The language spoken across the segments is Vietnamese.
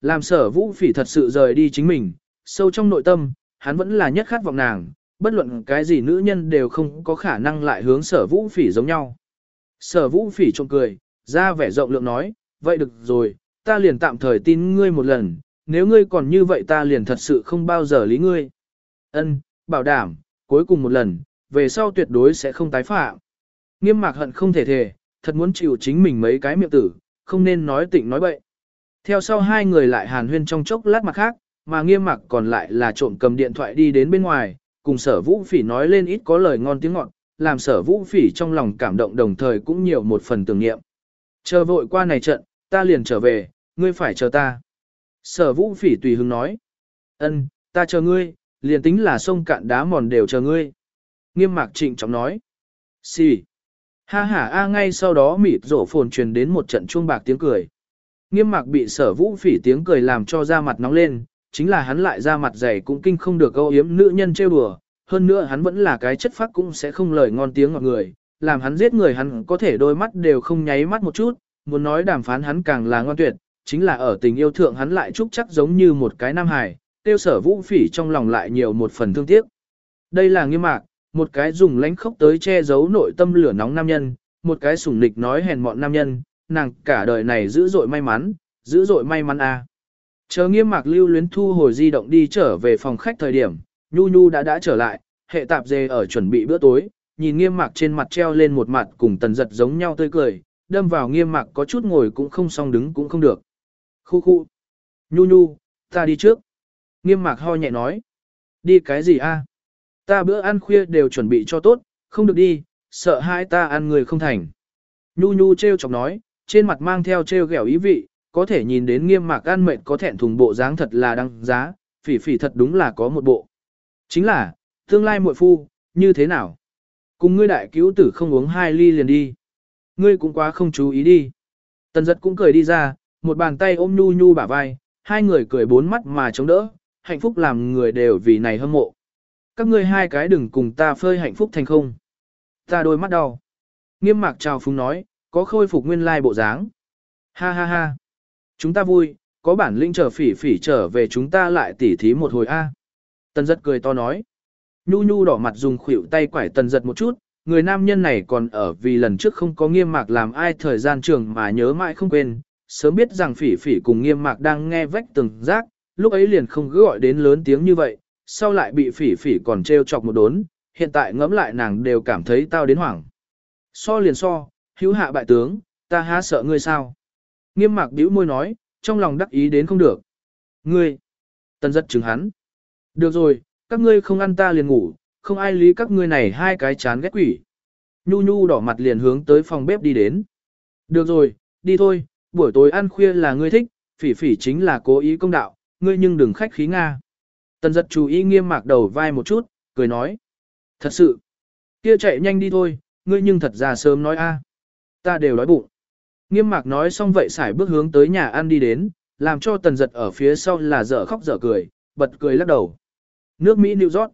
Làm sở vũ phỉ thật sự rời đi chính mình, sâu trong nội tâm, hắn vẫn là nhất khát vọng nàng, bất luận cái gì nữ nhân đều không có khả năng lại hướng sở vũ phỉ giống nhau. Sở vũ phỉ trông cười, ra vẻ rộng lượng nói, vậy được rồi, ta liền tạm thời tin ngươi một lần, nếu ngươi còn như vậy ta liền thật sự không bao giờ lý ngươi. Ân, bảo đảm, cuối cùng một lần, về sau tuyệt đối sẽ không tái phạm. Nghiêm mạc hận không thể thề, thật muốn chịu chính mình mấy cái miệng tử, không nên nói tịnh nói bậy. Theo sau hai người lại hàn huyên trong chốc lát mặt khác, mà nghiêm mặc còn lại là trộm cầm điện thoại đi đến bên ngoài, cùng sở vũ phỉ nói lên ít có lời ngon tiếng ngọt, làm sở vũ phỉ trong lòng cảm động đồng thời cũng nhiều một phần tưởng niệm. Chờ vội qua này trận, ta liền trở về, ngươi phải chờ ta. Sở vũ phỉ tùy hứng nói. ân, ta chờ ngươi, liền tính là sông cạn đá mòn đều chờ ngươi. Nghiêm mạc trịnh trọng nói. Xì. Ha ha a ngay sau đó mịt rổ phồn truyền đến một trận chuông bạc tiếng cười. Nghiêm mạc bị sở vũ phỉ tiếng cười làm cho da mặt nóng lên, chính là hắn lại da mặt dày cũng kinh không được câu yếm nữ nhân trêu đùa. Hơn nữa hắn vẫn là cái chất phác cũng sẽ không lời ngon tiếng ngọt người, làm hắn giết người hắn có thể đôi mắt đều không nháy mắt một chút, muốn nói đàm phán hắn càng là ngoan tuyệt, chính là ở tình yêu thượng hắn lại trúc chắc giống như một cái nam hài, tiêu sở vũ phỉ trong lòng lại nhiều một phần thương tiếc. Đây là nghiêm mạc, một cái dùng lánh khốc tới che giấu nội tâm lửa nóng nam nhân, một cái sủng nịch nói hèn mọn nam nhân, nàng cả đời này dữ dội may mắn, dữ dội may mắn à. Chờ nghiêm mạc lưu luyến thu hồi di động đi trở về phòng khách thời điểm, Nhu Nhu đã đã trở lại, hệ tạp dề ở chuẩn bị bữa tối, nhìn nghiêm mạc trên mặt treo lên một mặt cùng tần giật giống nhau tươi cười, đâm vào nghiêm mạc có chút ngồi cũng không xong đứng cũng không được. Khu khu. Nhu Nhu, ta đi trước. Nghiêm mạc ho nhẹ nói. Đi cái gì a? Ta bữa ăn khuya đều chuẩn bị cho tốt, không được đi, sợ hai ta ăn người không thành. Nhu Nhu treo chọc nói, trên mặt mang theo treo ghẹo ý vị, có thể nhìn đến nghiêm mạc an mệt có thẹn thùng bộ dáng thật là đăng giá, phỉ phỉ thật đúng là có một bộ. Chính là, tương lai muội phu, như thế nào? Cùng ngươi đại cứu tử không uống hai ly liền đi. Ngươi cũng quá không chú ý đi. Tần giật cũng cười đi ra, một bàn tay ôm Nhu Nhu bả vai, hai người cười bốn mắt mà chống đỡ, hạnh phúc làm người đều vì này hâm mộ. Các ngươi hai cái đừng cùng ta phơi hạnh phúc thành không. Ta đôi mắt đau. Nghiêm mạc chào phúng nói, có khôi phục nguyên lai bộ dáng. Ha ha ha. Chúng ta vui, có bản lĩnh trở phỉ phỉ trở về chúng ta lại tỉ thí một hồi a. Tần giật cười to nói. Nhu nhu đỏ mặt dùng khuỷu tay quải tần giật một chút, người nam nhân này còn ở vì lần trước không có nghiêm mạc làm ai thời gian trường mà nhớ mãi không quên, sớm biết rằng phỉ phỉ cùng nghiêm mạc đang nghe vách từng giác, lúc ấy liền không cứ gọi đến lớn tiếng như vậy, sau lại bị phỉ phỉ còn trêu chọc một đốn, hiện tại ngẫm lại nàng đều cảm thấy tao đến hoảng. So liền so, hữu hạ bại tướng, ta há sợ ngươi sao? Nghiêm mạc bĩu môi nói, trong lòng đắc ý đến không được. Ngươi! Tần giật chứng hắn. Được rồi, các ngươi không ăn ta liền ngủ, không ai lý các ngươi này hai cái chán ghét quỷ. Nhu nhu đỏ mặt liền hướng tới phòng bếp đi đến. Được rồi, đi thôi, buổi tối ăn khuya là ngươi thích, phỉ phỉ chính là cố ý công đạo, ngươi nhưng đừng khách khí Nga. Tần giật chú ý nghiêm mạc đầu vai một chút, cười nói. Thật sự, kia chạy nhanh đi thôi, ngươi nhưng thật ra sớm nói a, Ta đều đói bụng. Nghiêm mạc nói xong vậy xài bước hướng tới nhà ăn đi đến, làm cho tần giật ở phía sau là dở khóc dở cười, bật cười lắc đầu. Nước Mỹ New York.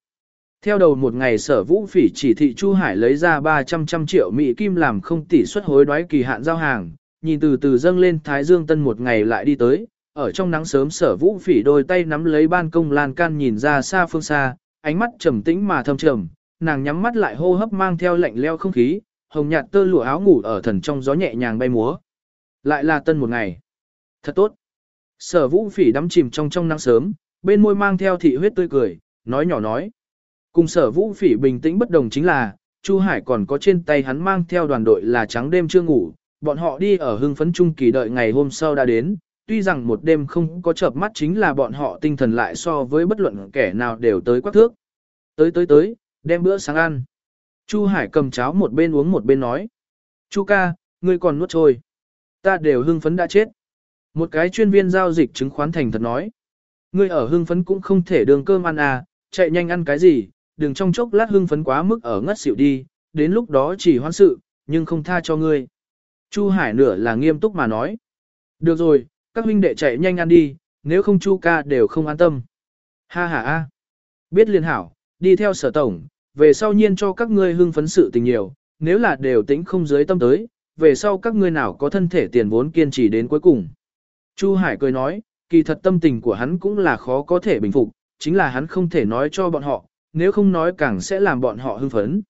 Theo đầu một ngày sở vũ phỉ chỉ thị Chu Hải lấy ra 300 trăm triệu Mỹ Kim làm không tỷ suất hối đoái kỳ hạn giao hàng, nhìn từ từ dâng lên Thái Dương Tân một ngày lại đi tới, ở trong nắng sớm sở vũ phỉ đôi tay nắm lấy ban công lan can nhìn ra xa phương xa, ánh mắt trầm tĩnh mà thâm trầm, nàng nhắm mắt lại hô hấp mang theo lạnh leo không khí, hồng nhạt tơ lụa áo ngủ ở thần trong gió nhẹ nhàng bay múa. Lại là tân một ngày. Thật tốt. Sở vũ phỉ đắm chìm trong trong nắng sớm, bên môi mang theo thị huyết tươi cười, nói nhỏ nói. Cùng sở vũ phỉ bình tĩnh bất đồng chính là, Chu Hải còn có trên tay hắn mang theo đoàn đội là trắng đêm chưa ngủ, bọn họ đi ở hưng phấn trung kỳ đợi ngày hôm sau đã đến, tuy rằng một đêm không có chợp mắt chính là bọn họ tinh thần lại so với bất luận kẻ nào đều tới quắc thước. Tới tới tới, đem bữa sáng ăn. Chu Hải cầm cháo một bên uống một bên nói. Chu ca, ngươi còn nuốt trôi. Ta đều hưng phấn đã chết. Một cái chuyên viên giao dịch chứng khoán thành thật nói. Ngươi ở hưng phấn cũng không thể đường cơm ăn à, chạy nhanh ăn cái gì, đừng trong chốc lát hưng phấn quá mức ở ngất xỉu đi, đến lúc đó chỉ hoan sự, nhưng không tha cho ngươi. Chu Hải nửa là nghiêm túc mà nói. Được rồi, các huynh đệ chạy nhanh ăn đi, nếu không Chu ca đều không an tâm. Ha ha a. Biết liên hảo, đi theo sở tổng, về sau nhiên cho các ngươi hưng phấn sự tình nhiều, nếu là đều tính không dưới tâm tới, về sau các ngươi nào có thân thể tiền vốn kiên trì đến cuối cùng. Chu Hải cười nói, kỳ thật tâm tình của hắn cũng là khó có thể bình phục, chính là hắn không thể nói cho bọn họ, nếu không nói càng sẽ làm bọn họ hưng phấn.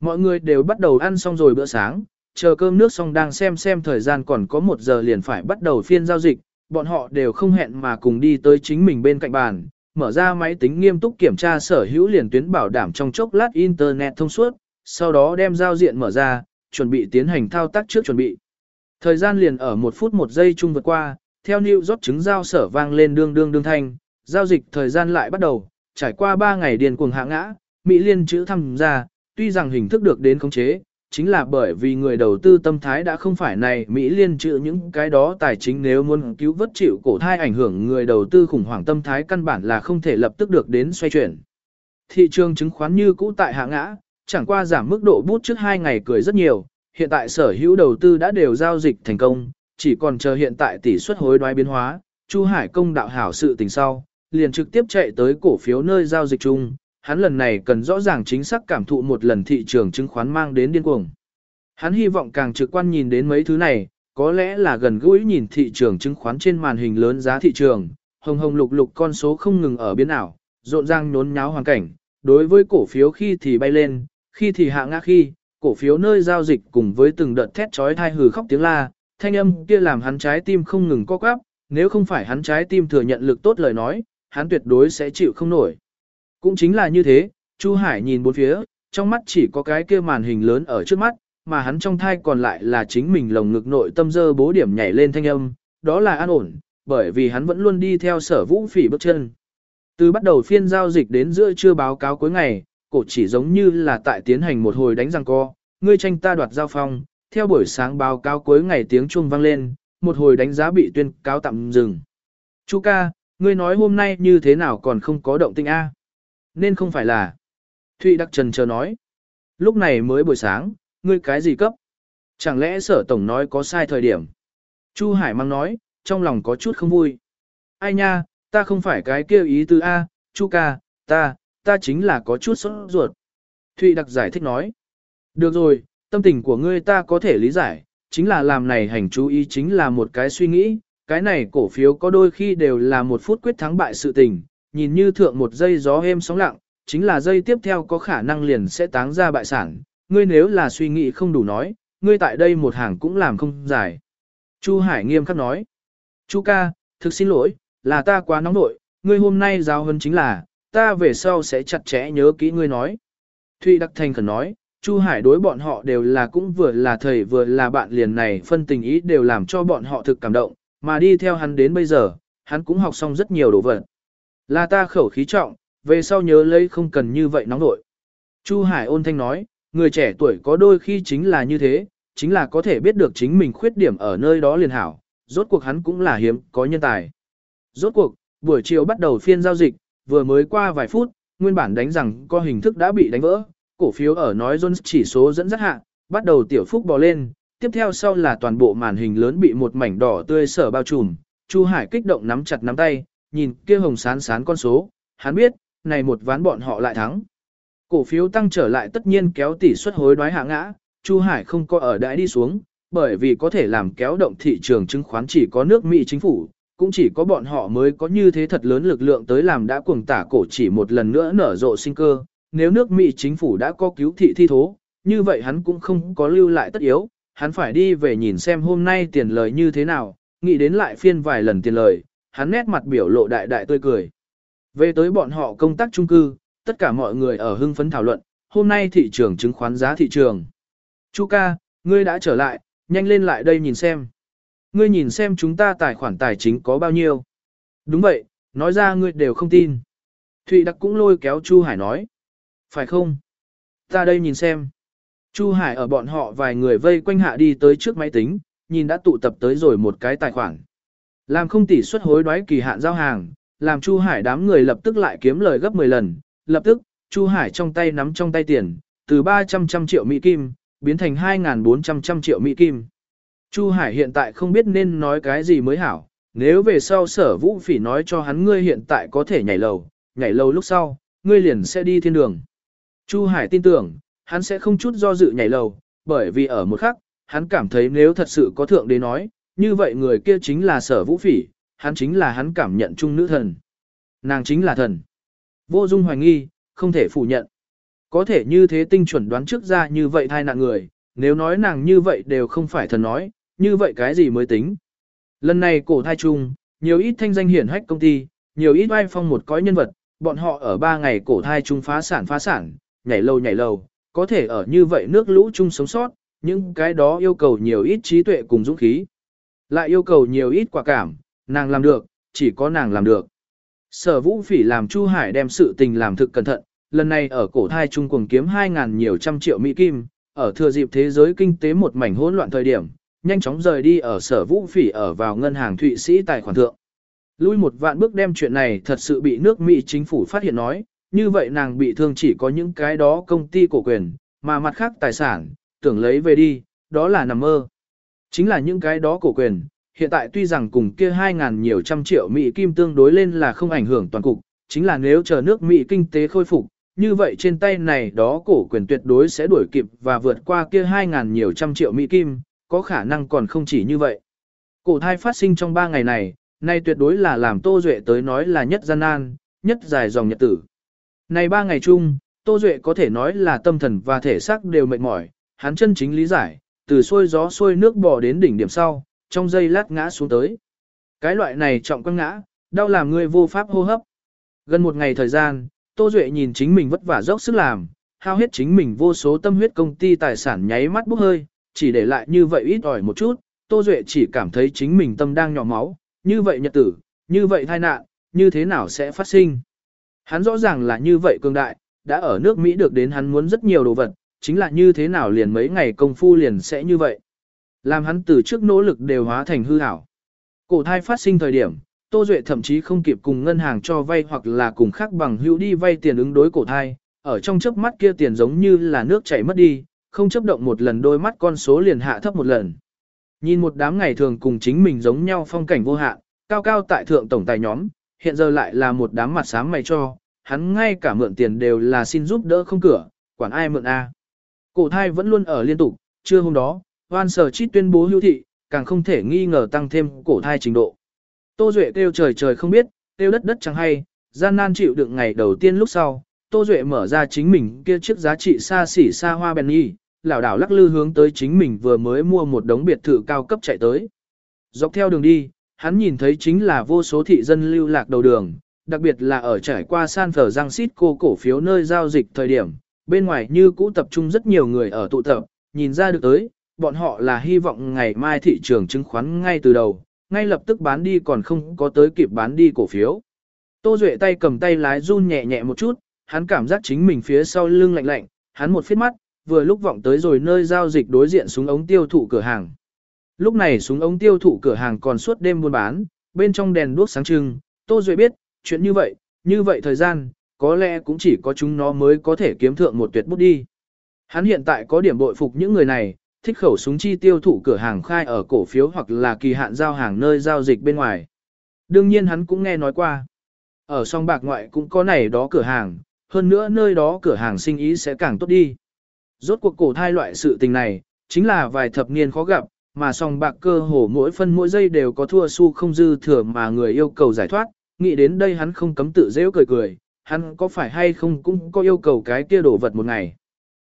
Mọi người đều bắt đầu ăn xong rồi bữa sáng, chờ cơm nước xong đang xem xem thời gian còn có một giờ liền phải bắt đầu phiên giao dịch, bọn họ đều không hẹn mà cùng đi tới chính mình bên cạnh bàn, mở ra máy tính nghiêm túc kiểm tra sở hữu liền tuyến bảo đảm trong chốc lát Internet thông suốt, sau đó đem giao diện mở ra, chuẩn bị tiến hành thao tác trước chuẩn bị. Thời gian liền ở một phút một giây chung vượt qua, theo New York chứng giao sở vang lên đương đương đương thanh, giao dịch thời gian lại bắt đầu, trải qua 3 ngày điền cuồng hạ ngã, Mỹ liên chữ tham gia, tuy rằng hình thức được đến khống chế, chính là bởi vì người đầu tư tâm thái đã không phải này Mỹ liên chữ những cái đó tài chính nếu muốn cứu vớt chịu cổ thai ảnh hưởng người đầu tư khủng hoảng tâm thái căn bản là không thể lập tức được đến xoay chuyển. Thị trường chứng khoán như cũ tại hạ ngã, chẳng qua giảm mức độ bút trước 2 ngày cười rất nhiều, hiện tại sở hữu đầu tư đã đều giao dịch thành công, chỉ còn chờ hiện tại tỷ suất hối đoái biến hóa, Chu Hải công đạo hảo sự tình sau, liền trực tiếp chạy tới cổ phiếu nơi giao dịch chung, hắn lần này cần rõ ràng chính xác cảm thụ một lần thị trường chứng khoán mang đến điên cuồng. Hắn hy vọng càng trực quan nhìn đến mấy thứ này, có lẽ là gần gũi nhìn thị trường chứng khoán trên màn hình lớn giá thị trường, hồng hồng lục lục con số không ngừng ở biến ảo, rộn ràng nhốn nháo hoàn cảnh, đối với cổ phiếu khi thì bay lên, khi thì hạ ngã khi, cổ phiếu nơi giao dịch cùng với từng đợt thét chói tai hừ khóc tiếng la, thanh âm kia làm hắn trái tim không ngừng co quắp, nếu không phải hắn trái tim thừa nhận lực tốt lời nói, hắn tuyệt đối sẽ chịu không nổi. Cũng chính là như thế, Chu Hải nhìn bốn phía, trong mắt chỉ có cái kia màn hình lớn ở trước mắt, mà hắn trong thai còn lại là chính mình lồng ngực nội tâm dơ bố điểm nhảy lên thanh âm, đó là an ổn, bởi vì hắn vẫn luôn đi theo sở vũ phỉ bước chân. Từ bắt đầu phiên giao dịch đến giữa trưa báo cáo cuối ngày, cổ chỉ giống như là tại tiến hành một hồi đánh răng co, ngươi tranh ta đoạt giao phong, theo buổi sáng báo cáo cuối ngày tiếng chuông vang lên, một hồi đánh giá bị tuyên cáo tạm dừng. Chu ca, ngươi nói hôm nay như thế nào còn không có động tinh A. Nên không phải là. Thụy Đắc Trần chờ nói. Lúc này mới buổi sáng, ngươi cái gì cấp? Chẳng lẽ sở tổng nói có sai thời điểm? Chu Hải mang nói, trong lòng có chút không vui. Ai nha, ta không phải cái kêu ý tứ A, Chu ca, ta, ta chính là có chút sốt ruột. Thụy Đặc giải thích nói. Được rồi, tâm tình của ngươi ta có thể lý giải, chính là làm này hành chú ý chính là một cái suy nghĩ, cái này cổ phiếu có đôi khi đều là một phút quyết thắng bại sự tình, nhìn như thượng một giây gió êm sóng lặng, chính là giây tiếp theo có khả năng liền sẽ táng ra bại sản, ngươi nếu là suy nghĩ không đủ nói, ngươi tại đây một hàng cũng làm không giải. Chu Hải nghiêm khắc nói, Chu ca, thực xin lỗi, là ta quá nóng nội, ngươi hôm nay giáo hơn chính là, ta về sau sẽ chặt chẽ nhớ kỹ ngươi nói. Thụy Đặc Thành khẩn nói, Chu Hải đối bọn họ đều là cũng vừa là thầy vừa là bạn liền này phân tình ý đều làm cho bọn họ thực cảm động, mà đi theo hắn đến bây giờ, hắn cũng học xong rất nhiều đồ vật. Là ta khẩu khí trọng, về sau nhớ lấy không cần như vậy nóng nội. Chu Hải ôn thanh nói, người trẻ tuổi có đôi khi chính là như thế, chính là có thể biết được chính mình khuyết điểm ở nơi đó liền hảo, rốt cuộc hắn cũng là hiếm, có nhân tài. Rốt cuộc, buổi chiều bắt đầu phiên giao dịch, vừa mới qua vài phút, nguyên bản đánh rằng có hình thức đã bị đánh vỡ, cổ phiếu ở nói Jones chỉ số dẫn dắt hạ, bắt đầu tiểu phúc bò lên, tiếp theo sau là toàn bộ màn hình lớn bị một mảnh đỏ tươi sở bao trùm, Chu Hải kích động nắm chặt nắm tay, nhìn kia hồng sán sán con số, hắn biết, này một ván bọn họ lại thắng. Cổ phiếu tăng trở lại tất nhiên kéo tỷ suất hối đoái hạ ngã, Chu Hải không có ở đãi đi xuống, bởi vì có thể làm kéo động thị trường chứng khoán chỉ có nước Mỹ chính phủ, cũng chỉ có bọn họ mới có như thế thật lớn lực lượng tới làm đã cuồng tả cổ chỉ một lần nữa nở rộ sinh cơ. Nếu nước Mỹ chính phủ đã có cứu thị thi thố, như vậy hắn cũng không có lưu lại tất yếu, hắn phải đi về nhìn xem hôm nay tiền lời như thế nào, nghĩ đến lại phiên vài lần tiền lời, hắn nét mặt biểu lộ đại đại tươi cười. Về tới bọn họ công tác trung cư, tất cả mọi người ở hưng phấn thảo luận, hôm nay thị trường chứng khoán giá thị trường. Chu ca, ngươi đã trở lại, nhanh lên lại đây nhìn xem. Ngươi nhìn xem chúng ta tài khoản tài chính có bao nhiêu. Đúng vậy, nói ra ngươi đều không tin. Thụy Đặc cũng lôi kéo Chu Hải nói. Phải không? Ta đây nhìn xem. Chu Hải ở bọn họ vài người vây quanh hạ đi tới trước máy tính, nhìn đã tụ tập tới rồi một cái tài khoản. Làm không tỷ suất hối đoái kỳ hạn giao hàng, làm Chu Hải đám người lập tức lại kiếm lời gấp 10 lần, lập tức, Chu Hải trong tay nắm trong tay tiền, từ 300 trăm triệu Mỹ Kim, biến thành 2.400 trăm triệu Mỹ Kim. Chu Hải hiện tại không biết nên nói cái gì mới hảo, nếu về sau sở vũ phỉ nói cho hắn ngươi hiện tại có thể nhảy lầu, nhảy lầu lúc sau, ngươi liền sẽ đi thiên đường. Chu Hải tin tưởng, hắn sẽ không chút do dự nhảy lầu, bởi vì ở một khắc, hắn cảm thấy nếu thật sự có thượng đế nói, như vậy người kia chính là sở vũ phỉ, hắn chính là hắn cảm nhận chung nữ thần. Nàng chính là thần. Vô dung hoài nghi, không thể phủ nhận. Có thể như thế tinh chuẩn đoán trước ra như vậy thai nạn người, nếu nói nàng như vậy đều không phải thần nói, như vậy cái gì mới tính. Lần này cổ thai chung, nhiều ít thanh danh hiển hách công ty, nhiều ít vai phong một cõi nhân vật, bọn họ ở ba ngày cổ thai chung phá sản phá sản, nhảy lâu nhảy lâu, có thể ở như vậy nước lũ chung sống sót, những cái đó yêu cầu nhiều ít trí tuệ cùng dũng khí. Lại yêu cầu nhiều ít quả cảm, nàng làm được, chỉ có nàng làm được. Sở vũ phỉ làm Chu Hải đem sự tình làm thực cẩn thận, lần này ở cổ thai trung cuồng kiếm 2.000 nhiều trăm triệu Mỹ Kim, ở thừa dịp thế giới kinh tế một mảnh hỗn loạn thời điểm, nhanh chóng rời đi ở sở vũ phỉ ở vào ngân hàng Thụy Sĩ tài khoản thượng. Lui một vạn bước đem chuyện này thật sự bị nước Mỹ chính phủ phát hiện nói, như vậy nàng bị thương chỉ có những cái đó công ty cổ quyền, mà mặt khác tài sản, tưởng lấy về đi, đó là nằm mơ. Chính là những cái đó cổ quyền, hiện tại tuy rằng cùng kia 2.000 nhiều trăm triệu Mỹ kim tương đối lên là không ảnh hưởng toàn cục, chính là nếu chờ nước Mỹ kinh tế khôi phục, như vậy trên tay này đó cổ quyền tuyệt đối sẽ đuổi kịp và vượt qua kia 2.000 nhiều trăm triệu Mỹ kim, có khả năng còn không chỉ như vậy. Cổ thai phát sinh trong 3 ngày này, nay tuyệt đối là làm Tô Duệ tới nói là nhất gian nan, nhất dài dòng nhật tử. Này 3 ngày chung, Tô Duệ có thể nói là tâm thần và thể xác đều mệt mỏi, hắn chân chính lý giải, từ xuôi gió xuôi nước bò đến đỉnh điểm sau, trong giây lát ngã xuống tới. Cái loại này trọng quăng ngã, đau làm người vô pháp hô hấp. Gần một ngày thời gian, Tô Duệ nhìn chính mình vất vả dốc sức làm, hao hết chính mình vô số tâm huyết công ty tài sản nháy mắt bốc hơi, chỉ để lại như vậy ít ỏi một chút, Tô Duệ chỉ cảm thấy chính mình tâm đang nhỏ máu, như vậy nhật tử, như vậy tai nạn, như thế nào sẽ phát sinh. Hắn rõ ràng là như vậy cường đại, đã ở nước Mỹ được đến hắn muốn rất nhiều đồ vật, chính là như thế nào liền mấy ngày công phu liền sẽ như vậy. Làm hắn từ trước nỗ lực đều hóa thành hư ảo. Cổ thai phát sinh thời điểm, Tô Duệ thậm chí không kịp cùng ngân hàng cho vay hoặc là cùng khác bằng hữu đi vay tiền ứng đối cổ thai, ở trong chớp mắt kia tiền giống như là nước chảy mất đi, không chấp động một lần đôi mắt con số liền hạ thấp một lần. Nhìn một đám ngày thường cùng chính mình giống nhau phong cảnh vô hạn, cao cao tại thượng tổng tài nhóm, hiện giờ lại là một đám mặt sáng mày cho, hắn ngay cả mượn tiền đều là xin giúp đỡ không cửa, quản ai mượn a. Cổ thai vẫn luôn ở liên tục, trưa hôm đó, Hoan Sở Chít tuyên bố hưu thị, càng không thể nghi ngờ tăng thêm cổ thai trình độ. Tô Duệ kêu trời trời không biết, kêu đất đất chẳng hay, gian nan chịu đựng ngày đầu tiên lúc sau, Tô Duệ mở ra chính mình kia chiếc giá trị xa xỉ xa hoa Benny, lảo đảo lắc lư hướng tới chính mình vừa mới mua một đống biệt thự cao cấp chạy tới. Dọc theo đường đi, hắn nhìn thấy chính là vô số thị dân lưu lạc đầu đường, đặc biệt là ở trải qua San Francisco cổ phiếu nơi giao dịch thời điểm, bên ngoài như cũ tập trung rất nhiều người ở tụ tập, nhìn ra được tới, bọn họ là hy vọng ngày mai thị trường chứng khoán ngay từ đầu, ngay lập tức bán đi còn không có tới kịp bán đi cổ phiếu. Tô Duệ tay cầm tay lái run nhẹ nhẹ một chút, hắn cảm giác chính mình phía sau lưng lạnh lạnh, hắn một phiết mắt, vừa lúc vọng tới rồi nơi giao dịch đối diện súng ống tiêu thụ cửa hàng. Lúc này súng ống tiêu thụ cửa hàng còn suốt đêm buôn bán, bên trong đèn đuốc sáng trưng, Tô Duệ biết, chuyện như vậy, như vậy thời gian, có lẽ cũng chỉ có chúng nó mới có thể kiếm thượng một tuyệt bút đi. Hắn hiện tại có điểm bội phục những người này, thích khẩu súng chi tiêu thụ cửa hàng khai ở cổ phiếu hoặc là kỳ hạn giao hàng nơi giao dịch bên ngoài. Đương nhiên hắn cũng nghe nói qua. Ở song bạc ngoại cũng có này đó cửa hàng, hơn nữa nơi đó cửa hàng sinh ý sẽ càng tốt đi. Rốt cuộc cổ thai loại sự tình này, chính là vài thập niên khó gặp, mà song bạc cơ hồ mỗi phân mỗi giây đều có thua xu không dư thừa mà người yêu cầu giải thoát, nghĩ đến đây hắn không cấm tự dễ cười cười, hắn có phải hay không cũng có yêu cầu cái kia đổ vật một ngày.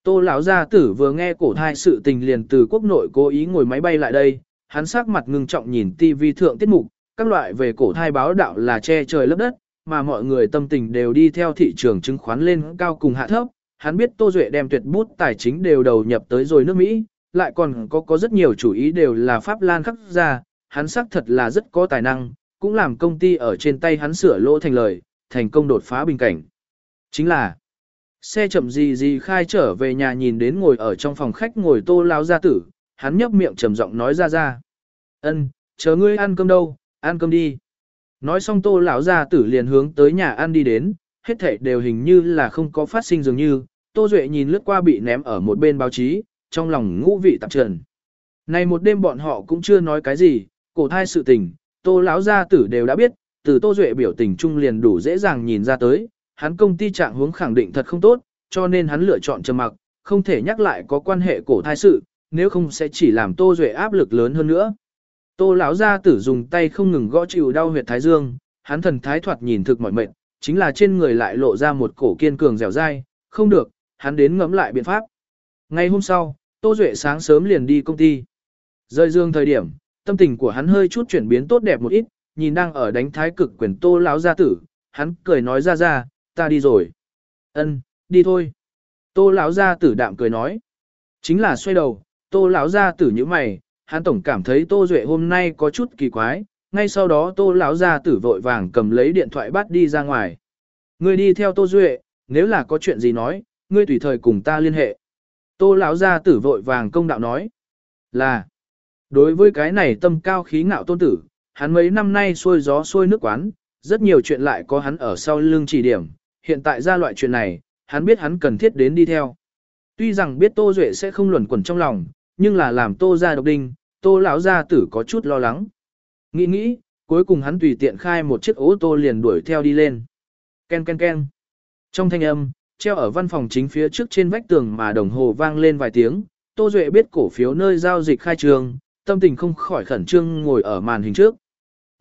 Tô lão gia tử vừa nghe cổ thai sự tình liền từ quốc nội cố ý ngồi máy bay lại đây, hắn sắc mặt ngưng trọng nhìn TV thượng tiết mục, các loại về cổ thai báo đạo là che trời lấp đất, mà mọi người tâm tình đều đi theo thị trường chứng khoán lên cao cùng hạ thấp. Hắn biết Tô Duệ đem tuyệt bút tài chính đều đầu nhập tới rồi nước Mỹ, lại còn có có rất nhiều chủ ý đều là Pháp Lan khắc ra, hắn xác thật là rất có tài năng, cũng làm công ty ở trên tay hắn sửa lỗ thành lời, thành công đột phá bình cảnh. Chính là, xe chậm gì gì khai trở về nhà nhìn đến ngồi ở trong phòng khách ngồi tô lao gia tử, hắn nhấp miệng trầm giọng nói ra ra. ân chờ ngươi ăn cơm đâu, ăn cơm đi. Nói xong tô lão gia tử liền hướng tới nhà ăn đi đến, hết thảy đều hình như là không có phát sinh dường như, tô duệ nhìn lướt qua bị ném ở một bên báo chí, trong lòng ngũ vị tạp trần. Này một đêm bọn họ cũng chưa nói cái gì, cổ thai sự tình, tô lão gia tử đều đã biết, từ Tô Duệ biểu tình trung liền đủ dễ dàng nhìn ra tới, hắn công ty trạng hướng khẳng định thật không tốt, cho nên hắn lựa chọn trầm mặc, không thể nhắc lại có quan hệ cổ thai sự, nếu không sẽ chỉ làm Tô Duệ áp lực lớn hơn nữa. Tô lão gia tử dùng tay không ngừng gõ chịu đau huyệt thái dương, hắn thần thái thoạt nhìn thực mỏi mệt, chính là trên người lại lộ ra một cổ kiên cường dẻo dai, không được, hắn đến ngẫm lại biện pháp. Ngày hôm sau, Tô Duệ sáng sớm liền đi công ty. Rơi dương thời điểm, tâm tình của hắn hơi chút chuyển biến tốt đẹp một ít, nhìn đang ở đánh thái cực quyền Tô lão gia tử, hắn cười nói ra ra, ta đi rồi. Ân, đi thôi. Tô lão gia tử đạm cười nói. Chính là xoay đầu, Tô lão gia tử như mày, hắn tổng cảm thấy Tô Duệ hôm nay có chút kỳ quái, ngay sau đó Tô lão gia tử vội vàng cầm lấy điện thoại bắt đi ra ngoài. Ngươi đi theo Tô Duệ, nếu là có chuyện gì nói, ngươi tùy thời cùng ta liên hệ. Tô lão gia tử vội vàng công đạo nói, là đối với cái này tâm cao khí ngạo tôn tử, hắn mấy năm nay xuôi gió xuôi nước quán, rất nhiều chuyện lại có hắn ở sau lưng chỉ điểm, hiện tại ra loại chuyện này, hắn biết hắn cần thiết đến đi theo. Tuy rằng biết Tô Duệ sẽ không luẩn quẩn trong lòng, nhưng là làm Tô ra độc đinh, Tô lão gia tử có chút lo lắng. Nghĩ nghĩ, cuối cùng hắn tùy tiện khai một chiếc ô tô liền đuổi theo đi lên. Ken ken ken. Trong thanh âm, treo ở văn phòng chính phía trước trên vách tường mà đồng hồ vang lên vài tiếng, Tô Duệ biết cổ phiếu nơi giao dịch khai trường, tâm tình không khỏi khẩn trương ngồi ở màn hình trước.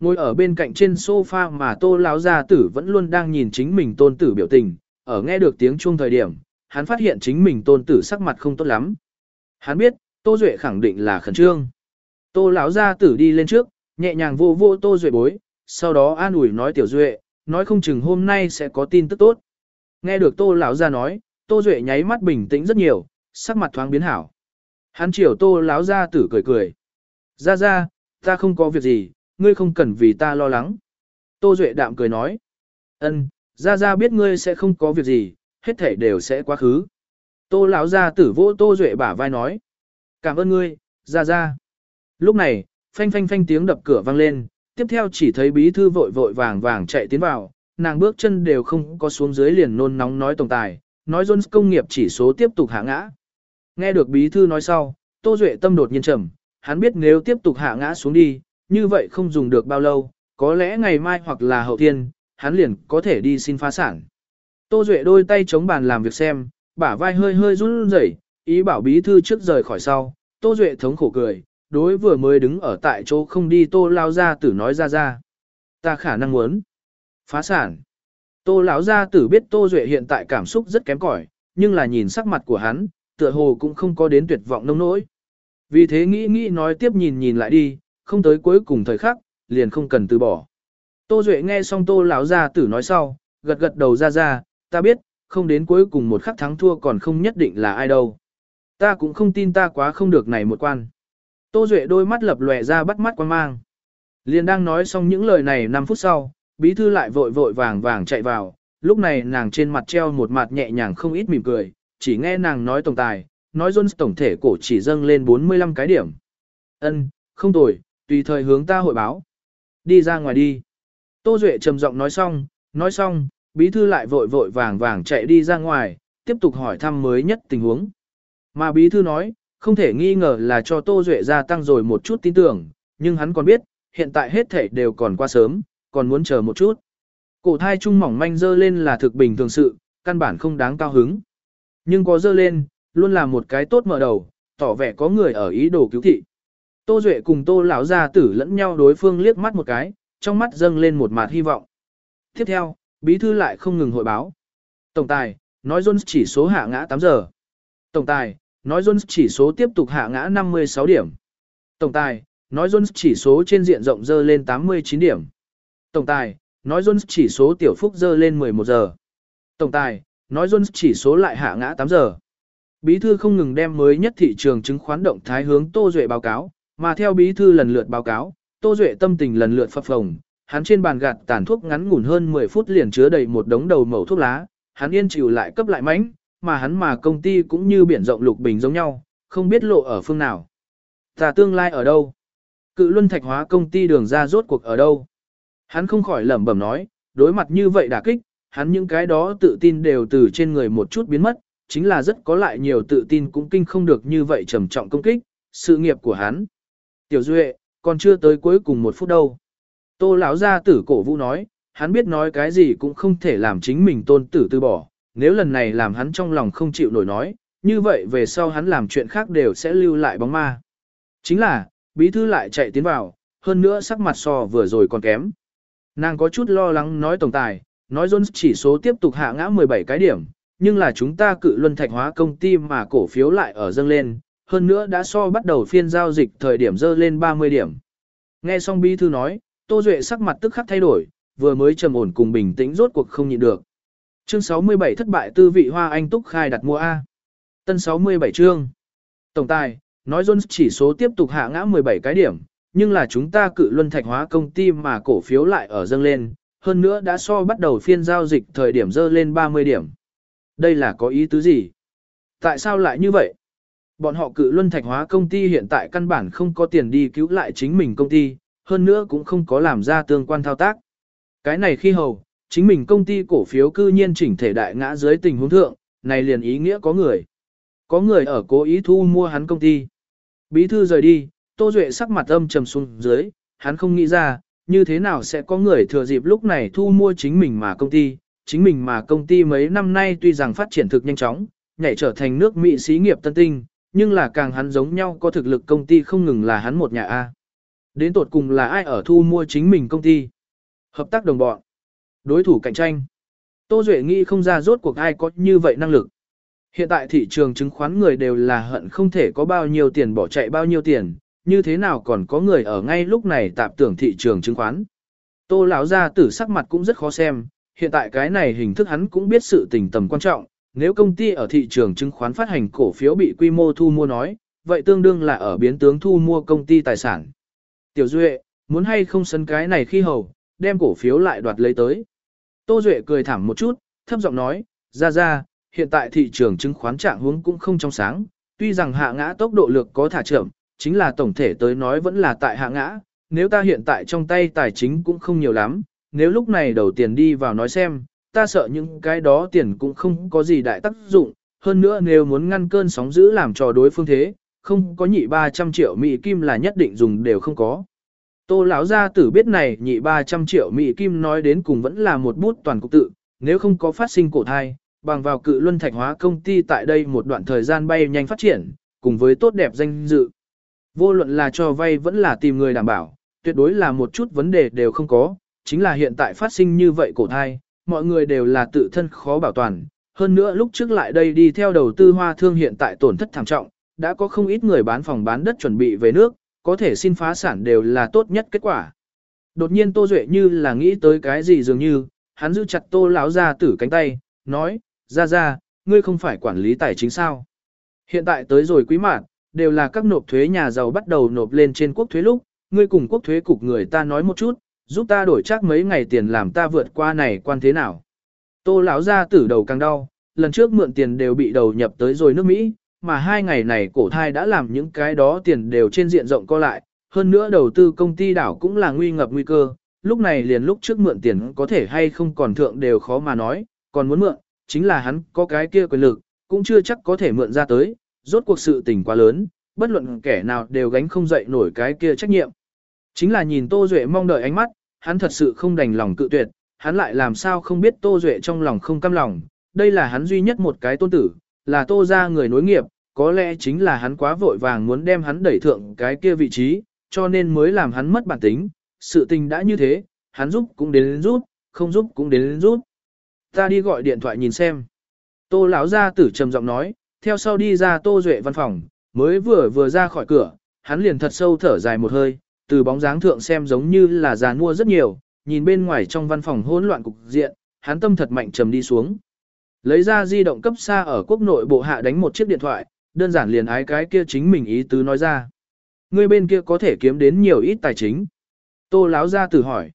Ngồi ở bên cạnh trên sofa mà Tô lão gia tử vẫn luôn đang nhìn chính mình tôn tử biểu tình, ở nghe được tiếng chuông thời điểm, hắn phát hiện chính mình tôn tử sắc mặt không tốt lắm. Hắn biết, Tô Duệ khẳng định là khẩn trương. Tô lão gia tử đi lên trước, nhẹ nhàng vô vô Tô Duệ bối, sau đó an ủi nói tiểu Duệ, nói không chừng hôm nay sẽ có tin tức tốt. Nghe được Tô lão gia nói, Tô Duệ nháy mắt bình tĩnh rất nhiều, sắc mặt thoáng biến hảo. Hắn chiều Tô lão gia tử cười cười. Ra ra, ta không có việc gì, ngươi không cần vì ta lo lắng. Tô Duệ đạm cười nói. ân ra ra biết ngươi sẽ không có việc gì, hết thể đều sẽ quá khứ. Tô lão Ra tử vỗ Tô Duệ bả vai nói. Cảm ơn ngươi, ra ra. Lúc này, phanh phanh phanh tiếng đập cửa vang lên, tiếp theo chỉ thấy bí thư vội vội vàng vàng chạy tiến vào, nàng bước chân đều không có xuống dưới liền nôn nóng nói tổng tài, nói Jones công nghiệp chỉ số tiếp tục hạ ngã. Nghe được bí thư nói sau, Tô Duệ tâm đột nhiên trầm, hắn biết nếu tiếp tục hạ ngã xuống đi, như vậy không dùng được bao lâu, có lẽ ngày mai hoặc là hậu thiên, hắn liền có thể đi xin phá sản. Tô Duệ đôi tay chống bàn làm việc xem, bả vai hơi hơi run rẩy, ý bảo bí thư trước rời khỏi sau, Tô Duệ thống khổ cười, đối vừa mới đứng ở tại chỗ không đi Tô lao ra tử nói ra ra. Ta khả năng muốn phá sản. Tô lão gia tử biết Tô Duệ hiện tại cảm xúc rất kém cỏi, nhưng là nhìn sắc mặt của hắn, tựa hồ cũng không có đến tuyệt vọng nông nỗi. Vì thế nghĩ nghĩ nói tiếp nhìn nhìn lại đi, không tới cuối cùng thời khắc, liền không cần từ bỏ. Tô Duệ nghe xong Tô lão gia tử nói sau, gật gật đầu ra ra, ta biết, không đến cuối cùng một khắc thắng thua còn không nhất định là ai đâu. Ta cũng không tin ta quá không được này một quan. Tô Duệ đôi mắt lập lòe ra bắt mắt quan mang. Liền đang nói xong những lời này 5 phút sau, bí thư lại vội vội vàng vàng chạy vào, lúc này nàng trên mặt treo một mặt nhẹ nhàng không ít mỉm cười, chỉ nghe nàng nói tổng tài, nói Jones tổng thể cổ chỉ dâng lên 45 cái điểm. Ân, không tồi, tùy thời hướng ta hội báo. Đi ra ngoài đi. Tô Duệ trầm giọng nói xong, nói xong, bí thư lại vội vội vàng vàng chạy đi ra ngoài, tiếp tục hỏi thăm mới nhất tình huống. Mà bí thư nói, không thể nghi ngờ là cho Tô Duệ gia tăng rồi một chút tin tưởng, nhưng hắn còn biết, hiện tại hết thể đều còn qua sớm, còn muốn chờ một chút. Cổ thai trung mỏng manh dơ lên là thực bình thường sự, căn bản không đáng cao hứng. Nhưng có dơ lên, luôn là một cái tốt mở đầu, tỏ vẻ có người ở ý đồ cứu thị. Tô Duệ cùng Tô lão gia tử lẫn nhau đối phương liếc mắt một cái, trong mắt dâng lên một mạt hy vọng. Tiếp theo, bí thư lại không ngừng hội báo. Tổng tài, nói Jones chỉ số hạ ngã 8 giờ. Tổng tài, nói Jones chỉ số tiếp tục hạ ngã 56 điểm. Tổng tài, nói Jones chỉ số trên diện rộng dơ lên 89 điểm. Tổng tài, nói Jones chỉ số tiểu phúc dơ lên 11 giờ. Tổng tài, nói Jones chỉ số lại hạ ngã 8 giờ. Bí thư không ngừng đem mới nhất thị trường chứng khoán động thái hướng Tô Duệ báo cáo, mà theo bí thư lần lượt báo cáo, Tô Duệ tâm tình lần lượt phập phồng, hắn trên bàn gạt tàn thuốc ngắn ngủn hơn 10 phút liền chứa đầy một đống đầu mẩu thuốc lá, hắn yên chịu lại cấp lại mánh, mà hắn mà công ty cũng như biển rộng lục bình giống nhau, không biết lộ ở phương nào. Ta tương lai ở đâu? Cự luân thạch hóa công ty đường ra rốt cuộc ở đâu? Hắn không khỏi lẩm bẩm nói, đối mặt như vậy đả kích, hắn những cái đó tự tin đều từ trên người một chút biến mất, chính là rất có lại nhiều tự tin cũng kinh không được như vậy trầm trọng công kích, sự nghiệp của hắn. Tiểu Duệ, còn chưa tới cuối cùng một phút đâu. Tô lão gia tử cổ vũ nói, hắn biết nói cái gì cũng không thể làm chính mình tôn tử từ bỏ, nếu lần này làm hắn trong lòng không chịu nổi nói, như vậy về sau hắn làm chuyện khác đều sẽ lưu lại bóng ma. Chính là, bí thư lại chạy tiến vào, hơn nữa sắc mặt so vừa rồi còn kém. Nàng có chút lo lắng nói tổng tài, nói Jones chỉ số tiếp tục hạ ngã 17 cái điểm, nhưng là chúng ta cự luân thạch hóa công ty mà cổ phiếu lại ở dâng lên, hơn nữa đã so bắt đầu phiên giao dịch thời điểm dơ lên 30 điểm. Nghe xong bí thư nói, Tô Duệ sắc mặt tức khắc thay đổi, vừa mới trầm ổn cùng bình tĩnh rốt cuộc không nhịn được. Chương 67 thất bại tư vị hoa anh túc khai đặt mua A. Tân 67 chương. Tổng tài, nói Jones chỉ số tiếp tục hạ ngã 17 cái điểm, nhưng là chúng ta cự luân thạch hóa công ty mà cổ phiếu lại ở dâng lên, hơn nữa đã so bắt đầu phiên giao dịch thời điểm dơ lên 30 điểm. Đây là có ý tứ gì? Tại sao lại như vậy? Bọn họ cự luân thạch hóa công ty hiện tại căn bản không có tiền đi cứu lại chính mình công ty, hơn nữa cũng không có làm ra tương quan thao tác. Cái này khi hầu, chính mình công ty cổ phiếu cư nhiên chỉnh thể đại ngã dưới tình huống thượng, này liền ý nghĩa có người. Có người ở cố ý thu mua hắn công ty. Bí thư rời đi, Tô Duệ sắc mặt âm trầm xuống dưới, hắn không nghĩ ra, như thế nào sẽ có người thừa dịp lúc này thu mua chính mình mà công ty. Chính mình mà công ty mấy năm nay tuy rằng phát triển thực nhanh chóng, nhảy trở thành nước Mỹ xí nghiệp tân tinh, nhưng là càng hắn giống nhau có thực lực công ty không ngừng là hắn một nhà A. Đến tột cùng là ai ở thu mua chính mình công ty? Hợp tác đồng bọn. Đối thủ cạnh tranh. Tô Duệ nghĩ không ra rốt cuộc ai có như vậy năng lực. Hiện tại thị trường chứng khoán người đều là hận không thể có bao nhiêu tiền bỏ chạy bao nhiêu tiền, như thế nào còn có người ở ngay lúc này tạp tưởng thị trường chứng khoán. Tô lão gia tử sắc mặt cũng rất khó xem, hiện tại cái này hình thức hắn cũng biết sự tình tầm quan trọng, nếu công ty ở thị trường chứng khoán phát hành cổ phiếu bị quy mô thu mua nói, vậy tương đương là ở biến tướng thu mua công ty tài sản. Tiểu Duệ, muốn hay không sân cái này khi hầu, đem cổ phiếu lại đoạt lấy tới. Tô Duệ cười thảm một chút, thấp giọng nói, ra ra, hiện tại thị trường chứng khoán trạng hướng cũng không trong sáng, tuy rằng hạ ngã tốc độ lực có thả chậm, chính là tổng thể tới nói vẫn là tại hạ ngã, nếu ta hiện tại trong tay tài chính cũng không nhiều lắm, nếu lúc này đầu tiền đi vào nói xem, ta sợ những cái đó tiền cũng không có gì đại tác dụng, hơn nữa nếu muốn ngăn cơn sóng dữ làm trò đối phương thế, không có nhị 300 triệu Mỹ Kim là nhất định dùng đều không có. Tô lão gia tử biết này nhị 300 triệu Mỹ Kim nói đến cùng vẫn là một bút toàn cục tự, nếu không có phát sinh cổ thai, bằng vào cự luân thạch hóa công ty tại đây một đoạn thời gian bay nhanh phát triển, cùng với tốt đẹp danh dự. Vô luận là cho vay vẫn là tìm người đảm bảo, tuyệt đối là một chút vấn đề đều không có, chính là hiện tại phát sinh như vậy cổ thai, mọi người đều là tự thân khó bảo toàn. Hơn nữa lúc trước lại đây đi theo đầu tư hoa thương hiện tại tổn thất thảm trọng, đã có không ít người bán phòng bán đất chuẩn bị về nước, có thể xin phá sản đều là tốt nhất kết quả. Đột nhiên Tô Duệ như là nghĩ tới cái gì dường như, hắn giữ chặt Tô lão ra tử cánh tay, nói, ra ra, ngươi không phải quản lý tài chính sao. Hiện tại tới rồi quý mạn, đều là các nộp thuế nhà giàu bắt đầu nộp lên trên quốc thuế lúc, ngươi cùng quốc thuế cục người ta nói một chút, giúp ta đổi chắc mấy ngày tiền làm ta vượt qua này quan thế nào. Tô lão ra tử đầu càng đau, lần trước mượn tiền đều bị đầu nhập tới rồi nước Mỹ, mà hai ngày này cổ thai đã làm những cái đó tiền đều trên diện rộng co lại, hơn nữa đầu tư công ty đảo cũng là nguy ngập nguy cơ, lúc này liền lúc trước mượn tiền có thể hay không còn thượng đều khó mà nói, còn muốn mượn, chính là hắn có cái kia quyền lực, cũng chưa chắc có thể mượn ra tới, rốt cuộc sự tình quá lớn, bất luận kẻ nào đều gánh không dậy nổi cái kia trách nhiệm. Chính là nhìn Tô Duệ mong đợi ánh mắt, hắn thật sự không đành lòng cự tuyệt, hắn lại làm sao không biết Tô Duệ trong lòng không căm lòng, đây là hắn duy nhất một cái tôn tử, là Tô ra người nối nghiệp, có lẽ chính là hắn quá vội vàng muốn đem hắn đẩy thượng cái kia vị trí, cho nên mới làm hắn mất bản tính, sự tình đã như thế, hắn giúp cũng đến, đến giúp, không giúp cũng đến, đến giúp. Ta đi gọi điện thoại nhìn xem. Tô lão gia tử trầm giọng nói, theo sau đi ra Tô Duệ văn phòng, mới vừa vừa ra khỏi cửa, hắn liền thật sâu thở dài một hơi, từ bóng dáng thượng xem giống như là già mua rất nhiều, nhìn bên ngoài trong văn phòng hỗn loạn cục diện, hắn tâm thật mạnh trầm đi xuống. Lấy ra di động cấp xa ở quốc nội bộ hạ đánh một chiếc điện thoại, đơn giản liền ái cái kia chính mình ý tứ nói ra. Người bên kia có thể kiếm đến nhiều ít tài chính. Tô láo ra tử hỏi.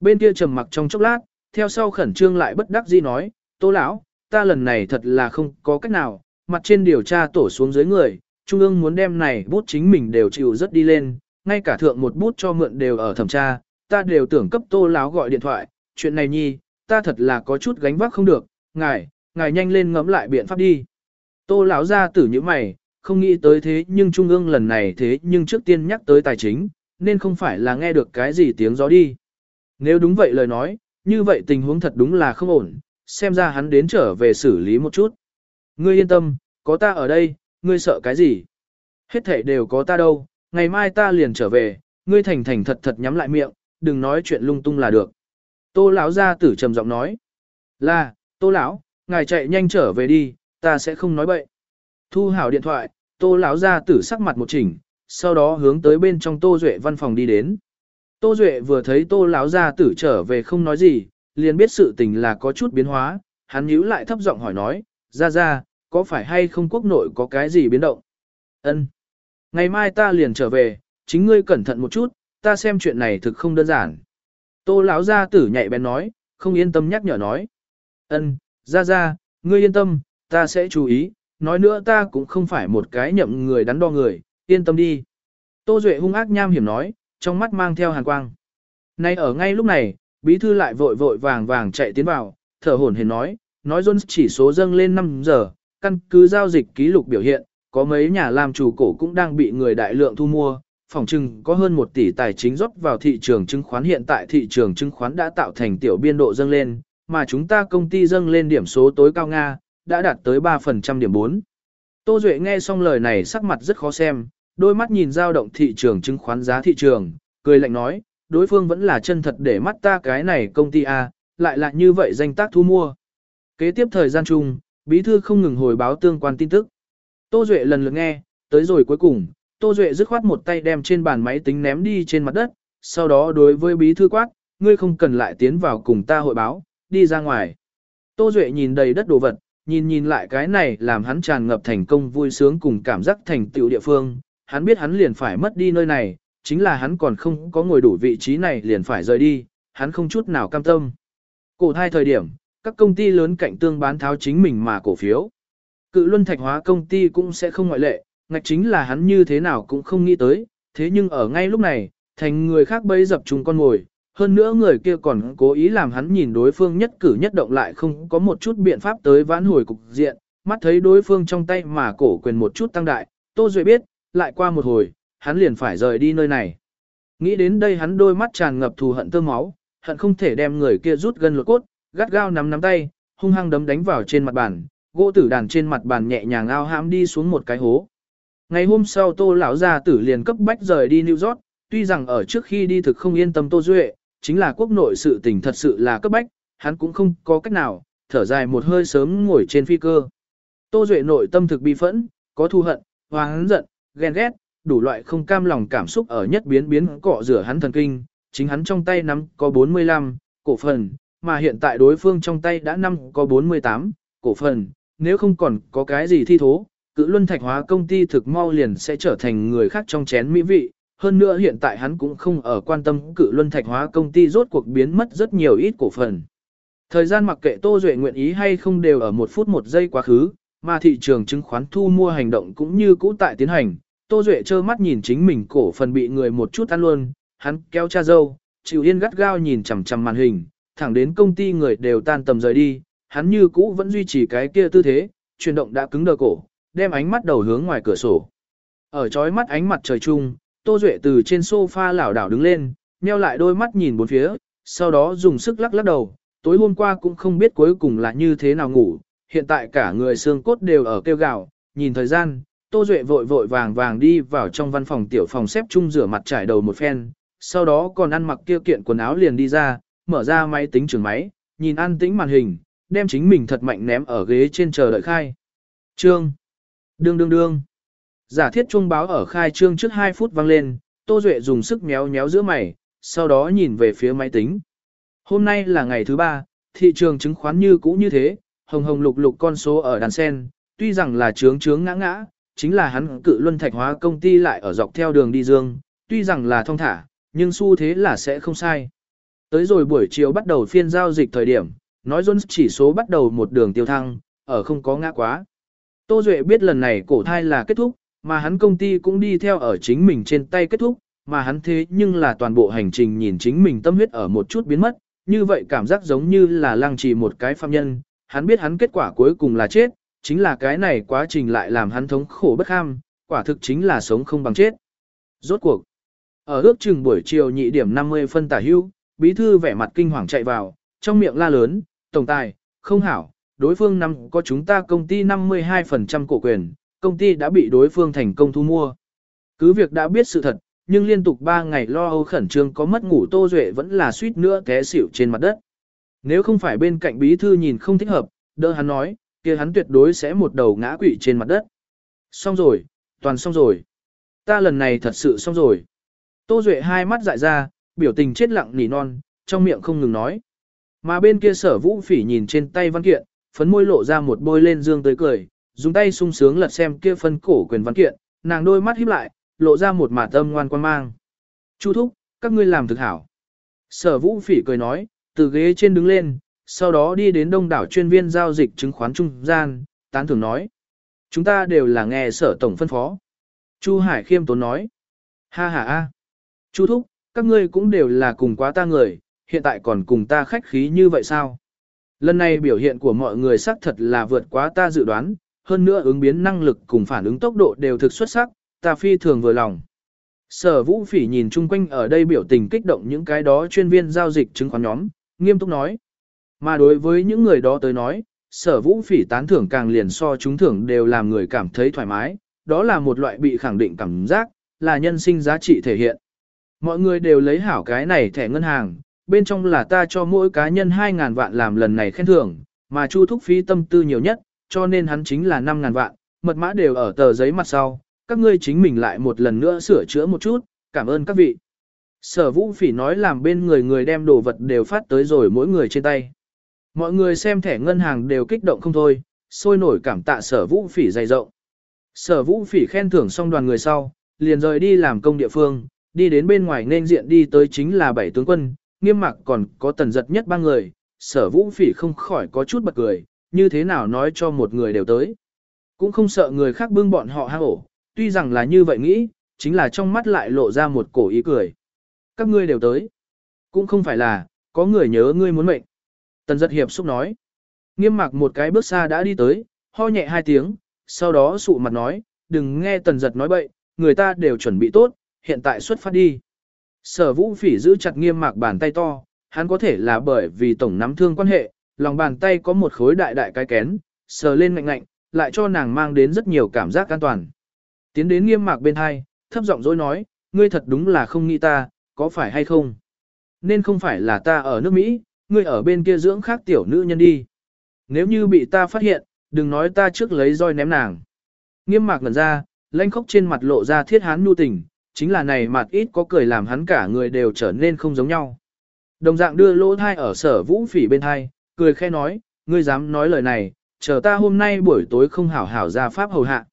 Bên kia trầm mặc trong chốc lát, theo sau khẩn trương lại bất đắc dĩ nói, Tô lão, ta lần này thật là không có cách nào, mặt trên điều tra tổ xuống dưới người, trung ương muốn đem này bút chính mình đều chịu rất đi lên, ngay cả thượng một bút cho mượn đều ở thẩm tra, ta đều tưởng cấp Tô lão gọi điện thoại, chuyện này nhi, ta thật là có chút gánh vác không được, ngài, ngài nhanh lên ngẫm lại biện pháp đi. Tô lão ra tử như mày, không nghĩ tới thế nhưng trung ương lần này thế nhưng trước tiên nhắc tới tài chính, nên không phải là nghe được cái gì tiếng gió đi. Nếu đúng vậy lời nói, như vậy tình huống thật đúng là không ổn, xem ra hắn đến trở về xử lý một chút. Ngươi yên tâm, có ta ở đây, ngươi sợ cái gì? Hết thảy đều có ta đâu, ngày mai ta liền trở về, ngươi thành thành thật thật nhắm lại miệng, đừng nói chuyện lung tung là được. Tô lão gia tử trầm giọng nói. Là, tô lão, ngài chạy nhanh trở về đi, ta sẽ không nói bậy. Thu hảo điện thoại, tô lão gia tử sắc mặt một chỉnh, sau đó hướng tới bên trong tô duệ văn phòng đi đến. Tô duệ vừa thấy tô lão gia tử trở về không nói gì, liền biết sự tình là có chút biến hóa, hắn nhíu lại thấp giọng hỏi nói, ra ra, có phải hay không quốc nội có cái gì biến động? Ân. Ngày mai ta liền trở về, chính ngươi cẩn thận một chút, ta xem chuyện này thực không đơn giản. Tô lão gia tử nhạy bén nói, không yên tâm nhắc nhở nói. Ân, ra ra, ngươi yên tâm, ta sẽ chú ý, nói nữa ta cũng không phải một cái nhậm người đắn đo người, yên tâm đi. Tô Duệ hung ác nham hiểm nói, trong mắt mang theo hàn quang. Nay ở ngay lúc này, bí thư lại vội vội vàng vàng chạy tiến vào, thở hổn hển nói, nói Jones chỉ số dâng lên 5 giờ, căn cứ giao dịch ký lục biểu hiện, có mấy nhà làm chủ cổ cũng đang bị người đại lượng thu mua, phòng trừng có hơn 1 tỷ tài chính rót vào thị trường chứng khoán hiện tại thị trường chứng khoán đã tạo thành tiểu biên độ dâng lên, mà chúng ta công ty dâng lên điểm số tối cao Nga, đã đạt tới 3% điểm 4. Tô Duệ nghe xong lời này sắc mặt rất khó xem, đôi mắt nhìn dao động thị trường chứng khoán giá thị trường, cười lạnh nói, đối phương vẫn là chân thật để mắt ta cái này công ty A, lại là như vậy danh tác thu mua. Kế tiếp thời gian chung, bí thư không ngừng hồi báo tương quan tin tức. Tô Duệ lần lượt nghe, tới rồi cuối cùng, Tô Duệ dứt khoát một tay đem trên bàn máy tính ném đi trên mặt đất, sau đó đối với bí thư quát, ngươi không cần lại tiến vào cùng ta hội báo, đi ra ngoài. Tô Duệ nhìn đầy đất đồ vật, nhìn nhìn lại cái này làm hắn tràn ngập thành công vui sướng cùng cảm giác thành tựu địa phương, hắn biết hắn liền phải mất đi nơi này, chính là hắn còn không có ngồi đủ vị trí này liền phải rời đi, hắn không chút nào cam tâm. Cổ thai thời điểm, các công ty lớn cạnh tương bán tháo chính mình mà cổ phiếu. Cự luân thạch hóa công ty cũng sẽ không ngoại lệ, ngạch chính là hắn như thế nào cũng không nghĩ tới, thế nhưng ở ngay lúc này, thành người khác bấy dập chung con ngồi, hơn nữa người kia còn cố ý làm hắn nhìn đối phương nhất cử nhất động lại không có một chút biện pháp tới vãn hồi cục diện, mắt thấy đối phương trong tay mà cổ quyền một chút tăng đại, Tô Duệ biết, lại qua một hồi, hắn liền phải rời đi nơi này. Nghĩ đến đây hắn đôi mắt tràn ngập thù hận tơ máu, hận không thể đem người kia rút gần lột cốt, gắt gao nắm nắm tay, hung hăng đấm đánh vào trên mặt bàn, gỗ tử đàn trên mặt bàn nhẹ nhàng ao hãm đi xuống một cái hố. Ngày hôm sau Tô lão gia tử liền cấp bách rời đi New York, tuy rằng ở trước khi đi thực không yên tâm Tô Duệ, chính là quốc nội sự tình thật sự là cấp bách, hắn cũng không có cách nào, thở dài một hơi sớm ngồi trên phi cơ. Tô Duệ nội tâm thực bi phẫn, có thù hận, hoáng giận, ghen ghét, đủ loại không cam lòng cảm xúc ở nhất biến biến cọ rửa hắn thần kinh, chính hắn trong tay nắm có 45 cổ phần, mà hiện tại đối phương trong tay đã năm có 48 cổ phần, nếu không còn có cái gì thi thố, cự luân thạch hóa công ty thực mau liền sẽ trở thành người khác trong chén mỹ vị. Hơn nữa hiện tại hắn cũng không ở quan tâm cự luân thạch hóa công ty rốt cuộc biến mất rất nhiều ít cổ phần. Thời gian mặc kệ Tô Duệ nguyện ý hay không đều ở một phút một giây quá khứ, mà thị trường chứng khoán thu mua hành động cũng như cũ tại tiến hành. Tô Duệ trơ mắt nhìn chính mình cổ phần bị người một chút ăn luôn, hắn kéo cha dâu, chịu yên gắt gao nhìn chằm chằm màn hình, thẳng đến công ty người đều tan tầm rời đi, hắn như cũ vẫn duy trì cái kia tư thế, chuyển động đã cứng đờ cổ, đem ánh mắt đầu hướng ngoài cửa sổ. Ở chói mắt ánh mặt trời chung, Tô Duệ từ trên sofa lảo đảo đứng lên, nheo lại đôi mắt nhìn bốn phía, sau đó dùng sức lắc lắc đầu, tối hôm qua cũng không biết cuối cùng là như thế nào ngủ, hiện tại cả người xương cốt đều ở kêu gào. nhìn thời gian, Tô Duệ vội vội vàng vàng đi vào trong văn phòng tiểu phòng xếp chung rửa mặt trải đầu một phen, sau đó còn ăn mặc kia kiện quần áo liền đi ra, mở ra máy tính trường máy, nhìn an tĩnh màn hình, đem chính mình thật mạnh ném ở ghế trên chờ đợi khai. Trương. Đương đương đương. Giả thiết chuông báo ở khai trương trước 2 phút vang lên, Tô Duệ dùng sức méo méo giữa mày, sau đó nhìn về phía máy tính. Hôm nay là ngày thứ ba, thị trường chứng khoán như cũ như thế, hồng hồng lục lục con số ở đàn sen, tuy rằng là trướng trướng ngã ngã, chính là hắn cự luân thạch hóa công ty lại ở dọc theo đường đi dương, tuy rằng là thông thả, nhưng xu thế là sẽ không sai. Tới rồi buổi chiều bắt đầu phiên giao dịch thời điểm, nói Jones chỉ số bắt đầu một đường tiêu thăng, ở không có ngã quá. Tô Duệ biết lần này cổ thai là kết thúc, mà hắn công ty cũng đi theo ở chính mình trên tay kết thúc, mà hắn thế nhưng là toàn bộ hành trình nhìn chính mình tâm huyết ở một chút biến mất, như vậy cảm giác giống như là lăng trì một cái phạm nhân, hắn biết hắn kết quả cuối cùng là chết, chính là cái này quá trình lại làm hắn thống khổ bất ham, quả thực chính là sống không bằng chết. Rốt cuộc, ở ước chừng buổi chiều nhị điểm 50 phân tả hưu, bí thư vẻ mặt kinh hoàng chạy vào, trong miệng la lớn, tổng tài, không hảo, đối phương năm có chúng ta công ty 52% cổ quyền, công ty đã bị đối phương thành công thu mua. Cứ việc đã biết sự thật, nhưng liên tục 3 ngày lo âu khẩn trương có mất ngủ Tô Duệ vẫn là suýt nữa té xỉu trên mặt đất. Nếu không phải bên cạnh bí thư nhìn không thích hợp, đỡ hắn nói, kia hắn tuyệt đối sẽ một đầu ngã quỵ trên mặt đất. Xong rồi, toàn xong rồi. Ta lần này thật sự xong rồi. Tô Duệ hai mắt dại ra, biểu tình chết lặng nỉ non, trong miệng không ngừng nói. Mà bên kia sở vũ phỉ nhìn trên tay văn kiện, phấn môi lộ ra một bôi lên dương tới cười, dùng tay sung sướng lật xem kia phân cổ quyền văn kiện, nàng đôi mắt híp lại, lộ ra một mả tâm ngoan quan mang. Chu thúc, các ngươi làm thực hảo. Sở vũ phỉ cười nói, từ ghế trên đứng lên, sau đó đi đến đông đảo chuyên viên giao dịch chứng khoán trung gian, tán thưởng nói. Chúng ta đều là nghe sở tổng phân phó. Chu Hải khiêm tốn nói. Ha ha a. Chu thúc, các ngươi cũng đều là cùng quá ta người, hiện tại còn cùng ta khách khí như vậy sao? Lần này biểu hiện của mọi người xác thật là vượt quá ta dự đoán, hơn nữa ứng biến năng lực cùng phản ứng tốc độ đều thực xuất sắc, ta phi thường vừa lòng. Sở vũ phỉ nhìn chung quanh ở đây biểu tình kích động những cái đó chuyên viên giao dịch chứng khoán nhóm, nghiêm túc nói. Mà đối với những người đó tới nói, sở vũ phỉ tán thưởng càng liền so chúng thưởng đều làm người cảm thấy thoải mái, đó là một loại bị khẳng định cảm giác, là nhân sinh giá trị thể hiện. Mọi người đều lấy hảo cái này thẻ ngân hàng, bên trong là ta cho mỗi cá nhân 2.000 vạn làm lần này khen thưởng, mà chu thúc phí tâm tư nhiều nhất, cho nên hắn chính là 5.000 vạn, mật mã đều ở tờ giấy mặt sau, các ngươi chính mình lại một lần nữa sửa chữa một chút, cảm ơn các vị. Sở vũ phỉ nói làm bên người người đem đồ vật đều phát tới rồi mỗi người trên tay. Mọi người xem thẻ ngân hàng đều kích động không thôi, sôi nổi cảm tạ sở vũ phỉ dày rộng. Sở vũ phỉ khen thưởng xong đoàn người sau, liền rời đi làm công địa phương, đi đến bên ngoài nên diện đi tới chính là bảy tướng quân, nghiêm mặc còn có tần giật nhất ba người, sở vũ phỉ không khỏi có chút bật cười, như thế nào nói cho một người đều tới. Cũng không sợ người khác bưng bọn họ hang ổ, tuy rằng là như vậy nghĩ, chính là trong mắt lại lộ ra một cổ ý cười. Các ngươi đều tới. Cũng không phải là, có người nhớ ngươi muốn mệnh. Tần giật hiệp xúc nói. Nghiêm mặc một cái bước xa đã đi tới, ho nhẹ hai tiếng, sau đó sụ mặt nói, đừng nghe tần giật nói bậy, người ta đều chuẩn bị tốt, hiện tại xuất phát đi. Sở vũ phỉ giữ chặt nghiêm mạc bàn tay to, hắn có thể là bởi vì tổng nắm thương quan hệ, lòng bàn tay có một khối đại đại cái kén, sờ lên mạnh ngạnh, lại cho nàng mang đến rất nhiều cảm giác an toàn. Tiến đến nghiêm mạc bên hai, thấp giọng dối nói, ngươi thật đúng là không nghĩ ta, có phải hay không? Nên không phải là ta ở nước Mỹ, ngươi ở bên kia dưỡng khác tiểu nữ nhân đi. Nếu như bị ta phát hiện, đừng nói ta trước lấy roi ném nàng. Nghiêm mạc ngẩn ra, lanh khóc trên mặt lộ ra thiết hán nu tình, chính là này mặt ít có cười làm hắn cả người đều trở nên không giống nhau. Đồng dạng đưa lỗ thai ở sở vũ phỉ bên thai, cười khe nói, ngươi dám nói lời này, chờ ta hôm nay buổi tối không hảo hảo ra pháp hầu hạ.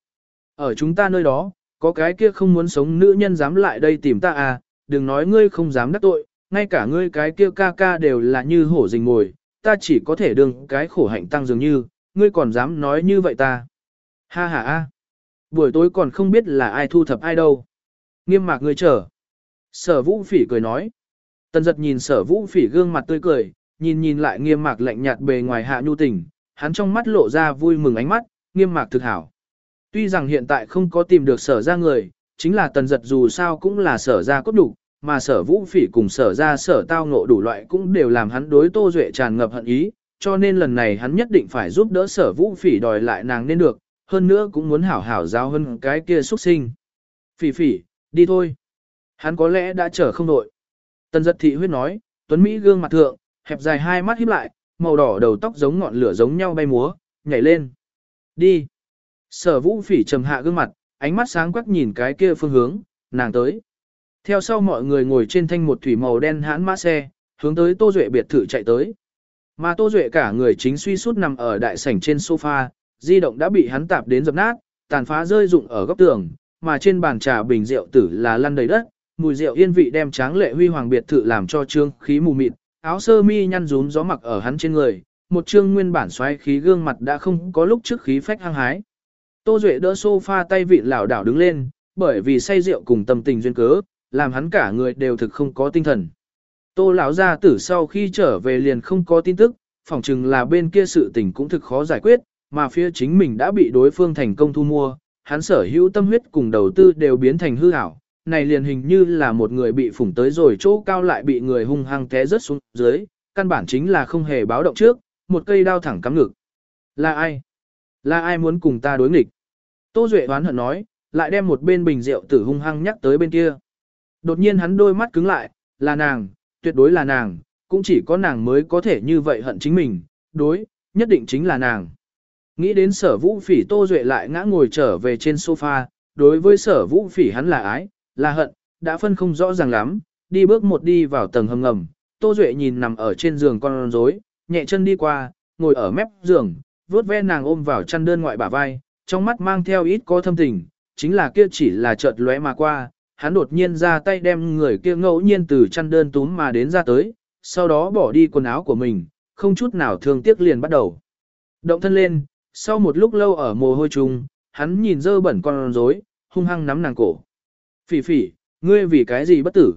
Ở chúng ta nơi đó, có cái kia không muốn sống nữ nhân dám lại đây tìm ta à, đừng nói ngươi không dám đắc tội, ngay cả ngươi cái kia ca ca đều là như hổ rình ngồi, ta chỉ có thể đừng cái khổ hạnh tăng dường như, ngươi còn dám nói như vậy ta. Ha ha a, buổi tối còn không biết là ai thu thập ai đâu. Nghiêm mạc ngươi chờ. Sở vũ phỉ cười nói. Tần giật nhìn sở vũ phỉ gương mặt tươi cười, nhìn nhìn lại nghiêm mạc lạnh nhạt bề ngoài hạ nhu tình, hắn trong mắt lộ ra vui mừng ánh mắt, nghiêm mạc thực hảo. Tuy rằng hiện tại không có tìm được sở ra người, chính là tần giật dù sao cũng là sở ra cốt đủ, mà sở vũ phỉ cùng sở ra sở tao ngộ đủ loại cũng đều làm hắn đối tô duệ tràn ngập hận ý, cho nên lần này hắn nhất định phải giúp đỡ sở vũ phỉ đòi lại nàng nên được, hơn nữa cũng muốn hảo hảo giáo hơn cái kia xuất sinh. Phỉ phỉ, đi thôi. Hắn có lẽ đã chờ không đội. Tần giật thị huyết nói, Tuấn Mỹ gương mặt thượng, hẹp dài hai mắt híp lại, màu đỏ đầu tóc giống ngọn lửa giống nhau bay múa, nhảy lên. Đi. Sở vũ phỉ trầm hạ gương mặt, ánh mắt sáng quắc nhìn cái kia phương hướng, nàng tới. Theo sau mọi người ngồi trên thanh một thủy màu đen hãn mã xe, hướng tới Tô Duệ biệt thự chạy tới. Mà Tô Duệ cả người chính suy suốt nằm ở đại sảnh trên sofa, di động đã bị hắn tạp đến dập nát, tàn phá rơi rụng ở góc tường, mà trên bàn trà bình rượu tử là lăn đầy đất, mùi rượu yên vị đem tráng lệ huy hoàng biệt thự làm cho trương khí mù mịt, áo sơ mi nhăn rún gió mặc ở hắn trên người, một trương nguyên bản xoáy khí gương mặt đã không có lúc trước khí phách hăng hái. Tô Duệ đỡ sofa tay vị lảo đảo đứng lên, bởi vì say rượu cùng tâm tình duyên cớ, làm hắn cả người đều thực không có tinh thần. Tô lão gia tử sau khi trở về liền không có tin tức, phỏng chừng là bên kia sự tình cũng thực khó giải quyết, mà phía chính mình đã bị đối phương thành công thu mua, hắn sở hữu tâm huyết cùng đầu tư đều biến thành hư ảo, này liền hình như là một người bị phủng tới rồi chỗ cao lại bị người hung hăng té rớt xuống dưới, căn bản chính là không hề báo động trước, một cây đao thẳng cắm ngực. Là ai? Là ai muốn cùng ta đối nghịch? Tô Duệ đoán hận nói, lại đem một bên bình rượu tử hung hăng nhắc tới bên kia. Đột nhiên hắn đôi mắt cứng lại, là nàng, tuyệt đối là nàng, cũng chỉ có nàng mới có thể như vậy hận chính mình, đối, nhất định chính là nàng. Nghĩ đến sở vũ phỉ tô duệ lại ngã ngồi trở về trên sofa, đối với sở vũ phỉ hắn là ái, là hận, đã phân không rõ ràng lắm, đi bước một đi vào tầng hầm ngầm, tô duệ nhìn nằm ở trên giường con rối, nhẹ chân đi qua, ngồi ở mép giường, vuốt ve nàng ôm vào chăn đơn ngoại bả vai, trong mắt mang theo ít có thâm tình, chính là kia chỉ là chợt lóe mà qua, hắn đột nhiên ra tay đem người kia ngẫu nhiên từ chăn đơn túm mà đến ra tới, sau đó bỏ đi quần áo của mình, không chút nào thương tiếc liền bắt đầu. Động thân lên, sau một lúc lâu ở mồ hôi trùng, hắn nhìn dơ bẩn con rối, hung hăng nắm nàng cổ. Phỉ phỉ, ngươi vì cái gì bất tử?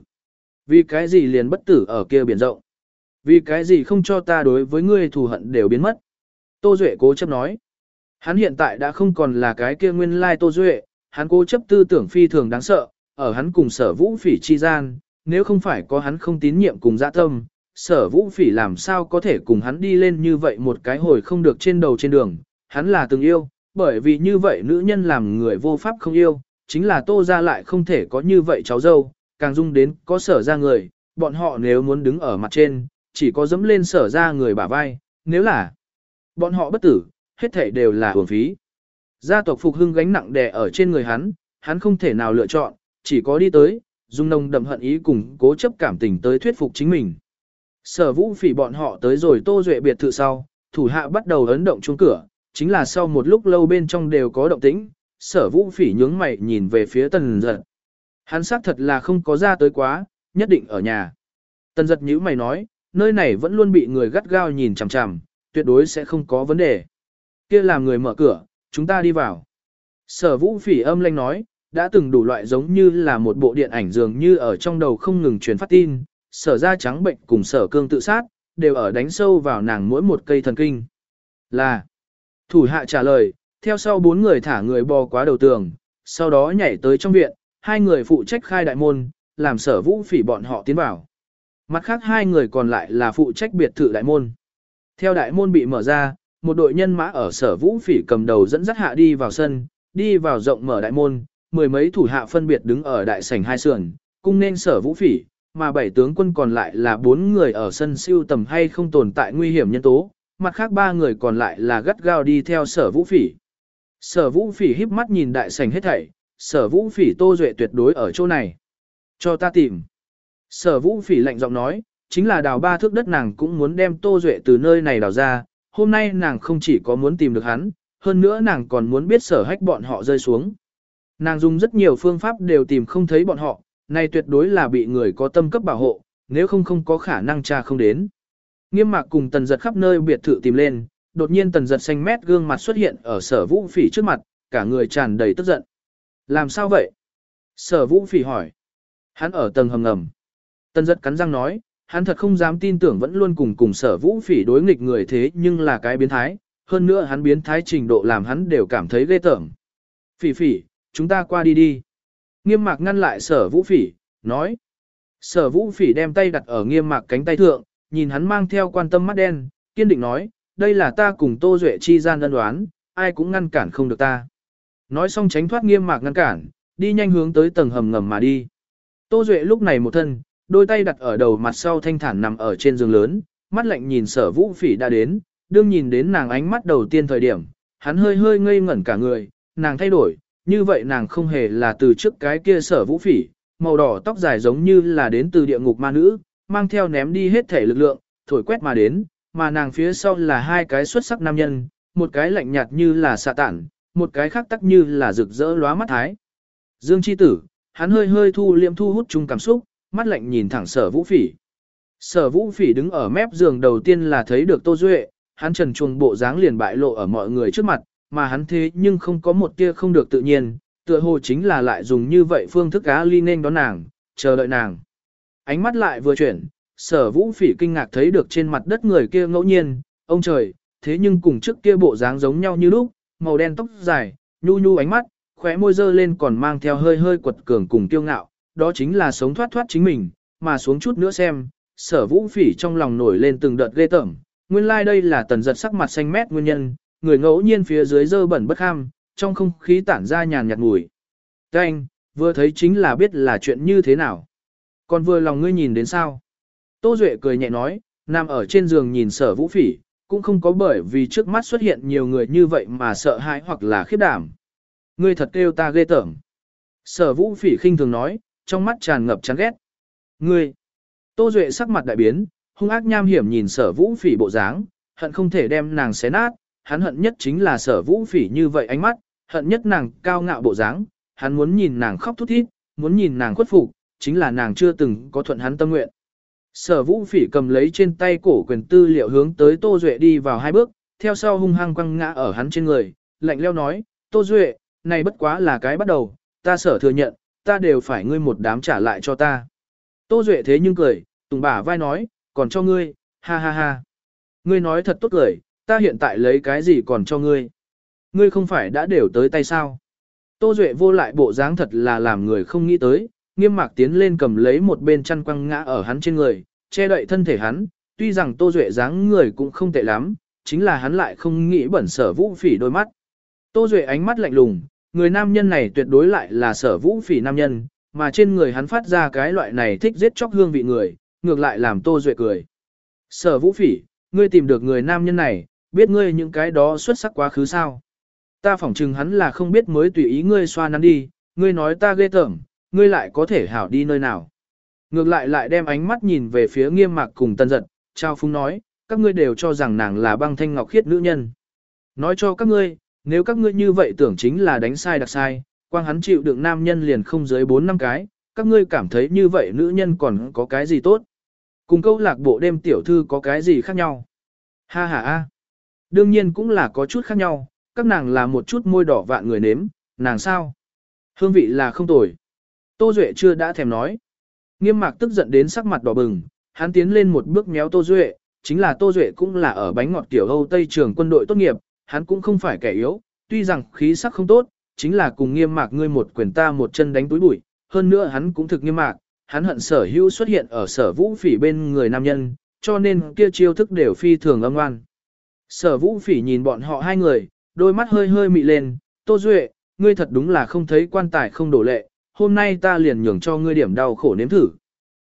Vì cái gì liền bất tử ở kia biển rộng? Vì cái gì không cho ta đối với ngươi thù hận đều biến mất? Tô Duệ cố chấp nói. Hắn hiện tại đã không còn là cái kia nguyên lai Tô Duệ, hắn cố chấp tư tưởng phi thường đáng sợ, ở hắn cùng sở vũ phỉ chi gian, nếu không phải có hắn không tín nhiệm cùng dạ tâm, sở vũ phỉ làm sao có thể cùng hắn đi lên như vậy một cái hồi không được trên đầu trên đường, hắn là từng yêu, bởi vì như vậy nữ nhân làm người vô pháp không yêu, chính là tô ra lại không thể có như vậy cháu dâu, càng dung đến có sở ra người, bọn họ nếu muốn đứng ở mặt trên, chỉ có dẫm lên sở ra người bả vai, nếu là bọn họ bất tử, hết thể đều là hưởng phí. Gia tộc Phục Hưng gánh nặng đè ở trên người hắn, hắn không thể nào lựa chọn, chỉ có đi tới, dung nông đậm hận ý cùng cố chấp cảm tình tới thuyết phục chính mình. Sở vũ phỉ bọn họ tới rồi tô duệ biệt thự sau, thủ hạ bắt đầu ấn động chuông cửa, chính là sau một lúc lâu bên trong đều có động tĩnh, sở vũ phỉ nhướng mày nhìn về phía tần giật. Hắn xác thật là không có ra tới quá, nhất định ở nhà. Tần giật nhíu mày nói, nơi này vẫn luôn bị người gắt gao nhìn chằm chằm, tuyệt đối sẽ không có vấn đề. kia làm người mở cửa, chúng ta đi vào. Sở vũ phỉ âm lanh nói, đã từng đủ loại giống như là một bộ điện ảnh dường như ở trong đầu không ngừng truyền phát tin, sở da trắng bệnh cùng sở cương tự sát, đều ở đánh sâu vào nàng mỗi một cây thần kinh. Là, thủ hạ trả lời, theo sau bốn người thả người bò quá đầu tường, sau đó nhảy tới trong viện, hai người phụ trách khai đại môn, làm sở vũ phỉ bọn họ tiến vào. Mặt khác hai người còn lại là phụ trách biệt thự đại môn. Theo đại môn bị mở ra, một đội nhân mã ở sở vũ phỉ cầm đầu dẫn dắt hạ đi vào sân, đi vào rộng mở đại môn, mười mấy thủ hạ phân biệt đứng ở đại sảnh hai sườn, cung nên sở vũ phỉ, mà bảy tướng quân còn lại là bốn người ở sân siêu tầm hay không tồn tại nguy hiểm nhân tố, mặt khác ba người còn lại là gắt gao đi theo sở vũ phỉ. Sở vũ phỉ híp mắt nhìn đại sảnh hết thảy, sở vũ phỉ tô duệ tuyệt đối ở chỗ này. Cho ta tìm. Sở vũ phỉ lạnh giọng nói, chính là đào ba thước đất nàng cũng muốn đem tô duệ từ nơi này đào ra, hôm nay nàng không chỉ có muốn tìm được hắn, hơn nữa nàng còn muốn biết sở hách bọn họ rơi xuống. Nàng dùng rất nhiều phương pháp đều tìm không thấy bọn họ, này tuyệt đối là bị người có tâm cấp bảo hộ, nếu không không có khả năng tra không đến. Nghiêm mạc cùng tần giật khắp nơi biệt thự tìm lên, đột nhiên tần giật xanh mét gương mặt xuất hiện ở sở vũ phỉ trước mặt, cả người tràn đầy tức giận. Làm sao vậy? Sở vũ phỉ hỏi. Hắn ở tầng hầm ngầm. Tần giật cắn răng nói, hắn thật không dám tin tưởng vẫn luôn cùng cùng sở vũ phỉ đối nghịch người thế nhưng là cái biến thái, hơn nữa hắn biến thái trình độ làm hắn đều cảm thấy ghê tởm. Phỉ phỉ, chúng ta qua đi đi. Nghiêm mạc ngăn lại sở vũ phỉ, nói. Sở vũ phỉ đem tay đặt ở nghiêm mạc cánh tay thượng, nhìn hắn mang theo quan tâm mắt đen, kiên định nói, đây là ta cùng Tô Duệ chi gian đơn đoán, ai cũng ngăn cản không được ta. Nói xong tránh thoát nghiêm mạc ngăn cản, đi nhanh hướng tới tầng hầm ngầm mà đi. Tô Duệ lúc này một thân, đôi tay đặt ở đầu mặt sau thanh thản nằm ở trên giường lớn, mắt lạnh nhìn sở vũ phỉ đã đến, đương nhìn đến nàng ánh mắt đầu tiên thời điểm, hắn hơi hơi ngây ngẩn cả người, nàng thay đổi, như vậy nàng không hề là từ trước cái kia sở vũ phỉ, màu đỏ tóc dài giống như là đến từ địa ngục ma nữ, mang theo ném đi hết thể lực lượng, thổi quét mà đến, mà nàng phía sau là hai cái xuất sắc nam nhân, một cái lạnh nhạt như là xạ tản, một cái khác tắc như là rực rỡ lóa mắt thái. Dương chi tử, hắn hơi hơi thu liệm thu hút chung cảm xúc, mắt lạnh nhìn thẳng sở vũ phỉ. Sở vũ phỉ đứng ở mép giường đầu tiên là thấy được Tô Duệ, hắn trần chuồng bộ dáng liền bại lộ ở mọi người trước mặt, mà hắn thế nhưng không có một tia không được tự nhiên, tựa hồ chính là lại dùng như vậy phương thức á ly nên đón nàng, chờ đợi nàng. Ánh mắt lại vừa chuyển, sở vũ phỉ kinh ngạc thấy được trên mặt đất người kia ngẫu nhiên, ông trời, thế nhưng cùng trước kia bộ dáng giống nhau như lúc, màu đen tóc dài, nhu nhu ánh mắt, khóe môi dơ lên còn mang theo hơi hơi quật cường cùng tiêu ngạo, đó chính là sống thoát thoát chính mình, mà xuống chút nữa xem, sở vũ phỉ trong lòng nổi lên từng đợt ghê tởm, nguyên lai like đây là tần giật sắc mặt xanh mét nguyên nhân, người ngẫu nhiên phía dưới dơ bẩn bất ham, trong không khí tản ra nhàn nhạt mùi. Canh, vừa thấy chính là biết là chuyện như thế nào. Còn vừa lòng ngươi nhìn đến sao? Tô Duệ cười nhẹ nói, nằm ở trên giường nhìn sở vũ phỉ, cũng không có bởi vì trước mắt xuất hiện nhiều người như vậy mà sợ hãi hoặc là khiếp đảm. Ngươi thật kêu ta ghê tởm. Sở vũ phỉ khinh thường nói, trong mắt tràn ngập chán ghét. Ngươi! Tô Duệ sắc mặt đại biến, hung ác nham hiểm nhìn sở vũ phỉ bộ dáng, hận không thể đem nàng xé nát, hắn hận nhất chính là sở vũ phỉ như vậy ánh mắt, hận nhất nàng cao ngạo bộ dáng, hắn muốn nhìn nàng khóc thút thít, muốn nhìn nàng khuất phục, chính là nàng chưa từng có thuận hắn tâm nguyện. Sở vũ phỉ cầm lấy trên tay cổ quyền tư liệu hướng tới Tô Duệ đi vào hai bước, theo sau hung hăng quăng ngã ở hắn trên người, lạnh leo nói, Tô Duệ, này bất quá là cái bắt đầu, ta sở thừa nhận, ta đều phải ngươi một đám trả lại cho ta. Tô Duệ thế nhưng cười, tùng bả vai nói, còn cho ngươi, ha ha ha. Ngươi nói thật tốt cười, ta hiện tại lấy cái gì còn cho ngươi. Ngươi không phải đã đều tới tay sao. Tô Duệ vô lại bộ dáng thật là làm người không nghĩ tới, nghiêm mạc tiến lên cầm lấy một bên chăn quăng ngã ở hắn trên người, che đậy thân thể hắn, tuy rằng Tô Duệ dáng người cũng không tệ lắm, chính là hắn lại không nghĩ bẩn sở vũ phỉ đôi mắt. Tô Duệ ánh mắt lạnh lùng, người nam nhân này tuyệt đối lại là sở vũ phỉ nam nhân, mà trên người hắn phát ra cái loại này thích giết chóc hương vị người, ngược lại làm Tô Duệ cười. Sở vũ phỉ, ngươi tìm được người nam nhân này, biết ngươi những cái đó xuất sắc quá khứ sao. Ta phỏng chừng hắn là không biết mới tùy ý ngươi xoa nắn đi, ngươi nói ta ghê tởm, ngươi lại có thể hảo đi nơi nào. Ngược lại lại đem ánh mắt nhìn về phía nghiêm mạc cùng tân giật, trao phúng nói, các ngươi đều cho rằng nàng là băng thanh ngọc khiết nữ nhân. Nói cho các ngươi, nếu các ngươi như vậy tưởng chính là đánh sai đặc sai, quang hắn chịu đựng nam nhân liền không dưới 4 năm cái, các ngươi cảm thấy như vậy nữ nhân còn có cái gì tốt. Cùng câu lạc bộ đêm tiểu thư có cái gì khác nhau. Ha ha ha. Đương nhiên cũng là có chút khác nhau, các nàng là một chút môi đỏ vạn người nếm, nàng sao? Hương vị là không tồi. Tô Duệ chưa đã thèm nói. Nghiêm mạc tức giận đến sắc mặt đỏ bừng, hắn tiến lên một bước méo Tô Duệ, chính là Tô Duệ cũng là ở bánh ngọt tiểu Âu Tây trường quân đội tốt nghiệp, hắn cũng không phải kẻ yếu, tuy rằng khí sắc không tốt, chính là cùng nghiêm mạc ngươi một quyền ta một chân đánh túi bụi, hơn nữa hắn cũng thực nghiêm mạc, hắn hận sở hữu xuất hiện ở sở vũ phỉ bên người nam nhân, cho nên kia chiêu thức đều phi thường âm ngoan. Sở vũ phỉ nhìn bọn họ hai người, đôi mắt hơi hơi mị lên, Tô Duệ, ngươi thật đúng là không thấy quan tài không đổ lệ, hôm nay ta liền nhường cho ngươi điểm đau khổ nếm thử.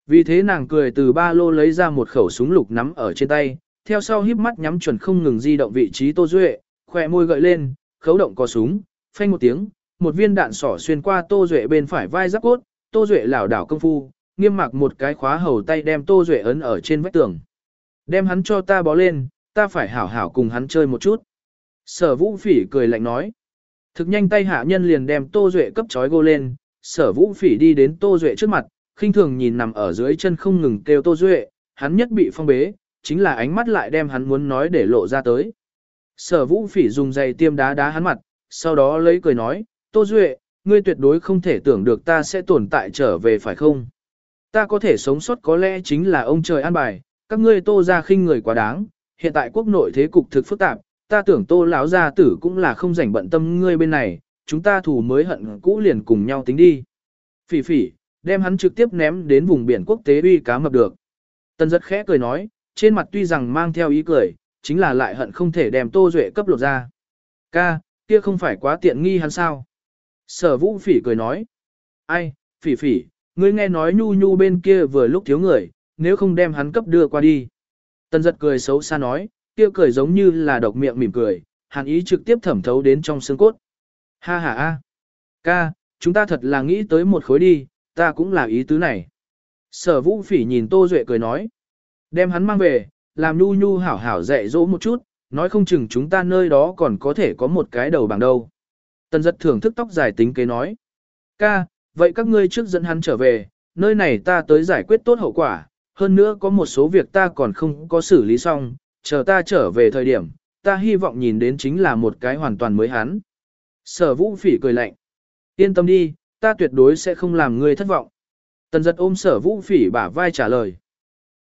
Vì thế nàng cười từ ba lô lấy ra một khẩu súng lục nắm ở trên tay, theo sau híp mắt nhắm chuẩn không ngừng di động vị trí Tô Duệ, khỏe môi gợi lên, khấu động có súng, phanh một tiếng, một viên đạn sỏ xuyên qua Tô Duệ bên phải vai giáp cốt, Tô Duệ lảo đảo công phu, nghiêm mặc một cái khóa hầu tay đem Tô Duệ ấn ở trên vách tường. Đem hắn cho ta bó lên, ta phải hảo hảo cùng hắn chơi một chút. Sở vũ phỉ cười lạnh nói. Thực nhanh tay hạ nhân liền đem Tô Duệ cấp trói gô lên, sở vũ phỉ đi đến Tô Duệ trước mặt, khinh thường nhìn nằm ở dưới chân không ngừng kêu Tô Duệ, hắn nhất bị phong bế, chính là ánh mắt lại đem hắn muốn nói để lộ ra tới. Sở vũ phỉ dùng giày tiêm đá đá hắn mặt, sau đó lấy cười nói, Tô Duệ, ngươi tuyệt đối không thể tưởng được ta sẽ tồn tại trở về phải không? Ta có thể sống sót có lẽ chính là ông trời an bài, các ngươi tô ra khinh người quá đáng, hiện tại quốc nội thế cục thực phức tạp, ta tưởng tô lão gia tử cũng là không rảnh bận tâm ngươi bên này, chúng ta thù mới hận cũ liền cùng nhau tính đi. Phỉ phỉ, đem hắn trực tiếp ném đến vùng biển quốc tế uy cá mập được. Tân giật khẽ cười nói, trên mặt tuy rằng mang theo ý cười, chính là lại hận không thể đem tô duệ cấp lột ra. Ca, kia không phải quá tiện nghi hắn sao? Sở vũ phỉ cười nói. Ai, phỉ phỉ, ngươi nghe nói nhu nhu bên kia vừa lúc thiếu người, nếu không đem hắn cấp đưa qua đi. Tân giật cười xấu xa nói, kia cười giống như là độc miệng mỉm cười, hàn ý trực tiếp thẩm thấu đến trong xương cốt. Ha ha a, ca, chúng ta thật là nghĩ tới một khối đi, ta cũng là ý tứ này. Sở vũ phỉ nhìn Tô Duệ cười nói, đem hắn mang về, làm nhu nhu hảo hảo dạy dỗ một chút, nói không chừng chúng ta nơi đó còn có thể có một cái đầu bằng đâu. Tần giật thưởng thức tóc dài tính kế nói, ca, vậy các ngươi trước dẫn hắn trở về, nơi này ta tới giải quyết tốt hậu quả, hơn nữa có một số việc ta còn không có xử lý xong, chờ ta trở về thời điểm, ta hy vọng nhìn đến chính là một cái hoàn toàn mới hắn. Sở vũ phỉ cười lạnh. Yên tâm đi, ta tuyệt đối sẽ không làm ngươi thất vọng. Tần giật ôm sở vũ phỉ bả vai trả lời.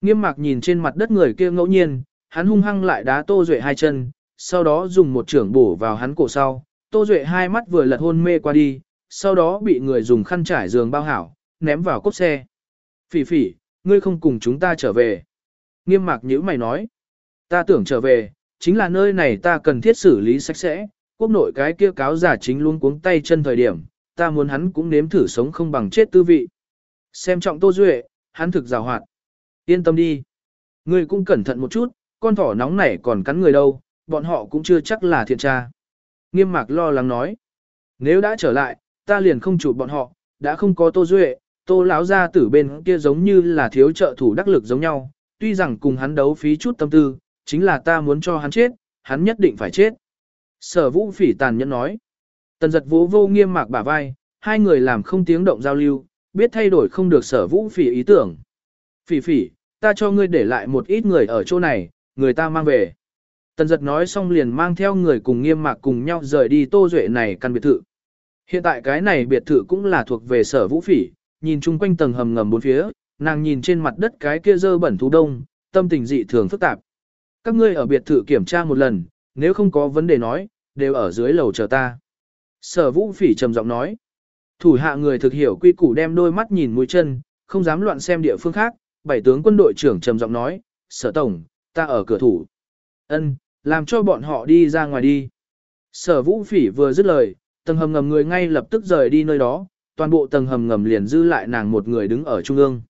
Nghiêm mạc nhìn trên mặt đất người kia ngẫu nhiên, hắn hung hăng lại đá tô duệ hai chân, sau đó dùng một trưởng bổ vào hắn cổ sau. Tô duệ hai mắt vừa lật hôn mê qua đi, sau đó bị người dùng khăn trải giường bao hảo, ném vào cốp xe. Phỉ phỉ, ngươi không cùng chúng ta trở về. Nghiêm mạc nhữ mày nói. Ta tưởng trở về, chính là nơi này ta cần thiết xử lý sạch sẽ, quốc nội cái kia cáo giả chính luôn cuống tay chân thời điểm, ta muốn hắn cũng nếm thử sống không bằng chết tư vị. Xem trọng Tô Duệ, hắn thực rào hoạt. Yên tâm đi. Ngươi cũng cẩn thận một chút, con thỏ nóng này còn cắn người đâu, bọn họ cũng chưa chắc là thiện tra. Nghiêm mạc lo lắng nói. Nếu đã trở lại, ta liền không chụp bọn họ, đã không có tô duệ, tô lão ra tử bên kia giống như là thiếu trợ thủ đắc lực giống nhau, tuy rằng cùng hắn đấu phí chút tâm tư, chính là ta muốn cho hắn chết, hắn nhất định phải chết. Sở vũ phỉ tàn nhẫn nói. Tần giật vũ vô nghiêm mạc bả vai, hai người làm không tiếng động giao lưu, biết thay đổi không được sở vũ phỉ ý tưởng. Phỉ phỉ, ta cho ngươi để lại một ít người ở chỗ này, người ta mang về. Tần giật nói xong liền mang theo người cùng nghiêm mạc cùng nhau rời đi tô duệ này căn biệt thự. Hiện tại cái này biệt thự cũng là thuộc về sở vũ phỉ, nhìn chung quanh tầng hầm ngầm bốn phía, nàng nhìn trên mặt đất cái kia dơ bẩn thú đông, tâm tình dị thường phức tạp. Các ngươi ở biệt thự kiểm tra một lần, nếu không có vấn đề nói, đều ở dưới lầu chờ ta. Sở vũ phỉ trầm giọng nói. Thủ hạ người thực hiểu quy củ đem đôi mắt nhìn mũi chân, không dám loạn xem địa phương khác, bảy tướng quân đội trưởng trầm giọng nói, sở tổng, ta ở cửa thủ. ân làm cho bọn họ đi ra ngoài đi. Sở vũ phỉ vừa dứt lời, tầng hầm ngầm người ngay lập tức rời đi nơi đó, toàn bộ tầng hầm ngầm liền dư lại nàng một người đứng ở trung ương.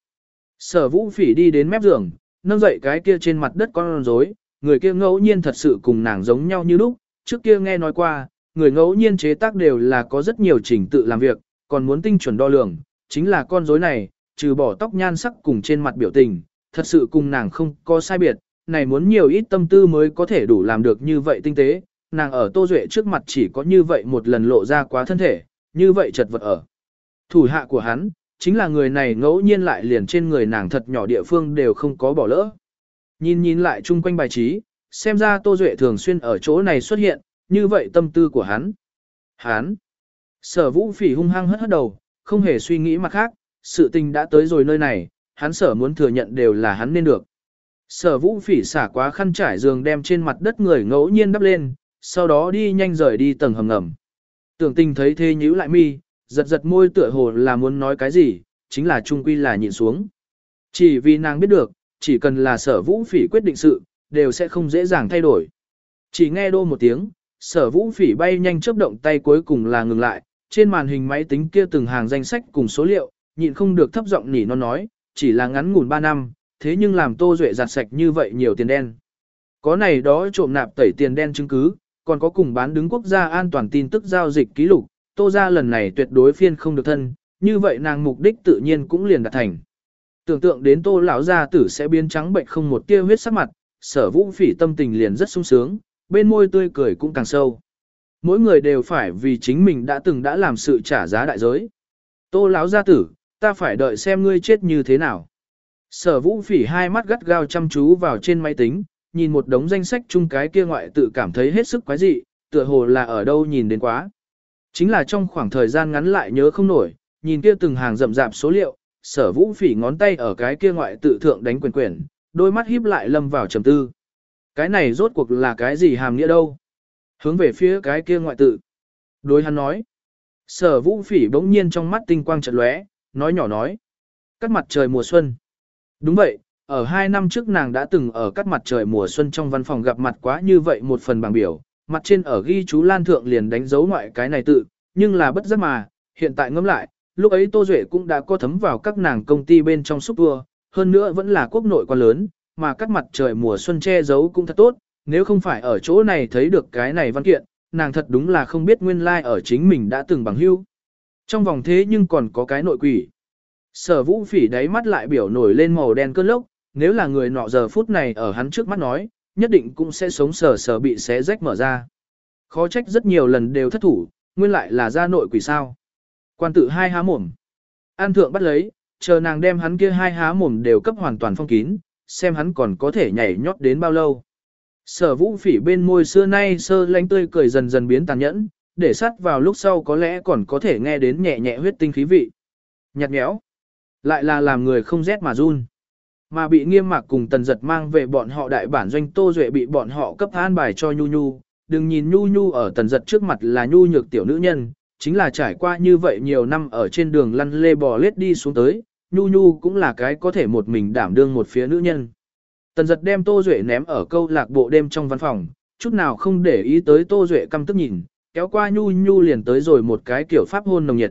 Sở vũ phỉ đi đến mép giường, nâng dậy cái kia trên mặt đất con rối, người kia ngẫu nhiên thật sự cùng nàng giống nhau như lúc, trước kia nghe nói qua, người ngẫu nhiên chế tác đều là có rất nhiều trình tự làm việc, còn muốn tinh chuẩn đo lường, chính là con rối này, trừ bỏ tóc nhan sắc cùng trên mặt biểu tình, thật sự cùng nàng không có sai biệt, này muốn nhiều ít tâm tư mới có thể đủ làm được như vậy tinh tế, nàng ở Tô Duệ trước mặt chỉ có như vậy một lần lộ ra quá thân thể, như vậy chật vật ở. Thủ hạ của hắn, chính là người này ngẫu nhiên lại liền trên người nàng thật nhỏ địa phương đều không có bỏ lỡ. Nhìn nhìn lại chung quanh bài trí, xem ra Tô Duệ thường xuyên ở chỗ này xuất hiện, như vậy tâm tư của hắn. Hắn. Sở vũ phỉ hung hăng hất hất đầu, không hề suy nghĩ mặt khác, sự tình đã tới rồi nơi này, hắn sở muốn thừa nhận đều là hắn nên được. Sở vũ phỉ xả quá khăn trải giường đem trên mặt đất người ngẫu nhiên đắp lên, sau đó đi nhanh rời đi tầng hầm ngầm. Tưởng tình thấy thế nhíu lại mi, giật giật môi tựa hồ là muốn nói cái gì, chính là trung quy là nhịn xuống. Chỉ vì nàng biết được, chỉ cần là sở vũ phỉ quyết định sự, đều sẽ không dễ dàng thay đổi. Chỉ nghe đô một tiếng, sở vũ phỉ bay nhanh chớp động tay cuối cùng là ngừng lại, trên màn hình máy tính kia từng hàng danh sách cùng số liệu, nhịn không được thấp giọng nỉ non nói, chỉ là ngắn ngủn 3 năm, thế nhưng làm tô duệ giặt sạch như vậy nhiều tiền đen. Có này đó trộm nạp tẩy tiền đen chứng cứ, còn có cùng bán đứng quốc gia an toàn tin tức giao dịch ký lục, tô ra lần này tuyệt đối phiên không được thân, như vậy nàng mục đích tự nhiên cũng liền đạt thành. Tưởng tượng đến tô lão gia tử sẽ biến trắng bệnh không một tia huyết sắc mặt, sở vũ phỉ tâm tình liền rất sung sướng, bên môi tươi cười cũng càng sâu. Mỗi người đều phải vì chính mình đã từng đã làm sự trả giá đại giới. Tô lão gia tử, ta phải đợi xem ngươi chết như thế nào. Sở vũ phỉ hai mắt gắt gao chăm chú vào trên máy tính, nhìn một đống danh sách chung cái kia ngoại tự cảm thấy hết sức quái dị, tựa hồ là ở đâu nhìn đến quá. Chính là trong khoảng thời gian ngắn lại nhớ không nổi, nhìn kia từng hàng rậm rạp số liệu, sở vũ phỉ ngón tay ở cái kia ngoại tự thượng đánh quyền quyền, đôi mắt híp lại lâm vào trầm tư. Cái này rốt cuộc là cái gì hàm nghĩa đâu? Hướng về phía cái kia ngoại tự. Đối hắn nói. Sở vũ phỉ bỗng nhiên trong mắt tinh quang chợt lóe, nói nhỏ nói. Cắt mặt trời mùa xuân. Đúng vậy, ở hai năm trước nàng đã từng ở cắt mặt trời mùa xuân trong văn phòng gặp mặt quá như vậy một phần bảng biểu, mặt trên ở ghi chú Lan Thượng liền đánh dấu ngoại cái này tự, nhưng là bất giác mà, hiện tại ngẫm lại, lúc ấy Tô Duệ cũng đã có thấm vào các nàng công ty bên trong xúc vua, hơn nữa vẫn là quốc nội quan lớn, mà các mặt trời mùa xuân che giấu cũng thật tốt, nếu không phải ở chỗ này thấy được cái này văn kiện, nàng thật đúng là không biết nguyên lai like ở chính mình đã từng bằng hưu. Trong vòng thế nhưng còn có cái nội quỷ. Sở vũ phỉ đáy mắt lại biểu nổi lên màu đen cơn lốc, nếu là người nọ giờ phút này ở hắn trước mắt nói, nhất định cũng sẽ sống sờ sờ bị xé rách mở ra. Khó trách rất nhiều lần đều thất thủ, nguyên lại là ra nội quỷ sao. Quan tự hai há mồm. An thượng bắt lấy, chờ nàng đem hắn kia hai há mồm đều cấp hoàn toàn phong kín, xem hắn còn có thể nhảy nhót đến bao lâu. Sở vũ phỉ bên môi xưa nay sơ lánh tươi cười dần dần biến tàn nhẫn, để sát vào lúc sau có lẽ còn có thể nghe đến nhẹ nhẹ huyết tinh khí vị. Nhạt nhẽo. Lại là làm người không rét mà run. Mà bị nghiêm mạc cùng tần giật mang về bọn họ đại bản doanh tô duệ bị bọn họ cấp an bài cho nhu nhu. Đừng nhìn nhu nhu ở tần giật trước mặt là nhu nhược tiểu nữ nhân, chính là trải qua như vậy nhiều năm ở trên đường lăn lê bò lết đi xuống tới, nhu nhu cũng là cái có thể một mình đảm đương một phía nữ nhân. Tần giật đem tô duệ ném ở câu lạc bộ đêm trong văn phòng, chút nào không để ý tới tô duệ căm tức nhìn, kéo qua nhu nhu liền tới rồi một cái kiểu pháp hôn nồng nhiệt.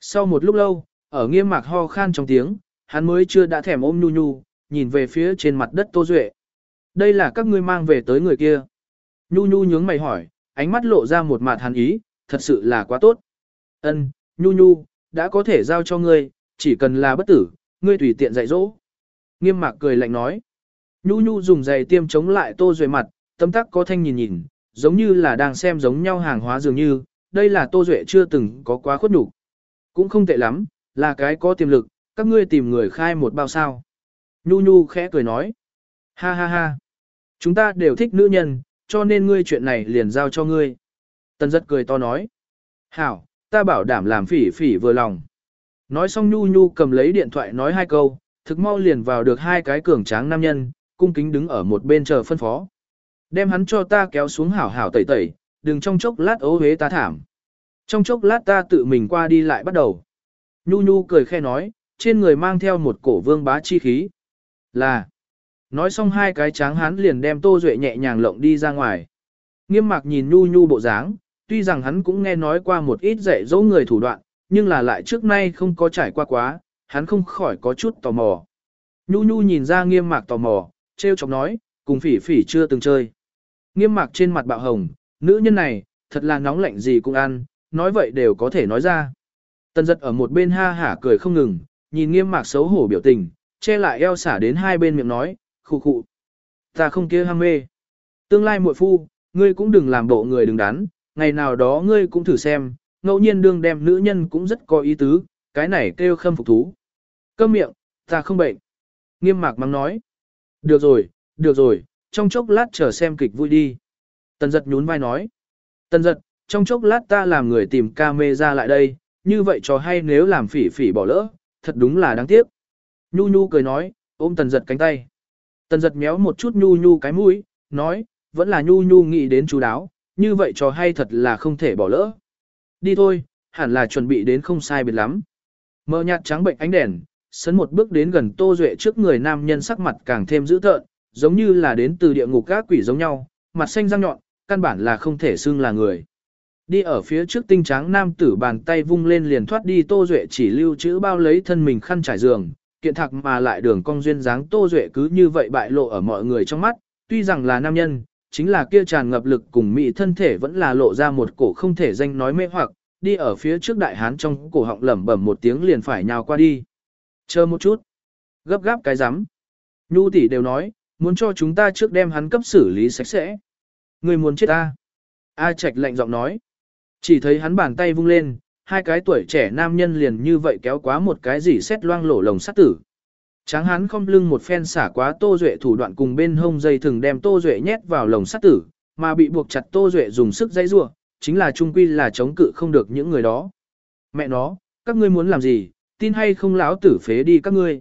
Sau một lúc lâu, ở nghiêm mạc ho khan trong tiếng, hắn mới chưa đã thèm ôm Nhu Nhu, nhìn về phía trên mặt đất Tô Duệ. Đây là các ngươi mang về tới người kia. Nhu Nhu nhướng mày hỏi, ánh mắt lộ ra một mặt hàn ý, thật sự là quá tốt. Ân, Nhu Nhu, đã có thể giao cho ngươi, chỉ cần là bất tử, ngươi tùy tiện dạy dỗ. Nghiêm mạc cười lạnh nói. Nhu Nhu dùng giày tiêm chống lại Tô Duệ mặt, tâm tắc có thanh nhìn nhìn, giống như là đang xem giống nhau hàng hóa dường như, đây là Tô Duệ chưa từng có quá khuất nhục Cũng không tệ lắm, là cái có tiềm lực, các ngươi tìm người khai một bao sao. Nhu Nhu khẽ cười nói. Ha ha ha. Chúng ta đều thích nữ nhân, cho nên ngươi chuyện này liền giao cho ngươi. Tân rất cười to nói. Hảo, ta bảo đảm làm phỉ phỉ vừa lòng. Nói xong Nhu Nhu cầm lấy điện thoại nói hai câu, thực mau liền vào được hai cái cường tráng nam nhân, cung kính đứng ở một bên chờ phân phó. Đem hắn cho ta kéo xuống hảo hảo tẩy tẩy, đừng trong chốc lát ố hế ta thảm. Trong chốc lát ta tự mình qua đi lại bắt đầu. Nhu Nhu cười khe nói, trên người mang theo một cổ vương bá chi khí. Là, nói xong hai cái tráng hắn liền đem Tô Duệ nhẹ nhàng lộng đi ra ngoài. Nghiêm mạc nhìn Nhu Nhu bộ dáng, tuy rằng hắn cũng nghe nói qua một ít dạy dỗ người thủ đoạn, nhưng là lại trước nay không có trải qua quá, hắn không khỏi có chút tò mò. Nhu Nhu nhìn ra nghiêm mạc tò mò, treo chọc nói, cùng phỉ phỉ chưa từng chơi. Nghiêm mạc trên mặt bạo hồng, nữ nhân này, thật là nóng lạnh gì cũng ăn, nói vậy đều có thể nói ra. Tần giật ở một bên ha hả cười không ngừng, nhìn nghiêm mạc xấu hổ biểu tình, che lại eo xả đến hai bên miệng nói, khu khụ. Ta không kia ham mê. Tương lai muội phu, ngươi cũng đừng làm bộ người đừng đắn, ngày nào đó ngươi cũng thử xem, ngẫu nhiên đương đem nữ nhân cũng rất có ý tứ, cái này kêu khâm phục thú. Câm miệng, ta không bệnh. Nghiêm mạc mắng nói. Được rồi, được rồi, trong chốc lát chờ xem kịch vui đi. Tần giật nhún vai nói. Tần giật, trong chốc lát ta làm người tìm ca mê ra lại đây, như vậy cho hay nếu làm phỉ phỉ bỏ lỡ, thật đúng là đáng tiếc. Nhu nhu cười nói, ôm tần giật cánh tay. Tần giật méo một chút nhu nhu cái mũi, nói, vẫn là nhu nhu nghĩ đến chú đáo, như vậy trò hay thật là không thể bỏ lỡ. Đi thôi, hẳn là chuẩn bị đến không sai biệt lắm. Mờ nhạt trắng bệnh ánh đèn, sấn một bước đến gần Tô Duệ trước người nam nhân sắc mặt càng thêm dữ tợn, giống như là đến từ địa ngục các quỷ giống nhau, mặt xanh răng nhọn, căn bản là không thể xưng là người. Đi ở phía trước tinh trắng nam tử bàn tay vung lên liền thoát đi Tô Duệ chỉ lưu chữ bao lấy thân mình khăn trải giường, kiện thạc mà lại đường cong duyên dáng Tô Duệ cứ như vậy bại lộ ở mọi người trong mắt, tuy rằng là nam nhân, chính là kia tràn ngập lực cùng mỹ thân thể vẫn là lộ ra một cổ không thể danh nói mê hoặc, đi ở phía trước đại hán trong cổ họng lẩm bẩm một tiếng liền phải nhào qua đi. Chờ một chút. Gấp gáp cái rắm Nhu tỷ đều nói, muốn cho chúng ta trước đem hắn cấp xử lý sạch sẽ. Người muốn chết ta. A Trạch lạnh giọng nói. Chỉ thấy hắn bàn tay vung lên, hai cái tuổi trẻ nam nhân liền như vậy kéo quá một cái gì xét loang lổ lồng sát tử. Tráng hắn không lưng một phen xả quá Tô Duệ thủ đoạn cùng bên hông dây thừng đem Tô Duệ nhét vào lồng sắt tử, mà bị buộc chặt Tô Duệ dùng sức dây rua, chính là trung quy là chống cự không được những người đó. Mẹ nó, các ngươi muốn làm gì, tin hay không lão tử phế đi các ngươi.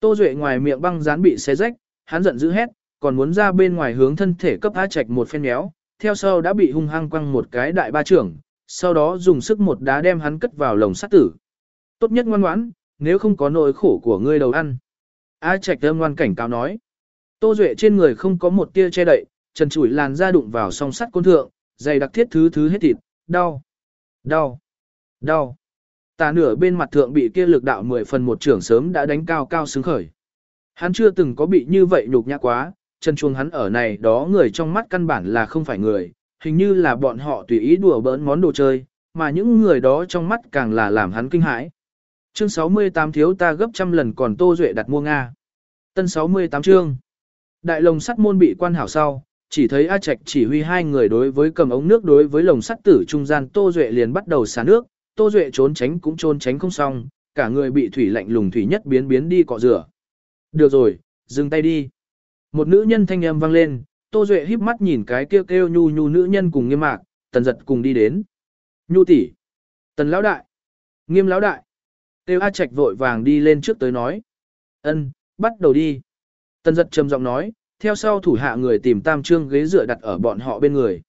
Tô Duệ ngoài miệng băng dán bị xé rách, hắn giận dữ hét, còn muốn ra bên ngoài hướng thân thể cấp á Trạch một phen méo, theo sau đã bị hung hăng quăng một cái đại ba trưởng, sau đó dùng sức một đá đem hắn cất vào lồng sắt tử. Tốt nhất ngoan ngoãn, nếu không có nỗi khổ của ngươi đầu ăn. A Trạch âm ngoan cảnh cáo nói. Tô Duệ trên người không có một tia che đậy, trần trụi làn da đụng vào song sắt côn thượng, dày đặc thiết thứ thứ hết thịt, đau, đau, đau. Tà nửa bên mặt thượng bị kia lực đạo 10 phần một trưởng sớm đã đánh cao cao xứng khởi. Hắn chưa từng có bị như vậy nhục nhã quá, chân chuông hắn ở này đó người trong mắt căn bản là không phải người, hình như là bọn họ tùy ý đùa bỡn món đồ chơi, mà những người đó trong mắt càng là làm hắn kinh hãi. Chương 68 thiếu ta gấp trăm lần còn Tô Duệ đặt mua Nga. Tân 68 chương. Đại lồng sắt môn bị quan hảo sau, chỉ thấy A Trạch chỉ huy hai người đối với cầm ống nước đối với lồng sắt tử trung gian Tô Duệ liền bắt đầu xả nước, Tô Duệ trốn tránh cũng trốn tránh không xong, cả người bị thủy lạnh lùng thủy nhất biến biến đi cọ rửa. Được rồi, dừng tay đi. Một nữ nhân thanh âm vang lên, Tô Duệ híp mắt nhìn cái kêu kêu nhu nhu nữ nhân cùng nghiêm mạc, tần giật cùng đi đến. Nhu tỷ, Tần lão đại. Nghiêm lão đại. Tiêu A Trạch vội vàng đi lên trước tới nói. ân bắt đầu đi. Tần giật trầm giọng nói, theo sau thủ hạ người tìm tam trương ghế dựa đặt ở bọn họ bên người.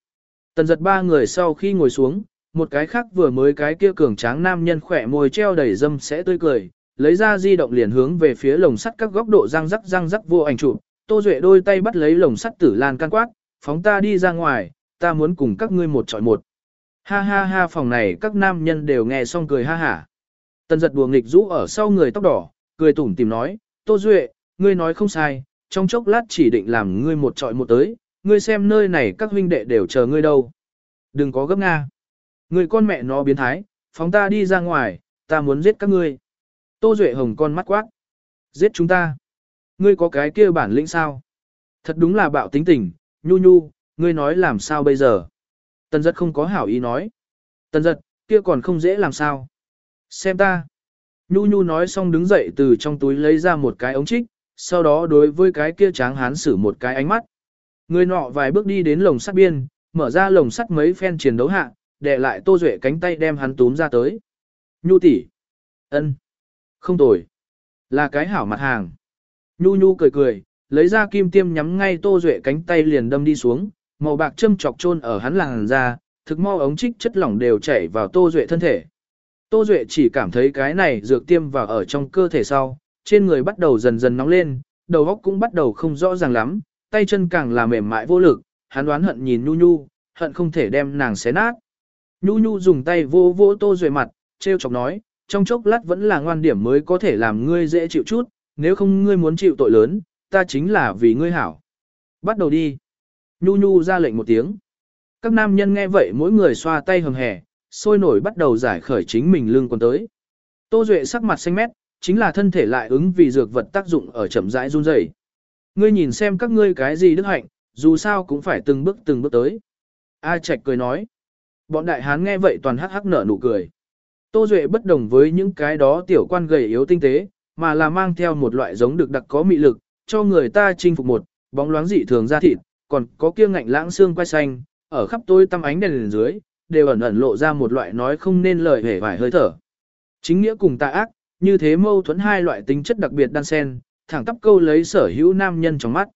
Tần giật ba người sau khi ngồi xuống, một cái khác vừa mới cái kia cường tráng nam nhân khỏe môi treo đầy dâm sẽ tươi cười, lấy ra di động liền hướng về phía lồng sắt các góc độ răng rắc răng rắc vô ảnh chụp. Tô Duệ đôi tay bắt lấy lồng sắt tử lan can quát, phóng ta đi ra ngoài, ta muốn cùng các ngươi một chọi một. Ha ha ha phòng này các nam nhân đều nghe xong cười ha hả. Tần giật đùa nghịch rũ ở sau người tóc đỏ, cười tủm tìm nói, Tô Duệ, ngươi nói không sai, trong chốc lát chỉ định làm ngươi một trọi một tới, ngươi xem nơi này các huynh đệ đều chờ ngươi đâu. Đừng có gấp nga. Người con mẹ nó biến thái, phóng ta đi ra ngoài, ta muốn giết các ngươi. Tô Duệ hồng con mắt quát. Giết chúng ta. Ngươi có cái kia bản lĩnh sao? Thật đúng là bạo tính tình, nhu nhu, ngươi nói làm sao bây giờ? Tần giật không có hảo ý nói. Tần giật, kia còn không dễ làm sao? Xem ta. Nhu nhu nói xong đứng dậy từ trong túi lấy ra một cái ống trích, sau đó đối với cái kia tráng hán sử một cái ánh mắt. Người nọ vài bước đi đến lồng sắt biên, mở ra lồng sắt mấy phen chiến đấu hạ, để lại Tô Duệ cánh tay đem hắn túm ra tới. Nhu tỷ, ân, không tồi, là cái hảo mặt hàng. Nhu Nhu cười cười, lấy ra kim tiêm nhắm ngay Tô Duệ cánh tay liền đâm đi xuống, màu bạc châm chọc chôn ở hắn làn ra, thực mau ống trích chất lỏng đều chảy vào Tô Duệ thân thể. Tô Duệ chỉ cảm thấy cái này dược tiêm vào ở trong cơ thể sau, trên người bắt đầu dần dần nóng lên, đầu óc cũng bắt đầu không rõ ràng lắm, tay chân càng là mềm mại vô lực, hắn đoán hận nhìn Nhu Nhu, hận không thể đem nàng xé nát. Nhu Nhu dùng tay vô vô Tô Duệ mặt, treo chọc nói, trong chốc lát vẫn là ngoan điểm mới có thể làm ngươi dễ chịu chút, nếu không ngươi muốn chịu tội lớn, ta chính là vì ngươi hảo. Bắt đầu đi. Nhu Nhu ra lệnh một tiếng. Các nam nhân nghe vậy mỗi người xoa tay hầm hẻ, sôi nổi bắt đầu giải khởi chính mình lưng quần tới. Tô Duệ sắc mặt xanh mét, chính là thân thể lại ứng vì dược vật tác dụng ở chậm rãi run rẩy. Ngươi nhìn xem các ngươi cái gì đức hạnh, dù sao cũng phải từng bước từng bước tới. A Trạch cười nói. Bọn đại hán nghe vậy toàn hắc hắc nở nụ cười. Tô Duệ bất đồng với những cái đó tiểu quan gầy yếu tinh tế, mà là mang theo một loại giống được đặc có mị lực, cho người ta chinh phục một, bóng loáng dị thường ra thịt, còn có kia ngạnh lãng xương quay xanh, ở khắp tôi tăm ánh đèn dưới, đều ẩn ẩn lộ ra một loại nói không nên lời hề vải hơi thở. Chính nghĩa cùng tà ác, như thế mâu thuẫn hai loại tính chất đặc biệt đan xen, thẳng tắp câu lấy sở hữu nam nhân trong mắt.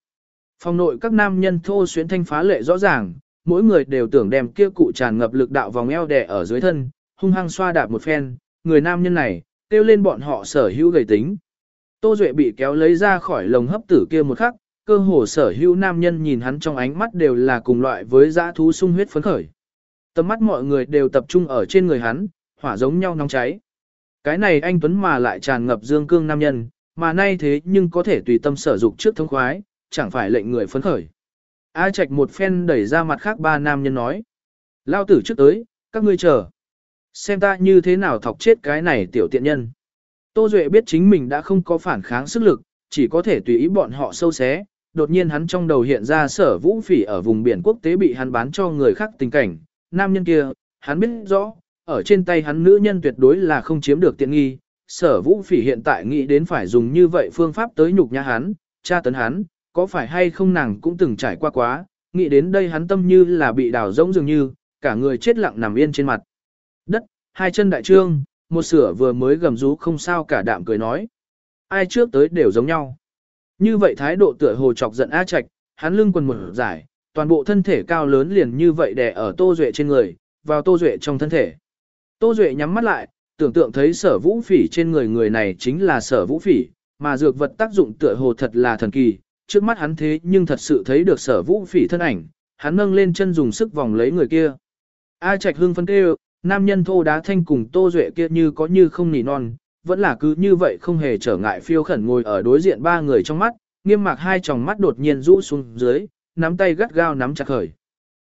Phòng nội các nam nhân thô xuyến thanh phá lệ rõ ràng, mỗi người đều tưởng đem kia cụ tràn ngập lực đạo vòng eo đè ở dưới thân, hung hăng xoa đạp một phen, người nam nhân này, kêu lên bọn họ sở hữu gầy tính. Tô Duệ bị kéo lấy ra khỏi lồng hấp tử kia một khắc, cơ hồ sở hữu nam nhân nhìn hắn trong ánh mắt đều là cùng loại với dã thú sung huyết phấn khởi. Tầm mắt mọi người đều tập trung ở trên người hắn, hỏa giống nhau nóng cháy. Cái này anh Tuấn mà lại tràn ngập dương cương nam nhân, mà nay thế nhưng có thể tùy tâm sở dục trước thông khoái, chẳng phải lệnh người phấn khởi. A Trạch một phen đẩy ra mặt khác ba nam nhân nói. Lao tử trước tới, các ngươi chờ. Xem ta như thế nào thọc chết cái này tiểu tiện nhân. Tô Duệ biết chính mình đã không có phản kháng sức lực, chỉ có thể tùy ý bọn họ sâu xé. Đột nhiên hắn trong đầu hiện ra sở vũ phỉ ở vùng biển quốc tế bị hắn bán cho người khác tình cảnh. Nam nhân kia, hắn biết rõ, ở trên tay hắn nữ nhân tuyệt đối là không chiếm được tiện nghi. Sở vũ phỉ hiện tại nghĩ đến phải dùng như vậy phương pháp tới nhục nhã hắn, tra tấn hắn, có phải hay không nàng cũng từng trải qua quá, nghĩ đến đây hắn tâm như là bị đào rỗng dường như, cả người chết lặng nằm yên trên mặt. Đất, hai chân đại trương, một sửa vừa mới gầm rú không sao cả đạm cười nói. Ai trước tới đều giống nhau. Như vậy thái độ tựa hồ chọc giận A Trạch, hắn lưng quần một giải, toàn bộ thân thể cao lớn liền như vậy đè ở Tô Duệ trên người, vào Tô Duệ trong thân thể. Tô Duệ nhắm mắt lại, tưởng tượng thấy sở vũ phỉ trên người người này chính là sở vũ phỉ, mà dược vật tác dụng tựa hồ thật là thần kỳ, trước mắt hắn thế nhưng thật sự thấy được sở vũ phỉ thân ảnh, hắn nâng lên chân dùng sức vòng lấy người kia. A Trạch hưng phân kêu, nam nhân thô đá thanh cùng tô duệ kia như có như không nỉ non, vẫn là cứ như vậy không hề trở ngại phiêu khẩn ngồi ở đối diện ba người trong mắt, nghiêm mạc hai tròng mắt đột nhiên rũ xuống dưới, nắm tay gắt gao nắm chặt khởi.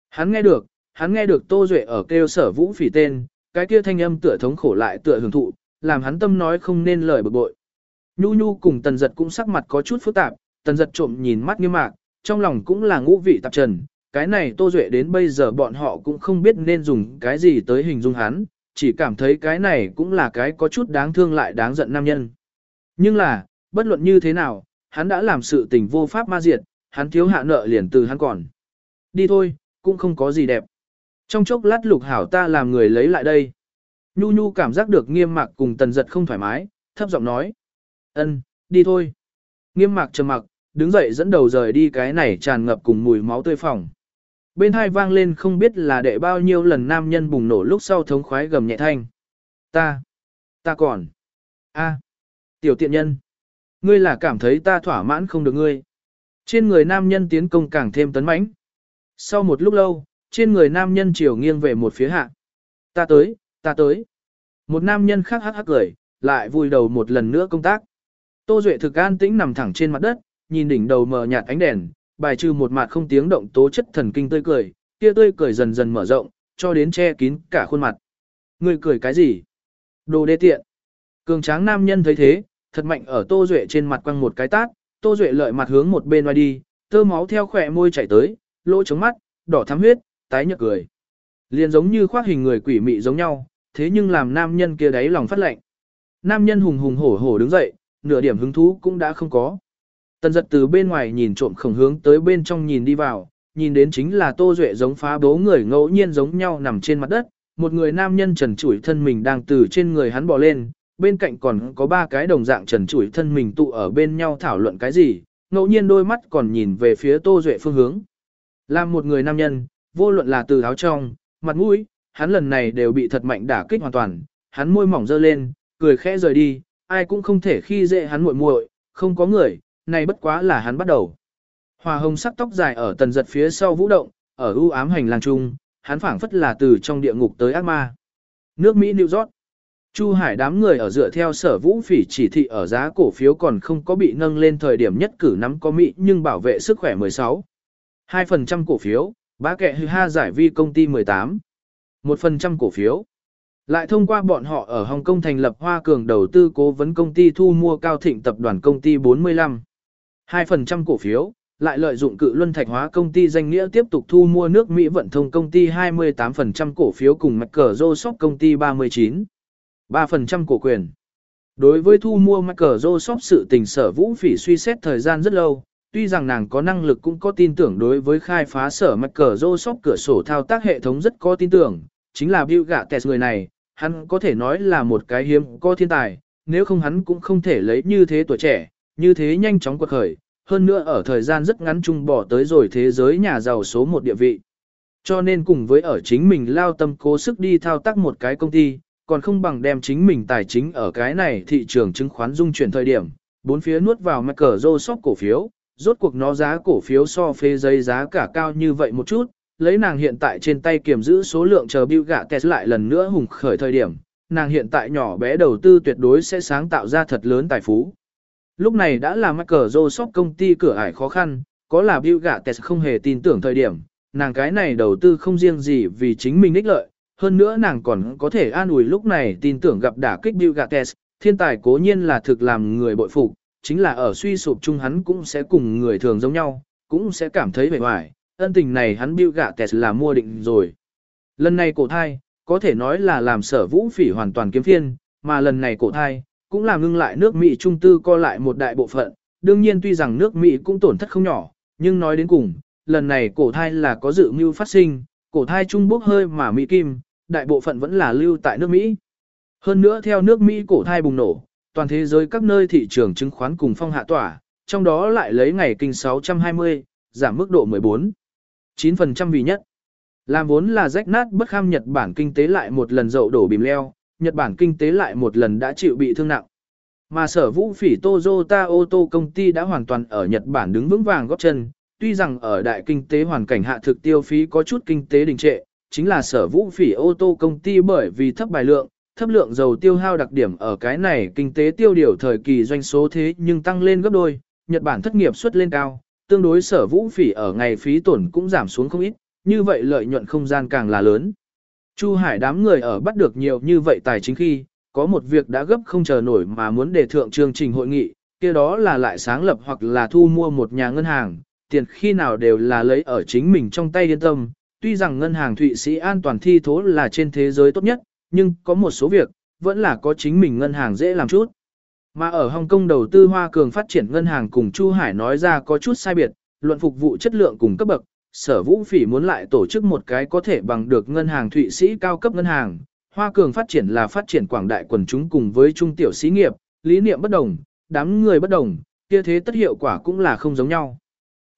Hắn nghe được, hắn nghe được tô duệ ở kêu sở vũ phỉ tên, cái kia thanh âm tựa thống khổ lại tựa hưởng thụ, làm hắn tâm nói không nên lời bực bội. Nhu nhu cùng tần giật cũng sắc mặt có chút phức tạp, tần giật trộm nhìn mắt nghiêm mạc, trong lòng cũng là ngũ vị tạp trần, cái này Tô Duệ đến bây giờ bọn họ cũng không biết nên dùng cái gì tới hình dung hắn, chỉ cảm thấy cái này cũng là cái có chút đáng thương lại đáng giận nam nhân. Nhưng là, bất luận như thế nào, hắn đã làm sự tình vô pháp ma diệt, hắn thiếu hạ nợ liền từ hắn còn. Đi thôi, cũng không có gì đẹp. Trong chốc lát lục hảo ta làm người lấy lại đây. Nhu nhu cảm giác được nghiêm mạc cùng tần giật không thoải mái, thấp giọng nói. ân đi thôi. Nghiêm mạc trầm mặc, đứng dậy dẫn đầu rời đi cái này tràn ngập cùng mùi máu tươi phòng. Bên hai vang lên không biết là đệ bao nhiêu lần nam nhân bùng nổ lúc sau thống khoái gầm nhẹ thanh. Ta, ta còn, a, tiểu tiện nhân, ngươi là cảm thấy ta thỏa mãn không được ngươi. Trên người nam nhân tiến công càng thêm tấn mãnh. Sau một lúc lâu, trên người nam nhân chiều nghiêng về một phía hạ. Ta tới, ta tới. Một nam nhân khác hắc hắc cười, lại vùi đầu một lần nữa công tác. Tô Duệ thực an tĩnh nằm thẳng trên mặt đất, nhìn đỉnh đầu mờ nhạt ánh đèn, bài trừ một mặt không tiếng động tố chất thần kinh tươi cười, kia tươi cười dần dần mở rộng, cho đến che kín cả khuôn mặt. Người cười cái gì? Đồ đê tiện. Cường tráng nam nhân thấy thế, thật mạnh ở Tô Duệ trên mặt quăng một cái tát, Tô Duệ lợi mặt hướng một bên ngoài đi, tơ máu theo khỏe môi chảy tới, lỗ trống mắt, đỏ thắm huyết, tái nhợt cười. Liền giống như khoác hình người quỷ mị giống nhau, thế nhưng làm nam nhân kia đáy lòng phát lạnh. Nam nhân hùng hùng hổ hổ đứng dậy, nửa điểm hứng thú cũng đã không có. Tần giật từ bên ngoài nhìn trộm khổng hướng tới bên trong nhìn đi vào, nhìn đến chính là Tô Duệ giống phá bố người ngẫu nhiên giống nhau nằm trên mặt đất, một người nam nhân trần trụi thân mình đang từ trên người hắn bò lên, bên cạnh còn có ba cái đồng dạng trần trụi thân mình tụ ở bên nhau thảo luận cái gì, ngẫu nhiên đôi mắt còn nhìn về phía Tô Duệ phương hướng. Là một người nam nhân, vô luận là từ áo trong, mặt mũi, hắn lần này đều bị thật mạnh đả kích hoàn toàn, hắn môi mỏng dơ lên, cười khẽ rời đi, ai cũng không thể khi dễ hắn muội muội, không có người, này bất quá là hắn bắt đầu. Hòa hồng sắc tóc dài ở tần giật phía sau vũ động, ở ưu ám hành lang trung, hắn phảng phất là từ trong địa ngục tới ác ma. Nước Mỹ New York. Chu Hải đám người ở dựa theo sở vũ phỉ chỉ thị ở giá cổ phiếu còn không có bị nâng lên thời điểm nhất cử nắm có Mỹ nhưng bảo vệ sức khỏe 16. 2% cổ phiếu, bá kệ hư ha giải vi công ty 18. 1% cổ phiếu. Lại thông qua bọn họ ở Hồng Kông thành lập Hoa Cường đầu tư cố vấn công ty thu mua cao thịnh tập đoàn công ty 45. 2% cổ phiếu, lại lợi dụng cự luân thạch hóa công ty danh nghĩa tiếp tục thu mua nước Mỹ vận thông công ty 28% cổ phiếu cùng mạch cờ rô sóc công ty 39. 3% cổ quyền. Đối với thu mua Microsoft, sự tình sở vũ phỉ suy xét thời gian rất lâu, tuy rằng nàng có năng lực cũng có tin tưởng đối với khai phá sở Microsoft cửa sổ thao tác hệ thống rất có tin tưởng, chính là Bill Gates người này, hắn có thể nói là một cái hiếm có thiên tài, nếu không hắn cũng không thể lấy như thế tuổi trẻ, như thế nhanh chóng quật khởi, hơn nữa ở thời gian rất ngắn chung bỏ tới rồi thế giới nhà giàu số một địa vị. Cho nên cùng với ở chính mình lao tâm cố sức đi thao tác một cái công ty, còn không bằng đem chính mình tài chính ở cái này thị trường chứng khoán dung chuyển thời điểm, bốn phía nuốt vào mạch cờ rô sóc cổ phiếu, rốt cuộc nó giá cổ phiếu so phê giấy giá cả cao như vậy một chút, lấy nàng hiện tại trên tay kiểm giữ số lượng chờ Bill Gates lại lần nữa hùng khởi thời điểm, nàng hiện tại nhỏ bé đầu tư tuyệt đối sẽ sáng tạo ra thật lớn tài phú. Lúc này đã là Microsoft công ty cửa ải khó khăn, có là Bill Gates không hề tin tưởng thời điểm, nàng cái này đầu tư không riêng gì vì chính mình ích lợi, hơn nữa nàng còn có thể an ủi lúc này tin tưởng gặp đả kích Bill Gates, thiên tài cố nhiên là thực làm người bội phục, chính là ở suy sụp chung hắn cũng sẽ cùng người thường giống nhau, cũng sẽ cảm thấy vẻ ngoài, ân tình này hắn Bill Gates là mua định rồi. Lần này cổ thai, có thể nói là làm sở vũ phỉ hoàn toàn kiếm phiên, mà lần này cổ thai, cũng làm ngưng lại nước Mỹ trung tư co lại một đại bộ phận. Đương nhiên tuy rằng nước Mỹ cũng tổn thất không nhỏ, nhưng nói đến cùng, lần này cổ thai là có dự mưu phát sinh, cổ thai trung bốc hơi mà Mỹ Kim, đại bộ phận vẫn là lưu tại nước Mỹ. Hơn nữa theo nước Mỹ cổ thai bùng nổ, toàn thế giới các nơi thị trường chứng khoán cùng phong hạ tỏa, trong đó lại lấy ngày kinh 620, giảm mức độ 14. 9% vì nhất. Làm vốn là rách nát bất kham Nhật Bản kinh tế lại một lần dậu đổ bìm leo, Nhật Bản kinh tế lại một lần đã chịu bị thương nặng. Mà sở vũ phỉ Toyota ô tô công ty đã hoàn toàn ở Nhật Bản đứng vững vàng góp chân, tuy rằng ở đại kinh tế hoàn cảnh hạ thực tiêu phí có chút kinh tế đình trệ, chính là sở vũ phỉ ô tô công ty bởi vì thấp bài lượng, thấp lượng dầu tiêu hao đặc điểm ở cái này kinh tế tiêu điều thời kỳ doanh số thế nhưng tăng lên gấp đôi, Nhật Bản thất nghiệp suất lên cao, tương đối sở vũ phỉ ở ngày phí tổn cũng giảm xuống không ít, như vậy lợi nhuận không gian càng là lớn. Chu Hải đám người ở bắt được nhiều như vậy tài chính khi, có một việc đã gấp không chờ nổi mà muốn đề thượng chương trình hội nghị, kia đó là lại sáng lập hoặc là thu mua một nhà ngân hàng, tiền khi nào đều là lấy ở chính mình trong tay yên tâm. Tuy rằng ngân hàng Thụy Sĩ an toàn thi thố là trên thế giới tốt nhất, nhưng có một số việc, vẫn là có chính mình ngân hàng dễ làm chút. Mà ở Hồng Kông đầu tư Hoa Cường phát triển ngân hàng cùng Chu Hải nói ra có chút sai biệt, luận phục vụ chất lượng cùng cấp bậc, sở vũ phỉ muốn lại tổ chức một cái có thể bằng được ngân hàng Thụy Sĩ cao cấp ngân hàng. Hoa Cường phát triển là phát triển quảng đại quần chúng cùng với trung tiểu sĩ nghiệp, lý niệm bất đồng, đám người bất đồng, kia thế tất hiệu quả cũng là không giống nhau.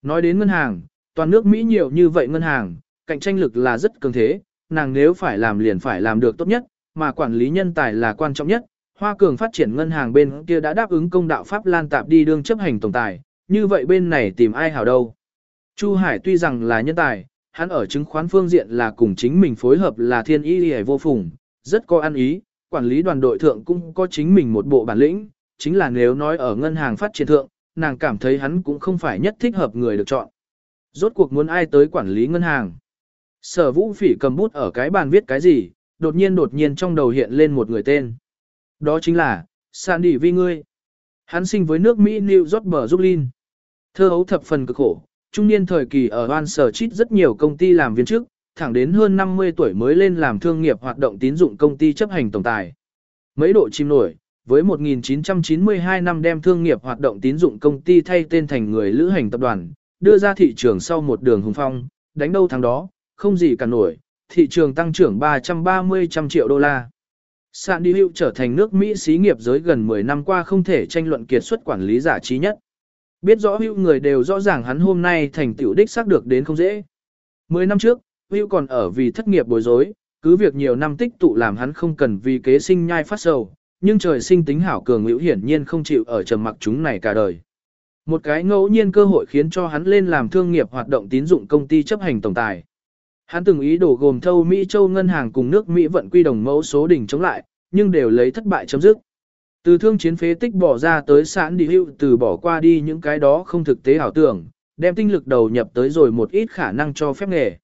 Nói đến ngân hàng, toàn nước Mỹ nhiều như vậy ngân hàng, cạnh tranh lực là rất cường thế, nàng nếu phải làm liền phải làm được tốt nhất, mà quản lý nhân tài là quan trọng nhất, Hoa Cường phát triển ngân hàng bên kia đã đáp ứng công đạo Pháp Lan tạp đi đương chấp hành tổng tài, như vậy bên này tìm ai hảo đâu. Chu Hải tuy rằng là nhân tài, hắn ở chứng khoán phương diện là cùng chính mình phối hợp là thiên y hề vô phùng, rất có ăn ý, quản lý đoàn đội thượng cũng có chính mình một bộ bản lĩnh, chính là nếu nói ở ngân hàng phát triển thượng, nàng cảm thấy hắn cũng không phải nhất thích hợp người được chọn. Rốt cuộc muốn ai tới quản lý ngân hàng. Sở vũ phỉ cầm bút ở cái bàn viết cái gì, đột nhiên đột nhiên trong đầu hiện lên một người tên. Đó chính là, Sandy Vi ngươi. Hắn sinh với nước Mỹ New York bờ Brooklyn. Thơ hấu thập phần cực khổ, trung niên thời kỳ ở Van Sở Chít rất nhiều công ty làm viên chức, thẳng đến hơn 50 tuổi mới lên làm thương nghiệp hoạt động tín dụng công ty chấp hành tổng tài. Mấy độ chim nổi, với 1992 năm đem thương nghiệp hoạt động tín dụng công ty thay tên thành người lữ hành tập đoàn, đưa ra thị trường sau một đường hùng phong, đánh đâu thắng đó, không gì cả nổi, thị trường tăng trưởng 330 trăm triệu đô la. Sạn đi hữu trở thành nước Mỹ xí nghiệp giới gần 10 năm qua không thể tranh luận kiệt xuất quản lý giả trí nhất. Biết rõ hữu người đều rõ ràng hắn hôm nay thành tiểu đích xác được đến không dễ. 10 năm trước, hữu còn ở vì thất nghiệp bối rối, cứ việc nhiều năm tích tụ làm hắn không cần vì kế sinh nhai phát sầu, nhưng trời sinh tính hảo cường hữu hiển nhiên không chịu ở trầm mặc chúng này cả đời. Một cái ngẫu nhiên cơ hội khiến cho hắn lên làm thương nghiệp hoạt động tín dụng công ty chấp hành tổng tài. Hắn từng ý đồ gồm thâu Mỹ châu ngân hàng cùng nước Mỹ vận quy đồng mẫu số đỉnh chống lại, nhưng đều lấy thất bại chấm dứt. Từ thương chiến phế tích bỏ ra tới sản đi hữu từ bỏ qua đi những cái đó không thực tế ảo tưởng, đem tinh lực đầu nhập tới rồi một ít khả năng cho phép nghề.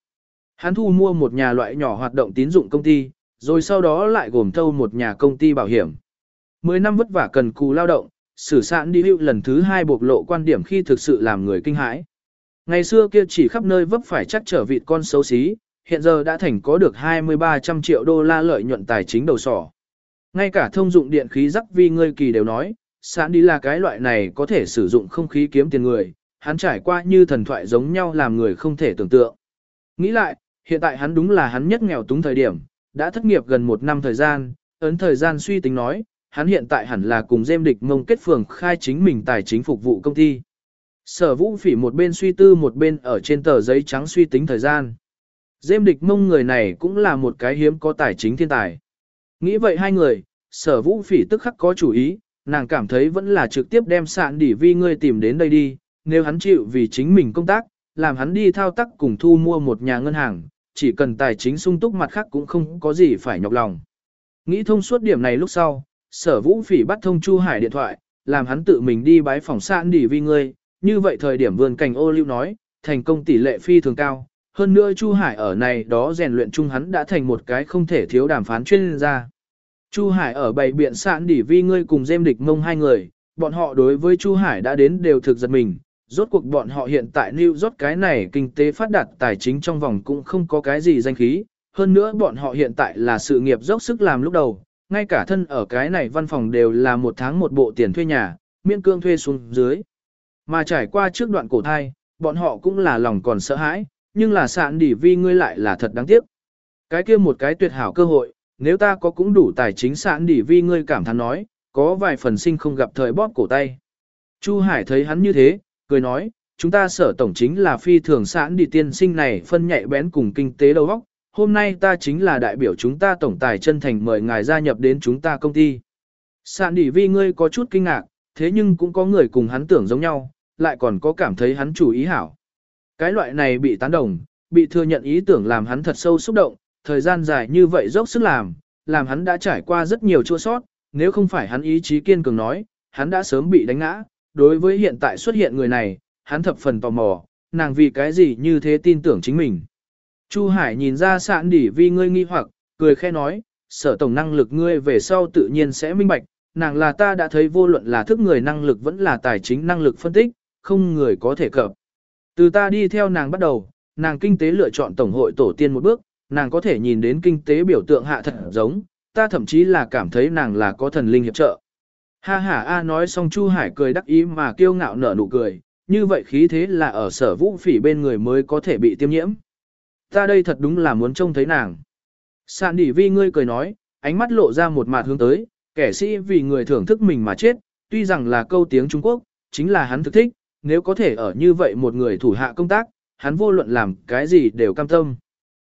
Hắn thu mua một nhà loại nhỏ hoạt động tín dụng công ty, rồi sau đó lại gồm thâu một nhà công ty bảo hiểm. Mười năm vất vả cần cù lao động, sử sản đi hữu lần thứ hai bộc lộ quan điểm khi thực sự làm người kinh hãi. Ngày xưa kia chỉ khắp nơi vấp phải chắc trở vịt con xấu xí, hiện giờ đã thành có được 2300 triệu đô la lợi nhuận tài chính đầu sỏ. Ngay cả thông dụng điện khí rắc vi ngươi kỳ đều nói, sản đi là cái loại này có thể sử dụng không khí kiếm tiền người, hắn trải qua như thần thoại giống nhau làm người không thể tưởng tượng. Nghĩ lại, hiện tại hắn đúng là hắn nhất nghèo túng thời điểm, đã thất nghiệp gần một năm thời gian, ấn thời gian suy tính nói, hắn hiện tại hẳn là cùng dêm địch mông kết phường khai chính mình tài chính phục vụ công ty. Sở vũ phỉ một bên suy tư một bên ở trên tờ giấy trắng suy tính thời gian. Dêm địch mông người này cũng là một cái hiếm có tài chính thiên tài. Nghĩ vậy hai người, sở vũ phỉ tức khắc có chủ ý, nàng cảm thấy vẫn là trực tiếp đem sạn đỉ vi ngươi tìm đến đây đi, nếu hắn chịu vì chính mình công tác, làm hắn đi thao tác cùng thu mua một nhà ngân hàng, chỉ cần tài chính sung túc mặt khác cũng không có gì phải nhọc lòng. Nghĩ thông suốt điểm này lúc sau, sở vũ phỉ bắt thông Chu Hải điện thoại, làm hắn tự mình đi bái phòng sạn đỉ vi ngươi, như vậy thời điểm vườn cảnh ô lưu nói, thành công tỷ lệ phi thường cao, hơn nữa Chu Hải ở này đó rèn luyện chung hắn đã thành một cái không thể thiếu đàm phán chuyên gia. Chu Hải ở bầy biện sạn đỉ vi ngươi cùng dêm địch mông hai người, bọn họ đối với Chu Hải đã đến đều thực giật mình, rốt cuộc bọn họ hiện tại New York cái này kinh tế phát đạt tài chính trong vòng cũng không có cái gì danh khí, hơn nữa bọn họ hiện tại là sự nghiệp dốc sức làm lúc đầu, ngay cả thân ở cái này văn phòng đều là một tháng một bộ tiền thuê nhà, miễn cương thuê xuống dưới. Mà trải qua trước đoạn cổ thai, bọn họ cũng là lòng còn sợ hãi, nhưng là sạn đỉ vi ngươi lại là thật đáng tiếc. Cái kia một cái tuyệt hảo cơ hội, nếu ta có cũng đủ tài chính sạn đỉ vi ngươi cảm thán nói, có vài phần sinh không gặp thời bóp cổ tay. Chu Hải thấy hắn như thế, cười nói, chúng ta sở tổng chính là phi thường sạn đi tiên sinh này phân nhạy bén cùng kinh tế đầu óc. Hôm nay ta chính là đại biểu chúng ta tổng tài chân thành mời ngài gia nhập đến chúng ta công ty. Sạn đỉ vi ngươi có chút kinh ngạc, thế nhưng cũng có người cùng hắn tưởng giống nhau, lại còn có cảm thấy hắn chủ ý hảo. Cái loại này bị tán đồng, bị thừa nhận ý tưởng làm hắn thật sâu xúc động, thời gian dài như vậy dốc sức làm, làm hắn đã trải qua rất nhiều chua sót, nếu không phải hắn ý chí kiên cường nói, hắn đã sớm bị đánh ngã. Đối với hiện tại xuất hiện người này, hắn thập phần tò mò, nàng vì cái gì như thế tin tưởng chính mình. Chu Hải nhìn ra sạn đỉ vì ngươi nghi hoặc, cười khe nói, sở tổng năng lực ngươi về sau tự nhiên sẽ minh bạch, nàng là ta đã thấy vô luận là thức người năng lực vẫn là tài chính năng lực phân tích, không người có thể cập. Từ ta đi theo nàng bắt đầu, nàng kinh tế lựa chọn tổng hội tổ tiên một bước, nàng có thể nhìn đến kinh tế biểu tượng hạ thật giống, ta thậm chí là cảm thấy nàng là có thần linh hiệp trợ. Ha ha a nói xong Chu Hải cười đắc ý mà kiêu ngạo nở nụ cười, như vậy khí thế là ở sở vũ phỉ bên người mới có thể bị tiêm nhiễm. Ta đây thật đúng là muốn trông thấy nàng. Sạn đỉ vi ngươi cười nói, ánh mắt lộ ra một mặt hướng tới, kẻ sĩ vì người thưởng thức mình mà chết, tuy rằng là câu tiếng Trung Quốc, chính là hắn thực thích, nếu có thể ở như vậy một người thủ hạ công tác, hắn vô luận làm cái gì đều cam tâm.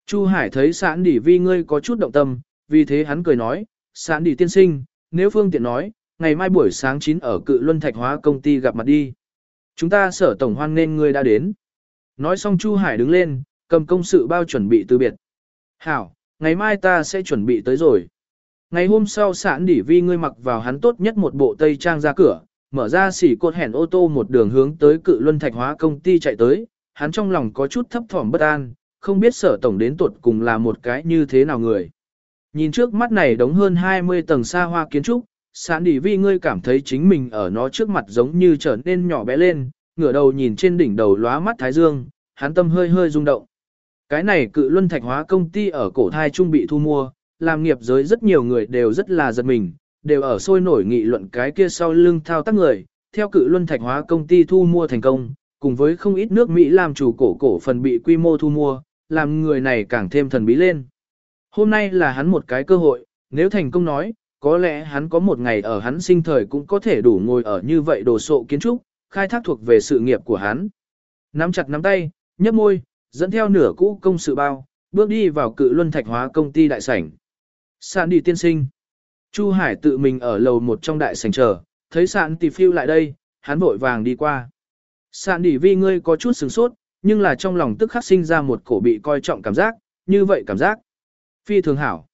Chu Hải thấy sạn đỉ vi ngươi có chút động tâm, vì thế hắn cười nói, sạn đỉ tiên sinh, nếu phương tiện nói, ngày mai buổi sáng 9 ở cự luân thạch hóa công ty gặp mặt đi. Chúng ta sở tổng hoan nên ngươi đã đến. Nói xong Chu Hải đứng lên, cầm công sự bao chuẩn bị từ biệt. Hảo, ngày mai ta sẽ chuẩn bị tới rồi. Ngày hôm sau sản đỉ vi ngươi mặc vào hắn tốt nhất một bộ tây trang ra cửa, mở ra xỉ cột hẻn ô tô một đường hướng tới cự luân thạch hóa công ty chạy tới, hắn trong lòng có chút thấp thỏm bất an, không biết sở tổng đến tuột cùng là một cái như thế nào người. Nhìn trước mắt này đóng hơn 20 tầng xa hoa kiến trúc, sản đỉ vi ngươi cảm thấy chính mình ở nó trước mặt giống như trở nên nhỏ bé lên, ngửa đầu nhìn trên đỉnh đầu lóa mắt thái dương, hắn tâm hơi hơi rung động. Cái này cự luân thạch hóa công ty ở cổ thai trung bị thu mua, làm nghiệp giới rất nhiều người đều rất là giật mình, đều ở sôi nổi nghị luận cái kia sau lưng thao tác người, theo cự luân thạch hóa công ty thu mua thành công, cùng với không ít nước Mỹ làm chủ cổ cổ phần bị quy mô thu mua, làm người này càng thêm thần bí lên. Hôm nay là hắn một cái cơ hội, nếu thành công nói, có lẽ hắn có một ngày ở hắn sinh thời cũng có thể đủ ngồi ở như vậy đồ sộ kiến trúc, khai thác thuộc về sự nghiệp của hắn. Nắm chặt nắm tay, nhấp môi, dẫn theo nửa cũ công sự bao, bước đi vào cự luân thạch hóa công ty đại sảnh. Sạn đi tiên sinh. Chu Hải tự mình ở lầu một trong đại sảnh chờ, thấy sạn tỷ phiêu lại đây, hắn vội vàng đi qua. Sạn đi vi ngươi có chút sừng sốt, nhưng là trong lòng tức khắc sinh ra một cổ bị coi trọng cảm giác, như vậy cảm giác. Phi thường hảo.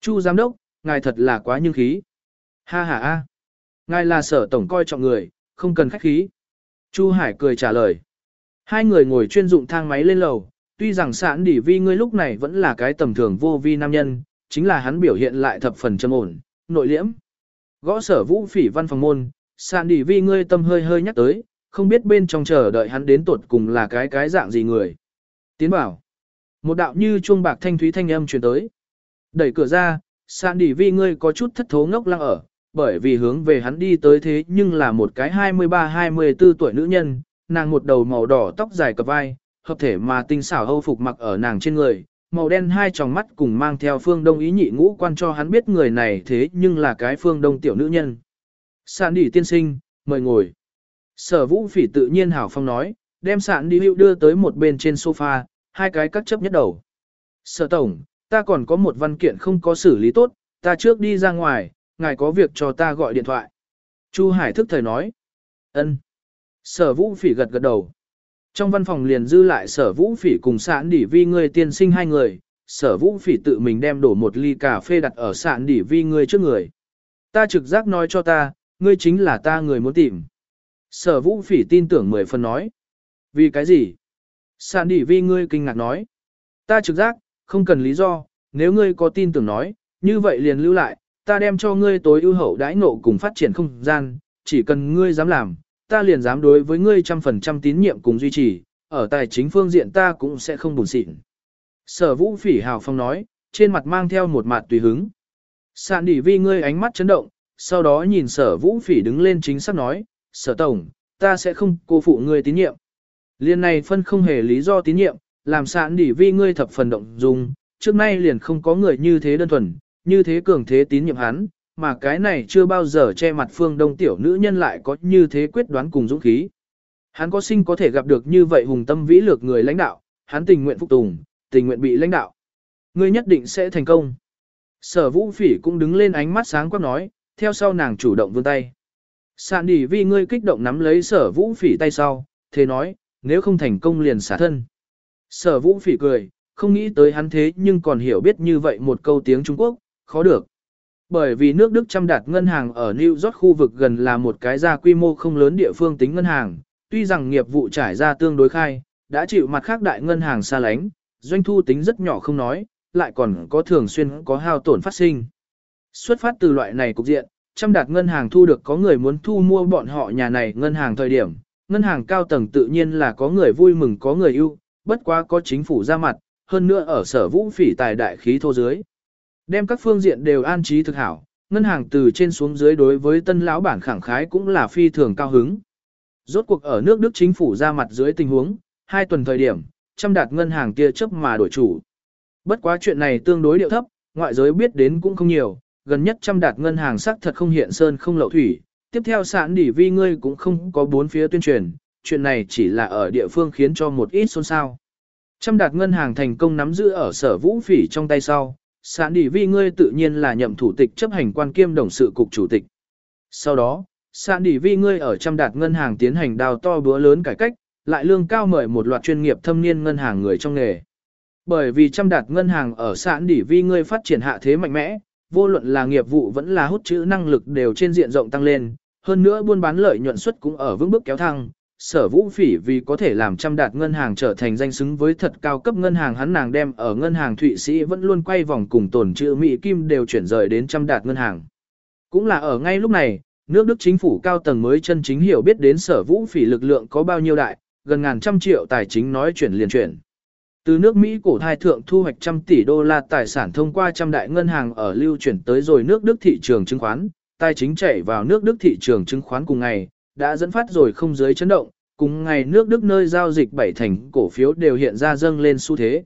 Chu giám đốc, ngài thật là quá nhưng khí. Ha ha a. Ngài là sở tổng coi trọng người, không cần khách khí. Chu Hải cười trả lời. Hai người ngồi chuyên dụng thang máy lên lầu, tuy rằng sản đỉ vi ngươi lúc này vẫn là cái tầm thường vô vi nam nhân, chính là hắn biểu hiện lại thập phần trầm ổn, nội liễm. Gõ sở vũ phỉ văn phòng môn, sản đỉ vi ngươi tâm hơi hơi nhắc tới, không biết bên trong chờ đợi hắn đến tuột cùng là cái cái dạng gì người. Tiến bảo. Một đạo như chuông bạc thanh thúy thanh âm truyền tới. Đẩy cửa ra, sản đỉ vi ngươi có chút thất thố ngốc lăng ở, bởi vì hướng về hắn đi tới thế nhưng là một cái 23-24 tuổi nữ nhân, nàng một đầu màu đỏ tóc dài cặp vai, hợp thể mà tinh xảo hâu phục mặc ở nàng trên người, màu đen hai tròng mắt cùng mang theo phương đông ý nhị ngũ quan cho hắn biết người này thế nhưng là cái phương đông tiểu nữ nhân. Sạn đỉ tiên sinh, mời ngồi. Sở vũ phỉ tự nhiên hảo phong nói, đem sạn đi hữu đưa tới một bên trên sofa, hai cái cắt chấp nhất đầu. Sở tổng, ta còn có một văn kiện không có xử lý tốt, ta trước đi ra ngoài, ngài có việc cho ta gọi điện thoại. Chu Hải thức thời nói. ân. Sở vũ phỉ gật gật đầu. Trong văn phòng liền dư lại sở vũ phỉ cùng sạn đỉ vi người tiên sinh hai người, sở vũ phỉ tự mình đem đổ một ly cà phê đặt ở sạn đỉ vi người trước người. Ta trực giác nói cho ta, ngươi chính là ta người muốn tìm. Sở vũ phỉ tin tưởng mười phần nói. Vì cái gì? Sạn đỉ vi ngươi kinh ngạc nói. Ta trực giác, không cần lý do, nếu ngươi có tin tưởng nói, như vậy liền lưu lại, ta đem cho ngươi tối ưu hậu đãi ngộ cùng phát triển không gian, chỉ cần ngươi dám làm, ta liền dám đối với ngươi trăm phần trăm tín nhiệm cùng duy trì, ở tài chính phương diện ta cũng sẽ không buồn xịn. Sở vũ phỉ hào phong nói, trên mặt mang theo một mặt tùy hứng. Sạn đỉ vi ngươi ánh mắt chấn động, sau đó nhìn sở vũ phỉ đứng lên chính xác nói, sở tổng, ta sẽ không cô phụ ngươi tín nhiệm. Liên này phân không hề lý do tín nhiệm, làm sạn đỉ vi ngươi thập phần động dung, trước nay liền không có người như thế đơn thuần, như thế cường thế tín nhiệm hắn, mà cái này chưa bao giờ che mặt phương đông tiểu nữ nhân lại có như thế quyết đoán cùng dũng khí. Hắn có sinh có thể gặp được như vậy hùng tâm vĩ lược người lãnh đạo, hắn tình nguyện phục tùng, tình nguyện bị lãnh đạo. Ngươi nhất định sẽ thành công. Sở vũ phỉ cũng đứng lên ánh mắt sáng quắc nói, theo sau nàng chủ động vươn tay. Sạn đỉ vì ngươi kích động nắm lấy sở vũ phỉ tay sau, thế nói, nếu không thành công liền xả thân. Sở vũ phỉ cười, không nghĩ tới hắn thế nhưng còn hiểu biết như vậy một câu tiếng Trung Quốc, khó được. Bởi vì nước Đức chăm đạt ngân hàng ở New York khu vực gần là một cái ra quy mô không lớn địa phương tính ngân hàng, tuy rằng nghiệp vụ trải ra tương đối khai, đã chịu mặt khác đại ngân hàng xa lánh, doanh thu tính rất nhỏ không nói, lại còn có thường xuyên có hao tổn phát sinh. Xuất phát từ loại này cục diện, trăm đạt ngân hàng thu được có người muốn thu mua bọn họ nhà này ngân hàng thời điểm, ngân hàng cao tầng tự nhiên là có người vui mừng có người ưu, bất quá có chính phủ ra mặt, hơn nữa ở sở vũ phỉ tài đại khí thô dưới. Đem các phương diện đều an trí thực hảo, ngân hàng từ trên xuống dưới đối với tân lão bản khẳng khái cũng là phi thường cao hứng. Rốt cuộc ở nước Đức chính phủ ra mặt dưới tình huống, hai tuần thời điểm, trăm đạt ngân hàng kia chấp mà đổi chủ. Bất quá chuyện này tương đối điệu thấp, ngoại giới biết đến cũng không nhiều, gần nhất trăm đạt ngân hàng sắc thật không hiện sơn không lậu thủy. Tiếp theo sản đỉ vi ngươi cũng không có bốn phía tuyên truyền, chuyện này chỉ là ở địa phương khiến cho một ít xôn xao. Trăm đạt ngân hàng thành công nắm giữ ở sở vũ phỉ trong tay sau, sản đỉ vi ngươi tự nhiên là nhậm thủ tịch chấp hành quan kiêm đồng sự cục chủ tịch. Sau đó, sản đỉ vi ngươi ở trăm đạt ngân hàng tiến hành đào to bữa lớn cải cách, lại lương cao mời một loạt chuyên nghiệp thâm niên ngân hàng người trong nghề. Bởi vì trăm đạt ngân hàng ở sản đỉ vi ngươi phát triển hạ thế mạnh mẽ, vô luận là nghiệp vụ vẫn là hút chữ năng lực đều trên diện rộng tăng lên, hơn nữa buôn bán lợi nhuận suất cũng ở vững bước kéo thăng. Sở Vũ Phỉ vì có thể làm trăm đạt ngân hàng trở thành danh xứng với thật cao cấp ngân hàng hắn nàng đem ở ngân hàng Thụy Sĩ vẫn luôn quay vòng cùng tổn trữ Mỹ Kim đều chuyển rời đến trăm đạt ngân hàng. Cũng là ở ngay lúc này, nước Đức chính phủ cao tầng mới chân chính hiểu biết đến sở vũ phỉ lực lượng có bao nhiêu đại, gần ngàn trăm triệu tài chính nói chuyển liền chuyển. Từ nước Mỹ cổ thai thượng thu hoạch trăm tỷ đô la tài sản thông qua trăm đại ngân hàng ở lưu chuyển tới rồi nước Đức thị trường chứng khoán, tài chính chảy vào nước Đức thị trường chứng khoán cùng ngày, đã dẫn phát rồi không giới chấn động, cùng ngày nước Đức nơi giao dịch bảy thành cổ phiếu đều hiện ra dâng lên xu thế.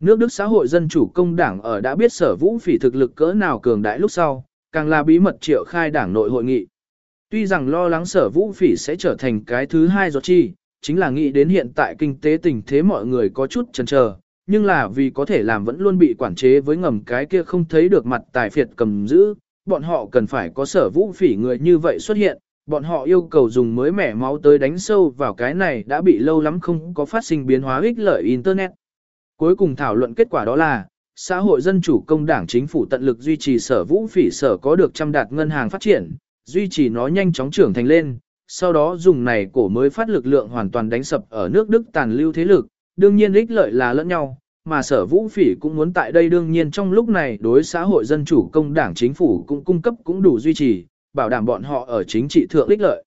Nước Đức xã hội dân chủ công đảng ở đã biết sở vũ phỉ thực lực cỡ nào cường đại lúc sau, càng là bí mật triệu khai đảng nội hội nghị. Tuy rằng lo lắng sở vũ phỉ sẽ trở thành cái thứ hai do chi, chính là nghĩ đến hiện tại kinh tế tình thế mọi người có chút chần chờ, nhưng là vì có thể làm vẫn luôn bị quản chế với ngầm cái kia không thấy được mặt tài phiệt cầm giữ, bọn họ cần phải có sở vũ phỉ người như vậy xuất hiện, bọn họ yêu cầu dùng mới mẻ máu tới đánh sâu vào cái này đã bị lâu lắm không có phát sinh biến hóa ích lợi Internet. Cuối cùng thảo luận kết quả đó là, xã hội dân chủ công đảng chính phủ tận lực duy trì sở vũ phỉ sở có được trăm đạt ngân hàng phát triển, duy trì nó nhanh chóng trưởng thành lên, sau đó dùng này cổ mới phát lực lượng hoàn toàn đánh sập ở nước Đức tàn lưu thế lực, đương nhiên ích lợi là lẫn nhau, mà sở vũ phỉ cũng muốn tại đây đương nhiên trong lúc này đối xã hội dân chủ công đảng chính phủ cũng cung cấp cũng đủ duy trì, bảo đảm bọn họ ở chính trị thượng ích lợi.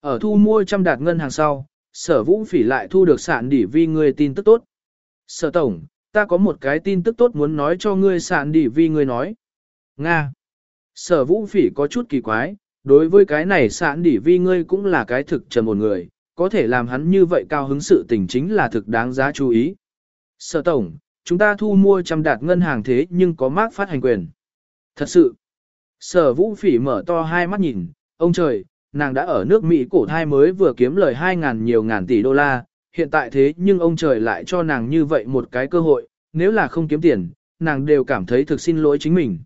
Ở thu mua trăm đạt ngân hàng sau, sở vũ phỉ lại thu được sản đỉ vi người tin tức tốt. Sở tổng, ta có một cái tin tức tốt muốn nói cho ngươi sản đỉ vi ngươi nói. Nga. Sở vũ phỉ có chút kỳ quái, đối với cái này sản đỉ vi ngươi cũng là cái thực trầm một người, có thể làm hắn như vậy cao hứng sự tình chính là thực đáng giá chú ý. Sở tổng, chúng ta thu mua trăm đạt ngân hàng thế nhưng có mác phát hành quyền. Thật sự, sở vũ phỉ mở to hai mắt nhìn, ông trời, nàng đã ở nước Mỹ cổ thai mới vừa kiếm lời 2.000 nhiều ngàn tỷ đô la, hiện tại thế nhưng ông trời lại cho nàng như vậy một cái cơ hội, nếu là không kiếm tiền, nàng đều cảm thấy thực xin lỗi chính mình.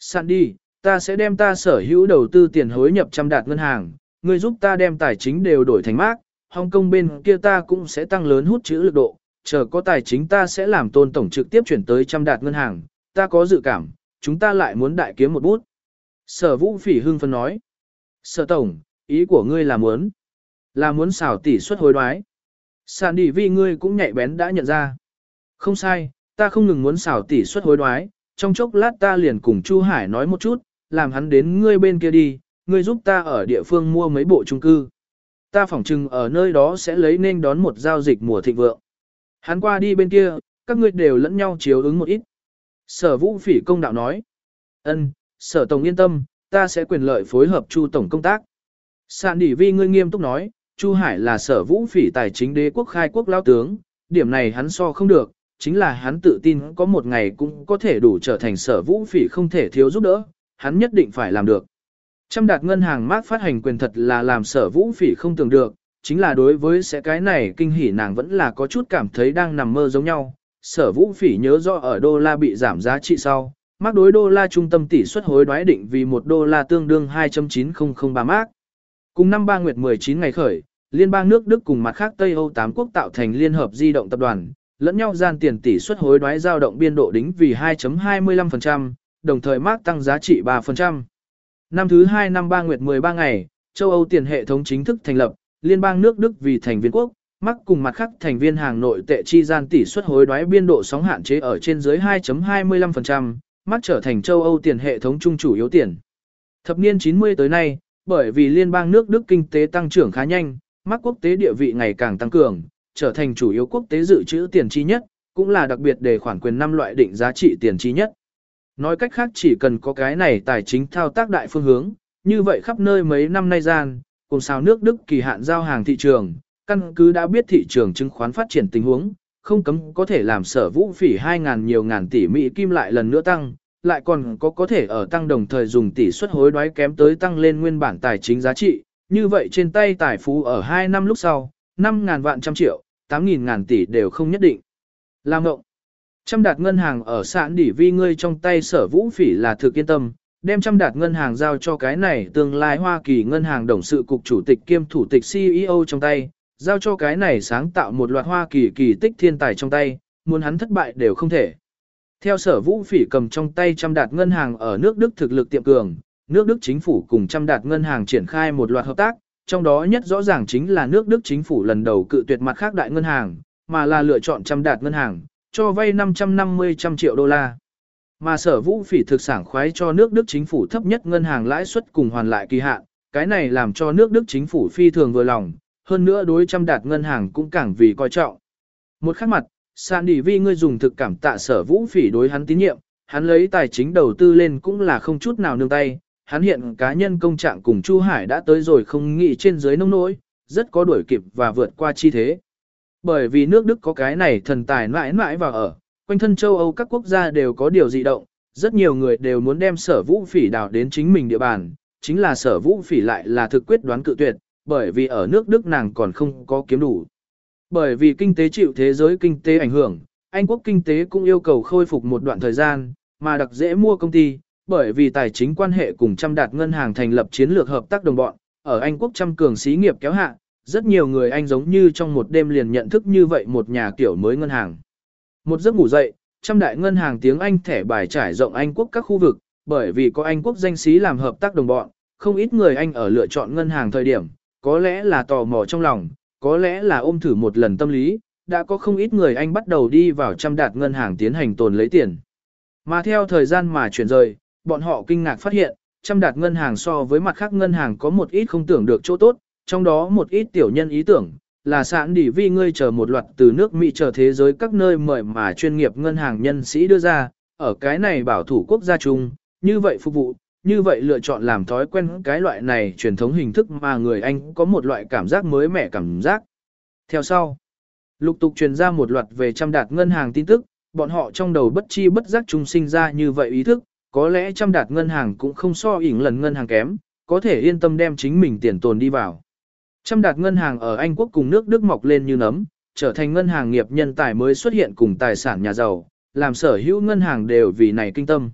Sạn đi, ta sẽ đem ta sở hữu đầu tư tiền hối nhập trăm đạt ngân hàng, ngươi giúp ta đem tài chính đều đổi thành mác, Hong Kong bên kia ta cũng sẽ tăng lớn hút chữ lực độ, chờ có tài chính ta sẽ làm tôn tổng trực tiếp chuyển tới trăm đạt ngân hàng, ta có dự cảm, chúng ta lại muốn đại kiếm một bút. Sở vũ phỉ hưng phân nói. Sở tổng, ý của ngươi là muốn, là muốn xảo tỷ suất hối đoái. Sàn đi vì ngươi cũng nhạy bén đã nhận ra. Không sai, ta không ngừng muốn xảo tỷ suất hối đoái, trong chốc lát ta liền cùng Chu Hải nói một chút, làm hắn đến ngươi bên kia đi, ngươi giúp ta ở địa phương mua mấy bộ chung cư. Ta phỏng chừng ở nơi đó sẽ lấy nên đón một giao dịch mùa thịnh vượng. Hắn qua đi bên kia, các ngươi đều lẫn nhau chiếu ứng một ít. Sở vũ phỉ công đạo nói. ân, sở tổng yên tâm, ta sẽ quyền lợi phối hợp chu tổng công tác. Sạn đỉ vi ngươi nghiêm túc nói, Chu Hải là sở vũ phỉ tài chính đế quốc khai quốc lao tướng, điểm này hắn so không được, chính là hắn tự tin có một ngày cũng có thể đủ trở thành sở vũ phỉ không thể thiếu giúp đỡ, hắn nhất định phải làm được. Trăm đạt ngân hàng mát phát hành quyền thật là làm sở vũ phỉ không tưởng được, chính là đối với sẽ cái này kinh hỉ nàng vẫn là có chút cảm thấy đang nằm mơ giống nhau. Sở vũ phỉ nhớ rõ ở đô la bị giảm giá trị sau, mắc đối đô la trung tâm tỷ suất hối đoái định vì một đô la tương đương 2.9003 mác. Cùng năm ba nguyệt 19 ngày khởi, liên bang nước Đức cùng mặt khác Tây Âu 8 quốc tạo thành liên hợp di động tập đoàn, lẫn nhau gian tiền tỷ suất hối đoái giao động biên độ đính vì 2.25%, đồng thời mác tăng giá trị 3%. Năm thứ 2 năm 3 nguyệt 13 ngày, châu Âu tiền hệ thống chính thức thành lập, liên bang nước Đức vì thành viên quốc, mắc cùng mặt khác thành viên hàng nội tệ chi gian tỷ suất hối đoái biên độ sóng hạn chế ở trên dưới 2.25%, Mắt trở thành châu Âu tiền hệ thống trung chủ yếu tiền. Thập niên 90 tới nay, bởi vì liên bang nước Đức kinh tế tăng trưởng khá nhanh, mắt quốc tế địa vị ngày càng tăng cường, trở thành chủ yếu quốc tế dự trữ tiền chi nhất, cũng là đặc biệt đề khoản quyền năm loại định giá trị tiền chi nhất. Nói cách khác chỉ cần có cái này tài chính thao tác đại phương hướng, như vậy khắp nơi mấy năm nay gian, cùng sao nước Đức kỳ hạn giao hàng thị trường, căn cứ đã biết thị trường chứng khoán phát triển tình huống, không cấm có thể làm sở vũ phỉ 2.000 nhiều ngàn tỷ Mỹ kim lại lần nữa tăng, lại còn có có thể ở tăng đồng thời dùng tỷ suất hối đoái kém tới tăng lên nguyên bản tài chính giá trị, như vậy trên tay tài phú ở 2 năm lúc sau, 5.000 vạn trăm triệu, 8.000 ngàn tỷ đều không nhất định. Làm ngộng. Trăm đạt ngân hàng ở sản đỉ vi ngươi trong tay sở vũ phỉ là thực yên tâm, đem trăm đạt ngân hàng giao cho cái này tương lai Hoa Kỳ ngân hàng đồng sự cục chủ tịch kiêm thủ tịch CEO trong tay, giao cho cái này sáng tạo một loạt Hoa Kỳ kỳ tích thiên tài trong tay, muốn hắn thất bại đều không thể. Theo sở vũ phỉ cầm trong tay trăm đạt ngân hàng ở nước Đức thực lực tiệm cường, nước Đức chính phủ cùng trăm đạt ngân hàng triển khai một loạt hợp tác, trong đó nhất rõ ràng chính là nước Đức chính phủ lần đầu cự tuyệt mặt khác đại ngân hàng, mà là lựa chọn trăm đạt ngân hàng, cho vay 550 trăm triệu đô la. Mà sở vũ phỉ thực sản khoái cho nước Đức chính phủ thấp nhất ngân hàng lãi suất cùng hoàn lại kỳ hạn, cái này làm cho nước Đức chính phủ phi thường vừa lòng, hơn nữa đối trăm đạt ngân hàng cũng càng vì coi trọng. Một khắc mặt, sạn đỉ vi ngươi dùng thực cảm tạ sở vũ phỉ đối hắn tín nhiệm, hắn lấy tài chính đầu tư lên cũng là không chút nào nương tay, hắn hiện cá nhân công trạng cùng Chu Hải đã tới rồi không nghĩ trên dưới nông nỗi, rất có đuổi kịp và vượt qua chi thế. Bởi vì nước Đức có cái này thần tài mãi mãi vào ở, quanh thân châu Âu các quốc gia đều có điều dị động, rất nhiều người đều muốn đem sở vũ phỉ đào đến chính mình địa bàn, chính là sở vũ phỉ lại là thực quyết đoán cự tuyệt, bởi vì ở nước Đức nàng còn không có kiếm đủ. Bởi vì kinh tế chịu thế giới kinh tế ảnh hưởng, Anh quốc kinh tế cũng yêu cầu khôi phục một đoạn thời gian, mà đặc dễ mua công ty, bởi vì tài chính quan hệ cùng trăm đạt ngân hàng thành lập chiến lược hợp tác đồng bọn, ở Anh quốc trăm cường xí nghiệp kéo hạ, rất nhiều người Anh giống như trong một đêm liền nhận thức như vậy một nhà kiểu mới ngân hàng. Một giấc ngủ dậy, trăm đại ngân hàng tiếng Anh thẻ bài trải rộng Anh quốc các khu vực, bởi vì có Anh quốc danh xí làm hợp tác đồng bọn, không ít người Anh ở lựa chọn ngân hàng thời điểm, có lẽ là tò mò trong lòng, có lẽ là ôm thử một lần tâm lý, đã có không ít người Anh bắt đầu đi vào trăm đạt ngân hàng tiến hành tồn lấy tiền. Mà theo thời gian mà chuyển rời, bọn họ kinh ngạc phát hiện, trăm đạt ngân hàng so với mặt khác ngân hàng có một ít không tưởng được chỗ tốt, trong đó một ít tiểu nhân ý tưởng, là sẵn đỉ vi ngươi chờ một loạt từ nước Mỹ chờ thế giới các nơi mời mà chuyên nghiệp ngân hàng nhân sĩ đưa ra, ở cái này bảo thủ quốc gia chung, như vậy phục vụ, như vậy lựa chọn làm thói quen cái loại này truyền thống hình thức mà người Anh có một loại cảm giác mới mẻ cảm giác. Theo sau, lục tục truyền ra một loạt về trăm đạt ngân hàng tin tức, bọn họ trong đầu bất chi bất giác trung sinh ra như vậy ý thức, có lẽ trăm đạt ngân hàng cũng không so ỉn lần ngân hàng kém, có thể yên tâm đem chính mình tiền tồn đi vào. Trăm đạt ngân hàng ở Anh quốc cùng nước Đức mọc lên như nấm, trở thành ngân hàng nghiệp nhân tài mới xuất hiện cùng tài sản nhà giàu, làm sở hữu ngân hàng đều vì này kinh tâm.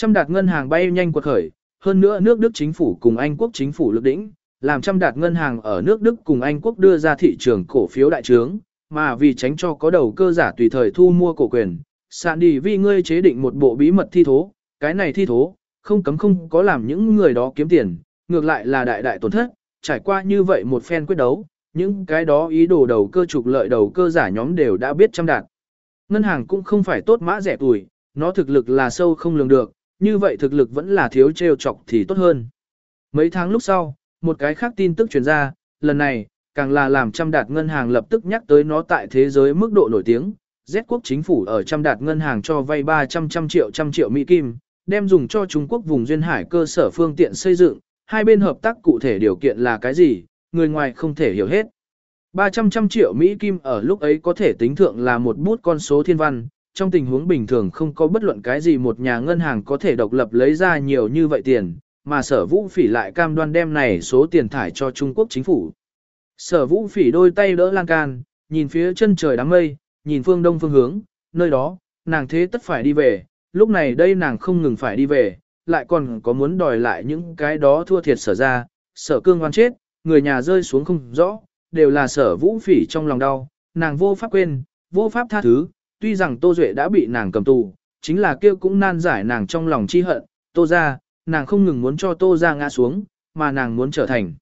Trăm đạt ngân hàng bay nhanh quật khởi, hơn nữa nước Đức chính phủ cùng Anh quốc chính phủ lực đỉnh, làm trăm đạt ngân hàng ở nước Đức cùng Anh quốc đưa ra thị trường cổ phiếu đại trướng, mà vì tránh cho có đầu cơ giả tùy thời thu mua cổ quyền, sạn đi vì ngươi chế định một bộ bí mật thi thố, cái này thi thố, không cấm không có làm những người đó kiếm tiền, ngược lại là đại đại tổn thất, trải qua như vậy một phen quyết đấu, những cái đó ý đồ đầu cơ trục lợi đầu cơ giả nhóm đều đã biết trăm đạt. Ngân hàng cũng không phải tốt mã rẻ tuổi, nó thực lực là sâu không lường được, như vậy thực lực vẫn là thiếu trêu chọc thì tốt hơn. Mấy tháng lúc sau, một cái khác tin tức truyền ra, lần này, càng là làm trăm đạt ngân hàng lập tức nhắc tới nó tại thế giới mức độ nổi tiếng. Z quốc chính phủ ở trăm đạt ngân hàng cho vay 300 trăm triệu trăm triệu Mỹ Kim, đem dùng cho Trung Quốc vùng duyên hải cơ sở phương tiện xây dựng, hai bên hợp tác cụ thể điều kiện là cái gì, người ngoài không thể hiểu hết. 300 trăm triệu Mỹ Kim ở lúc ấy có thể tính thượng là một bút con số thiên văn, trong tình huống bình thường không có bất luận cái gì một nhà ngân hàng có thể độc lập lấy ra nhiều như vậy tiền, mà sở vũ phỉ lại cam đoan đem này số tiền thải cho Trung Quốc chính phủ. Sở vũ phỉ đôi tay đỡ lan can, nhìn phía chân trời đám mây, nhìn phương đông phương hướng, nơi đó, nàng thế tất phải đi về, lúc này đây nàng không ngừng phải đi về, lại còn có muốn đòi lại những cái đó thua thiệt sở ra, sở cương oan chết, người nhà rơi xuống không rõ, đều là sở vũ phỉ trong lòng đau, nàng vô pháp quên, vô pháp tha thứ, tuy rằng Tô Duệ đã bị nàng cầm tù, chính là kia cũng nan giải nàng trong lòng chi hận, Tô ra, nàng không ngừng muốn cho Tô ra ngã xuống, mà nàng muốn trở thành.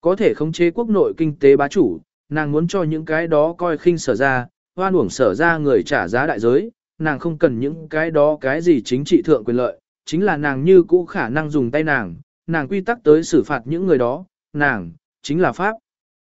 Có thể khống chế quốc nội kinh tế bá chủ, nàng muốn cho những cái đó coi khinh sở ra, hoan uổng sở ra người trả giá đại giới, nàng không cần những cái đó cái gì chính trị thượng quyền lợi, chính là nàng như cũ khả năng dùng tay nàng, nàng quy tắc tới xử phạt những người đó, nàng, chính là Pháp.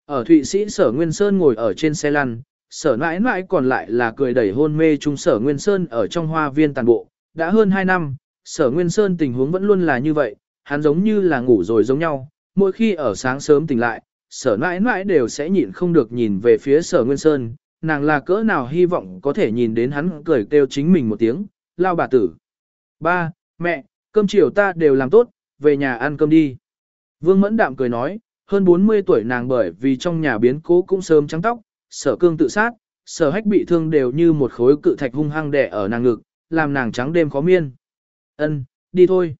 Ở Thụy Sĩ sở Nguyên Sơn ngồi ở trên xe lăn, sở mãi mãi còn lại là cười đẩy hôn mê trung sở Nguyên Sơn ở trong hoa viên tàn bộ. Đã hơn 2 năm, sở Nguyên Sơn tình huống vẫn luôn là như vậy, hắn giống như là ngủ rồi giống nhau, mỗi khi ở sáng sớm tỉnh lại, sở mãi mãi đều sẽ nhịn không được nhìn về phía sở Nguyên Sơn, nàng là cỡ nào hy vọng có thể nhìn đến hắn cười kêu chính mình một tiếng, lao bà tử. Ba, mẹ, cơm chiều ta đều làm tốt, về nhà ăn cơm đi. Vương Mẫn Đạm cười nói, hơn 40 tuổi nàng bởi vì trong nhà biến cố cũng sớm trắng tóc, sở cương tự sát, sở hách bị thương đều như một khối cự thạch hung hăng đè ở nàng ngực, làm nàng trắng đêm khó miên. Ân, đi thôi.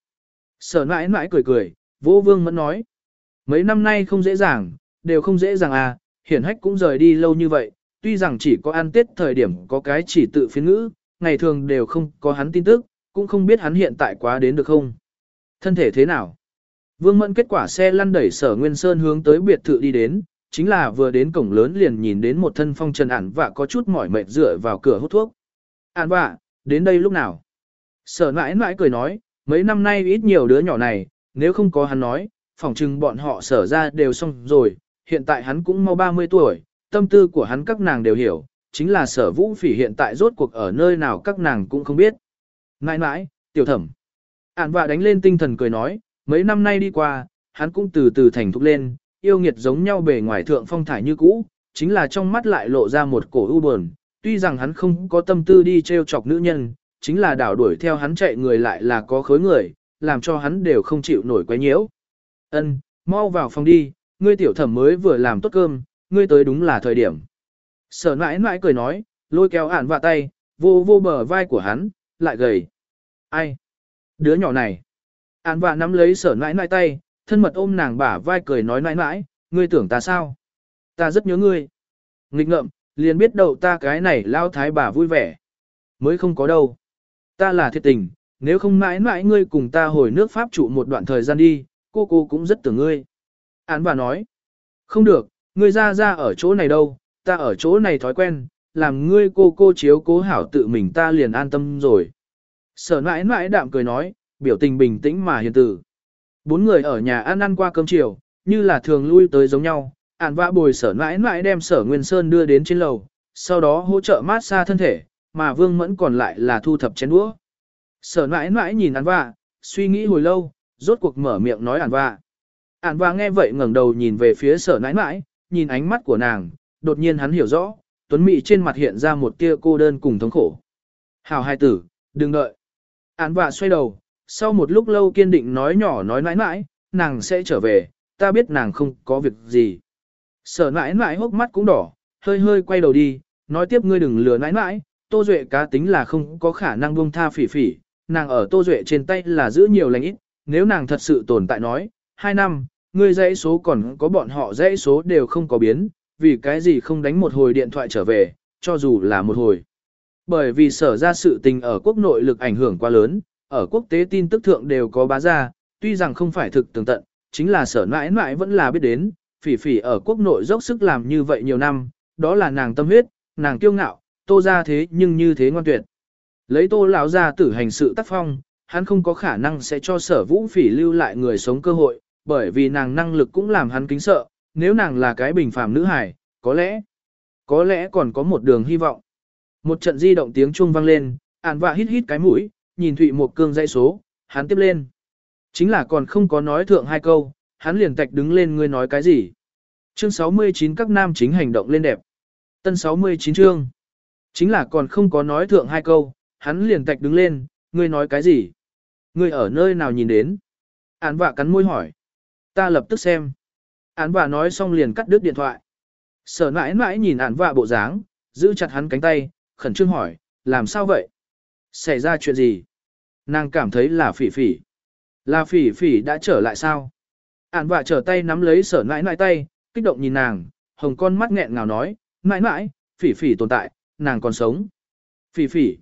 Sở mãi mãi cười cười, vô vương mẫn nói. Mấy năm nay không dễ dàng, đều không dễ dàng à, hiển hách cũng rời đi lâu như vậy, tuy rằng chỉ có ăn tết thời điểm có cái chỉ tự phiên ngữ, ngày thường đều không có hắn tin tức, cũng không biết hắn hiện tại quá đến được không. Thân thể thế nào? Vương Mẫn kết quả xe lăn đẩy sở Nguyên Sơn hướng tới biệt thự đi đến, chính là vừa đến cổng lớn liền nhìn đến một thân phong trần ản và có chút mỏi mệt dựa vào cửa hút thuốc. Ản vạ, đến đây lúc nào? Sở mãi mãi cười nói, mấy năm nay ít nhiều đứa nhỏ này, nếu không có hắn nói, phỏng chừng bọn họ sở ra đều xong rồi, hiện tại hắn cũng mau 30 tuổi, tâm tư của hắn các nàng đều hiểu, chính là sở vũ phỉ hiện tại rốt cuộc ở nơi nào các nàng cũng không biết. Mãi mãi, tiểu thẩm. Ản vạ đánh lên tinh thần cười nói, mấy năm nay đi qua, hắn cũng từ từ thành thục lên, yêu nghiệt giống nhau bề ngoài thượng phong thải như cũ, chính là trong mắt lại lộ ra một cổ u buồn, tuy rằng hắn không có tâm tư đi treo chọc nữ nhân, chính là đảo đuổi theo hắn chạy người lại là có khối người, làm cho hắn đều không chịu nổi quấy nhiễu. Ân, mau vào phòng đi, ngươi tiểu thẩm mới vừa làm tốt cơm, ngươi tới đúng là thời điểm. Sở nãi nãi cười nói, lôi kéo ản vạ tay, vô vô bờ vai của hắn, lại gầy. Ai? Đứa nhỏ này. Ản vạ nắm lấy sở nãi nãi tay, thân mật ôm nàng bả vai cười nói nãi nãi, ngươi tưởng ta sao? Ta rất nhớ ngươi. Nghịch ngợm, liền biết đầu ta cái này lao thái bà vui vẻ. Mới không có đâu. Ta là thiệt tình, nếu không mãi mãi ngươi cùng ta hồi nước Pháp trụ một đoạn thời gian đi, cô cô cũng rất tưởng ngươi. Án bà nói, không được, ngươi ra ra ở chỗ này đâu, ta ở chỗ này thói quen, làm ngươi cô cô chiếu cố hảo tự mình ta liền an tâm rồi. Sở mãi mãi đạm cười nói, biểu tình bình tĩnh mà hiền tử. Bốn người ở nhà ăn ăn qua cơm chiều, như là thường lui tới giống nhau, ản vã bồi sở mãi mãi đem sở Nguyên Sơn đưa đến trên lầu, sau đó hỗ trợ mát xa thân thể, mà Vương Mẫn còn lại là thu thập chén đũa. Sở mãi mãi nhìn ản vã, suy nghĩ hồi lâu, rốt cuộc mở miệng nói ản vã. Ản vã nghe vậy ngẩng đầu nhìn về phía sở mãi mãi, nhìn ánh mắt của nàng, đột nhiên hắn hiểu rõ, tuấn mị trên mặt hiện ra một tia cô đơn cùng thống khổ. Hào hai tử, đừng đợi. Án vạ xoay đầu, sau một lúc lâu kiên định nói nhỏ nói mãi mãi, nàng sẽ trở về, ta biết nàng không có việc gì. Sở mãi mãi hốc mắt cũng đỏ, hơi hơi quay đầu đi, nói tiếp ngươi đừng lừa mãi mãi, Tô Duệ cá tính là không có khả năng buông tha phỉ phỉ, nàng ở Tô Duệ trên tay là giữ nhiều lành ít, nếu nàng thật sự tồn tại nói, hai năm, ngươi dãy số còn có bọn họ dãy số đều không có biến, vì cái gì không đánh một hồi điện thoại trở về, cho dù là một hồi. Bởi vì sở ra sự tình ở quốc nội lực ảnh hưởng quá lớn, ở quốc tế tin tức thượng đều có bá ra, tuy rằng không phải thực tường tận, chính là sở mãi mãi vẫn là biết đến, phỉ phỉ ở quốc nội dốc sức làm như vậy nhiều năm, đó là nàng tâm huyết, nàng kiêu ngạo, tô ra thế nhưng như thế ngoan tuyệt. Lấy tô lão ra tử hành sự tác phong, hắn không có khả năng sẽ cho sở vũ phỉ lưu lại người sống cơ hội, bởi vì nàng năng lực cũng làm hắn kính sợ, nếu nàng là cái bình phàm nữ hài, có lẽ, có lẽ còn có một đường hy vọng. Một trận di động tiếng chuông vang lên, ản vạ hít hít cái mũi, nhìn Thụy một cương dãy số, hắn tiếp lên. Chính là còn không có nói thượng hai câu, hắn liền tạch đứng lên ngươi nói cái gì. Chương 69 các nam chính hành động lên đẹp. Tân 69 chương. Chính là còn không có nói thượng hai câu, hắn liền tạch đứng lên, ngươi nói cái gì? Ngươi ở nơi nào nhìn đến? Án vạ cắn môi hỏi. Ta lập tức xem. Án vạ nói xong liền cắt đứt điện thoại. Sở mãi mãi nhìn án vạ bộ dáng, giữ chặt hắn cánh tay, khẩn trương hỏi, làm sao vậy? Xảy ra chuyện gì? Nàng cảm thấy là phỉ phỉ. Là phỉ phỉ đã trở lại sao? Ản vạ trở tay nắm lấy sở nãi nãi tay, kích động nhìn nàng, hồng con mắt nghẹn ngào nói, nãi nãi, phỉ phỉ tồn tại, nàng còn sống. Phỉ phỉ.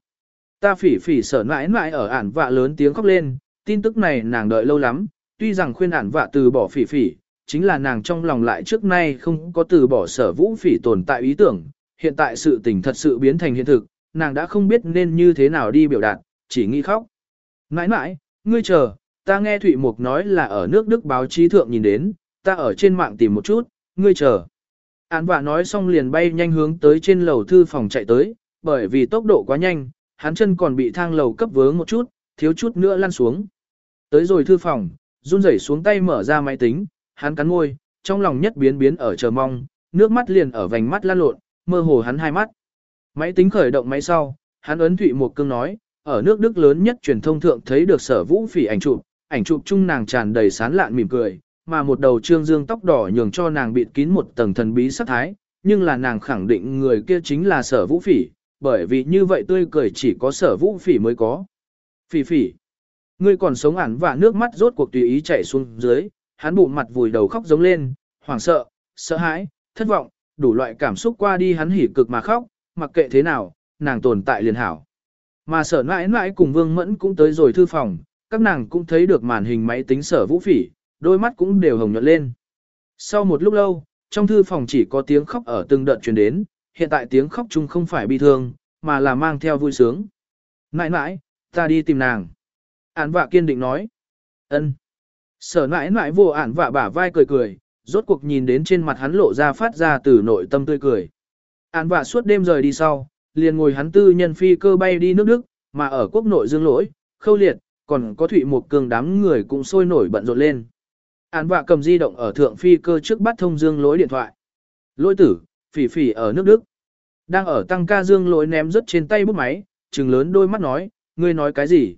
Ta phỉ phỉ sở nãi nãi ở ản vạ lớn tiếng khóc lên, tin tức này nàng đợi lâu lắm, tuy rằng khuyên ản vạ từ bỏ phỉ phỉ, chính là nàng trong lòng lại trước nay không có từ bỏ sở vũ phỉ tồn tại ý tưởng, hiện tại sự tình thật sự biến thành hiện thực, nàng đã không biết nên như thế nào đi biểu đạt, chỉ nghĩ khóc. Nãi nãi, ngươi chờ, ta nghe Thụy Mục nói là ở nước Đức báo chí thượng nhìn đến, ta ở trên mạng tìm một chút, ngươi chờ. Án vạ nói xong liền bay nhanh hướng tới trên lầu thư phòng chạy tới, bởi vì tốc độ quá nhanh, hắn chân còn bị thang lầu cấp vướng một chút, thiếu chút nữa lăn xuống. Tới rồi thư phòng, run rẩy xuống tay mở ra máy tính, hắn cắn môi, trong lòng nhất biến biến ở chờ mong, nước mắt liền ở vành mắt lan lộn, mơ hồ hắn hai mắt. Máy tính khởi động máy sau, hắn ấn Thụy mục cương nói, ở nước Đức lớn nhất truyền thông thượng thấy được sở vũ phỉ ảnh chụp, ảnh chụp chung nàng tràn đầy sán lạn mỉm cười, mà một đầu trương dương tóc đỏ nhường cho nàng bịt kín một tầng thần bí sắc thái, nhưng là nàng khẳng định người kia chính là sở vũ phỉ, bởi vì như vậy tươi cười chỉ có sở vũ phỉ mới có. Phỉ phỉ, ngươi còn sống ản và nước mắt rốt cuộc tùy ý chảy xuống dưới, hắn bụng mặt vùi đầu khóc giống lên, hoảng sợ, sợ hãi, thất vọng, đủ loại cảm xúc qua đi hắn hỉ cực mà khóc, mặc kệ thế nào, nàng tồn tại liền hảo. Mà sở mãi mãi cùng Vương Mẫn cũng tới rồi thư phòng, các nàng cũng thấy được màn hình máy tính sở vũ phỉ, đôi mắt cũng đều hồng nhuận lên. Sau một lúc lâu, trong thư phòng chỉ có tiếng khóc ở từng đợt truyền đến, hiện tại tiếng khóc chung không phải bi thương, mà là mang theo vui sướng. Nãi nãi, ta đi tìm nàng. Án vạ kiên định nói. ân. Sở nãi nãi vô án vạ bả vai cười cười, rốt cuộc nhìn đến trên mặt hắn lộ ra phát ra từ nội tâm tươi cười. Án vạ suốt đêm rời đi sau, liền ngồi hắn tư nhân phi cơ bay đi nước Đức, mà ở quốc nội dương lỗi, khâu liệt, còn có thụy một cường đám người cũng sôi nổi bận rộn lên. Án vạ cầm di động ở thượng phi cơ trước bắt thông dương lỗi điện thoại. Lỗi tử, phỉ phỉ ở nước Đức. Đang ở tăng ca dương lỗi ném rất trên tay bút máy, trừng lớn đôi mắt nói, ngươi nói cái gì?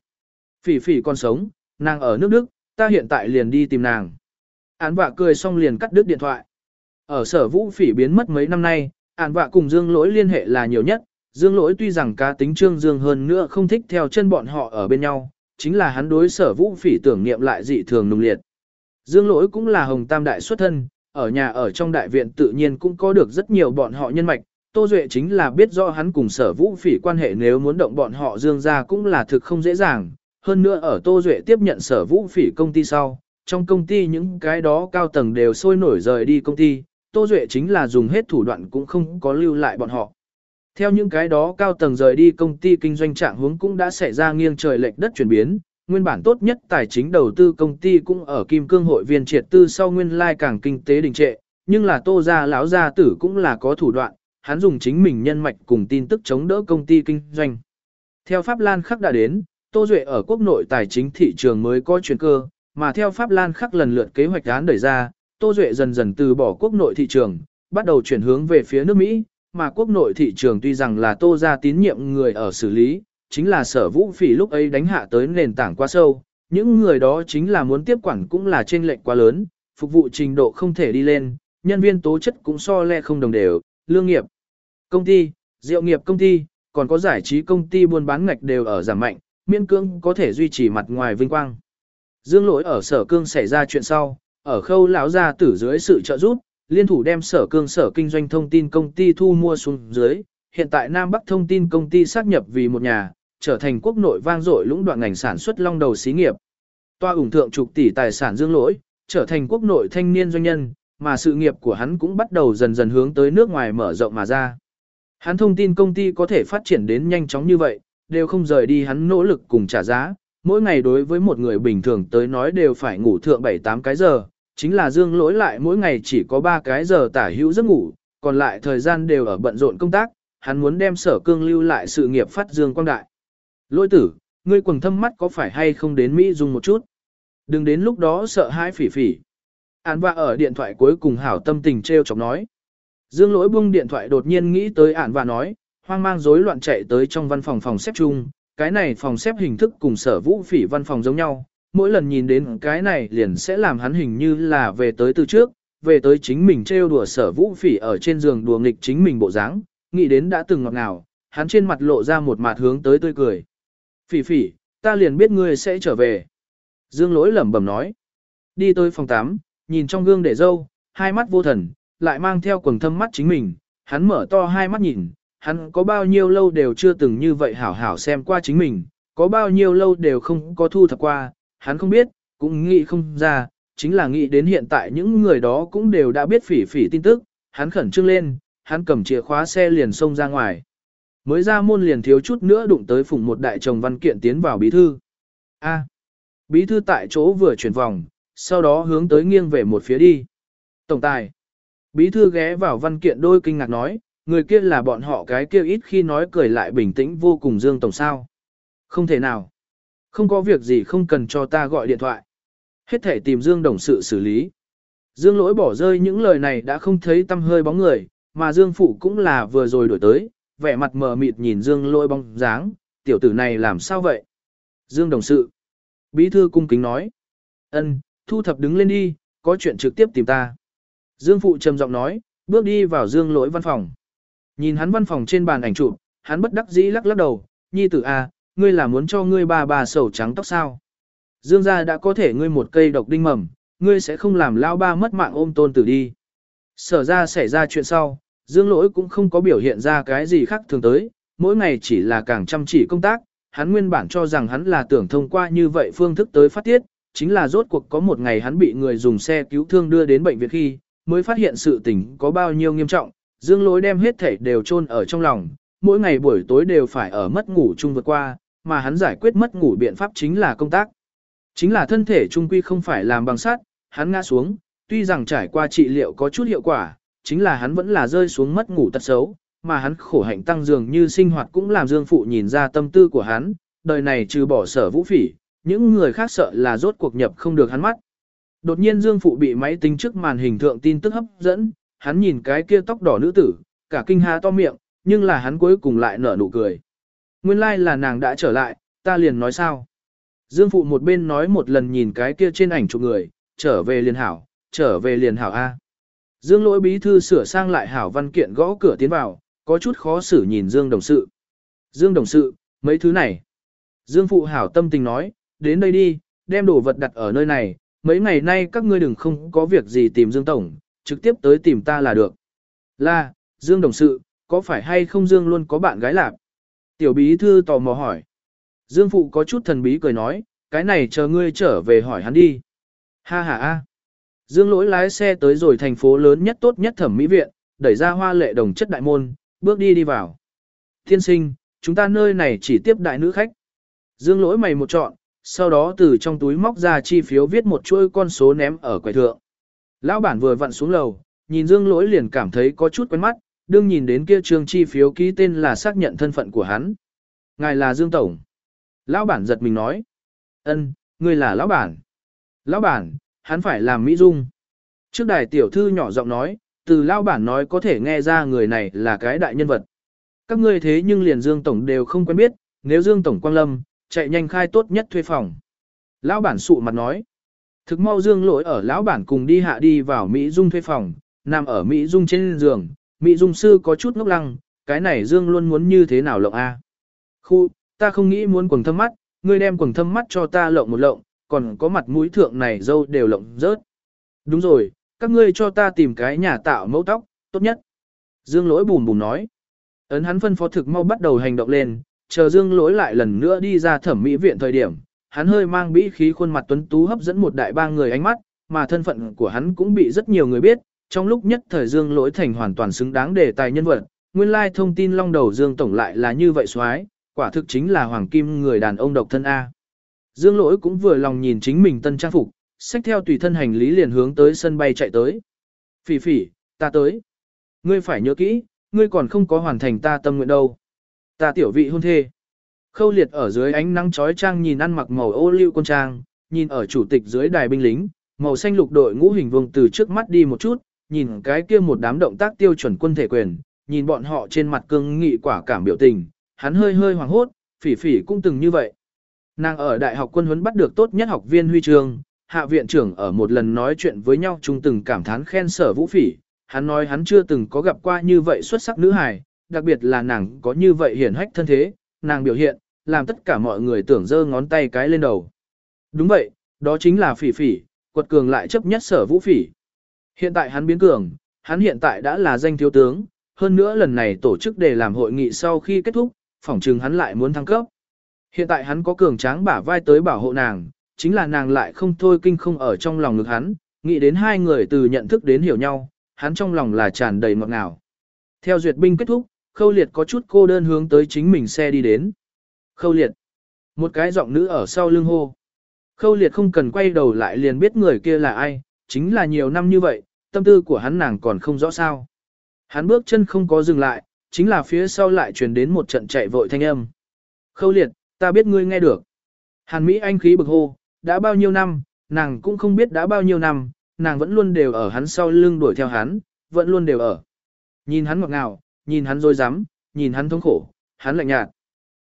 Phỉ phỉ còn sống, nàng ở nước Đức, ta hiện tại liền đi tìm nàng. Án vạ cười xong liền cắt đứt điện thoại. Ở sở vũ phỉ biến mất mấy năm nay, án vạ cùng dương lỗi liên hệ là nhiều nhất. Dương lỗi tuy rằng cá tính trương dương hơn nữa không thích theo chân bọn họ ở bên nhau, chính là hắn đối sở vũ phỉ tưởng niệm lại dị thường nung liệt. Dương lỗi cũng là hồng tam đại xuất thân, ở nhà ở trong đại viện tự nhiên cũng có được rất nhiều bọn họ nhân mạch. Tô Duệ chính là biết rõ hắn cùng sở vũ phỉ quan hệ nếu muốn động bọn họ dương ra cũng là thực không dễ dàng. Hơn nữa ở Tô Duệ tiếp nhận sở vũ phỉ công ty sau, trong công ty những cái đó cao tầng đều sôi nổi rời đi công ty, Tô Duệ chính là dùng hết thủ đoạn cũng không có lưu lại bọn họ. Theo những cái đó cao tầng rời đi công ty kinh doanh trạng hướng cũng đã xảy ra nghiêng trời lệch đất chuyển biến, nguyên bản tốt nhất tài chính đầu tư công ty cũng ở kim cương hội viên triệt tư sau nguyên lai càng kinh tế đình trệ, nhưng là tô gia lão gia tử cũng là có thủ đoạn, hắn dùng chính mình nhân mạch cùng tin tức chống đỡ công ty kinh doanh. Theo Pháp Lan khắc đã đến, Tô Duệ ở quốc nội tài chính thị trường mới có chuyển cơ, mà theo Pháp Lan khắc lần lượt kế hoạch án đẩy ra, Tô Duệ dần dần từ bỏ quốc nội thị trường, bắt đầu chuyển hướng về phía nước Mỹ, mà quốc nội thị trường tuy rằng là Tô gia tín nhiệm người ở xử lý, chính là sở vũ phỉ lúc ấy đánh hạ tới nền tảng quá sâu, những người đó chính là muốn tiếp quản cũng là trên lệnh quá lớn, phục vụ trình độ không thể đi lên, nhân viên tố chất cũng so le không đồng đều, lương nghiệp, công ty, rượu nghiệp công ty, còn có giải trí công ty buôn bán ngạch đều ở giảm mạnh, miễn cương có thể duy trì mặt ngoài vinh quang. Dương lỗi ở sở cương xảy ra chuyện sau, ở khâu lão gia tử dưới sự trợ giúp, liên thủ đem sở cương sở kinh doanh thông tin công ty thu mua xuống dưới, hiện tại Nam Bắc thông tin công ty xác nhập vì một nhà, trở thành quốc nội vang dội lũng đoạn ngành sản xuất long đầu xí nghiệp. Toa ủng thượng trục tỷ tài sản dương lỗi, trở thành quốc nội thanh niên doanh nhân, mà sự nghiệp của hắn cũng bắt đầu dần dần hướng tới nước ngoài mở rộng mà ra. Hắn thông tin công ty có thể phát triển đến nhanh chóng như vậy, đều không rời đi hắn nỗ lực cùng trả giá, mỗi ngày đối với một người bình thường tới nói đều phải ngủ thượng 7-8 cái giờ, chính là dương lỗi lại mỗi ngày chỉ có 3 cái giờ tả hữu giấc ngủ, còn lại thời gian đều ở bận rộn công tác, hắn muốn đem sở cương lưu lại sự nghiệp phát dương quang đại. Lỗi tử, ngươi quần thâm mắt có phải hay không đến Mỹ dùng một chút? Đừng đến lúc đó sợ hãi phỉ phỉ. Án vạ ở điện thoại cuối cùng hảo tâm tình treo chọc nói. Dương lỗi buông điện thoại đột nhiên nghĩ tới ản và nói, hoang mang rối loạn chạy tới trong văn phòng phòng xếp chung, cái này phòng xếp hình thức cùng sở vũ phỉ văn phòng giống nhau, mỗi lần nhìn đến cái này liền sẽ làm hắn hình như là về tới từ trước, về tới chính mình trêu đùa sở vũ phỉ ở trên giường đùa nghịch chính mình bộ dáng, nghĩ đến đã từng ngọt ngào, hắn trên mặt lộ ra một mặt hướng tới tươi cười. Phỉ phỉ, ta liền biết ngươi sẽ trở về. Dương lỗi lẩm bẩm nói. Đi tới phòng 8, nhìn trong gương để dâu, hai mắt vô thần, lại mang theo quần thâm mắt chính mình, hắn mở to hai mắt nhìn, hắn có bao nhiêu lâu đều chưa từng như vậy hảo hảo xem qua chính mình, có bao nhiêu lâu đều không có thu thập qua, hắn không biết, cũng nghĩ không ra, chính là nghĩ đến hiện tại những người đó cũng đều đã biết phỉ phỉ tin tức, hắn khẩn trương lên, hắn cầm chìa khóa xe liền xông ra ngoài. Mới ra môn liền thiếu chút nữa đụng tới phụng một đại chồng văn kiện tiến vào bí thư. A. bí thư tại chỗ vừa chuyển vòng, sau đó hướng tới nghiêng về một phía đi. Tổng tài. Bí thư ghé vào văn kiện đôi kinh ngạc nói, người kia là bọn họ cái kia ít khi nói cười lại bình tĩnh vô cùng dương tổng sao. Không thể nào. Không có việc gì không cần cho ta gọi điện thoại. Hết thể tìm Dương Đồng sự xử lý. Dương lỗi bỏ rơi những lời này đã không thấy tâm hơi bóng người, mà Dương Phụ cũng là vừa rồi đổi tới, vẻ mặt mờ mịt nhìn Dương lỗi bóng dáng, tiểu tử này làm sao vậy? Dương Đồng sự. Bí thư cung kính nói. ân thu thập đứng lên đi, có chuyện trực tiếp tìm ta. Dương Phụ trầm giọng nói, bước đi vào Dương lỗi văn phòng. Nhìn hắn văn phòng trên bàn ảnh chụp, hắn bất đắc dĩ lắc lắc đầu, nhi tử a, à, ngươi là muốn cho ngươi bà bà sầu trắng tóc sao? Dương gia đã có thể ngươi một cây độc đinh mầm, ngươi sẽ không làm lao ba mất mạng ôm tôn tử đi. Sở ra xảy ra chuyện sau, Dương lỗi cũng không có biểu hiện ra cái gì khác thường tới, mỗi ngày chỉ là càng chăm chỉ công tác, hắn nguyên bản cho rằng hắn là tưởng thông qua như vậy phương thức tới phát tiết, chính là rốt cuộc có một ngày hắn bị người dùng xe cứu thương đưa đến bệnh viện khi, mới phát hiện sự tình có bao nhiêu nghiêm trọng, dương lỗi đem hết thể đều chôn ở trong lòng, mỗi ngày buổi tối đều phải ở mất ngủ chung vượt qua, mà hắn giải quyết mất ngủ biện pháp chính là công tác. Chính là thân thể trung quy không phải làm bằng sắt, hắn ngã xuống, tuy rằng trải qua trị liệu có chút hiệu quả, chính là hắn vẫn là rơi xuống mất ngủ tật xấu, mà hắn khổ hạnh tăng dường như sinh hoạt cũng làm Dương Phụ nhìn ra tâm tư của hắn, đời này trừ bỏ sở vũ phỉ, những người khác sợ là rốt cuộc nhập không được hắn mắt. Đột nhiên Dương Phụ bị máy tính trước màn hình thượng tin tức hấp dẫn, hắn nhìn cái kia tóc đỏ nữ tử, cả kinh há to miệng, nhưng là hắn cuối cùng lại nở nụ cười. Nguyên lai like là nàng đã trở lại, ta liền nói sao. Dương Phụ một bên nói một lần nhìn cái kia trên ảnh chụp người, trở về liền hảo, trở về liền hảo A. Dương lỗi bí thư sửa sang lại hảo văn kiện gõ cửa tiến vào, có chút khó xử nhìn Dương Đồng Sự. Dương Đồng Sự, mấy thứ này. Dương Phụ hảo tâm tình nói, đến đây đi, đem đồ vật đặt ở nơi này, mấy ngày nay các ngươi đừng không có việc gì tìm Dương Tổng, trực tiếp tới tìm ta là được. Là, Dương Đồng Sự, có phải hay không Dương luôn có bạn gái lạc? Tiểu bí thư tò mò hỏi. Dương Phụ có chút thần bí cười nói, cái này chờ ngươi trở về hỏi hắn đi. Ha ha ha. Dương lỗi lái xe tới rồi thành phố lớn nhất tốt nhất thẩm mỹ viện, đẩy ra hoa lệ đồng chất đại môn, bước đi đi vào. Thiên sinh, chúng ta nơi này chỉ tiếp đại nữ khách. Dương lỗi mày một chọn, sau đó từ trong túi móc ra chi phiếu viết một chuỗi con số ném ở quầy thượng. Lão bản vừa vặn xuống lầu, nhìn Dương lỗi liền cảm thấy có chút quen mắt, đương nhìn đến kia trương chi phiếu ký tên là xác nhận thân phận của hắn. Ngài là Dương Tổng. Lão bản giật mình nói. ân, ngươi là lão bản. Lão bản, hắn phải làm Mỹ Dung. Trước đài tiểu thư nhỏ giọng nói, từ lão bản nói có thể nghe ra người này là cái đại nhân vật. Các ngươi thế nhưng liền Dương Tổng đều không quen biết, nếu Dương Tổng quang lâm, chạy nhanh khai tốt nhất thuê phòng. Lão bản sụ mặt nói. Thực mau Dương lỗi ở lão bản cùng đi hạ đi vào Mỹ Dung thuê phòng, nằm ở Mỹ Dung trên giường, Mỹ Dung sư có chút ngốc lăng, cái này Dương luôn muốn như thế nào lộng a? Khu, ta không nghĩ muốn quần thâm mắt, ngươi đem quần thâm mắt cho ta lộng một lộng, còn có mặt mũi thượng này dâu đều lộng rớt. Đúng rồi, các ngươi cho ta tìm cái nhà tạo mẫu tóc, tốt nhất. Dương lỗi bùm bùm nói. Ấn hắn phân phó thực mau bắt đầu hành động lên, chờ dương lỗi lại lần nữa đi ra thẩm mỹ viện thời điểm. Hắn hơi mang bĩ khí khuôn mặt tuấn tú hấp dẫn một đại ba người ánh mắt, mà thân phận của hắn cũng bị rất nhiều người biết. Trong lúc nhất thời dương lỗi thành hoàn toàn xứng đáng đề tài nhân vật, nguyên lai thông tin long đầu dương tổng lại là như vậy xoái, quả thực chính là hoàng kim người đàn ông độc thân A. Dương lỗi cũng vừa lòng nhìn chính mình tân trang phục, xách theo tùy thân hành lý liền hướng tới sân bay chạy tới. Phỉ phỉ, ta tới. Ngươi phải nhớ kỹ, ngươi còn không có hoàn thành ta tâm nguyện đâu. Ta tiểu vị hôn thê. Khâu liệt ở dưới ánh nắng chói trang nhìn ăn mặc màu ô liu con trang, nhìn ở chủ tịch dưới đài binh lính, màu xanh lục đội ngũ hình vuông từ trước mắt đi một chút, nhìn cái kia một đám động tác tiêu chuẩn quân thể quyền, nhìn bọn họ trên mặt cương nghị quả cảm biểu tình, hắn hơi hơi hoảng hốt, phỉ phỉ cũng từng như vậy. Nàng ở đại học quân huấn bắt được tốt nhất học viên huy chương, hạ viện trưởng ở một lần nói chuyện với nhau chung từng cảm thán khen sở vũ phỉ, hắn nói hắn chưa từng có gặp qua như vậy xuất sắc nữ hài, đặc biệt là nàng có như vậy hiển hách thân thế, nàng biểu hiện, làm tất cả mọi người tưởng giơ ngón tay cái lên đầu. Đúng vậy, đó chính là phỉ phỉ, quật cường lại chấp nhất sở vũ phỉ. Hiện tại hắn biến cường, hắn hiện tại đã là danh thiếu tướng, hơn nữa lần này tổ chức để làm hội nghị sau khi kết thúc, phỏng chừng hắn lại muốn thăng cấp. Hiện tại hắn có cường tráng bả vai tới bảo hộ nàng, chính là nàng lại không thôi kinh không ở trong lòng ngực hắn, nghĩ đến hai người từ nhận thức đến hiểu nhau, hắn trong lòng là tràn đầy ngọt ngào. Theo duyệt binh kết thúc, khâu liệt có chút cô đơn hướng tới chính mình xe đi đến. Khâu liệt. Một cái giọng nữ ở sau lưng hô. Khâu liệt không cần quay đầu lại liền biết người kia là ai, chính là nhiều năm như vậy, tâm tư của hắn nàng còn không rõ sao. Hắn bước chân không có dừng lại, chính là phía sau lại truyền đến một trận chạy vội thanh âm. Khâu liệt, ta biết ngươi nghe được. Hàn Mỹ Anh khí bực hô, đã bao nhiêu năm, nàng cũng không biết đã bao nhiêu năm, nàng vẫn luôn đều ở hắn sau lưng đuổi theo hắn, vẫn luôn đều ở. Nhìn hắn ngọt ngào, nhìn hắn dối rắm nhìn hắn thống khổ, hắn lạnh nhạt.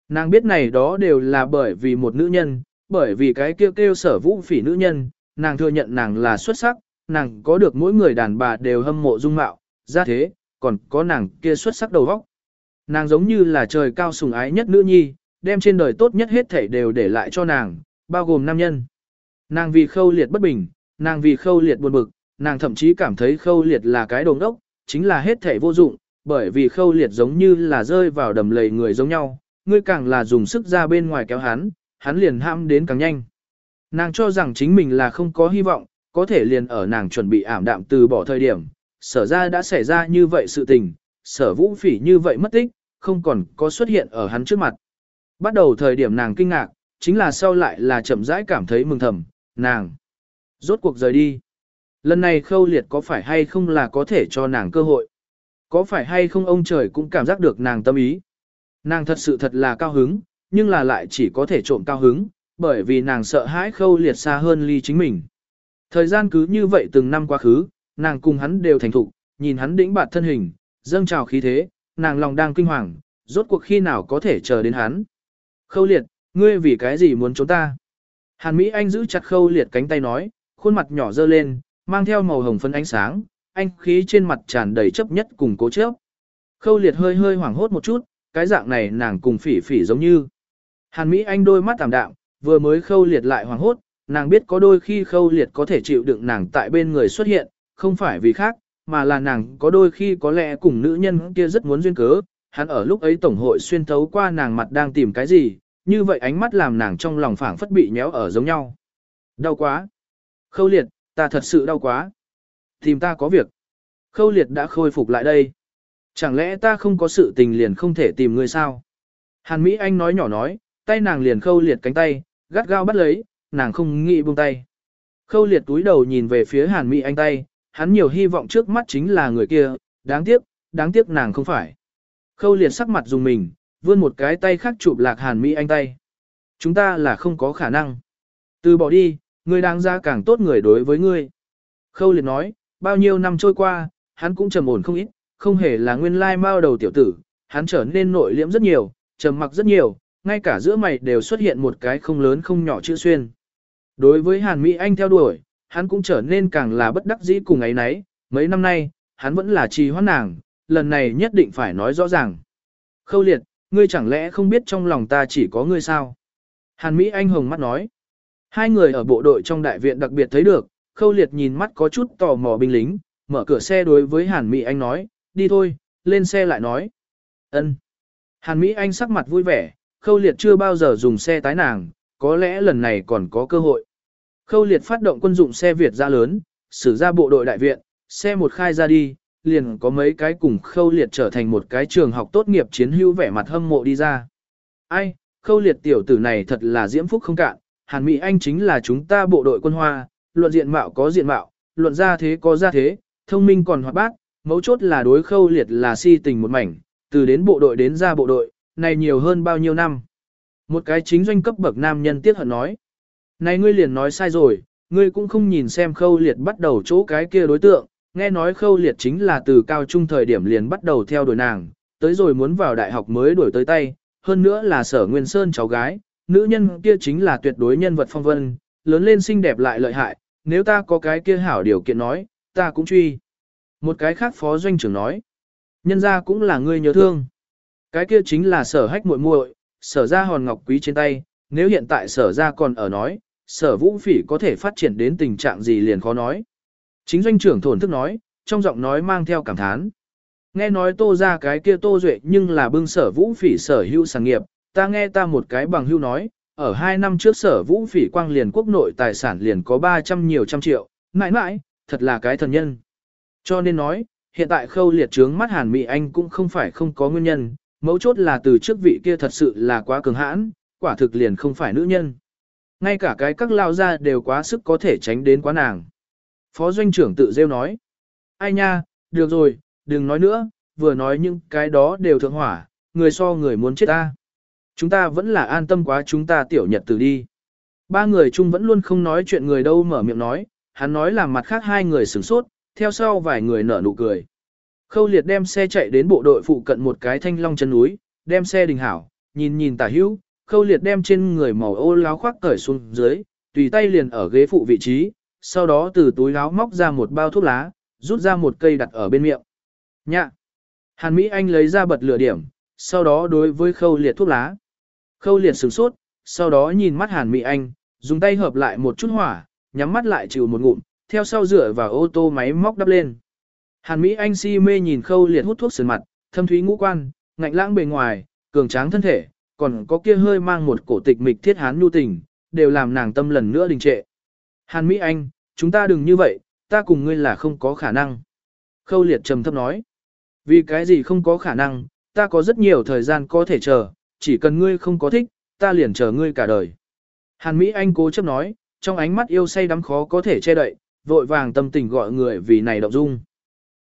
Nàng biết này đó đều là bởi vì một nữ nhân, bởi vì cái kêu kêu sở vũ phỉ nữ nhân, nàng thừa nhận nàng là xuất sắc, nàng có được mỗi người đàn bà đều hâm mộ dung mạo, ra thế, còn có nàng kia xuất sắc đầu óc. Nàng giống như là trời cao sùng ái nhất nữ nhi, đem trên đời tốt nhất hết thảy đều để lại cho nàng, bao gồm nam nhân. Nàng vì khâu liệt bất bình, nàng vì khâu liệt buồn bực, nàng thậm chí cảm thấy khâu liệt là cái đồng đốc, chính là hết thảy vô dụng, bởi vì khâu liệt giống như là rơi vào đầm lầy người giống nhau, ngươi càng là dùng sức ra bên ngoài kéo hắn, hắn liền ham đến càng nhanh. Nàng cho rằng chính mình là không có hy vọng, có thể liền ở nàng chuẩn bị ảm đạm từ bỏ thời điểm, sở ra đã xảy ra như vậy sự tình, sở vũ phỉ như vậy mất tích, không còn có xuất hiện ở hắn trước mặt. Bắt đầu thời điểm nàng kinh ngạc, chính là sau lại là chậm rãi cảm thấy mừng thầm, nàng rốt cuộc rời đi. Lần này khâu liệt có phải hay không là có thể cho nàng cơ hội? Có phải hay không ông trời cũng cảm giác được nàng tâm ý? Nàng thật sự thật là cao hứng, nhưng là lại chỉ có thể trộm cao hứng, bởi vì nàng sợ hãi khâu liệt xa hơn ly chính mình. Thời gian cứ như vậy từng năm quá khứ, nàng cùng hắn đều thành thục, nhìn hắn đĩnh bạt thân hình, dâng trào khí thế, nàng lòng đang kinh hoàng, rốt cuộc khi nào có thể chờ đến hắn. Khâu liệt, ngươi vì cái gì muốn trốn ta? Hàn Mỹ Anh giữ chặt khâu liệt cánh tay nói, khuôn mặt nhỏ dơ lên, mang theo màu hồng phân ánh sáng, anh khí trên mặt tràn đầy chấp nhất cùng cố chấp. Khâu liệt hơi hơi hoảng hốt một chút, cái dạng này nàng cùng phỉ phỉ giống như. Hàn Mỹ Anh đôi mắt tạm đạm, vừa mới khâu liệt lại hoảng hốt, nàng biết có đôi khi khâu liệt có thể chịu đựng nàng tại bên người xuất hiện, không phải vì khác, mà là nàng có đôi khi có lẽ cùng nữ nhân kia rất muốn duyên cớ, hắn ở lúc ấy tổng hội xuyên thấu qua nàng mặt đang tìm cái gì, như vậy ánh mắt làm nàng trong lòng phảng phất bị nhéo ở giống nhau. Đau quá. Khâu liệt, ta thật sự đau quá. Tìm ta có việc. Khâu liệt đã khôi phục lại đây. Chẳng lẽ ta không có sự tình liền không thể tìm ngươi sao? Hàn Mỹ Anh nói nhỏ nói, tay nàng liền khâu liệt cánh tay, gắt gao bắt lấy, nàng không nghĩ buông tay. Khâu liệt túi đầu nhìn về phía Hàn Mỹ Anh tay, hắn nhiều hy vọng trước mắt chính là người kia, đáng tiếc, đáng tiếc nàng không phải. Khâu liệt sắc mặt dùng mình, vươn một cái tay khác chụp lạc Hàn Mỹ Anh tay. Chúng ta là không có khả năng. Từ bỏ đi, ngươi đang ra càng tốt người đối với ngươi. Khâu liệt nói, bao nhiêu năm trôi qua, hắn cũng trầm ổn không ít, không hề là nguyên lai mao đầu tiểu tử, hắn trở nên nội liễm rất nhiều, trầm mặc rất nhiều, ngay cả giữa mày đều xuất hiện một cái không lớn không nhỏ chữ xuyên. Đối với Hàn Mỹ Anh theo đuổi, hắn cũng trở nên càng là bất đắc dĩ cùng ấy nấy, mấy năm nay, hắn vẫn là trì hoãn nàng, lần này nhất định phải nói rõ ràng. Khâu liệt, ngươi chẳng lẽ không biết trong lòng ta chỉ có ngươi sao? Hàn Mỹ Anh hồng mắt nói. Hai người ở bộ đội trong đại viện đặc biệt thấy được, khâu liệt nhìn mắt có chút tò mò binh lính, mở cửa xe đối với Hàn Mỹ Anh nói, đi thôi, lên xe lại nói. ân Hàn Mỹ Anh sắc mặt vui vẻ, khâu liệt chưa bao giờ dùng xe tái nàng, có lẽ lần này còn có cơ hội. Khâu liệt phát động quân dụng xe Việt ra lớn, xử ra bộ đội đại viện, xe một khai ra đi, liền có mấy cái cùng khâu liệt trở thành một cái trường học tốt nghiệp chiến hữu vẻ mặt hâm mộ đi ra. Ai, khâu liệt tiểu tử này thật là diễm phúc không cạn, Hàn Mỹ Anh chính là chúng ta bộ đội quân hoa, luận diện mạo có diện mạo, luận ra thế có ra thế, thông minh còn hoạt bát, mấu chốt là đối khâu liệt là si tình một mảnh, từ đến bộ đội đến ra bộ đội, này nhiều hơn bao nhiêu năm. Một cái chính doanh cấp bậc nam nhân tiếc hận nói. Này ngươi liền nói sai rồi, ngươi cũng không nhìn xem khâu liệt bắt đầu chỗ cái kia đối tượng, nghe nói khâu liệt chính là từ cao trung thời điểm liền bắt đầu theo đuổi nàng, tới rồi muốn vào đại học mới đuổi tới tay, hơn nữa là sở nguyên sơn cháu gái, nữ nhân kia chính là tuyệt đối nhân vật phong vân, lớn lên xinh đẹp lại lợi hại, nếu ta có cái kia hảo điều kiện nói, ta cũng truy. Một cái khác phó doanh trưởng nói, nhân ra cũng là ngươi nhớ thương. Cái kia chính là sở hách muội muội, sở ra hòn ngọc quý trên tay, nếu hiện tại sở ra còn ở nói, sở vũ phỉ có thể phát triển đến tình trạng gì liền khó nói. Chính doanh trưởng thổn thức nói, trong giọng nói mang theo cảm thán. Nghe nói tô ra cái kia tô duệ nhưng là bưng sở vũ phỉ sở hữu sản nghiệp, ta nghe ta một cái bằng hữu nói, ở hai năm trước sở vũ phỉ quang liền quốc nội tài sản liền có 300 nhiều trăm triệu, mãi mãi, thật là cái thần nhân. Cho nên nói, hiện tại khâu liệt trướng mắt hàn mỹ anh cũng không phải không có nguyên nhân, mấu chốt là từ trước vị kia thật sự là quá cường hãn, quả thực liền không phải nữ nhân. Ngay cả cái các lao ra đều quá sức có thể tránh đến quá nàng. Phó doanh trưởng tự rêu nói. Ai nha, được rồi, đừng nói nữa, vừa nói những cái đó đều thượng hỏa, người so người muốn chết ta. Chúng ta vẫn là an tâm quá chúng ta tiểu nhật từ đi. Ba người chung vẫn luôn không nói chuyện người đâu mở miệng nói, hắn nói làm mặt khác hai người sửng sốt, theo sau vài người nở nụ cười. Khâu liệt đem xe chạy đến bộ đội phụ cận một cái thanh long chân núi, đem xe đình hảo, nhìn nhìn tả hữu, khâu liệt đem trên người màu ô láo khoác cởi xuống dưới, tùy tay liền ở ghế phụ vị trí, sau đó từ túi láo móc ra một bao thuốc lá, rút ra một cây đặt ở bên miệng. Nhạ! Hàn Mỹ Anh lấy ra bật lửa điểm, sau đó đối với khâu liệt thuốc lá. Khâu liệt sửng sốt, sau đó nhìn mắt Hàn Mỹ Anh, dùng tay hợp lại một chút hỏa, nhắm mắt lại chịu một ngụm, theo sau dựa vào ô tô máy móc đắp lên. Hàn Mỹ Anh si mê nhìn khâu liệt hút thuốc sườn mặt, thâm thúy ngũ quan, ngạnh lãng bề ngoài, cường tráng thân thể, còn có kia hơi mang một cổ tịch mịch thiết hán nhu tình, đều làm nàng tâm lần nữa đình trệ. Hàn Mỹ Anh, chúng ta đừng như vậy, ta cùng ngươi là không có khả năng. Khâu liệt trầm thấp nói. Vì cái gì không có khả năng, ta có rất nhiều thời gian có thể chờ, chỉ cần ngươi không có thích, ta liền chờ ngươi cả đời. Hàn Mỹ Anh cố chấp nói, trong ánh mắt yêu say đắm khó có thể che đậy, vội vàng tâm tình gọi người vì này động dung.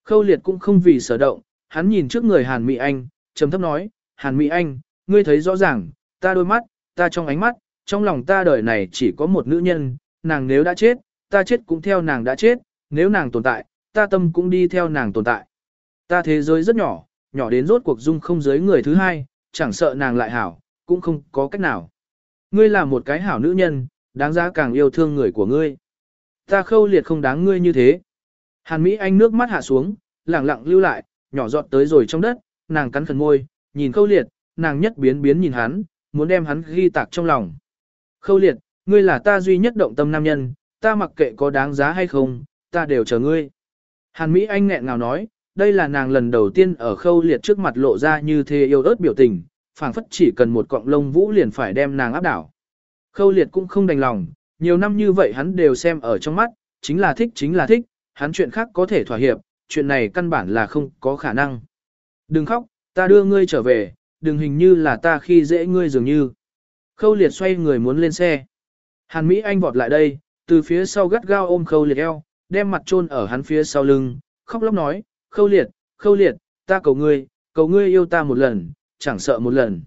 Khâu liệt cũng không vì sở động, hắn nhìn trước người Hàn Mỹ Anh, trầm thấp nói, Hàn Mỹ Anh, ngươi thấy rõ ràng, ta đôi mắt, ta trong ánh mắt, trong lòng ta đời này chỉ có một nữ nhân, nàng nếu đã chết, ta chết cũng theo nàng đã chết, nếu nàng tồn tại, ta tâm cũng đi theo nàng tồn tại. Ta thế giới rất nhỏ, nhỏ đến rốt cuộc dung không giới người thứ hai, chẳng sợ nàng lại hảo, cũng không có cách nào. Ngươi là một cái hảo nữ nhân, đáng giá càng yêu thương người của ngươi. Ta khâu liệt không đáng ngươi như thế. Hàn Mỹ Anh nước mắt hạ xuống, lẳng lặng lưu lại, nhỏ giọt tới rồi trong đất, nàng cắn khẩn môi, nhìn khâu liệt, nàng nhất biến biến nhìn hắn, muốn đem hắn ghi tạc trong lòng. Khâu liệt, ngươi là ta duy nhất động tâm nam nhân, ta mặc kệ có đáng giá hay không, ta đều chờ ngươi. Hàn Mỹ Anh nghẹn ngào nói, đây là nàng lần đầu tiên ở khâu liệt trước mặt lộ ra như thế yêu ớt biểu tình, phảng phất chỉ cần một cọng lông vũ liền phải đem nàng áp đảo. Khâu liệt cũng không đành lòng, nhiều năm như vậy hắn đều xem ở trong mắt, chính là thích chính là thích, hắn chuyện khác có thể thỏa hiệp, chuyện này căn bản là không có khả năng. Đừng khóc, ta đưa ngươi trở về, đừng hình như là ta khi dễ ngươi dường như. Khâu liệt xoay người muốn lên xe. Hàn Mỹ Anh vọt lại đây, từ phía sau gắt gao ôm khâu liệt eo, đem mặt chôn ở hắn phía sau lưng, khóc lóc nói, khâu liệt, khâu liệt, ta cầu ngươi, cầu ngươi yêu ta một lần, chẳng sợ một lần.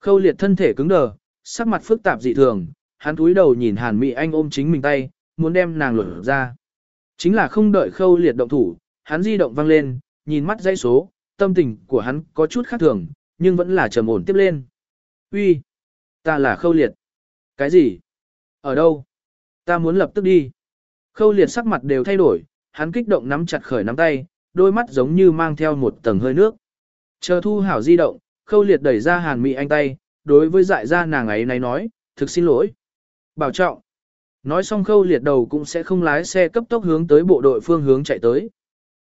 Khâu liệt thân thể cứng đờ, sắc mặt phức tạp dị thường, hắn túi đầu nhìn Hàn Mỹ Anh ôm chính mình tay, muốn đem nàng lột ra. Chính là không đợi khâu liệt động thủ, hắn di động văng lên, nhìn mắt dây số, tâm tình của hắn có chút khác thường, nhưng vẫn là trầm ổn tiếp lên. Uy, ta là khâu liệt. Cái gì? Ở đâu? Ta muốn lập tức đi. Khâu liệt sắc mặt đều thay đổi, hắn kích động nắm chặt khởi nắm tay, đôi mắt giống như mang theo một tầng hơi nước. Chờ thu hảo di động, khâu liệt đẩy ra hàn mị anh tay, đối với dại ra nàng ấy này nói, thực xin lỗi. Bảo trọng. Nói xong khâu liệt đầu cũng sẽ không lái xe cấp tốc hướng tới bộ đội phương hướng chạy tới.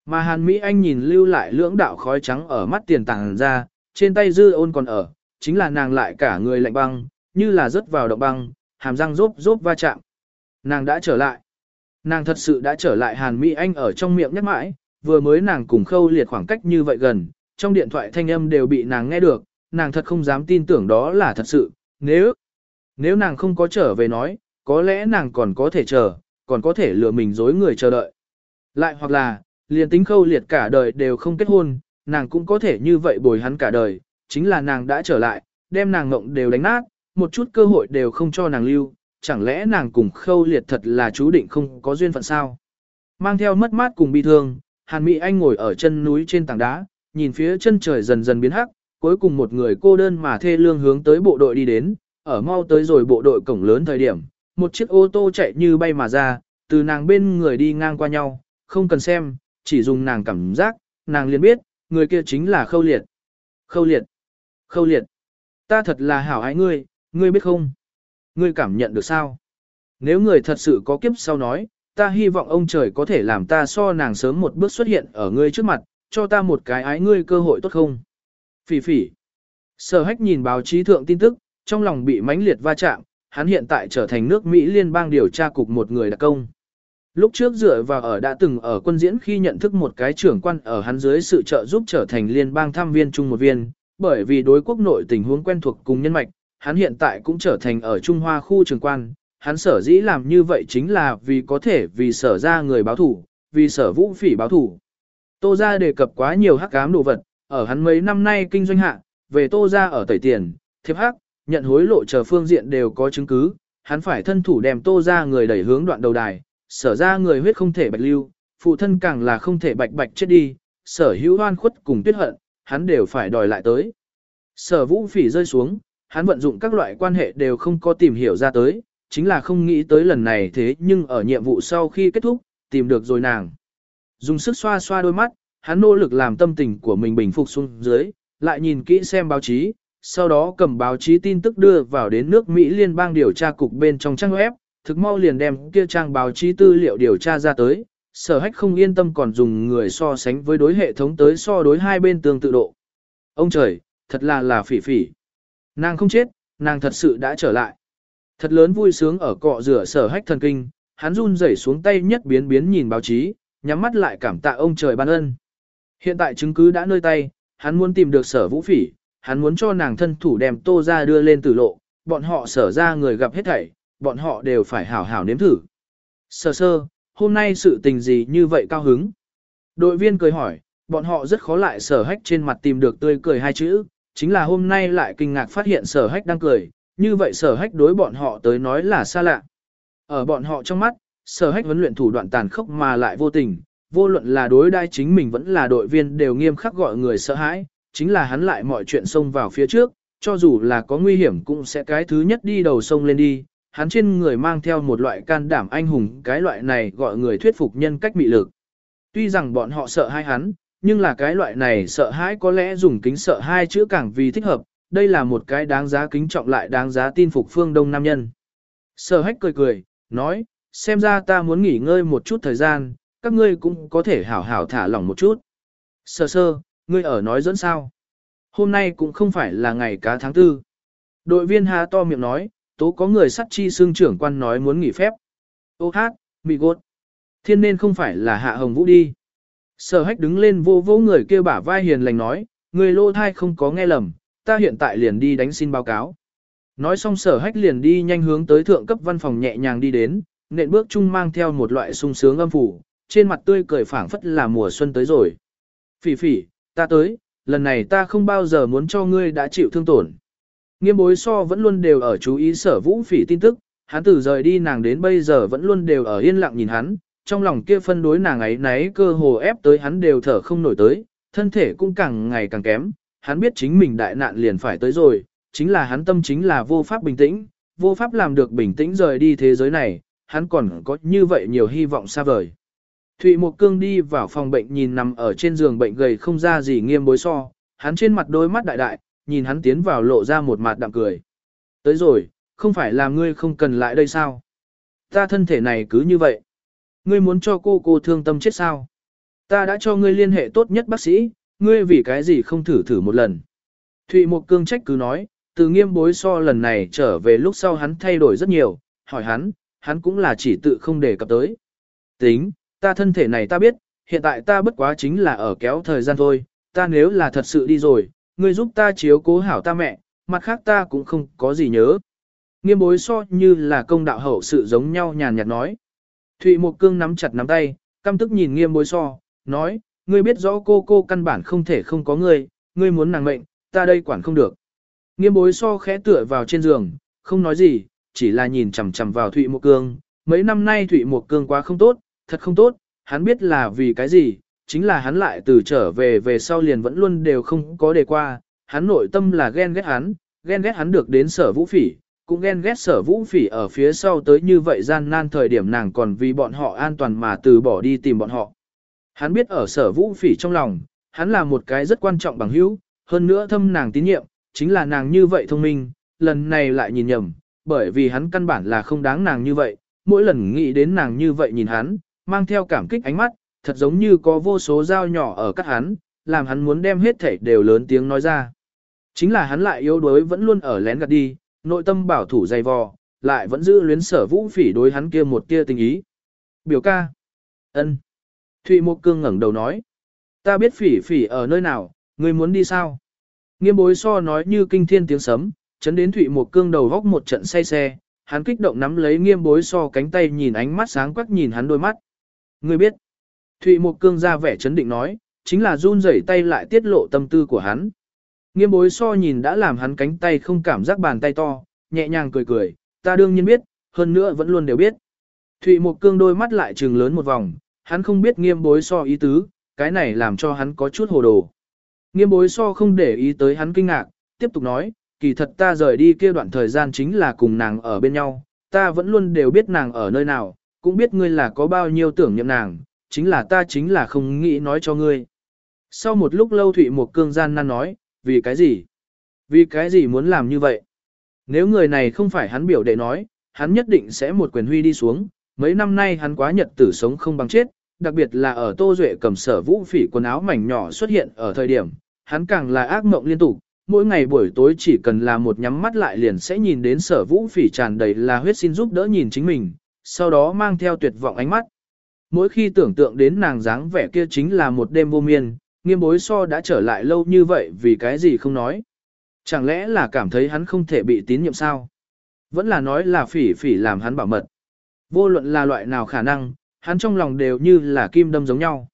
Mà hàn Mỹ Anh nhìn lưu lại lưỡng đạo khói trắng ở mắt tiền tàng ra, trên tay dư ôn còn ở, chính là nàng lại cả người lạnh băng, như là rớt vào động băng, hàm răng rốp rốp va chạm. Nàng đã trở lại. Nàng thật sự đã trở lại Hàn Mỹ Anh ở trong miệng nhắc mãi, vừa mới nàng cùng khâu liệt khoảng cách như vậy gần, trong điện thoại thanh âm đều bị nàng nghe được, nàng thật không dám tin tưởng đó là thật sự, nếu, nếu nàng không có trở về nói, có lẽ nàng còn có thể chờ, còn có thể lừa mình dối người chờ đợi. Lại hoặc là, liền tính khâu liệt cả đời đều không kết hôn, nàng cũng có thể như vậy bồi hắn cả đời, chính là nàng đã trở lại, đem nàng ngộng đều đánh nát, một chút cơ hội đều không cho nàng lưu, chẳng lẽ nàng cùng khâu liệt thật là chú định không có duyên phận sao? Mang theo mất mát cùng bi thương, Hàn Mỹ Anh ngồi ở chân núi trên tảng đá, nhìn phía chân trời dần dần biến hắc, cuối cùng một người cô đơn mà thê lương hướng tới bộ đội đi đến, ở mau tới rồi bộ đội cổng lớn thời điểm, một chiếc ô tô chạy như bay mà ra, từ nàng bên người đi ngang qua nhau, không cần xem, chỉ dùng nàng cảm giác, nàng liền biết, người kia chính là khâu liệt. Khâu liệt. Khâu liệt. Ta thật là hảo ái ngươi, ngươi biết không? Ngươi cảm nhận được sao? Nếu người thật sự có kiếp sau nói, ta hy vọng ông trời có thể làm ta so nàng sớm một bước xuất hiện ở ngươi trước mặt, cho ta một cái ái ngươi cơ hội tốt không? Phỉ phỉ. Sở hách nhìn báo chí thượng tin tức, trong lòng bị mãnh liệt va chạm, hắn hiện tại trở thành nước Mỹ liên bang điều tra cục một người đặc công. Lúc trước dựa vào ở đã từng ở quân diễn khi nhận thức một cái trưởng quan ở hắn dưới sự trợ giúp trở thành liên bang tham viên chung một viên, bởi vì đối quốc nội tình huống quen thuộc cùng nhân mạch, hắn hiện tại cũng trở thành ở Trung Hoa khu trưởng quan, hắn sở dĩ làm như vậy chính là vì có thể vì sở ra người báo thủ, vì sở vũ phỉ báo thủ. Tô ra đề cập quá nhiều hắc ám đồ vật, ở hắn mấy năm nay kinh doanh hạ, về tô ra ở tẩy tiền, thiệp hắc, nhận hối lộ chờ phương diện đều có chứng cứ, hắn phải thân thủ đem tô ra người đẩy hướng đoạn đầu đài, sở ra người huyết không thể bạch lưu, phụ thân càng là không thể bạch bạch chết đi, sở hữu hoan khuất cùng tuyết hận, hắn đều phải đòi lại tới. Sở vũ phỉ rơi xuống, hắn vận dụng các loại quan hệ đều không có tìm hiểu ra tới, chính là không nghĩ tới lần này thế nhưng ở nhiệm vụ sau khi kết thúc, tìm được rồi nàng. Dùng sức xoa xoa đôi mắt, hắn nỗ lực làm tâm tình của mình bình phục xuống dưới, lại nhìn kỹ xem báo chí, sau đó cầm báo chí tin tức đưa vào đến nước Mỹ liên bang điều tra cục bên trong trang web, thực mau liền đem kia trang báo chí tư liệu điều tra ra tới, sở hách không yên tâm còn dùng người so sánh với đối hệ thống tới so đối hai bên tương tự độ. Ông trời, thật là là phỉ phỉ. Nàng không chết, nàng thật sự đã trở lại. Thật lớn vui sướng ở cọ rửa sở hách thần kinh, hắn run rẩy xuống tay nhất biến biến nhìn báo chí, nhắm mắt lại cảm tạ ông trời ban ân. Hiện tại chứng cứ đã nơi tay, hắn muốn tìm được sở vũ phỉ, hắn muốn cho nàng thân thủ đem tô ra đưa lên tử lộ, bọn họ sở ra người gặp hết thảy, bọn họ đều phải hảo hảo nếm thử. Sơ sơ, hôm nay sự tình gì như vậy cao hứng? Đội viên cười hỏi, bọn họ rất khó lại sở hách trên mặt tìm được tươi cười hai chữ, chính là hôm nay lại kinh ngạc phát hiện sở hách đang cười, như vậy sở hách đối bọn họ tới nói là xa lạ. Ở bọn họ trong mắt, sở hách huấn luyện thủ đoạn tàn khốc mà lại vô tình, vô luận là đối đai chính mình vẫn là đội viên đều nghiêm khắc gọi người sợ hãi, chính là hắn lại mọi chuyện xông vào phía trước, cho dù là có nguy hiểm cũng sẽ cái thứ nhất đi đầu sông lên đi, hắn trên người mang theo một loại can đảm anh hùng, cái loại này gọi người thuyết phục nhân cách mị lực. Tuy rằng bọn họ sợ hai hắn, nhưng là cái loại này sợ hãi có lẽ dùng kính sợ hai chữ càng vì thích hợp, đây là một cái đáng giá kính trọng lại đáng giá tin phục phương đông nam nhân. Sở hách cười cười, nói, xem ra ta muốn nghỉ ngơi một chút thời gian, các ngươi cũng có thể hảo hảo thả lỏng một chút. Sơ sơ, ngươi ở nói dẫn sao? Hôm nay cũng không phải là ngày cá tháng tư. Đội viên há to miệng nói, tố có người sắt chi xương trưởng quan nói muốn nghỉ phép. Ô hát, mị gột. Thiên nên không phải là hạ hồng vũ đi. Sở hách đứng lên vô vô người kia bả vai hiền lành nói, người lô thai không có nghe lầm, ta hiện tại liền đi đánh xin báo cáo. Nói xong sở hách liền đi nhanh hướng tới thượng cấp văn phòng nhẹ nhàng đi đến, nện bước chung mang theo một loại sung sướng âm phủ, trên mặt tươi cười phảng phất là mùa xuân tới rồi. Phỉ phỉ, ta tới, lần này ta không bao giờ muốn cho ngươi đã chịu thương tổn. Nghiêm bối so vẫn luôn đều ở chú ý sở vũ phỉ tin tức, hắn từ rời đi nàng đến bây giờ vẫn luôn đều ở yên lặng nhìn hắn, trong lòng kia phân đối nàng ấy nấy cơ hồ ép tới hắn đều thở không nổi tới, thân thể cũng càng ngày càng kém, hắn biết chính mình đại nạn liền phải tới rồi, chính là hắn tâm chính là vô pháp bình tĩnh, vô pháp làm được bình tĩnh rời đi thế giới này, hắn còn có như vậy nhiều hy vọng xa vời. Thụy Mộc Cương đi vào phòng bệnh nhìn nằm ở trên giường bệnh gầy không ra gì nghiêm bối so, hắn trên mặt đôi mắt đại đại, nhìn hắn tiến vào lộ ra một mặt đạm cười. Tới rồi, không phải là ngươi không cần lại đây sao? Ta thân thể này cứ như vậy. Ngươi muốn cho cô cô thương tâm chết sao? Ta đã cho ngươi liên hệ tốt nhất bác sĩ, ngươi vì cái gì không thử thử một lần. Thụy Mộc Cương trách cứ nói, từ nghiêm bối so lần này trở về lúc sau hắn thay đổi rất nhiều, hỏi hắn, hắn cũng là chỉ tự không để cập tới. Tính, ta thân thể này ta biết, hiện tại ta bất quá chính là ở kéo thời gian thôi, ta nếu là thật sự đi rồi, ngươi giúp ta chiếu cố hảo ta mẹ, mặt khác ta cũng không có gì nhớ. Nghiêm bối so như là công đạo hậu sự giống nhau nhàn nhạt nói. Thụy Mộc Cương nắm chặt nắm tay, căm tức nhìn nghiêm bối so, nói, ngươi biết rõ cô cô căn bản không thể không có ngươi, ngươi muốn nàng mệnh, ta đây quản không được. Nghiêm bối so khẽ tựa vào trên giường, không nói gì, chỉ là nhìn chằm chằm vào Thụy Mộc Cương. Mấy năm nay Thụy Mộc Cương quá không tốt, thật không tốt, hắn biết là vì cái gì, chính là hắn lại từ trở về về sau liền vẫn luôn đều không có đề qua, hắn nội tâm là ghen ghét hắn, ghen ghét hắn được đến sở vũ phỉ, cũng ghen ghét sở vũ phỉ ở phía sau tới như vậy gian nan thời điểm nàng còn vì bọn họ an toàn mà từ bỏ đi tìm bọn họ. Hắn biết ở sở vũ phỉ trong lòng, hắn là một cái rất quan trọng bằng hữu, hơn nữa thâm nàng tín nhiệm, chính là nàng như vậy thông minh, lần này lại nhìn nhầm, bởi vì hắn căn bản là không đáng nàng như vậy, mỗi lần nghĩ đến nàng như vậy nhìn hắn, mang theo cảm kích ánh mắt, thật giống như có vô số dao nhỏ ở cắt hắn, làm hắn muốn đem hết thảy đều lớn tiếng nói ra. Chính là hắn lại yếu đuối vẫn luôn ở lén gạt đi, nội tâm bảo thủ dày vò, lại vẫn giữ luyến sở vũ phỉ đối hắn kia một tia tình ý. Biểu ca. ân. Thụy Mộc Cương ngẩng đầu nói. Ta biết phỉ phỉ ở nơi nào, ngươi muốn đi sao? Nghiêm bối so nói như kinh thiên tiếng sấm, chấn đến Thụy Mộc Cương đầu góc một trận say xe, hắn kích động nắm lấy nghiêm bối so cánh tay nhìn ánh mắt sáng quắc nhìn hắn đôi mắt. Ngươi biết. Thụy Mộc Cương ra vẻ chấn định nói, chính là run rẩy tay lại tiết lộ tâm tư của hắn. Nghiêm bối so nhìn đã làm hắn cánh tay không cảm giác bàn tay to, nhẹ nhàng cười cười, ta đương nhiên biết, hơn nữa vẫn luôn đều biết. Thụy Mộc Cương đôi mắt lại trừng lớn một vòng, hắn không biết nghiêm bối so ý tứ, cái này làm cho hắn có chút hồ đồ. Nghiêm bối so không để ý tới hắn kinh ngạc, tiếp tục nói, kỳ thật ta rời đi kia đoạn thời gian chính là cùng nàng ở bên nhau, ta vẫn luôn đều biết nàng ở nơi nào, cũng biết ngươi là có bao nhiêu tưởng niệm nàng, chính là ta chính là không nghĩ nói cho ngươi. Sau một lúc lâu Thụy một cương gian nan nói, vì cái gì? Vì cái gì muốn làm như vậy? Nếu người này không phải hắn biểu đệ nói, hắn nhất định sẽ một quyền huy đi xuống, mấy năm nay hắn quá nhật tử sống không bằng chết, đặc biệt là ở Tô Duệ cầm sở vũ phỉ quần áo mảnh nhỏ xuất hiện ở thời điểm, hắn càng là ác mộng liên tục, mỗi ngày buổi tối chỉ cần là một nhắm mắt lại liền sẽ nhìn đến sở vũ phỉ tràn đầy là huyết xin giúp đỡ nhìn chính mình, sau đó mang theo tuyệt vọng ánh mắt. Mỗi khi tưởng tượng đến nàng dáng vẻ kia chính là một đêm vô miên, nghiêm bối so đã trở lại lâu như vậy vì cái gì không nói. Chẳng lẽ là cảm thấy hắn không thể bị tín nhiệm sao? Vẫn là nói là phỉ phỉ làm hắn bảo mật. Vô luận là loại nào khả năng, hắn trong lòng đều như là kim đâm giống nhau.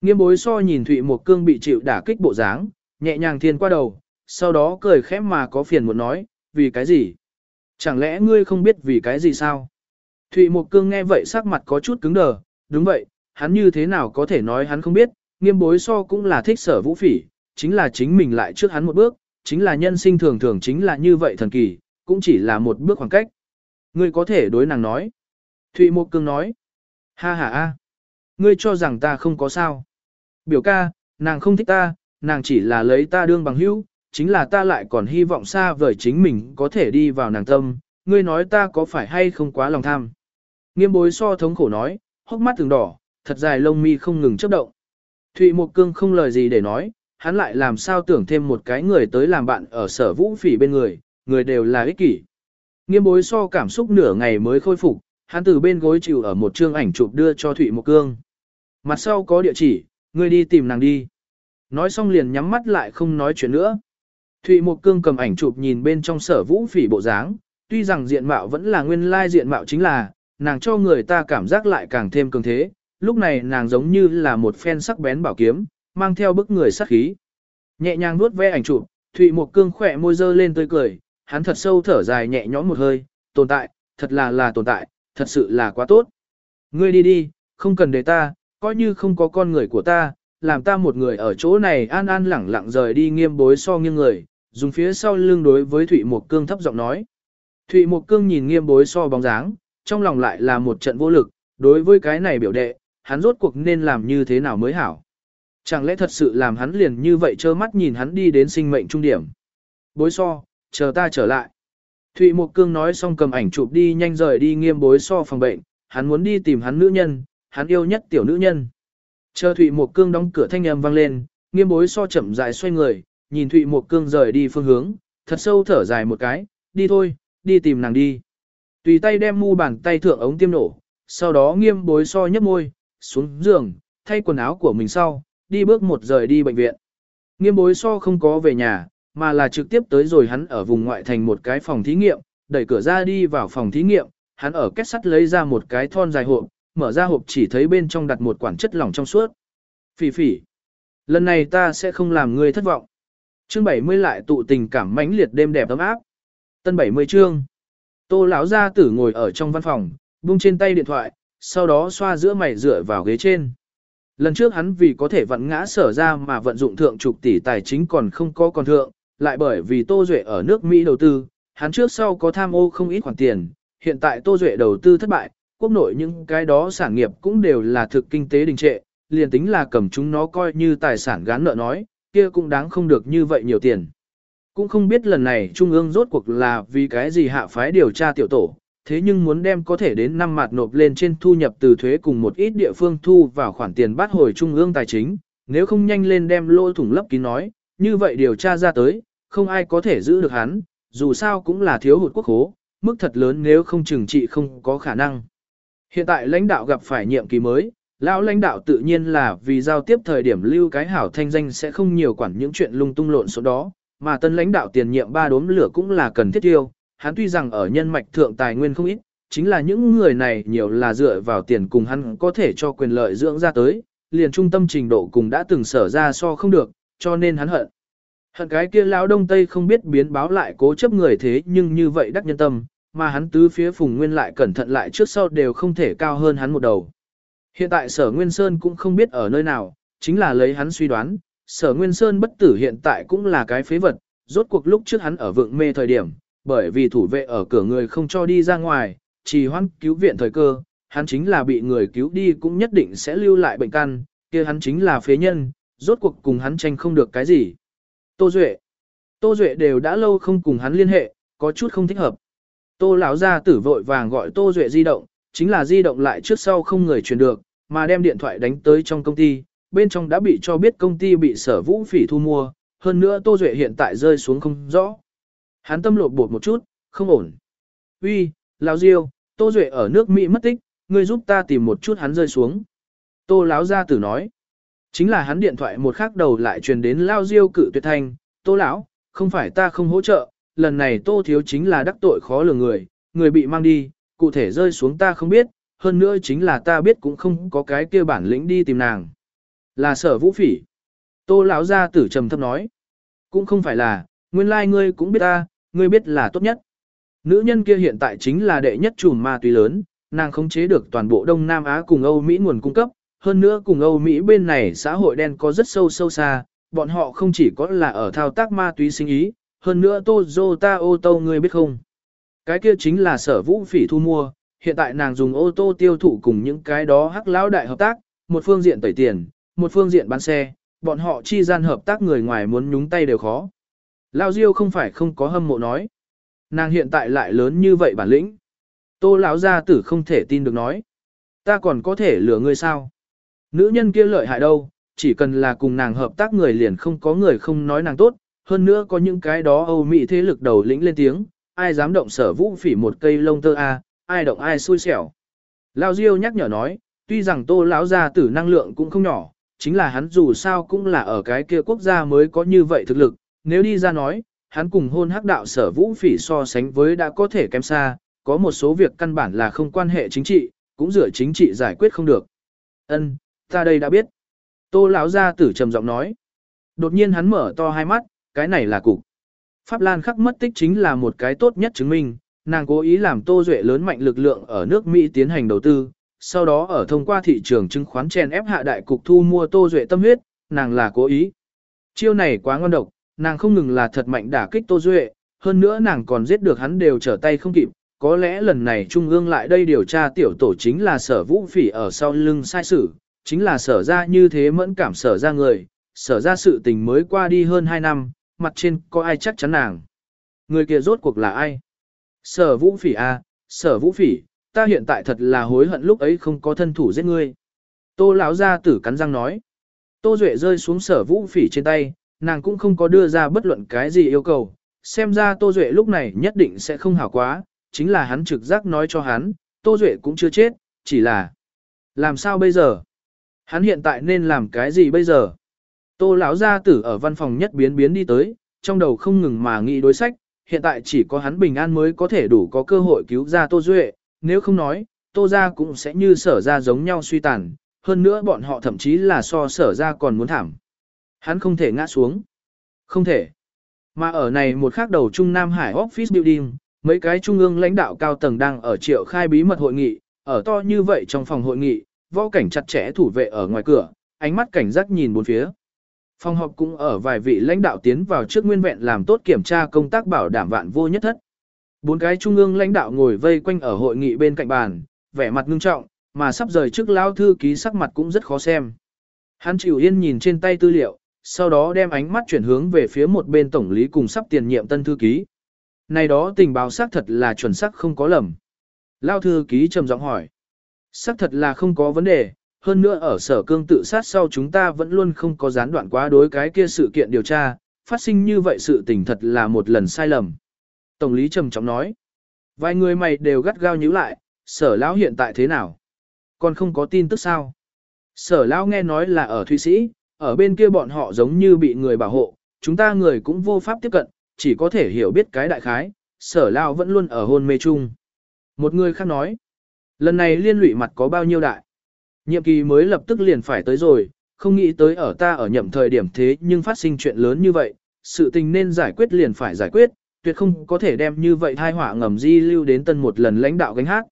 Nghiêm bối so nhìn Thụy một cương bị chịu đả kích bộ dáng, nhẹ nhàng thiên qua đầu, sau đó cười khẽ mà có phiền muốn nói, vì cái gì? Chẳng lẽ ngươi không biết vì cái gì sao? Thụy Mộc cương nghe vậy sắc mặt có chút cứng đờ, đúng vậy, hắn như thế nào có thể nói hắn không biết, nghiêm bối so cũng là thích sở vũ phỉ, chính là chính mình lại trước hắn một bước, chính là nhân sinh thường thường chính là như vậy thần kỳ, cũng chỉ là một bước khoảng cách. Ngươi có thể đối nàng nói. Thụy Mộc Cương nói. Ha ha a, Ngươi cho rằng ta không có sao. Biểu ca, nàng không thích ta, nàng chỉ là lấy ta đương bằng hữu, chính là ta lại còn hy vọng xa vời chính mình có thể đi vào nàng tâm. Ngươi nói ta có phải hay không quá lòng tham. Nghiêm bối so thống khổ nói, hốc mắt từng đỏ, thật dài lông mi không ngừng chớp động. Thụy Mộc Cương không lời gì để nói, hắn lại làm sao tưởng thêm một cái người tới làm bạn ở sở vũ phỉ bên người, người đều là ích kỷ. Nghiêm bối so cảm xúc nửa ngày mới khôi phục, hắn từ bên gối chịu ở một chương ảnh chụp đưa cho Thụy Mộc Cương. Mặt sau có địa chỉ, ngươi đi tìm nàng đi. Nói xong liền nhắm mắt lại không nói chuyện nữa. Thụy Mộc Cương cầm ảnh chụp nhìn bên trong sở vũ phỉ bộ dáng, tuy rằng diện mạo vẫn là nguyên lai diện mạo chính là, nàng cho người ta cảm giác lại càng thêm cường thế, lúc này nàng giống như là một phen sắc bén bảo kiếm, mang theo bức người sát khí. Nhẹ nhàng nuốt ve ảnh chụp, Thụy Mộc Cương khỏe môi dơ lên tươi cười, hắn thật sâu thở dài nhẹ nhõm một hơi, tồn tại, thật là là tồn tại, thật sự là quá tốt. Ngươi đi đi, không cần để ta, coi như không có con người của ta, làm ta một người ở chỗ này an an lẳng lặng rời đi nghiêm bối so nghiêng người, dùng phía sau lưng đối với Thụy Mộc Cương thấp giọng nói. Thụy Mộc Cương nhìn nghiêm bối so bóng dáng, trong lòng lại là một trận vô lực, đối với cái này biểu đệ, hắn rốt cuộc nên làm như thế nào mới hảo. Chẳng lẽ thật sự làm hắn liền như vậy trơ mắt nhìn hắn đi đến sinh mệnh trung điểm. Bối so, chờ ta trở lại. Thụy Mộc Cương nói xong cầm ảnh chụp đi nhanh rời đi nghiêm bối so phòng bệnh, hắn muốn đi tìm hắn nữ nhân, hắn yêu nhất tiểu nữ nhân. Chờ Thụy Mộc Cương đóng cửa thanh âm vang lên, nghiêm bối so chậm dài xoay người, nhìn Thụy Mộc Cương rời đi phương hướng, thật sâu thở dài một cái, đi thôi, đi tìm nàng đi. Tùy tay đem mu bàn tay thượng ống tiêm nổ, sau đó nghiêm bối so nhấp môi, xuống giường, thay quần áo của mình sau, đi bước một rời đi bệnh viện. Nghiêm bối so không có về nhà, mà là trực tiếp tới rồi hắn ở vùng ngoại thành một cái phòng thí nghiệm, đẩy cửa ra đi vào phòng thí nghiệm, hắn ở kết sắt lấy ra một cái thon dài hộp, mở ra hộp chỉ thấy bên trong đặt một quản chất lỏng trong suốt. Phỉ phỉ, lần này ta sẽ không làm ngươi thất vọng. Chương 70 lại tụ tình cảm mãnh liệt đêm đẹp ấm áp. Tân 70 chương. Tô lão gia tử ngồi ở trong văn phòng, buông trên tay điện thoại, sau đó xoa giữa mày dựa vào ghế trên. Lần trước hắn vì có thể vận ngã sở ra mà vận dụng thượng trục tỷ tài chính còn không có còn thượng, lại bởi vì Tô Duệ ở nước Mỹ đầu tư, hắn trước sau có tham ô không ít khoản tiền, hiện tại Tô Duệ đầu tư thất bại, quốc nội những cái đó sản nghiệp cũng đều là thực kinh tế đình trệ, liền tính là cầm chúng nó coi như tài sản gán nợ nói, kia cũng đáng không được như vậy nhiều tiền. Cũng không biết lần này Trung ương rốt cuộc là vì cái gì hạ phái điều tra tiểu tổ, thế nhưng muốn đem có thể đến năm mặt nộp lên trên thu nhập từ thuế cùng một ít địa phương thu vào khoản tiền bắt hồi Trung ương tài chính, nếu không nhanh lên đem lỗ thủng lấp kín nói, như vậy điều tra ra tới, không ai có thể giữ được hắn, dù sao cũng là thiếu hụt quốc hố, mức thật lớn nếu không trừng trị không có khả năng. Hiện tại lãnh đạo gặp phải nhiệm kỳ mới, lão lãnh đạo tự nhiên là vì giao tiếp thời điểm lưu cái hảo thanh danh sẽ không nhiều quản những chuyện lung tung lộn số đó, mà tân lãnh đạo tiền nhiệm ba đốm lửa cũng là cần thiết tiêu, hắn tuy rằng ở nhân mạch thượng tài nguyên không ít, chính là những người này nhiều là dựa vào tiền cùng hắn có thể cho quyền lợi dưỡng ra tới, liền trung tâm trình độ cùng đã từng sở ra so không được, cho nên hắn hận. Hận cái kia lão đông tây không biết biến báo lại cố chấp người thế nhưng như vậy đắc nhân tâm, mà hắn tứ phía phùng nguyên lại cẩn thận lại trước sau đều không thể cao hơn hắn một đầu. Hiện tại sở Nguyên Sơn cũng không biết ở nơi nào, chính là lấy hắn suy đoán, sở Nguyên Sơn bất tử hiện tại cũng là cái phế vật, rốt cuộc lúc trước hắn ở vượng mê thời điểm, bởi vì thủ vệ ở cửa người không cho đi ra ngoài, chỉ hoãn cứu viện thời cơ, hắn chính là bị người cứu đi cũng nhất định sẽ lưu lại bệnh căn, kia hắn chính là phế nhân, rốt cuộc cùng hắn tranh không được cái gì. Tô Duệ. Tô Duệ đều đã lâu không cùng hắn liên hệ, có chút không thích hợp. Tô lão gia tử vội vàng gọi Tô Duệ di động, chính là di động lại trước sau không người truyền được, mà đem điện thoại đánh tới trong công ty, bên trong đã bị cho biết công ty bị sở vũ phỉ thu mua, hơn nữa Tô Duệ hiện tại rơi xuống không rõ. Hắn tâm lột bột một chút, không ổn. Uy, Lão Diêu, Tô Duệ ở nước Mỹ mất tích, ngươi giúp ta tìm một chút hắn rơi xuống. Tô Lão gia tử nói. Chính là hắn điện thoại một khắc đầu lại truyền đến Lao Diêu cự tuyệt thanh, Tô Lão, không phải ta không hỗ trợ, lần này Tô Thiếu chính là đắc tội khó lường người, người bị mang đi, cụ thể rơi xuống ta không biết, hơn nữa chính là ta biết cũng không có cái kia bản lĩnh đi tìm nàng. Là sở vũ phỉ. Tô lão gia tử trầm thấp nói. Cũng không phải là, nguyên lai like ngươi cũng biết ta, ngươi biết là tốt nhất. Nữ nhân kia hiện tại chính là đệ nhất chùm ma túy lớn, nàng khống chế được toàn bộ Đông Nam Á cùng Âu Mỹ nguồn cung cấp, hơn nữa cùng Âu Mỹ bên này xã hội đen có rất sâu sâu xa, bọn họ không chỉ có là ở thao tác ma túy sinh ý, hơn nữa Toyota ô tô ngươi biết không? Cái kia chính là sở vũ phỉ thu mua, hiện tại nàng dùng ô tô tiêu thụ cùng những cái đó hắc lão đại hợp tác, một phương diện tẩy tiền, một phương diện bán xe, bọn họ chi gian hợp tác người ngoài muốn nhúng tay đều khó. Lao Diêu không phải không có hâm mộ nói. Nàng hiện tại lại lớn như vậy bản lĩnh. Tô lão gia tử không thể tin được nói. Ta còn có thể lừa ngươi sao? Nữ nhân kia lợi hại đâu, chỉ cần là cùng nàng hợp tác người liền không có người không nói nàng tốt, hơn nữa có những cái đó Âu Mỹ thế lực đầu lĩnh lên tiếng, ai dám động sở vũ phỉ một cây lông tơ a, ai động ai xui xẻo. Lao Diêu nhắc nhở nói, tuy rằng tô lão gia tử năng lượng cũng không nhỏ, chính là hắn dù sao cũng là ở cái kia quốc gia mới có như vậy thực lực, nếu đi ra nói, hắn cùng hôn hắc đạo sở vũ phỉ so sánh với đã có thể kém xa, có một số việc căn bản là không quan hệ chính trị, cũng dựa chính trị giải quyết không được. Ân, ta đây đã biết. Tô lão gia tử trầm giọng nói. Đột nhiên hắn mở to hai mắt, cái này là cục. Pháp Lan khắc mất tích chính là một cái tốt nhất chứng minh, nàng cố ý làm Tô Duệ lớn mạnh lực lượng ở nước Mỹ tiến hành đầu tư, sau đó ở thông qua thị trường chứng khoán chèn ép hạ đại cục thu mua Tô Duệ tâm huyết, nàng là cố ý. Chiêu này quá ngon độc, nàng không ngừng là thật mạnh đả kích Tô Duệ, hơn nữa nàng còn giết được hắn đều trở tay không kịp, có lẽ lần này Trung ương lại đây điều tra tiểu tổ chính là sở vũ phỉ ở sau lưng sai sử chính là sở ra như thế mẫn cảm sở ra người, sở ra sự tình mới qua đi hơn 2 năm, mặt trên có ai chắc chắn nàng. Người kia rốt cuộc là ai? Sở vũ phỉ à, sở vũ phỉ, ta hiện tại thật là hối hận lúc ấy không có thân thủ giết ngươi. Tô lão gia tử cắn răng nói. Tô Duệ rơi xuống sở vũ phỉ trên tay, nàng cũng không có đưa ra bất luận cái gì yêu cầu. Xem ra Tô Duệ lúc này nhất định sẽ không hảo quá, chính là hắn trực giác nói cho hắn, Tô Duệ cũng chưa chết, chỉ là làm sao bây giờ? Hắn hiện tại nên làm cái gì bây giờ? Tô lão gia tử ở văn phòng nhất biến biến đi tới, trong đầu không ngừng mà nghĩ đối sách, hiện tại chỉ có hắn bình an mới có thể đủ có cơ hội cứu ra Tô Duệ, nếu không nói, Tô gia cũng sẽ như sở ra giống nhau suy tàn, hơn nữa bọn họ thậm chí là so sở ra còn muốn thảm. Hắn không thể ngã xuống. Không thể. Mà ở này một khác đầu Trung Nam Hải Office Building, mấy cái trung ương lãnh đạo cao tầng đang ở triệu khai bí mật hội nghị, ở to như vậy trong phòng hội nghị, võ cảnh chặt chẽ thủ vệ ở ngoài cửa, ánh mắt cảnh giác nhìn bốn phía. Phòng họp cũng ở vài vị lãnh đạo tiến vào trước nguyên vẹn làm tốt kiểm tra công tác bảo đảm vạn vô nhất thất. Bốn cái trung ương lãnh đạo ngồi vây quanh ở hội nghị bên cạnh bàn, vẻ mặt ngưng trọng, mà sắp rời trước lao thư ký sắc mặt cũng rất khó xem. Hắn chịu yên nhìn trên tay tư liệu, sau đó đem ánh mắt chuyển hướng về phía một bên tổng lý cùng sắp tiền nhiệm tân thư ký. Này đó tình báo xác thật là chuẩn xác không có lầm. Lao thư ký trầm giọng hỏi. Xác thật là không có vấn đề, hơn nữa ở sở cương tự sát sau chúng ta vẫn luôn không có gián đoạn quá đối cái kia sự kiện điều tra, phát sinh như vậy sự tình thật là một lần sai lầm. Tổng lý trầm trọng nói, vài người mày đều gắt gao nhíu lại, sở lão hiện tại thế nào? Còn không có tin tức sao? Sở lão nghe nói là ở Thụy Sĩ, ở bên kia bọn họ giống như bị người bảo hộ, chúng ta người cũng vô pháp tiếp cận, chỉ có thể hiểu biết cái đại khái, sở lão vẫn luôn ở hôn mê chung. Một người khác nói, lần này liên lụy mặt có bao nhiêu đại? Nhiệm kỳ mới lập tức liền phải tới rồi, không nghĩ tới ở ta ở nhậm thời điểm thế nhưng phát sinh chuyện lớn như vậy, sự tình nên giải quyết liền phải giải quyết, tuyệt không có thể đem như vậy thai họa ngầm di lưu đến tân một lần lãnh đạo gánh hát.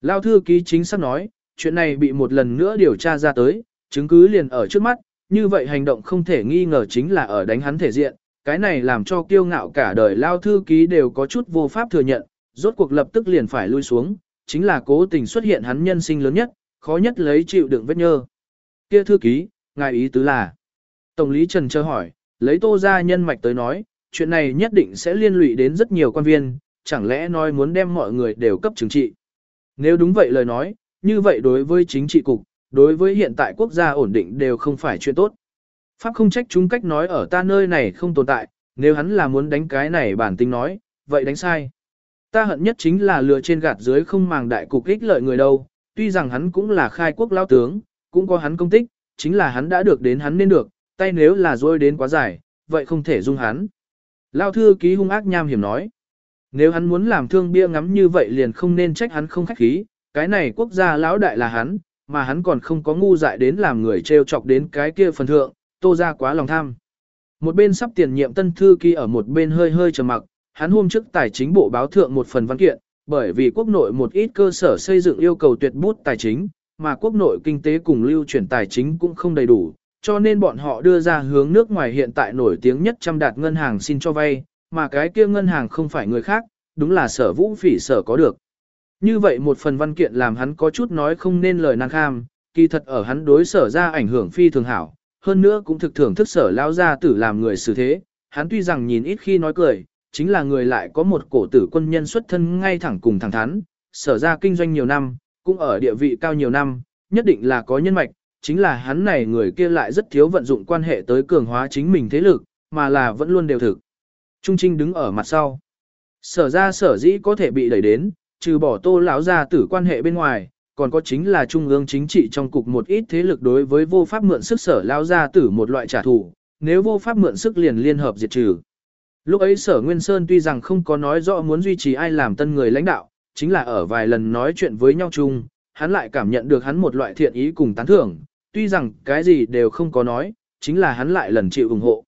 Lao thư ký chính xác nói, chuyện này bị một lần nữa điều tra ra tới, chứng cứ liền ở trước mắt, như vậy hành động không thể nghi ngờ chính là ở đánh hắn thể diện, cái này làm cho kiêu ngạo cả đời Lao thư ký đều có chút vô pháp thừa nhận, rốt cuộc lập tức liền phải lui xuống, chính là cố tình xuất hiện hắn nhân sinh lớn nhất, khó nhất lấy chịu đựng vết nhơ. Kia thư ký, ngài ý tứ là. Tổng lý Trần chờ hỏi, lấy tô ra nhân mạch tới nói, chuyện này nhất định sẽ liên lụy đến rất nhiều quan viên, chẳng lẽ nói muốn đem mọi người đều cấp chứng trị. Nếu đúng vậy lời nói, như vậy đối với chính trị cục, đối với hiện tại quốc gia ổn định đều không phải chuyện tốt. Pháp không trách chúng cách nói ở ta nơi này không tồn tại, nếu hắn là muốn đánh cái này bản tính nói, vậy đánh sai. Ta hận nhất chính là lừa trên gạt dưới không màng đại cục ích lợi người đâu, tuy rằng hắn cũng là khai quốc lao tướng, cũng có hắn công tích, chính là hắn đã được đến hắn nên được, tay nếu là dôi đến quá dài, vậy không thể dung hắn. Lao thư ký hung ác nham hiểm nói, nếu hắn muốn làm thương bia ngắm như vậy liền không nên trách hắn không khách khí, cái này quốc gia lão đại là hắn, mà hắn còn không có ngu dại đến làm người trêu chọc đến cái kia phần thượng, tô ra quá lòng tham. Một bên sắp tiền nhiệm tân thư ký ở một bên hơi hơi trầm mặc, hắn hôm trước tài chính bộ báo thượng một phần văn kiện, bởi vì quốc nội một ít cơ sở xây dựng yêu cầu tuyệt bút tài chính, mà quốc nội kinh tế cùng lưu chuyển tài chính cũng không đầy đủ, cho nên bọn họ đưa ra hướng nước ngoài hiện tại nổi tiếng nhất trăm đạt ngân hàng xin cho vay, mà cái kia ngân hàng không phải người khác, đúng là sở vũ phỉ sở có được. Như vậy một phần văn kiện làm hắn có chút nói không nên lời năng kham, kỳ thật ở hắn đối sở ra ảnh hưởng phi thường hảo, hơn nữa cũng thực thưởng thức sở lao ra tử làm người xử thế, hắn tuy rằng nhìn ít khi nói cười, chính là người lại có một cổ tử quân nhân xuất thân ngay thẳng cùng thẳng thắn, sở ra kinh doanh nhiều năm, cũng ở địa vị cao nhiều năm, nhất định là có nhân mạch, chính là hắn này người kia lại rất thiếu vận dụng quan hệ tới cường hóa chính mình thế lực, mà là vẫn luôn đều thực. Trung Trinh đứng ở mặt sau. Sở ra sở dĩ có thể bị đẩy đến, trừ bỏ tô lão ra tử quan hệ bên ngoài, còn có chính là trung ương chính trị trong cục một ít thế lực đối với vô pháp mượn sức sở lao ra tử một loại trả thù, nếu vô pháp mượn sức liền liên hợp diệt trừ. Lúc ấy sở Nguyên Sơn tuy rằng không có nói rõ muốn duy trì ai làm tân người lãnh đạo, chính là ở vài lần nói chuyện với nhau chung, hắn lại cảm nhận được hắn một loại thiện ý cùng tán thưởng, tuy rằng cái gì đều không có nói, chính là hắn lại lần chịu ủng hộ.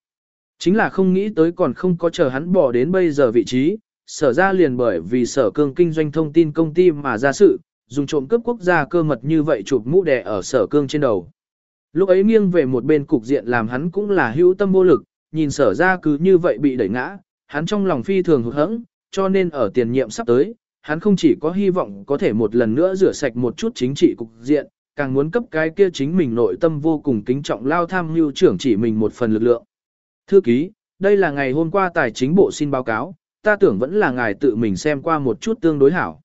Chính là không nghĩ tới còn không có chờ hắn bỏ đến bây giờ vị trí, sở ra liền bởi vì sở cương kinh doanh thông tin công ty mà ra sự, dùng trộm cướp quốc gia cơ mật như vậy chụp mũ đè ở sở cương trên đầu. Lúc ấy nghiêng về một bên cục diện làm hắn cũng là hữu tâm vô lực, nhìn sở ra cứ như vậy bị đẩy ngã, hắn trong lòng phi thường hụt hẫng, cho nên ở tiền nhiệm sắp tới, hắn không chỉ có hy vọng có thể một lần nữa rửa sạch một chút chính trị cục diện, càng muốn cấp cái kia chính mình nội tâm vô cùng kính trọng lao tham mưu trưởng chỉ mình một phần lực lượng. Thư ký, đây là ngày hôm qua tài chính bộ xin báo cáo, ta tưởng vẫn là ngài tự mình xem qua một chút tương đối hảo.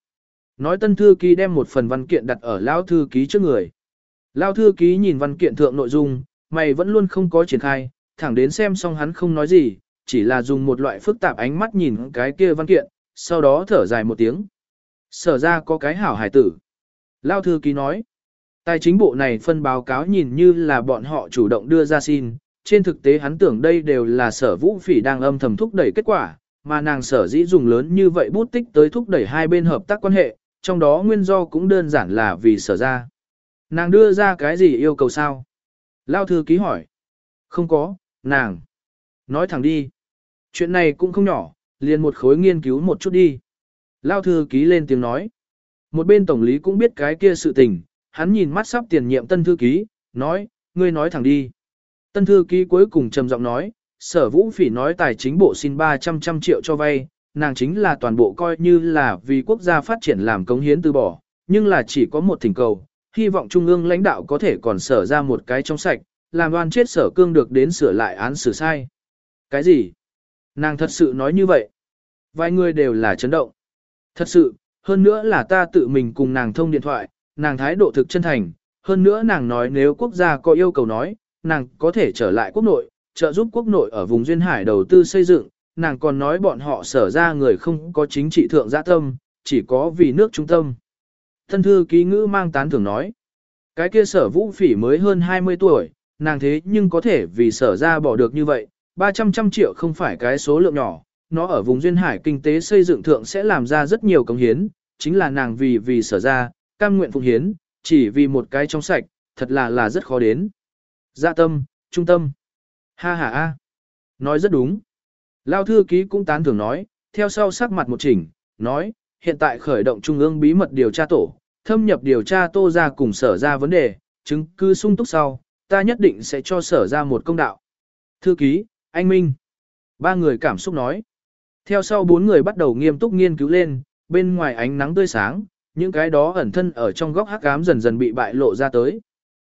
Nói tân thư ký đem một phần văn kiện đặt ở lao thư ký trước người. Lao thư ký nhìn văn kiện thượng nội dung, mày vẫn luôn không có triển khai, thẳng đến xem xong hắn không nói gì, chỉ là dùng một loại phức tạp ánh mắt nhìn cái kia văn kiện, sau đó thở dài một tiếng. Sở ra có cái hảo hải tử. Lao thư ký nói, tài chính bộ này phân báo cáo nhìn như là bọn họ chủ động đưa ra xin, trên thực tế hắn tưởng đây đều là sở vũ phỉ đang âm thầm thúc đẩy kết quả, mà nàng sở dĩ dùng lớn như vậy bút tích tới thúc đẩy hai bên hợp tác quan hệ, trong đó nguyên do cũng đơn giản là vì sở ra. Nàng đưa ra cái gì yêu cầu sao? Lao thư ký hỏi. Không có, nàng. Nói thẳng đi. Chuyện này cũng không nhỏ, liền một khối nghiên cứu một chút đi. Lao thư ký lên tiếng nói. Một bên tổng lý cũng biết cái kia sự tình, hắn nhìn mắt sắp tiền nhiệm tân thư ký, nói, ngươi nói thẳng đi. Tân thư ký cuối cùng trầm giọng nói, sở vũ phỉ nói tài chính bộ xin 300 trăm triệu cho vay, nàng chính là toàn bộ coi như là vì quốc gia phát triển làm cống hiến từ bỏ, nhưng là chỉ có một thỉnh cầu, hy vọng trung ương lãnh đạo có thể còn sở ra một cái trong sạch, làm đoan chết sở cương được đến sửa lại án xử sai. Cái gì? Nàng thật sự nói như vậy. Vài người đều là chấn động. Thật sự, hơn nữa là ta tự mình cùng nàng thông điện thoại, nàng thái độ thực chân thành, hơn nữa nàng nói nếu quốc gia có yêu cầu nói, nàng có thể trở lại quốc nội, trợ giúp quốc nội ở vùng duyên hải đầu tư xây dựng, nàng còn nói bọn họ sở ra người không có chính trị thượng gia tâm, chỉ có vì nước trung tâm. Thân thư ký ngữ mang tán thưởng nói, cái kia sở vũ phỉ mới hơn 20 tuổi, nàng thế nhưng có thể vì sở ra bỏ được như vậy, 300 trăm triệu không phải cái số lượng nhỏ, nó ở vùng duyên hải kinh tế xây dựng thượng sẽ làm ra rất nhiều công hiến, chính là nàng vì vì sở ra, cam nguyện phụng hiến, chỉ vì một cái trong sạch, thật là là rất khó đến. Dạ tâm, trung tâm. Ha ha a. Nói rất đúng. Lao thư ký cũng tán thưởng nói, theo sau sắc mặt một chỉnh, nói, hiện tại khởi động trung ương bí mật điều tra tổ, thâm nhập điều tra tô ra cùng sở ra vấn đề, chứng cứ sung túc sau, ta nhất định sẽ cho sở ra một công đạo. Thư ký, anh Minh. Ba người cảm xúc nói. Theo sau bốn người bắt đầu nghiêm túc nghiên cứu lên, bên ngoài ánh nắng tươi sáng, những cái đó ẩn thân ở trong góc hắc ám dần dần bị bại lộ ra tới.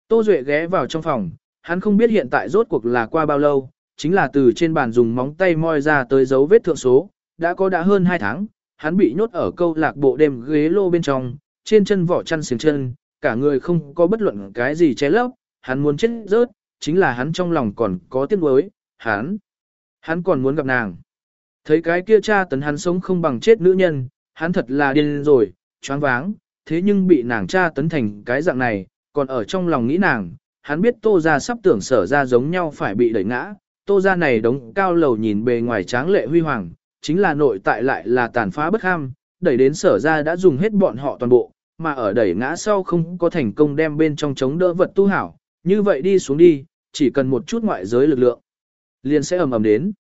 Tô Duệ ghé vào trong phòng, hắn không biết hiện tại rốt cuộc là qua bao lâu, chính là từ trên bàn dùng móng tay moi ra tới dấu vết thượng số, đã có đã hơn 2 tháng, hắn bị nhốt ở câu lạc bộ đêm ghế lô bên trong, trên chân vỏ chăn xiềng chân, cả người không có bất luận cái gì che lấp, hắn muốn chết rớt, chính là hắn trong lòng còn có tiếc nuối, hắn, hắn còn muốn gặp nàng. Thấy cái kia cha tấn hắn sống không bằng chết nữ nhân, hắn thật là điên rồi, choáng váng, thế nhưng bị nàng cha tấn thành cái dạng này, còn ở trong lòng nghĩ nàng, hắn biết tô ra sắp tưởng sở ra giống nhau phải bị đẩy ngã, tô ra này đống cao lầu nhìn bề ngoài tráng lệ huy hoàng, chính là nội tại lại là tàn phá bất ham, đẩy đến sở ra đã dùng hết bọn họ toàn bộ, mà ở đẩy ngã sau không có thành công đem bên trong chống đỡ vật tu hảo, như vậy đi xuống đi, chỉ cần một chút ngoại giới lực lượng, liền sẽ ầm ầm đến.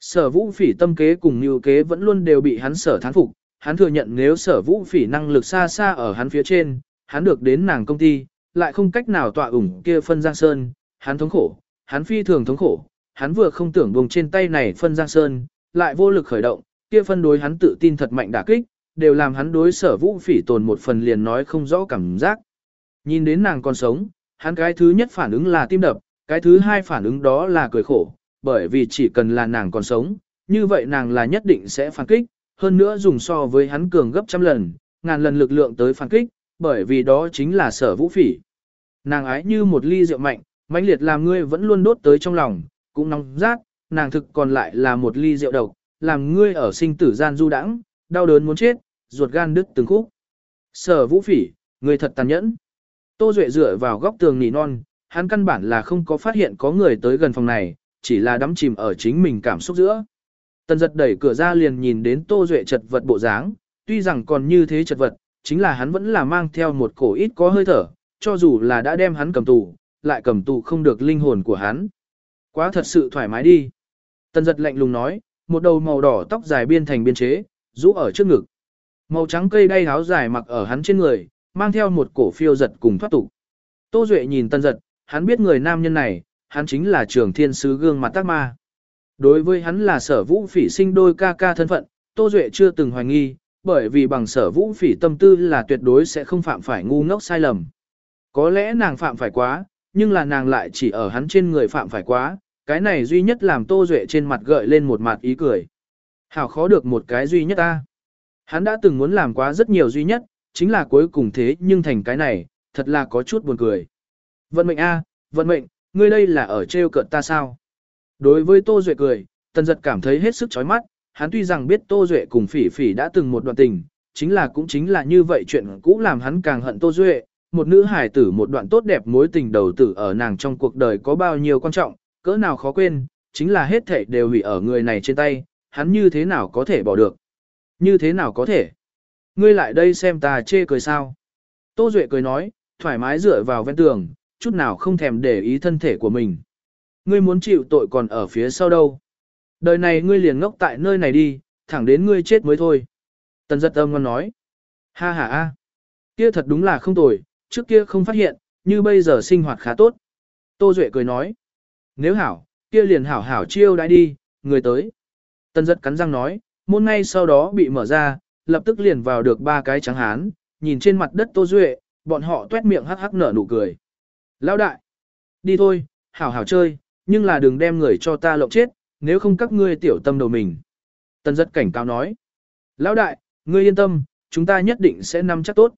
Sở vũ phỉ tâm kế cùng như kế vẫn luôn đều bị hắn sở thán phục, hắn thừa nhận nếu sở vũ phỉ năng lực xa xa ở hắn phía trên, hắn được đến nàng công ty, lại không cách nào tọa ủng kia phân giang sơn, hắn thống khổ, hắn phi thường thống khổ, hắn vừa không tưởng buông trên tay này phân giang sơn, lại vô lực khởi động, kia phân đối hắn tự tin thật mạnh đả kích, đều làm hắn đối sở vũ phỉ tồn một phần liền nói không rõ cảm giác. Nhìn đến nàng còn sống, hắn cái thứ nhất phản ứng là tim đập, cái thứ hai phản ứng đó là cười khổ, bởi vì chỉ cần là nàng còn sống, như vậy nàng là nhất định sẽ phản kích, hơn nữa dùng so với hắn cường gấp trăm lần, ngàn lần lực lượng tới phản kích, bởi vì đó chính là sở vũ phỉ. Nàng ái như một ly rượu mạnh, mãnh liệt làm ngươi vẫn luôn đốt tới trong lòng, cũng nóng rát, nàng thực còn lại là một ly rượu độc, làm ngươi ở sinh tử gian du đãng, đau đớn muốn chết, ruột gan đứt từng khúc. Sở vũ phỉ, ngươi thật tàn nhẫn. Tô Duệ dựa vào góc tường nỉ non, hắn căn bản là không có phát hiện có người tới gần phòng này, chỉ là đắm chìm ở chính mình cảm xúc giữa. Tần giật đẩy cửa ra liền nhìn đến Tô Duệ chật vật bộ dáng, tuy rằng còn như thế chật vật, chính là hắn vẫn là mang theo một cổ ít có hơi thở, cho dù là đã đem hắn cầm tù, lại cầm tù không được linh hồn của hắn. Quá thật sự thoải mái đi. Tần giật lạnh lùng nói, một đầu màu đỏ tóc dài biên thành biên chế, rũ ở trước ngực. Màu trắng cây đay áo dài mặc ở hắn trên người, mang theo một cổ phiêu giật cùng thoát tục. Tô Duệ nhìn tân giật, hắn biết người nam nhân này, hắn chính là trường thiên sứ gương mặt tác ma. Đối với hắn là sở vũ phỉ sinh đôi ca ca thân phận, Tô Duệ chưa từng hoài nghi, bởi vì bằng sở vũ phỉ tâm tư là tuyệt đối sẽ không phạm phải ngu ngốc sai lầm. Có lẽ nàng phạm phải quá, nhưng là nàng lại chỉ ở hắn trên người phạm phải quá, cái này duy nhất làm Tô Duệ trên mặt gợi lên một mặt ý cười. Hảo khó được một cái duy nhất ta. Hắn đã từng muốn làm quá rất nhiều duy nhất, chính là cuối cùng thế nhưng thành cái này, thật là có chút buồn cười. Vận mệnh A, vận mệnh, ngươi đây là ở trêu cợt ta sao? Đối với Tô Duệ cười, Tần Giật cảm thấy hết sức chói mắt, hắn tuy rằng biết Tô Duệ cùng Phỉ Phỉ đã từng một đoạn tình, chính là cũng chính là như vậy chuyện cũ làm hắn càng hận Tô Duệ, một nữ hài tử một đoạn tốt đẹp mối tình đầu tử ở nàng trong cuộc đời có bao nhiêu quan trọng, cỡ nào khó quên, chính là hết thể đều hủy ở người này trên tay, hắn như thế nào có thể bỏ được? Như thế nào có thể? Ngươi lại đây xem ta chê cười sao? Tô Duệ cười nói, thoải mái dựa vào ven tường, chút nào không thèm để ý thân thể của mình. Ngươi muốn chịu tội còn ở phía sau đâu? Đời này ngươi liền ngốc tại nơi này đi, thẳng đến ngươi chết mới thôi. Tần giật âm ngon nói. Ha ha ha. Kia thật đúng là không tồi, trước kia không phát hiện, như bây giờ sinh hoạt khá tốt. Tô Duệ cười nói. Nếu hảo, kia liền hảo hảo chiêu đãi đi, người tới. Tần giật cắn răng nói, môn ngay sau đó bị mở ra, lập tức liền vào được ba cái trắng hán, nhìn trên mặt đất Tô Duệ, bọn họ tuét miệng hắc hắc nở nụ cười. Lão đại, đi thôi, hảo hảo chơi, nhưng là đừng đem người cho ta lộng chết, nếu không các ngươi tiểu tâm đầu mình. Tần giật cảnh cáo nói. Lão đại, ngươi yên tâm, chúng ta nhất định sẽ nắm chắc tốt.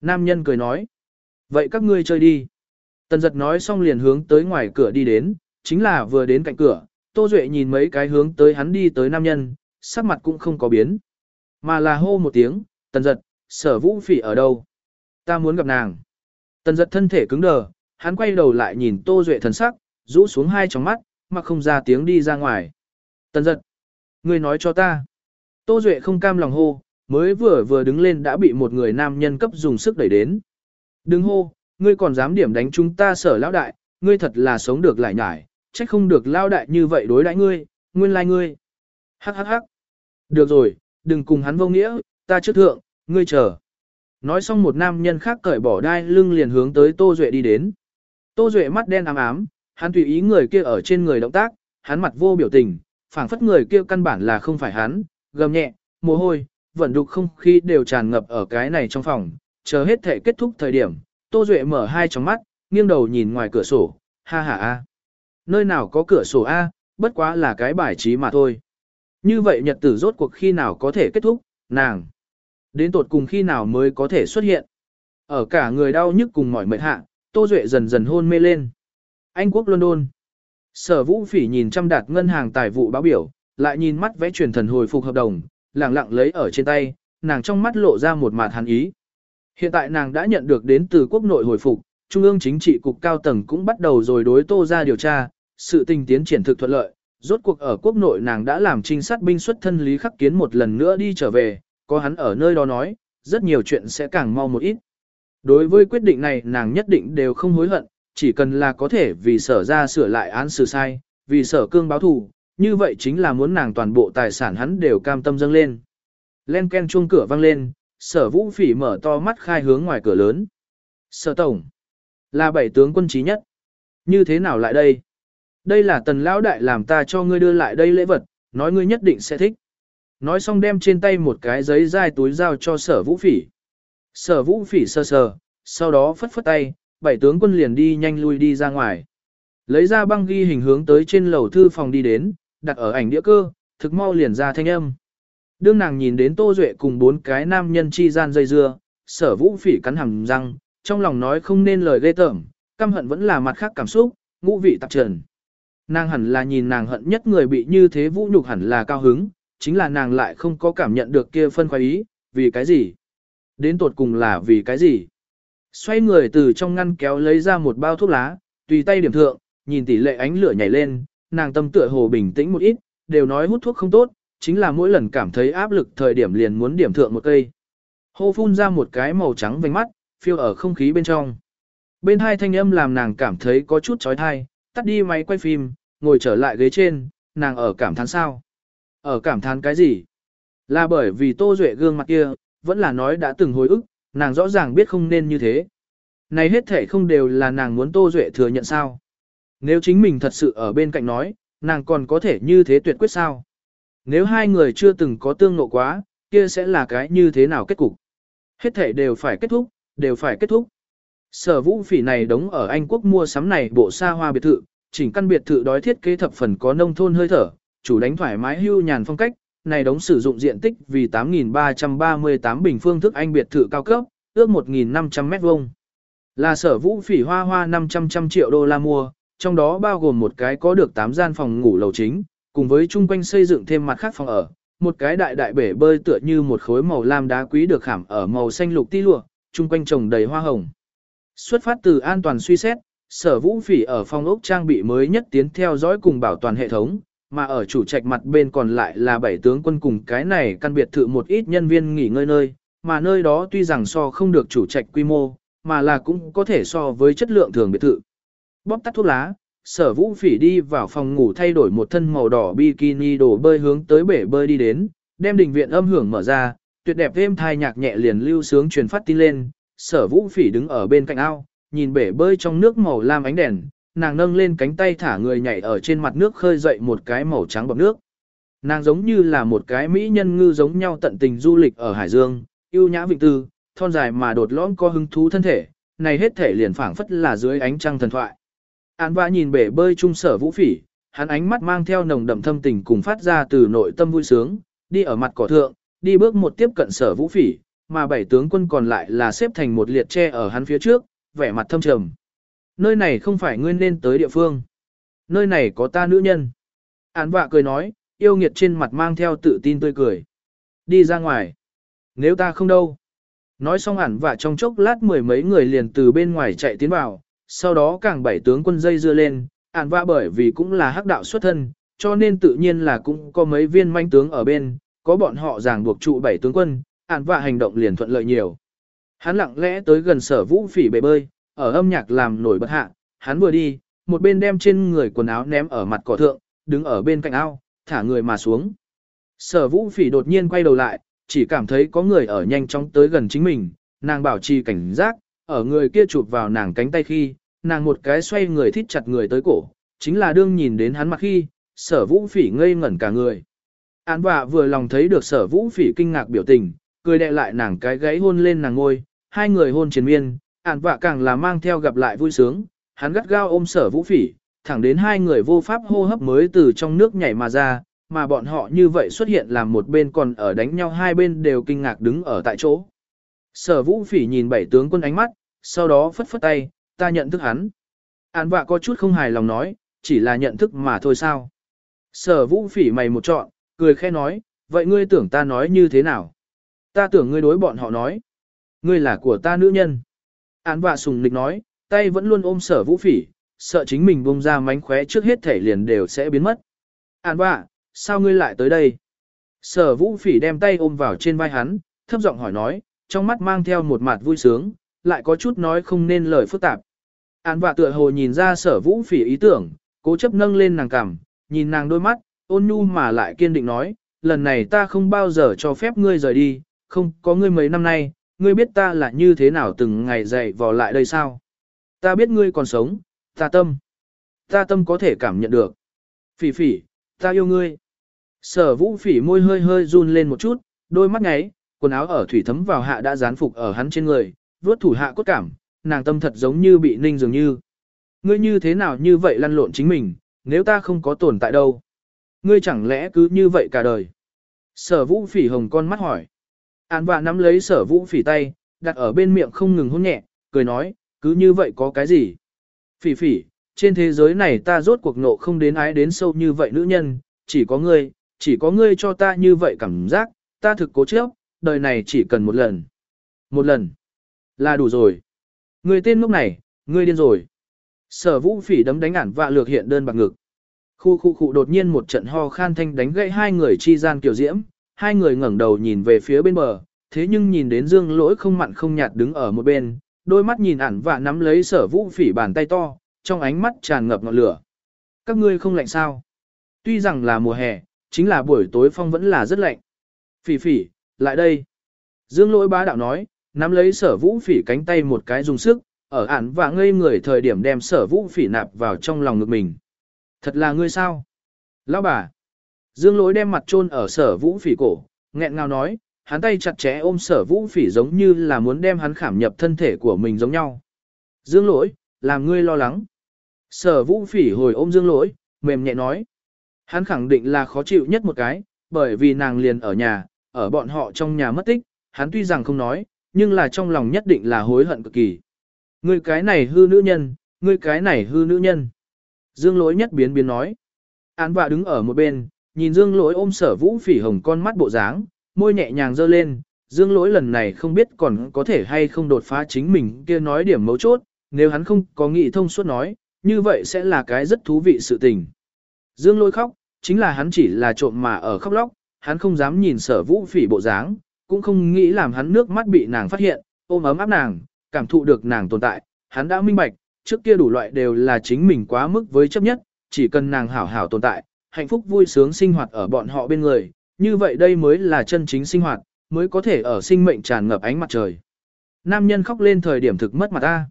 Nam nhân cười nói. Vậy các ngươi chơi đi. Tần giật nói xong liền hướng tới ngoài cửa đi đến, chính là vừa đến cạnh cửa, Tô Duệ nhìn mấy cái hướng tới hắn đi tới nam nhân, sắc mặt cũng không có biến. Mà là hô một tiếng, tần giật, sở vũ phỉ ở đâu? Ta muốn gặp nàng. Tần giật thân thể cứng đờ, hắn quay đầu lại nhìn Tô Duệ thần sắc, rũ xuống hai tròng mắt, mà không ra tiếng đi ra ngoài. Tần giật, ngươi nói cho ta. Tô Duệ không cam lòng hô, mới vừa vừa đứng lên đã bị một người nam nhân cấp dùng sức đẩy đến. Đừng hô, ngươi còn dám điểm đánh chúng ta sở lão đại, ngươi thật là sống được lại nhải, trách không được lao đại như vậy đối đãi ngươi, nguyên lai like ngươi. Hắc hắc hắc. Được rồi, đừng cùng hắn vô nghĩa, ta trước thượng, ngươi chờ. Nói xong một nam nhân khác cởi bỏ đai lưng liền hướng tới Tô Duệ đi đến. Tô Duệ mắt đen ám ám, hắn tùy ý người kia ở trên người động tác, hắn mặt vô biểu tình, phảng phất người kia căn bản là không phải hắn, gầm nhẹ, mồ hôi, vận đục không khí đều tràn ngập ở cái này trong phòng, chờ hết thể kết thúc thời điểm, Tô Duệ mở hai tròng mắt, nghiêng đầu nhìn ngoài cửa sổ, ha ha a. Nơi nào có cửa sổ A, bất quá là cái bài trí mà thôi. Như vậy nhật tử rốt cuộc khi nào có thể kết thúc, nàng. Đến tột cùng khi nào mới có thể xuất hiện. Ở cả người đau nhức cùng mỏi mệt hạ, Tô Duệ dần dần hôn mê lên. Anh quốc London. Sở vũ phỉ nhìn trăm đạt ngân hàng tài vụ báo biểu, lại nhìn mắt vẽ truyền thần hồi phục hợp đồng, lặng lặng lấy ở trên tay, nàng trong mắt lộ ra một mạt hàn ý. Hiện tại nàng đã nhận được đến từ quốc nội hồi phục, Trung ương chính trị cục cao tầng cũng bắt đầu rồi đối tô ra điều tra, sự tình tiến triển thực thuận lợi, rốt cuộc ở quốc nội nàng đã làm trinh sát binh xuất thân Lý Khắc Kiến một lần nữa đi trở về, có hắn ở nơi đó nói, rất nhiều chuyện sẽ càng mau một ít. Đối với quyết định này nàng nhất định đều không hối hận, chỉ cần là có thể vì sở ra sửa lại án xử sai, vì sở cương báo thù, như vậy chính là muốn nàng toàn bộ tài sản hắn đều cam tâm dâng lên. Len ken chuông cửa vang lên, sở vũ phỉ mở to mắt khai hướng ngoài cửa lớn. Sở tổng, là bảy tướng quân trí nhất. Như thế nào lại đây? Đây là tần lão đại làm ta cho ngươi đưa lại đây lễ vật, nói ngươi nhất định sẽ thích. Nói xong đem trên tay một cái giấy dai túi giao cho sở vũ phỉ. Sở vũ phỉ sơ sờ, sau đó phất phất tay, bảy tướng quân liền đi nhanh lui đi ra ngoài. Lấy ra băng ghi hình hướng tới trên lầu thư phòng đi đến, đặt ở ảnh đĩa cơ, thực mau liền ra thanh âm. Đương nàng nhìn đến Tô Duệ cùng bốn cái nam nhân chi gian dây dưa, sở vũ phỉ cắn hàm răng, trong lòng nói không nên lời ghê tởm, căm hận vẫn là mặt khác cảm xúc, ngũ vị tạp trần. Nàng hẳn là nhìn nàng hận nhất người bị như thế vũ nhục hẳn là cao hứng, chính là nàng lại không có cảm nhận được kia phân khoái ý, vì cái gì? Đến tột cùng là vì cái gì? Xoay người từ trong ngăn kéo lấy ra một bao thuốc lá, tùy tay điểm thượng, nhìn tỷ lệ ánh lửa nhảy lên, nàng tâm tựa hồ bình tĩnh một ít, đều nói hút thuốc không tốt, chính là mỗi lần cảm thấy áp lực thời điểm liền muốn điểm thượng một cây. Hô phun ra một cái màu trắng vành mắt, phiêu ở không khí bên trong. Bên hai thanh âm làm nàng cảm thấy có chút chói tai, tắt đi máy quay phim, ngồi trở lại ghế trên, nàng ở cảm thán sao? Ở cảm thán cái gì? Là bởi vì Tô Duệ gương mặt kia, vẫn là nói đã từng hồi ức, nàng rõ ràng biết không nên như thế. Này hết thể không đều là nàng muốn Tô Duệ thừa nhận sao? Nếu chính mình thật sự ở bên cạnh nói, nàng còn có thể như thế tuyệt quyết sao? Nếu hai người chưa từng có tương nộ quá, kia sẽ là cái như thế nào kết cục? Hết thể đều phải kết thúc, đều phải kết thúc. Sở vũ phỉ này đóng ở Anh Quốc mua sắm này bộ xa hoa biệt thự, chỉnh căn biệt thự đói thiết kế thập phần có nông thôn hơi thở, chủ đánh thoải mái hưu nhàn phong cách, này đóng sử dụng diện tích vì 8.338 bình phương thức Anh biệt thự cao cấp, ước 1.500 mét vuông. Là sở vũ phỉ hoa hoa 500 triệu đô la mua, trong đó bao gồm một cái có được 8 gian phòng ngủ lầu chính, cùng với chung quanh xây dựng thêm mặt khác phòng ở, một cái đại đại bể bơi tựa như một khối màu lam đá quý được khảm ở màu xanh lục ti lụa, chung quanh trồng đầy hoa hồng. Xuất phát từ an toàn suy xét, sở vũ phỉ ở phòng ốc trang bị mới nhất tiến theo dõi cùng bảo toàn hệ thống, mà ở chủ trạch mặt bên còn lại là bảy tướng quân cùng cái này căn biệt thự một ít nhân viên nghỉ ngơi nơi, mà nơi đó tuy rằng so không được chủ trạch quy mô, mà là cũng có thể so với chất lượng thường biệt thự. Bóp tắt thuốc lá, sở vũ phỉ đi vào phòng ngủ thay đổi một thân màu đỏ bikini đổ bơi hướng tới bể bơi đi đến, đem đình viện âm hưởng mở ra, tuyệt đẹp thêm thai nhạc nhẹ liền lưu sướng truyền phát tin lên, sở vũ phỉ đứng ở bên cạnh ao, nhìn bể bơi trong nước màu lam ánh đèn, nàng nâng lên cánh tay thả người nhảy ở trên mặt nước khơi dậy một cái màu trắng bọt nước. Nàng giống như là một cái mỹ nhân ngư giống nhau tận tình du lịch ở Hải Dương, yêu nhã vịnh tư, thon dài mà đột lõm co hứng thú thân thể, này hết thể liền phảng phất là dưới ánh trăng thần thoại. An ba nhìn bể bơi trung sở vũ phỉ, hắn ánh mắt mang theo nồng đậm thâm tình cùng phát ra từ nội tâm vui sướng, đi ở mặt cỏ thượng, đi bước một tiếp cận sở vũ phỉ, mà bảy tướng quân còn lại là xếp thành một liệt tre ở hắn phía trước, vẻ mặt thâm trầm. Nơi này không phải ngươi nên tới địa phương. Nơi này có ta nữ nhân. Án vạ cười nói, yêu nghiệt trên mặt mang theo tự tin tươi cười. Đi ra ngoài. Nếu ta không đâu. Nói xong ản vạ trong chốc lát mười mấy người liền từ bên ngoài chạy tiến vào, sau đó càng bảy tướng quân dây dưa lên, ản vạ bởi vì cũng là hắc đạo xuất thân, cho nên tự nhiên là cũng có mấy viên manh tướng ở bên, có bọn họ ràng buộc trụ bảy tướng quân, ản vạ hành động liền thuận lợi nhiều. Hắn lặng lẽ tới gần sở vũ phỉ bể bơi, ở âm nhạc làm nổi bật hạ, hắn vừa đi, một bên đem trên người quần áo ném ở mặt cỏ thượng, đứng ở bên cạnh ao, thả người mà xuống. Sở vũ phỉ đột nhiên quay đầu lại, chỉ cảm thấy có người ở nhanh chóng tới gần chính mình, nàng bảo trì cảnh giác, ở người kia chụp vào nàng cánh tay khi, nàng một cái xoay người thít chặt người tới cổ, chính là đương nhìn đến hắn mặt khi, sở vũ phỉ ngây ngẩn cả người. Án vạ vừa lòng thấy được sở vũ phỉ kinh ngạc biểu tình, cười đẹ lại nàng cái gáy hôn lên nàng ngôi, hai người hôn triền miên, ản vạ càng là mang theo gặp lại vui sướng, hắn gắt gao ôm sở vũ phỉ, thẳng đến hai người vô pháp hô hấp mới từ trong nước nhảy mà ra, mà bọn họ như vậy xuất hiện làm một bên còn ở đánh nhau hai bên đều kinh ngạc đứng ở tại chỗ. Sở vũ phỉ nhìn bảy tướng quân ánh mắt, sau đó phất phất tay, ta nhận thức hắn. Án vạ có chút không hài lòng nói, chỉ là nhận thức mà thôi sao. Sở vũ phỉ mày một trọn, cười khe nói, vậy ngươi tưởng ta nói như thế nào? Ta tưởng ngươi đối bọn họ nói. Ngươi là của ta nữ nhân. Án vạ sùng nịch nói, tay vẫn luôn ôm sở vũ phỉ, sợ chính mình bông ra mánh khóe trước hết thể liền đều sẽ biến mất. Án vạ, sao ngươi lại tới đây? Sở vũ phỉ đem tay ôm vào trên vai hắn, thấp giọng hỏi nói, trong mắt mang theo một mặt vui sướng, lại có chút nói không nên lời phức tạp. Án vạ tựa hồ nhìn ra sở vũ phỉ ý tưởng, cố chấp nâng lên nàng cằm, nhìn nàng đôi mắt, ôn nhu mà lại kiên định nói, lần này ta không bao giờ cho phép ngươi rời đi, không có ngươi mấy năm nay, ngươi biết ta là như thế nào từng ngày dậy vò lại đây sao? Ta biết ngươi còn sống, ta tâm. Ta tâm có thể cảm nhận được. Phỉ phỉ, ta yêu ngươi. Sở vũ phỉ môi hơi hơi run lên một chút, đôi mắt ngáy, quần áo ở thủy thấm vào hạ đã dán phục ở hắn trên người, vuốt thủ hạ cốt cảm, nàng tâm thật giống như bị ninh dường như. Ngươi như thế nào như vậy lăn lộn chính mình, nếu ta không có tồn tại đâu? Ngươi chẳng lẽ cứ như vậy cả đời? Sở vũ phỉ hồng con mắt hỏi. An vạ nắm lấy sở vũ phỉ tay, đặt ở bên miệng không ngừng hôn nhẹ, cười nói, cứ như vậy có cái gì? Phỉ phỉ, trên thế giới này ta rốt cuộc nộ không đến ái đến sâu như vậy nữ nhân, chỉ có ngươi, chỉ có ngươi cho ta như vậy cảm giác, ta thực cố chấp, đời này chỉ cần một lần. Một lần. Là đủ rồi. Ngươi tên lúc này, ngươi điên rồi. Sở vũ phỉ đấm đánh ản vạ lược hiện đơn bạc ngực. Khu khu khu đột nhiên một trận ho khan thanh đánh gãy hai người chi gian kiểu diễm, hai người ngẩng đầu nhìn về phía bên bờ, thế nhưng nhìn đến dương lỗi không mặn không nhạt đứng ở một bên, đôi mắt nhìn ản và nắm lấy sở vũ phỉ bàn tay to, trong ánh mắt tràn ngập ngọn lửa. Các ngươi không lạnh sao? Tuy rằng là mùa hè, chính là buổi tối phong vẫn là rất lạnh. Phỉ phỉ, lại đây. Dương lỗi bá đạo nói, nắm lấy sở vũ phỉ cánh tay một cái dùng sức, ở ản và ngây người thời điểm đem sở vũ phỉ nạp vào trong lòng ngực mình. Thật là ngươi sao? Lão bà. Dương lỗi đem mặt chôn ở sở vũ phỉ cổ, nghẹn ngào nói, hắn tay chặt chẽ ôm sở vũ phỉ giống như là muốn đem hắn khảm nhập thân thể của mình giống nhau. Dương lỗi, làm ngươi lo lắng. Sở vũ phỉ hồi ôm dương lỗi, mềm nhẹ nói. Hắn khẳng định là khó chịu nhất một cái, bởi vì nàng liền ở nhà, ở bọn họ trong nhà mất tích, hắn tuy rằng không nói, nhưng là trong lòng nhất định là hối hận cực kỳ. Ngươi cái này hư nữ nhân, ngươi cái này hư nữ nhân. Dương lỗi nhất biến biến nói. Án vạ đứng ở một bên, nhìn dương lỗi ôm sở vũ phỉ hồng con mắt bộ dáng, môi nhẹ nhàng dơ lên. Dương lỗi lần này không biết còn có thể hay không đột phá chính mình kia nói điểm mấu chốt, nếu hắn không có nghị thông suốt nói, như vậy sẽ là cái rất thú vị sự tình. Dương lỗi khóc, chính là hắn chỉ là trộm mà ở khóc lóc, hắn không dám nhìn sở vũ phỉ bộ dáng, cũng không nghĩ làm hắn nước mắt bị nàng phát hiện, ôm ấm áp nàng, cảm thụ được nàng tồn tại, hắn đã minh bạch, trước kia đủ loại đều là chính mình quá mức với chấp nhất, chỉ cần nàng hảo hảo tồn tại, hạnh phúc vui sướng sinh hoạt ở bọn họ bên người, như vậy đây mới là chân chính sinh hoạt, mới có thể ở sinh mệnh tràn ngập ánh mặt trời. Nam nhân khóc lên thời điểm thực mất mặt ta.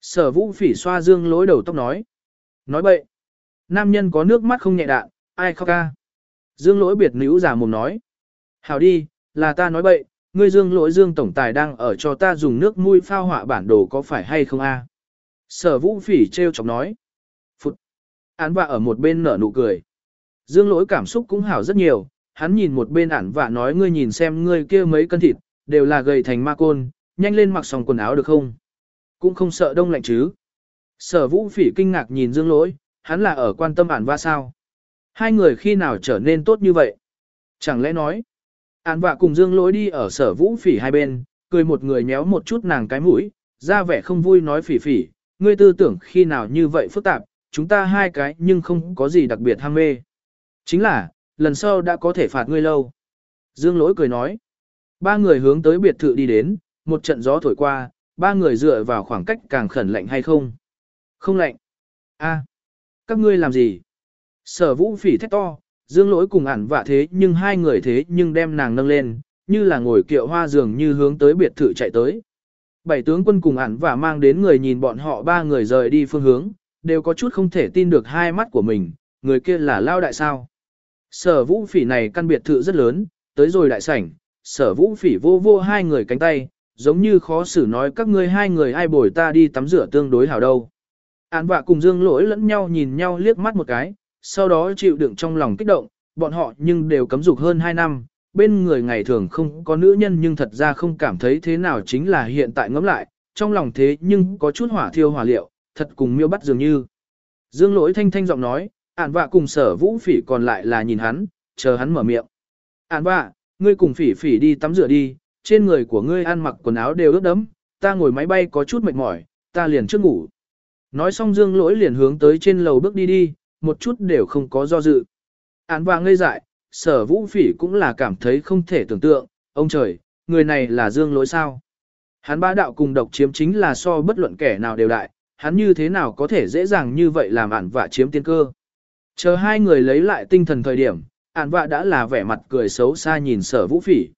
Sở vũ phỉ xoa dương lối đầu tóc nói. Nói bậy. Nam nhân có nước mắt không nhẹ đạn, ai khóc ca. Dương lỗi biệt nữ giả mồm nói. Hảo đi, là ta nói bậy, ngươi dương lỗi dương tổng tài đang ở cho ta dùng nước mũi phao họa bản đồ có phải hay không a? Sở vũ phỉ treo chọc nói. Phụt. Án vạ ở một bên nở nụ cười. Dương lỗi cảm xúc cũng hảo rất nhiều, hắn nhìn một bên ản vạ nói ngươi nhìn xem ngươi kia mấy cân thịt, đều là gầy thành ma côn, nhanh lên mặc xong quần áo được không? Cũng không sợ đông lạnh chứ. Sở vũ phỉ kinh ngạc nhìn dương lỗi, hắn là ở quan tâm ản vạ sao? Hai người khi nào trở nên tốt như vậy? Chẳng lẽ nói, ản vạ cùng dương lỗi đi ở sở vũ phỉ hai bên, cười một người nhéo một chút nàng cái mũi, ra vẻ không vui nói phỉ phỉ, ngươi tư tưởng khi nào như vậy phức tạp, chúng ta hai cái nhưng không có gì đặc biệt ham mê. Chính là, lần sau đã có thể phạt ngươi lâu. Dương lỗi cười nói, ba người hướng tới biệt thự đi đến, một trận gió thổi qua, ba người dựa vào khoảng cách càng khẩn lạnh hay không? Không lạnh. a các ngươi làm gì? Sở vũ phỉ thét to, Dương lỗi cùng ản vạ thế nhưng hai người thế nhưng đem nàng nâng lên, như là ngồi kiệu hoa giường như hướng tới biệt thự chạy tới. Bảy tướng quân cùng ản vả mang đến người nhìn bọn họ ba người rời đi phương hướng, đều có chút không thể tin được hai mắt của mình, người kia là lao đại sao. Sở vũ phỉ này căn biệt thự rất lớn, tới rồi đại sảnh, sở vũ phỉ vô vô hai người cánh tay, giống như khó xử nói các ngươi hai người ai bồi ta đi tắm rửa tương đối hảo đâu. Án vạ cùng dương lỗi lẫn nhau nhìn nhau liếc mắt một cái, sau đó chịu đựng trong lòng kích động, bọn họ nhưng đều cấm dục hơn 2 năm, bên người ngày thường không có nữ nhân nhưng thật ra không cảm thấy thế nào chính là hiện tại ngẫm lại, trong lòng thế nhưng có chút hỏa thiêu hỏa liệu, thật cùng miêu bắt dường như. Dương lỗi thanh thanh giọng nói, ản vạ cùng sở vũ phỉ còn lại là nhìn hắn, chờ hắn mở miệng. Ản vạ, ngươi cùng phỉ phỉ đi tắm rửa đi, trên người của ngươi ăn mặc quần áo đều ướt đẫm, ta ngồi máy bay có chút mệt mỏi, ta liền trước ngủ. Nói xong dương lỗi liền hướng tới trên lầu bước đi đi, một chút đều không có do dự. Án Vạ ngây dại, sở vũ phỉ cũng là cảm thấy không thể tưởng tượng, ông trời, người này là dương lỗi sao. Hắn ba đạo cùng độc chiếm chính là so bất luận kẻ nào đều đại, hắn như thế nào có thể dễ dàng như vậy làm ản vạ chiếm tiên cơ. Chờ hai người lấy lại tinh thần thời điểm, ản vạ đã là vẻ mặt cười xấu xa nhìn sở vũ phỉ.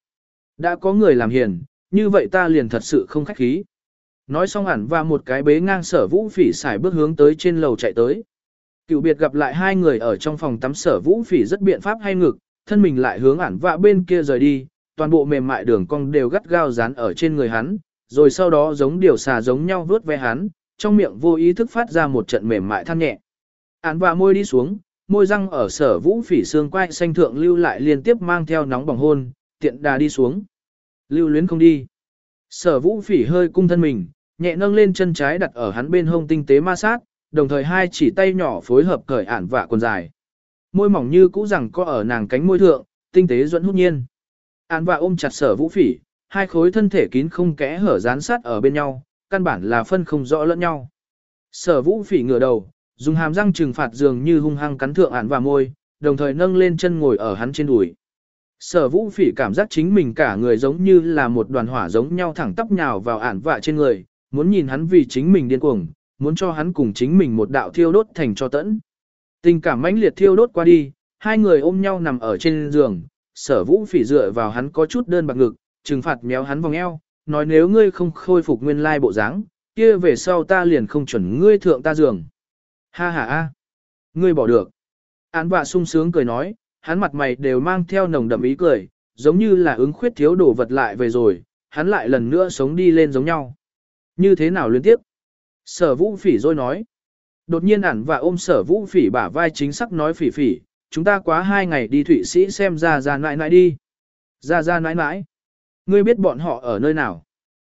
Đã có người làm hiền, như vậy ta liền thật sự không khách khí. Nói xong ản và một cái bế ngang sở vũ phỉ xài bước hướng tới trên lầu chạy tới. Cựu biệt gặp lại hai người ở trong phòng tắm sở vũ phỉ rất biện pháp hay ngực, thân mình lại hướng ản vạ bên kia rời đi, toàn bộ mềm mại đường cong đều gắt gao dán ở trên người hắn, rồi sau đó giống điều xà giống nhau vướt ve hắn, trong miệng vô ý thức phát ra một trận mềm mại than nhẹ. Án vạ môi đi xuống, môi răng ở sở vũ phỉ xương quai xanh thượng lưu lại liên tiếp mang theo nóng bỏng hôn, tiện đà đi xuống. Lưu luyến không đi. Sở vũ phỉ hơi cung thân mình, nhẹ nâng lên chân trái đặt ở hắn bên hông tinh tế ma sát, đồng thời hai chỉ tay nhỏ phối hợp cởi ản vạ quần dài. Môi mỏng như cũ rằng có ở nàng cánh môi thượng, tinh tế dẫn hút nhiên. Ản vạ ôm chặt sở vũ phỉ, hai khối thân thể kín không kẽ hở dán sát ở bên nhau, căn bản là phân không rõ lẫn nhau. Sở vũ phỉ ngửa đầu, dùng hàm răng trừng phạt dường như hung hăng cắn thượng ản và môi, đồng thời nâng lên chân ngồi ở hắn trên đùi. Sở vũ phỉ cảm giác chính mình cả người giống như là một đoàn hỏa giống nhau thẳng tắp nhào vào ản vạ trên người, muốn nhìn hắn vì chính mình điên cuồng, muốn cho hắn cùng chính mình một đạo thiêu đốt thành cho tẫn. Tình cảm mãnh liệt thiêu đốt qua đi, hai người ôm nhau nằm ở trên giường, sở vũ phỉ dựa vào hắn có chút đơn bạc ngực, trừng phạt méo hắn vòng eo, nói nếu ngươi không khôi phục nguyên lai bộ dáng, kia về sau ta liền không chuẩn ngươi thượng ta giường. Ha ha a, ngươi bỏ được. Án vạ sung sướng cười nói, hắn mặt mày đều mang theo nồng đậm ý cười, giống như là ứng khuyết thiếu đồ vật lại về rồi, hắn lại lần nữa sống đi lên giống nhau. Như thế nào liên tiếp? Sở vũ phỉ rồi nói. Đột nhiên ản và ôm sở vũ phỉ bả vai chính sắc nói phỉ phỉ, chúng ta quá hai ngày đi Thụy Sĩ xem ra ra nãi nãi đi. Ra ra nãi nãi. Ngươi biết bọn họ ở nơi nào?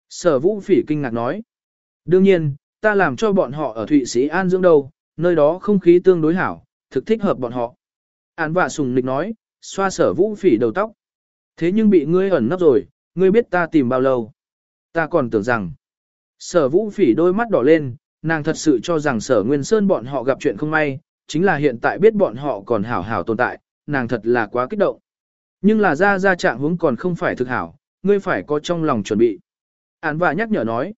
Sở vũ phỉ kinh ngạc nói. Đương nhiên, ta làm cho bọn họ ở Thụy Sĩ an dưỡng đâu, nơi đó không khí tương đối hảo, thực thích hợp bọn họ. Án vạ sùng nịch nói, xoa sở vũ phỉ đầu tóc. Thế nhưng bị ngươi ẩn nấp rồi, ngươi biết ta tìm bao lâu. Ta còn tưởng rằng, sở vũ phỉ đôi mắt đỏ lên, nàng thật sự cho rằng sở Nguyên Sơn bọn họ gặp chuyện không may, chính là hiện tại biết bọn họ còn hảo hảo tồn tại, nàng thật là quá kích động. Nhưng là ra ra trạng hướng còn không phải thực hảo, ngươi phải có trong lòng chuẩn bị. Án vạ nhắc nhở nói,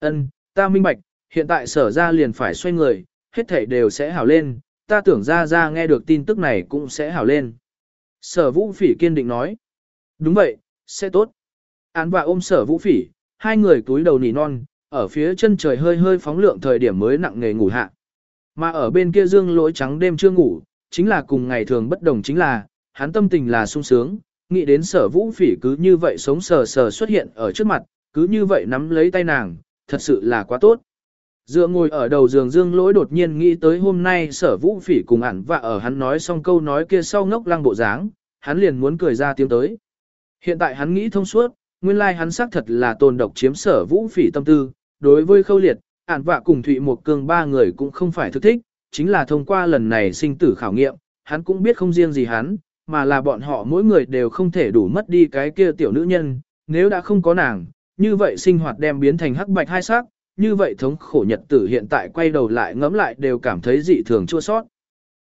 ân, ta minh bạch, hiện tại sở ra liền phải xoay người, hết thảy đều sẽ hảo lên, ta tưởng ra ra nghe được tin tức này cũng sẽ hảo lên. Sở vũ phỉ kiên định nói. Đúng vậy, sẽ tốt. Án và ôm sở vũ phỉ, hai người túi đầu nỉ non, ở phía chân trời hơi hơi phóng lượng thời điểm mới nặng nghề ngủ hạ. Mà ở bên kia dương lỗi trắng đêm chưa ngủ, chính là cùng ngày thường bất đồng chính là, hắn tâm tình là sung sướng, nghĩ đến sở vũ phỉ cứ như vậy sống sờ sờ xuất hiện ở trước mặt, cứ như vậy nắm lấy tay nàng, thật sự là quá tốt. Dựa ngồi ở đầu giường dương lỗi đột nhiên nghĩ tới hôm nay sở vũ phỉ cùng ẩn và ở hắn nói xong câu nói kia sau ngốc lăng bộ dáng, hắn liền muốn cười ra tiếng tới. Hiện tại hắn nghĩ thông suốt, nguyên lai hắn xác thật là tồn độc chiếm sở vũ phỉ tâm tư, đối với khâu liệt, ản vạ cùng Thụy Một Cương ba người cũng không phải thực thích, chính là thông qua lần này sinh tử khảo nghiệm, hắn cũng biết không riêng gì hắn, mà là bọn họ mỗi người đều không thể đủ mất đi cái kia tiểu nữ nhân, nếu đã không có nàng, như vậy sinh hoạt đem biến thành hắc bạch hai sắc, như vậy thống khổ nhật tử hiện tại quay đầu lại ngẫm lại đều cảm thấy dị thường chua sót.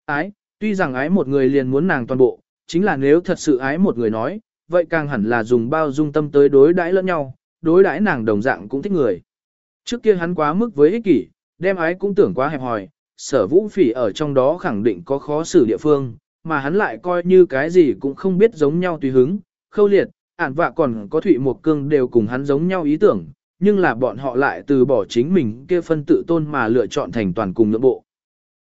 Ái, tuy rằng ái một người liền muốn nàng toàn bộ, chính là nếu thật sự ái một người nói, vậy càng hẳn là dùng bao dung tâm tới đối đãi lẫn nhau, đối đãi nàng đồng dạng cũng thích người. Trước kia hắn quá mức với ích kỷ, đem ái cũng tưởng quá hẹp hòi, sở vũ phỉ ở trong đó khẳng định có khó xử địa phương, mà hắn lại coi như cái gì cũng không biết giống nhau tùy hứng, khâu liệt, ản vạ còn có thụy một cương đều cùng hắn giống nhau ý tưởng, nhưng là bọn họ lại từ bỏ chính mình kia phân tự tôn mà lựa chọn thành toàn cùng nội bộ.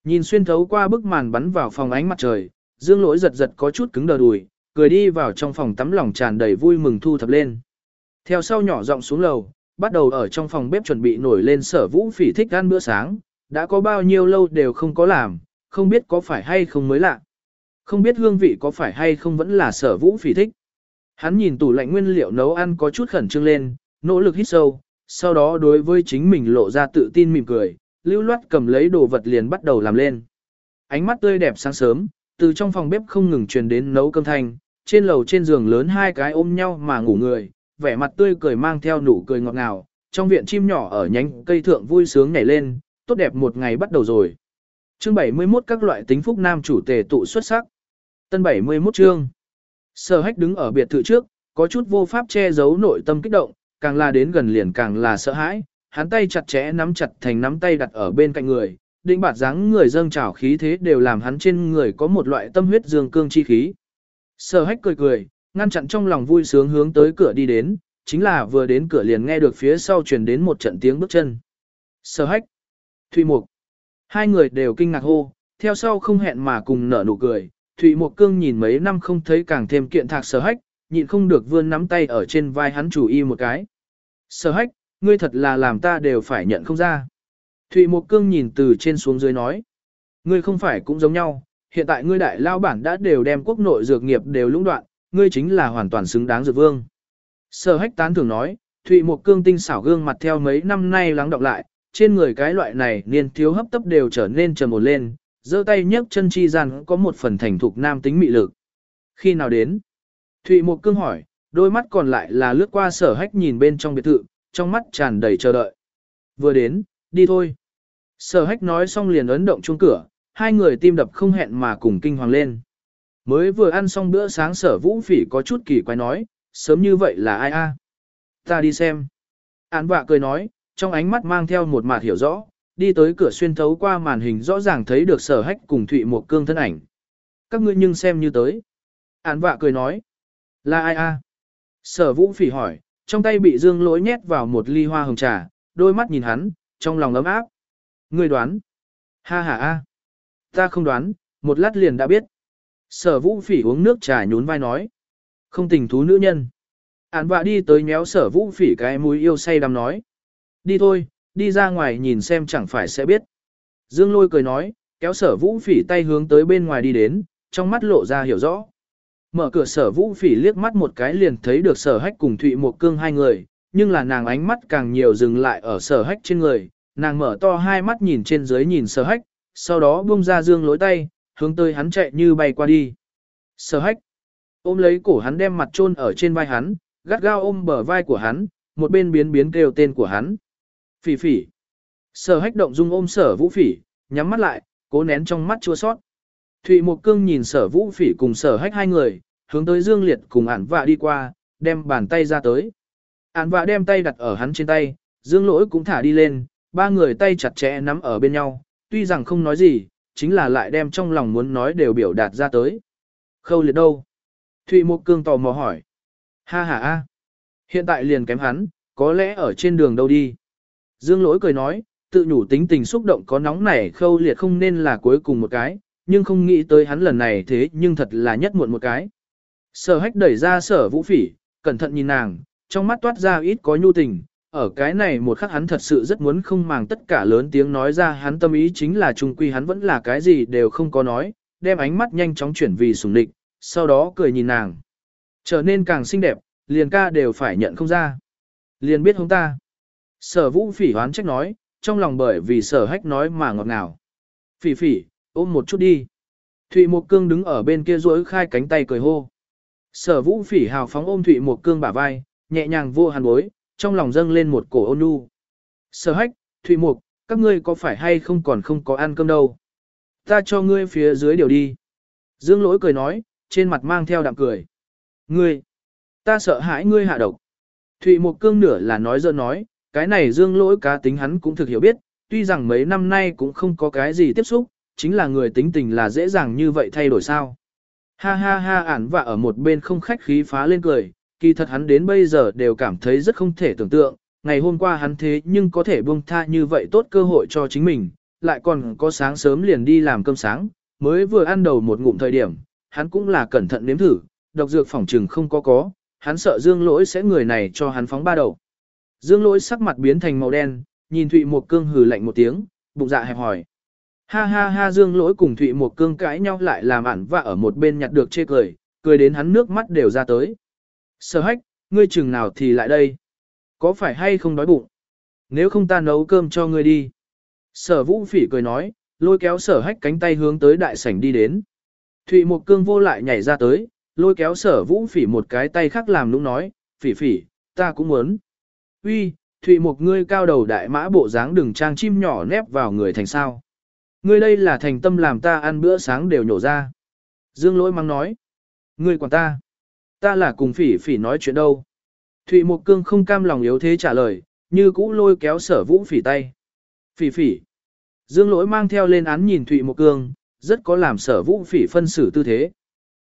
Nhìn xuyên thấu qua bức màn bắn vào phòng ánh mặt trời, dương lỗi giật giật có chút cứng đờ đùi, cười đi vào trong phòng tắm lòng tràn đầy vui mừng thu thập lên. Theo sau nhỏ giọng xuống lầu, bắt đầu ở trong phòng bếp chuẩn bị nổi lên sở vũ phỉ thích ăn bữa sáng, đã có bao nhiêu lâu đều không có làm, không biết có phải hay không mới lạ. Không biết hương vị có phải hay không vẫn là sở vũ phỉ thích. Hắn nhìn tủ lạnh nguyên liệu nấu ăn có chút khẩn trương lên, nỗ lực hít sâu, sau đó đối với chính mình lộ ra tự tin mỉm cười, lưu loát cầm lấy đồ vật liền bắt đầu làm lên. Ánh mắt tươi đẹp sáng sớm, từ trong phòng bếp không ngừng truyền đến nấu cơm thanh, trên lầu trên giường lớn hai cái ôm nhau mà ngủ người, vẻ mặt tươi cười mang theo nụ cười ngọt ngào, trong viện chim nhỏ ở nhánh cây thượng vui sướng nhảy lên, tốt đẹp một ngày bắt đầu rồi. Chương 71 các loại tính phúc nam chủ tề tụ xuất sắc. Tân 71 chương. Sở hách đứng ở biệt thự trước, có chút vô pháp che giấu nội tâm kích động, càng là đến gần liền càng là sợ hãi, hắn tay chặt chẽ nắm chặt thành nắm tay đặt ở bên cạnh người, định bạt dáng người dâng trào khí thế đều làm hắn trên người có một loại tâm huyết dương cương chi khí. Sở hách cười cười, ngăn chặn trong lòng vui sướng hướng tới cửa đi đến, chính là vừa đến cửa liền nghe được phía sau truyền đến một trận tiếng bước chân. Sở hách, Thụy Mục, hai người đều kinh ngạc hô, theo sau không hẹn mà cùng nở nụ cười, Thụy Mục cương nhìn mấy năm không thấy càng thêm kiện thạc sở hách, nhịn không được vươn nắm tay ở trên vai hắn chủ y một cái. Sở hách, ngươi thật là làm ta đều phải nhận không ra. Thụy Mộc Cương nhìn từ trên xuống dưới nói. Ngươi không phải cũng giống nhau, hiện tại ngươi đại lao bản đã đều đem quốc nội dược nghiệp đều lũng đoạn, ngươi chính là hoàn toàn xứng đáng dược vương. Sở hách tán thường nói, Thụy Mộc Cương tinh xảo gương mặt theo mấy năm nay lắng đọng lại, trên người cái loại này niên thiếu hấp tấp đều trở nên trầm một lên, giơ tay nhấc chân chi rằng có một phần thành thục nam tính mị lực. Khi nào đến? Thụy Mộc Cương hỏi, đôi mắt còn lại là lướt qua sở hách nhìn bên trong biệt thự, trong mắt tràn đầy chờ đợi. Vừa đến, đi thôi. Sở hách nói xong liền ấn động chuông cửa, hai người tim đập không hẹn mà cùng kinh hoàng lên. Mới vừa ăn xong bữa sáng sở vũ phỉ có chút kỳ quái nói, sớm như vậy là ai a? Ta đi xem. Án vạ cười nói, trong ánh mắt mang theo một mặt hiểu rõ, đi tới cửa xuyên thấu qua màn hình rõ ràng thấy được sở hách cùng Thụy một cương thân ảnh. Các ngươi nhưng xem như tới. Án vạ cười nói, là ai a? Sở vũ phỉ hỏi, trong tay bị dương lỗi nhét vào một ly hoa hồng trà, đôi mắt nhìn hắn, trong lòng ấm áp. người đoán. Ha ha a. Ta không đoán, một lát liền đã biết. Sở vũ phỉ uống nước trà nhún vai nói. Không tình thú nữ nhân. Án vạ đi tới nhéo sở vũ phỉ cái mũi yêu say đắm nói. Đi thôi, đi ra ngoài nhìn xem chẳng phải sẽ biết. Dương lôi cười nói, kéo sở vũ phỉ tay hướng tới bên ngoài đi đến, trong mắt lộ ra hiểu rõ. Mở cửa sở vũ phỉ liếc mắt một cái liền thấy được sở hách cùng Thụy Một Cương hai người, nhưng là nàng ánh mắt càng nhiều dừng lại ở sở hách trên người, nàng mở to hai mắt nhìn trên dưới nhìn sở hách, sau đó buông ra dương lối tay, hướng tới hắn chạy như bay qua đi. Sở hách, ôm lấy cổ hắn đem mặt chôn ở trên vai hắn, gắt gao ôm bờ vai của hắn, một bên biến biến kêu tên của hắn. Phỉ phỉ. Sở hách động dung ôm sở vũ phỉ, nhắm mắt lại, cố nén trong mắt chua sót. Thụy Mộc Cương nhìn sở vũ phỉ cùng sở hách hai người, hướng tới Dương Liệt cùng ản vạ đi qua, đem bàn tay ra tới. Ản vạ đem tay đặt ở hắn trên tay, Dương lỗi cũng thả đi lên, ba người tay chặt chẽ nắm ở bên nhau, tuy rằng không nói gì, chính là lại đem trong lòng muốn nói đều biểu đạt ra tới. Khâu liệt đâu? Thụy Mộc Cương tò mò hỏi. Ha ha a, Hiện tại liền kém hắn, có lẽ ở trên đường đâu đi. Dương lỗi cười nói, tự nhủ tính tình xúc động có nóng nảy khâu liệt không nên là cuối cùng một cái, nhưng không nghĩ tới hắn lần này thế nhưng thật là nhất muộn một cái. Sở hách đẩy ra sở vũ phỉ, cẩn thận nhìn nàng, trong mắt toát ra ít có nhu tình, ở cái này một khắc hắn thật sự rất muốn không màng tất cả lớn tiếng nói ra hắn tâm ý chính là trung quy hắn vẫn là cái gì đều không có nói, đem ánh mắt nhanh chóng chuyển vì sùng địch, sau đó cười nhìn nàng. Trở nên càng xinh đẹp, liền ca đều phải nhận không ra. Liền biết không ta. Sở vũ phỉ hoán trách nói, trong lòng bởi vì sở hách nói mà ngọt ngào. Phỉ phỉ, ôm một chút đi. Thụy Mộc Cương đứng ở bên kia duỗi khai cánh tay cười hô. Sở vũ phỉ hào phóng ôm Thụy một Cương bả vai, nhẹ nhàng vô hàn bối, trong lòng dâng lên một cổ ôn nhu. Sở hách, Thụy Mục, các ngươi có phải hay không còn không có ăn cơm đâu. Ta cho ngươi phía dưới điều đi. Dương lỗi cười nói, trên mặt mang theo đạm cười. Ngươi, ta sợ hãi ngươi hạ độc. Thụy Mục Cương nửa là nói dơ nói, cái này dương lỗi cá tính hắn cũng thực hiểu biết, tuy rằng mấy năm nay cũng không có cái gì tiếp xúc, chính là người tính tình là dễ dàng như vậy thay đổi sao. Ha ha ha ản và ở một bên không khách khí phá lên cười, kỳ thật hắn đến bây giờ đều cảm thấy rất không thể tưởng tượng, ngày hôm qua hắn thế nhưng có thể buông tha như vậy tốt cơ hội cho chính mình, lại còn có sáng sớm liền đi làm cơm sáng, mới vừa ăn đầu một ngụm thời điểm, hắn cũng là cẩn thận nếm thử, độc dược phỏng trừng không có có, hắn sợ dương lỗi sẽ người này cho hắn phóng ba đầu. Dương lỗi sắc mặt biến thành màu đen, nhìn Thụy một cương hừ lạnh một tiếng, bụng dạ hẹp hỏi. Ha ha ha Dương lỗi cùng Thụy một cương cãi nhau lại làm ản và ở một bên nhặt được chê cười, cười đến hắn nước mắt đều ra tới. Sở hách, ngươi chừng nào thì lại đây? Có phải hay không đói bụng? Nếu không ta nấu cơm cho ngươi đi. Sở vũ phỉ cười nói, lôi kéo sở hách cánh tay hướng tới đại sảnh đi đến. Thụy một cương vô lại nhảy ra tới, lôi kéo sở vũ phỉ một cái tay khác làm nũng nói, phỉ phỉ, ta cũng muốn. Uy, Thụy một ngươi cao đầu đại mã bộ dáng đừng trang chim nhỏ nép vào người thành sao. Ngươi đây là thành tâm làm ta ăn bữa sáng đều nhổ ra. Dương lỗi mang nói, ngươi quản ta. Ta là cùng phỉ phỉ nói chuyện đâu. Thụy Mộc cương không cam lòng yếu thế trả lời, như cũ lôi kéo sở vũ phỉ tay. Phỉ phỉ. Dương lỗi mang theo lên án nhìn Thụy Mộc cương, rất có làm sở vũ phỉ phân xử tư thế.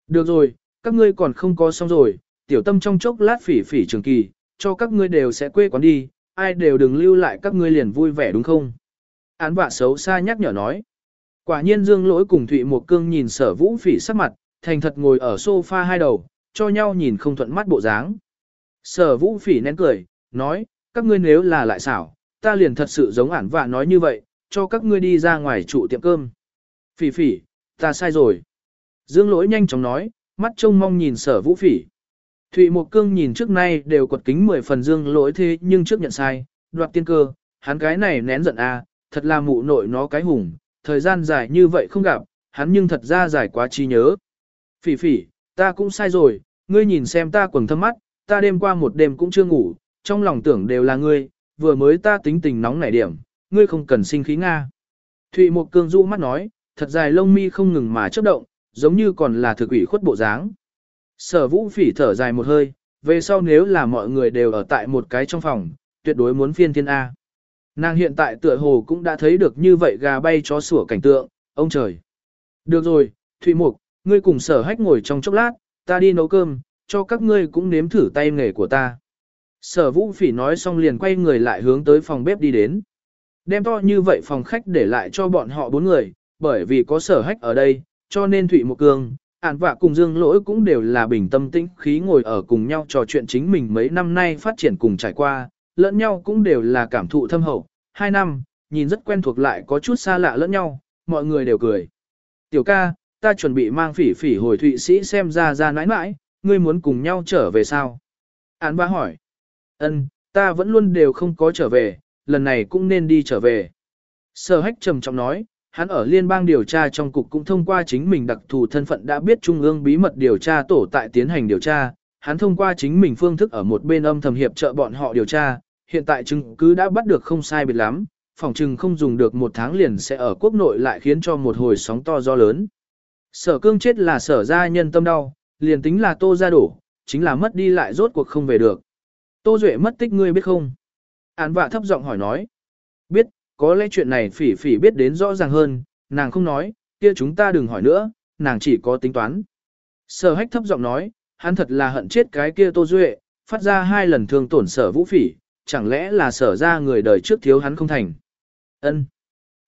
Được rồi, các ngươi còn không có xong rồi, tiểu tâm trong chốc lát phỉ phỉ trường kỳ, cho các ngươi đều sẽ quê quán đi, ai đều đừng lưu lại các ngươi liền vui vẻ đúng không? Án vạ xấu xa nhắc nhở nói. Quả nhiên dương lỗi cùng Thụy Mộc Cương nhìn sở vũ phỉ sắc mặt, thành thật ngồi ở sofa hai đầu, cho nhau nhìn không thuận mắt bộ dáng. Sở vũ phỉ nén cười, nói, các ngươi nếu là lại xảo, ta liền thật sự giống ản vạ nói như vậy, cho các ngươi đi ra ngoài trụ tiệm cơm. Phỉ phỉ, ta sai rồi. Dương lỗi nhanh chóng nói, mắt trông mong nhìn sở vũ phỉ. Thụy Mộc Cương nhìn trước nay đều quật kính mười phần dương lỗi thế nhưng trước nhận sai, đoạt tiên cơ, hắn cái này nén giận a, à, thật là mụ nội nó cái hùng, thời gian dài như vậy không gặp, hắn nhưng thật ra dài quá trí nhớ. Phỉ phỉ, ta cũng sai rồi, ngươi nhìn xem ta quầng thâm mắt, ta đêm qua một đêm cũng chưa ngủ, trong lòng tưởng đều là ngươi, vừa mới ta tính tình nóng nảy điểm, ngươi không cần sinh khí Nga. Thụy Một Cương rũ mắt nói, thật dài lông mi không ngừng mà chớp động, giống như còn là thực ủy khuất bộ dáng. Sở vũ phỉ thở dài một hơi, về sau nếu là mọi người đều ở tại một cái trong phòng, tuyệt đối muốn phiên thiên A. Nàng hiện tại tựa hồ cũng đã thấy được như vậy gà bay chó sủa cảnh tượng, ông trời. Được rồi, Thụy Mục, ngươi cùng sở hách ngồi trong chốc lát, ta đi nấu cơm, cho các ngươi cũng nếm thử tay nghề của ta. Sở vũ phỉ nói xong liền quay người lại hướng tới phòng bếp đi đến. Đem to như vậy phòng khách để lại cho bọn họ bốn người, bởi vì có sở hách ở đây, cho nên Thụy Mục Cương, ản vạ cùng Dương Lỗi cũng đều là bình tâm tĩnh khí ngồi ở cùng nhau trò chuyện chính mình mấy năm nay phát triển cùng trải qua, lẫn nhau cũng đều là cảm thụ thâm hậu. Hai năm, nhìn rất quen thuộc lại có chút xa lạ lẫn nhau, mọi người đều cười. Tiểu ca, ta chuẩn bị mang phỉ phỉ hồi Thụy Sĩ xem ra ra nãi nãi, ngươi muốn cùng nhau trở về sao? Án ba hỏi. Ân, ta vẫn luôn đều không có trở về, lần này cũng nên đi trở về. Sở hách trầm trọng nói, hắn ở liên bang điều tra trong cục cũng thông qua chính mình đặc thù thân phận đã biết trung ương bí mật điều tra tổ tại tiến hành điều tra, hắn thông qua chính mình phương thức ở một bên âm thầm hiệp trợ bọn họ điều tra, hiện tại chứng cứ đã bắt được không sai biệt lắm, phòng trừng không dùng được một tháng liền sẽ ở quốc nội lại khiến cho một hồi sóng to gió lớn. Sở cương chết là sở gia nhân tâm đau, liền tính là tô ra đổ, chính là mất đi lại rốt cuộc không về được. Tô Duệ mất tích ngươi biết không? Án vạ thấp giọng hỏi nói. Biết, có lẽ chuyện này phỉ phỉ biết đến rõ ràng hơn, nàng không nói, kia chúng ta đừng hỏi nữa, nàng chỉ có tính toán. Sở hách thấp giọng nói, hắn thật là hận chết cái kia Tô Duệ, phát ra hai lần thương tổn sở vũ phỉ, chẳng lẽ là sở ra người đời trước thiếu hắn không thành. ân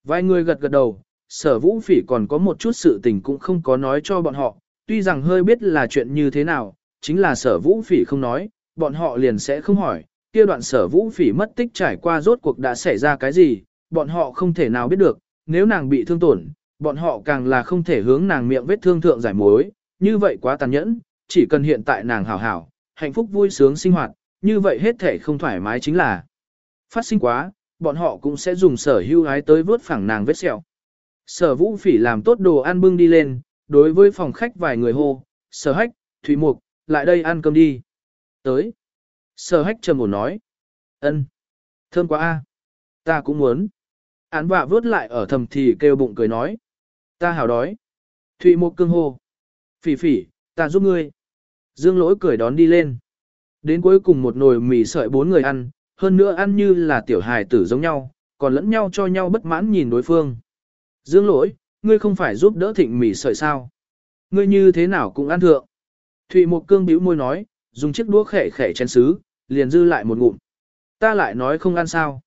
Vài người gật gật đầu, sở vũ phỉ còn có một chút sự tình cũng không có nói cho bọn họ, tuy rằng hơi biết là chuyện như thế nào, chính là sở vũ phỉ không nói, bọn họ liền sẽ không hỏi, kia đoạn sở vũ phỉ mất tích trải qua rốt cuộc đã xảy ra cái gì, bọn họ không thể nào biết được, nếu nàng bị thương tổn, bọn họ càng là không thể hướng nàng miệng vết thương thượng giải mối, như vậy quá tàn nhẫn, chỉ cần hiện tại nàng hảo hảo, hạnh phúc vui sướng sinh hoạt, như vậy hết thể không thoải mái chính là phát sinh quá, bọn họ cũng sẽ dùng sở hưu hái tới vớt phẳng nàng vết sẹo. Sở vũ phỉ làm tốt đồ ăn bưng đi lên, đối với phòng khách vài người hô, sở hách, thủy mục, lại đây ăn cơm đi. Tới. Sở hách trầm ổn nói. ân, Thơm quá a, Ta cũng muốn. Án vạ vớt lại ở thầm thì kêu bụng cười nói. Ta hào đói. Thụy mục cương hô. Phỉ phỉ, ta giúp ngươi. Dương lỗi cười đón đi lên. Đến cuối cùng một nồi mì sợi bốn người ăn, hơn nữa ăn như là tiểu hài tử giống nhau, còn lẫn nhau cho nhau bất mãn nhìn đối phương. Dương lỗi, ngươi không phải giúp đỡ thịnh mì sợi sao? Ngươi như thế nào cũng ăn thượng. Thụy một cương bĩu môi nói, dùng chiếc đũa khẻ khẻ chén xứ, liền dư lại một ngụm. Ta lại nói không ăn sao.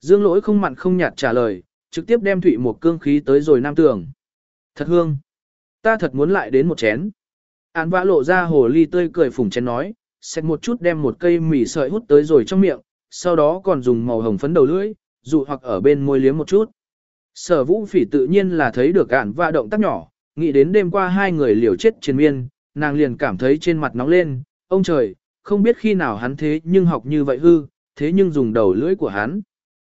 Dương lỗi không mặn không nhạt trả lời, trực tiếp đem thụy một cương khí tới rồi nam tường. Thật hương. Ta thật muốn lại đến một chén. Án vã lộ ra hồ ly tươi cười phủng chén nói, xẹt một chút đem một cây mì sợi hút tới rồi trong miệng, sau đó còn dùng màu hồng phấn đầu lưỡi, dụ hoặc ở bên môi liếm một chút. Sở vũ phỉ tự nhiên là thấy được ản và động tác nhỏ, nghĩ đến đêm qua hai người liều chết trên miên, nàng liền cảm thấy trên mặt nóng lên, ông trời, không biết khi nào hắn thế nhưng học như vậy hư, thế nhưng dùng đầu lưỡi của hắn.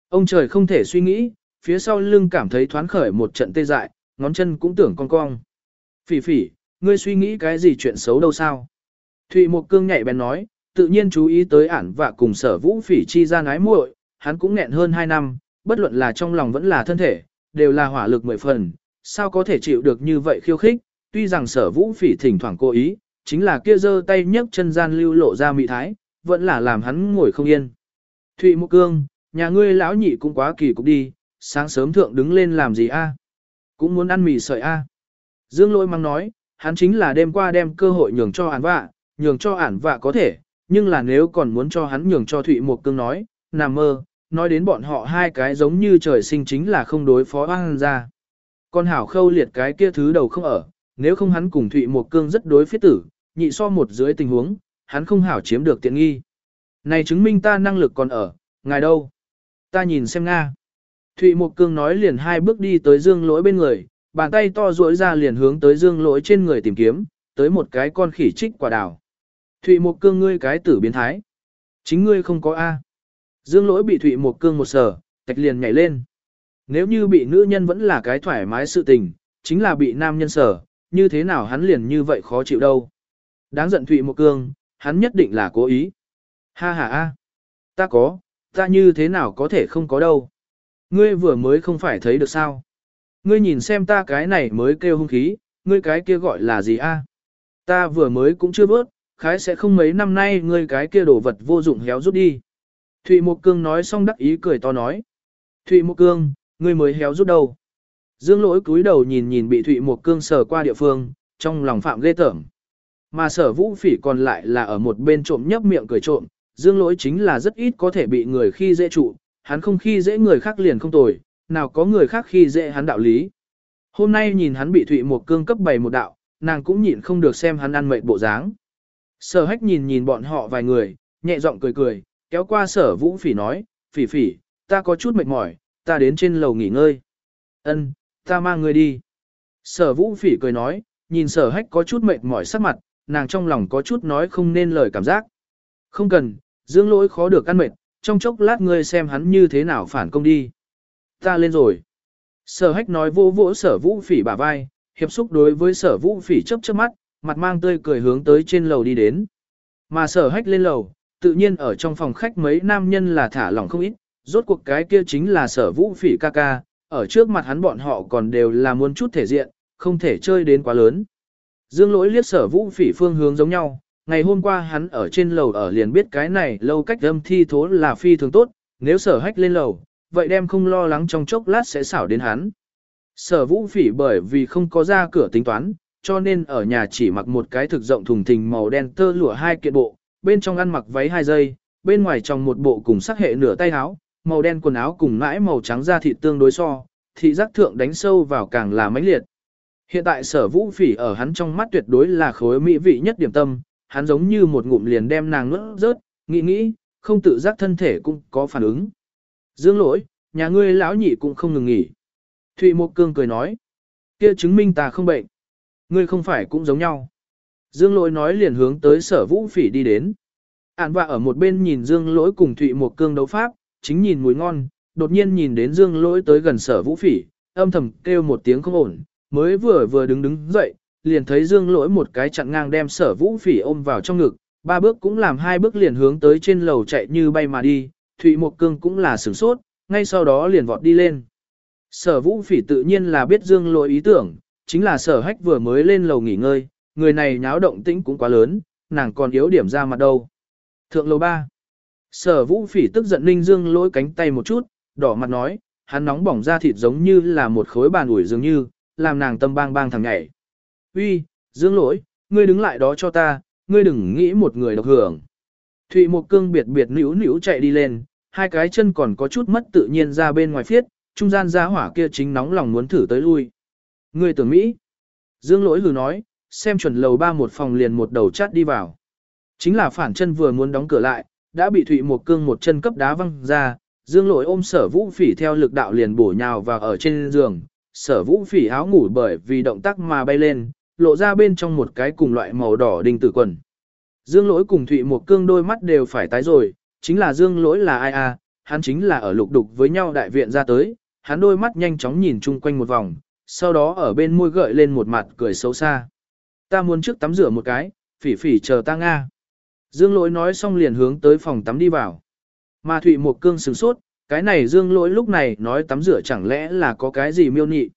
Ông trời không thể suy nghĩ, phía sau lưng cảm thấy thoáng khởi một trận tê dại, ngón chân cũng tưởng cong cong. Phỉ phỉ, ngươi suy nghĩ cái gì chuyện xấu đâu sao? Thụy Mộc Cương nhạy bén nói, tự nhiên chú ý tới ản và cùng sở vũ phỉ chi ra ái muội, hắn cũng nghẹn hơn 2 năm, bất luận là trong lòng vẫn là thân thể, đều là hỏa lực mười phần, sao có thể chịu được như vậy khiêu khích, tuy rằng sở vũ phỉ thỉnh thoảng cố ý, chính là kia giơ tay nhấc chân gian lưu lộ ra mị thái, vẫn là làm hắn ngồi không yên. Thụy Mộc Cương, nhà ngươi lão nhị cũng quá kỳ cục đi, sáng sớm thượng đứng lên làm gì a? Cũng muốn ăn mì sợi a. Dương lôi mang nói, hắn chính là đêm qua đem cơ hội nhường cho ản vạ, nhường cho ản vạ có thể, nhưng là nếu còn muốn cho hắn nhường cho Thụy Mộc Cương nói, nằm mơ, nói đến bọn họ hai cái giống như trời sinh chính là không đối phó hoang ra. Con hảo khâu liệt cái kia thứ đầu không ở, nếu không hắn cùng Thụy Mộc Cương rất đối phía tử, nhị so một dưới tình huống, hắn không hảo chiếm được tiện nghi. Này chứng minh ta năng lực còn ở, ngài đâu? Ta nhìn xem Nga. Thụy Mộc Cương nói liền hai bước đi tới dương lỗi bên người, bàn tay to duỗi ra liền hướng tới dương lỗi trên người tìm kiếm, tới một cái con khỉ trích quả đào. Thụy Mộc Cương ngươi cái tử biến thái. Chính ngươi không có A. Dương lỗi bị Thụy Mộc Cương một sở, tạch liền nhảy lên. Nếu như bị nữ nhân vẫn là cái thoải mái sự tình, chính là bị nam nhân sở, như thế nào hắn liền như vậy khó chịu đâu. Đáng giận Thụy Mộc Cương, hắn nhất định là cố ý. Ha ha a, ta có, ta như thế nào có thể không có đâu. Ngươi vừa mới không phải thấy được sao. Ngươi nhìn xem ta cái này mới kêu hung khí, ngươi cái kia gọi là gì a? Ta vừa mới cũng chưa bớt, khái sẽ không mấy năm nay ngươi cái kia đồ vật vô dụng héo rút đi. Thụy Mộc Cương nói xong đắc ý cười to nói. Thụy Mộc Cương, ngươi mới héo rút đâu. Dương lỗi cúi đầu nhìn nhìn bị Thụy Mộc Cương sờ qua địa phương, trong lòng phạm ghê tởm. Mà sở vũ phỉ còn lại là ở một bên trộm nhấp miệng cười trộm, dương lỗi chính là rất ít có thể bị người khi dễ trụ, hắn không khi dễ người khác liền không tồi, nào có người khác khi dễ hắn đạo lý. Hôm nay nhìn hắn bị Thụy Mộc Cương cấp bày một đạo, nàng cũng nhịn không được xem hắn ăn mệt bộ dáng. Sở hách nhìn nhìn bọn họ vài người, nhẹ giọng cười cười, kéo qua sở vũ phỉ nói, phỉ phỉ, ta có chút mệt mỏi, ta đến trên lầu nghỉ ngơi. Ân, ta mang người đi. Sở vũ phỉ cười nói, nhìn sở hách có chút mệt mỏi sắc mặt, nàng trong lòng có chút nói không nên lời cảm giác. Không cần, dương lỗi khó được ăn mệt, trong chốc lát ngươi xem hắn như thế nào phản công đi. Ta lên rồi. Sở hách nói vô vỗ sở vũ phỉ bả vai, hiệp xúc đối với sở vũ phỉ chớp chớp mắt, mặt mang tươi cười hướng tới trên lầu đi đến. Mà sở hách lên lầu, tự nhiên ở trong phòng khách mấy nam nhân là thả lỏng không ít, rốt cuộc cái kia chính là sở vũ phỉ ca ca, ở trước mặt hắn bọn họ còn đều là muốn chút thể diện, không thể chơi đến quá lớn. Dương lỗi liếc sở vũ phỉ phương hướng giống nhau, ngày hôm qua hắn ở trên lầu ở liền biết cái này lâu cách âm thi thố là phi thường tốt, nếu sở hách lên lầu, vậy đem không lo lắng trong chốc lát sẽ xảo đến hắn. Sở vũ phỉ bởi vì không có ra cửa tính toán, cho nên ở nhà chỉ mặc một cái thực rộng thùng thình màu đen tơ lụa hai kiện bộ, bên trong ăn mặc váy hai dây, bên ngoài trong một bộ cùng sắc hệ nửa tay áo, màu đen quần áo cùng mãi màu trắng da thịt tương đối so, thị giác thượng đánh sâu vào càng là mãnh liệt. Hiện tại sở vũ phỉ ở hắn trong mắt tuyệt đối là khối mỹ vị nhất điểm tâm, hắn giống như một ngụm liền đem nàng nuốt rớt, nghĩ nghĩ, không tự giác thân thể cũng có phản ứng. Dương lỗi, nhà ngươi lão nhị cũng không ngừng nghỉ. Thụy Mộc Cương cười nói, kia chứng minh ta không bệnh. Ngươi không phải cũng giống nhau. Dương lỗi nói liền hướng tới sở vũ phỉ đi đến. Ản vạ ở một bên nhìn Dương lỗi cùng Thụy một Cương đấu pháp, chính nhìn mùi ngon, đột nhiên nhìn đến Dương lỗi tới gần sở vũ phỉ, âm thầm kêu một tiếng không ổn, mới vừa vừa đứng đứng dậy, liền thấy Dương lỗi một cái chặn ngang đem sở vũ phỉ ôm vào trong ngực, ba bước cũng làm hai bước liền hướng tới trên lầu chạy như bay mà đi, Thụy một Cương cũng là sửng sốt, ngay sau đó liền vọt đi lên. Sở vũ phỉ tự nhiên là biết Dương lỗi ý tưởng, chính là sở hách vừa mới lên lầu nghỉ ngơi, người này nháo động tĩnh cũng quá lớn, nàng còn yếu điểm ra mặt đâu. Thượng lầu 3 Sở vũ phỉ tức giận ninh Dương lỗi cánh tay một chút, đỏ mặt nói, hắn nóng bỏng ra thịt giống như là một khối bàn ủi dường như, làm nàng tâm bang bang thằng nhảy. Uy, Dương lỗi, ngươi đứng lại đó cho ta, ngươi đừng nghĩ một người độc hưởng. Thụy một cương biệt biệt nữ nữ chạy đi lên, hai cái chân còn có chút mất tự nhiên ra bên ngoài phiết, trung gian giá hỏa kia chính nóng lòng muốn thử tới lui. Ngươi tưởng Mỹ. Dương lỗi hừ nói, xem chuẩn lầu ba một phòng liền một đầu chát đi vào. Chính là phản chân vừa muốn đóng cửa lại, đã bị Thụy một cương một chân cấp đá văng ra, Dương lỗi ôm sở vũ phỉ theo lực đạo liền bổ nhào vào ở trên giường, sở vũ phỉ áo ngủ bởi vì động tác mà bay lên, lộ ra bên trong một cái cùng loại màu đỏ đinh tử quần. Dương lỗi cùng Thụy một cương đôi mắt đều phải tái rồi, chính là dương lỗi là ai à, hắn chính là ở lục đục với nhau đại viện ra tới, hắn đôi mắt nhanh chóng nhìn chung quanh một vòng, sau đó ở bên môi gợi lên một mặt cười xấu xa. Ta muốn trước tắm rửa một cái, phỉ phỉ chờ ta Nga. Dương lỗi nói xong liền hướng tới phòng tắm đi vào. Mà Thụy một cương sửng sốt, cái này dương lỗi lúc này nói tắm rửa chẳng lẽ là có cái gì miêu nhị.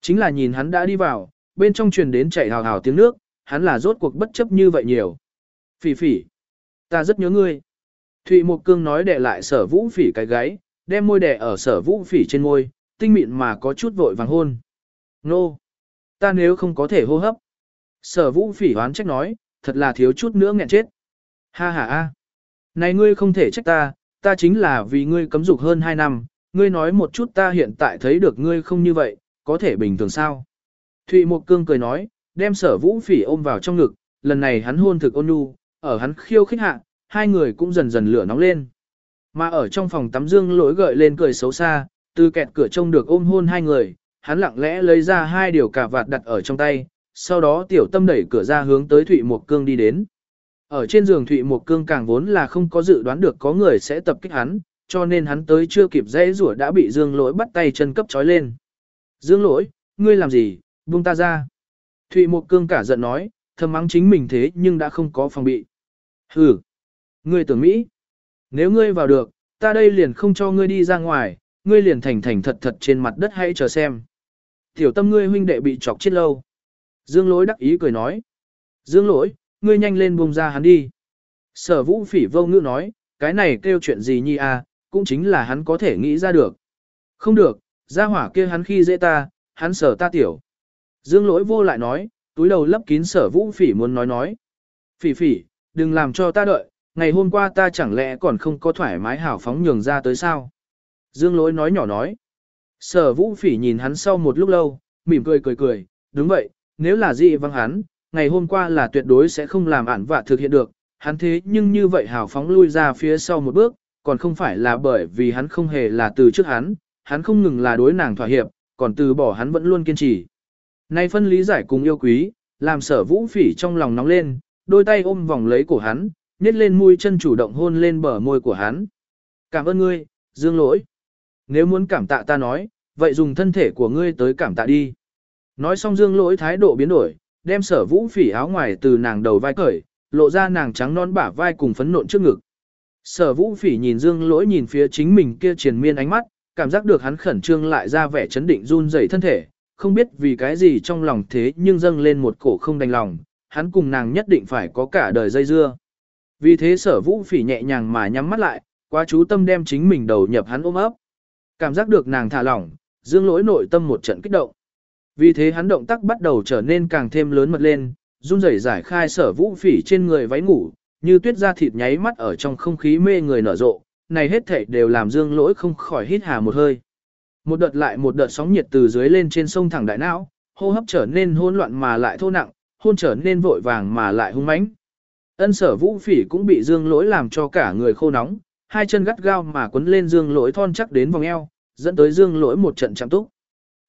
Chính là nhìn hắn đã đi vào, bên trong truyền đến chảy hào hào tiếng nước, hắn là rốt cuộc bất chấp như vậy nhiều. Phỉ phỉ, ta rất nhớ ngươi. Thụy Mộc Cương nói để lại sở vũ phỉ cái gáy, đem môi đẻ ở sở vũ phỉ trên môi, tinh mịn mà có chút vội vàng hôn. Nô! Ta nếu không có thể hô hấp. Sở vũ phỉ hoán trách nói, thật là thiếu chút nữa nghẹn chết. Ha ha ha! Này ngươi không thể trách ta, ta chính là vì ngươi cấm dục hơn 2 năm, ngươi nói một chút ta hiện tại thấy được ngươi không như vậy, có thể bình thường sao? Thụy Mộc Cương cười nói, đem sở vũ phỉ ôm vào trong ngực, lần này hắn hôn thực ôn nhu, ở hắn khiêu khích hạ, hai người cũng dần dần lửa nóng lên. Mà ở trong phòng tắm dương lỗi gợi lên cười xấu xa, từ kẹt cửa trông được ôm hôn hai người, hắn lặng lẽ lấy ra hai điều cà vạt đặt ở trong tay, sau đó tiểu tâm đẩy cửa ra hướng tới Thụy Mộc Cương đi đến. Ở trên giường Thụy Mộc Cương càng vốn là không có dự đoán được có người sẽ tập kích hắn, cho nên hắn tới chưa kịp dãy rủa đã bị Dương Lỗi bắt tay chân cấp trói lên. Dương Lỗi, ngươi làm gì, buông ta ra. Thụy Mộc Cương cả giận nói, thầm mắng chính mình thế nhưng đã không có phòng bị. Hừ, ngươi tưởng Mỹ. Nếu ngươi vào được, ta đây liền không cho ngươi đi ra ngoài, ngươi liền thành thành thật thật trên mặt đất hãy chờ xem. Tiểu tâm ngươi huynh đệ bị chọc chết lâu. Dương lỗi đắc ý cười nói. Dương lỗi, ngươi nhanh lên buông ra hắn đi. Sở vũ phỉ vô ngữ nói, cái này kêu chuyện gì nhi à, cũng chính là hắn có thể nghĩ ra được. Không được, ra hỏa kia hắn khi dễ ta, hắn sở ta tiểu. Dương lỗi vô lại nói, túi đầu lấp kín sở vũ phỉ muốn nói nói. Phỉ phỉ, đừng làm cho ta đợi, ngày hôm qua ta chẳng lẽ còn không có thoải mái hảo phóng nhường ra tới sao? Dương lỗi nói nhỏ nói. Sở vũ phỉ nhìn hắn sau một lúc lâu, mỉm cười cười cười, đúng vậy, nếu là dị văng hắn, ngày hôm qua là tuyệt đối sẽ không làm ản vạ thực hiện được, hắn thế nhưng như vậy hào phóng lui ra phía sau một bước, còn không phải là bởi vì hắn không hề là từ trước hắn, hắn không ngừng là đối nàng thỏa hiệp, còn từ bỏ hắn vẫn luôn kiên trì. Nay phân lý giải cùng yêu quý, làm sở vũ phỉ trong lòng nóng lên, đôi tay ôm vòng lấy cổ hắn, nhét lên mũi chân chủ động hôn lên bờ môi của hắn. Cảm ơn ngươi, dương lỗi. Nếu muốn cảm tạ ta nói, vậy dùng thân thể của ngươi tới cảm tạ đi. Nói xong dương lỗi thái độ biến đổi, đem sở vũ phỉ áo ngoài từ nàng đầu vai cởi, lộ ra nàng trắng non bả vai cùng phấn nộn trước ngực. Sở vũ phỉ nhìn dương lỗi nhìn phía chính mình kia triền miên ánh mắt, cảm giác được hắn khẩn trương lại ra vẻ chấn định run rẩy thân thể, không biết vì cái gì trong lòng thế nhưng dâng lên một cổ không đành lòng, hắn cùng nàng nhất định phải có cả đời dây dưa. Vì thế sở vũ phỉ nhẹ nhàng mà nhắm mắt lại, quá chú tâm đem chính mình đầu nhập hắn ôm ấp. Cảm giác được nàng thả lỏng, dương lỗi nội tâm một trận kích động. Vì thế hắn động tác bắt đầu trở nên càng thêm lớn mật lên, run rẩy giải khai sở vũ phỉ trên người váy ngủ, như tuyết da thịt nháy mắt ở trong không khí mê người nở rộ, này hết thảy đều làm dương lỗi không khỏi hít hà một hơi. Một đợt lại một đợt sóng nhiệt từ dưới lên trên sông thẳng đại não, hô hấp trở nên hỗn loạn mà lại thô nặng, hôn trở nên vội vàng mà lại hung mãnh. Ân sở vũ phỉ cũng bị dương lỗi làm cho cả người khô nóng, hai chân gắt gao mà quấn lên dương lỗi thon chắc đến vòng eo, dẫn tới dương lỗi một trận chạm túc.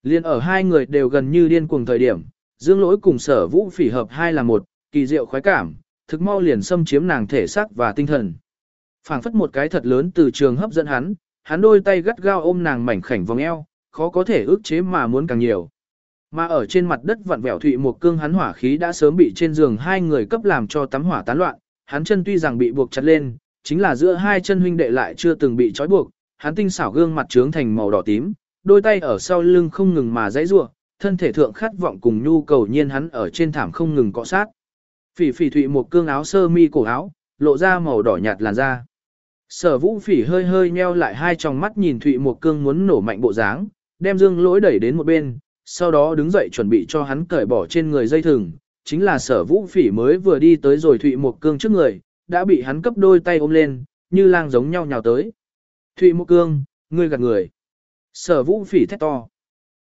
Liên ở hai người đều gần như điên cuồng thời điểm, dương lỗi cùng sở vũ phỉ hợp hai là một, kỳ diệu khoái cảm, thực mau liền xâm chiếm nàng thể xác và tinh thần. phảng phất một cái thật lớn từ trường hấp dẫn hắn, hắn đôi tay gắt gao ôm nàng mảnh khảnh vòng eo, khó có thể ước chế mà muốn càng nhiều. Mà ở trên mặt đất vặn vẹo thụy một cương hắn hỏa khí đã sớm bị trên giường hai người cấp làm cho tắm hỏa tán loạn, hắn chân tuy rằng bị buộc chặt lên, chính là giữa hai chân huynh đệ lại chưa từng bị trói buộc, hắn tinh xảo gương mặt trướng thành màu đỏ tím, đôi tay ở sau lưng không ngừng mà dãy rủa, thân thể thượng khát vọng cùng nhu cầu nhiên hắn ở trên thảm không ngừng cọ sát. Phỉ phỉ thụy một cương áo sơ mi cổ áo, lộ ra màu đỏ nhạt làn da. Sở vũ phỉ hơi hơi nheo lại hai tròng mắt nhìn thụy một cương muốn nổ mạnh bộ dáng, đem dương lỗi đẩy đến một bên, sau đó đứng dậy chuẩn bị cho hắn cởi bỏ trên người dây thừng, chính là sở vũ phỉ mới vừa đi tới rồi Thụy Một Cương trước người, đã bị hắn cấp đôi tay ôm lên, như lang giống nhau nhào tới. Thụy Mộc Cương, ngươi gạt người. Sở vũ phỉ thét to.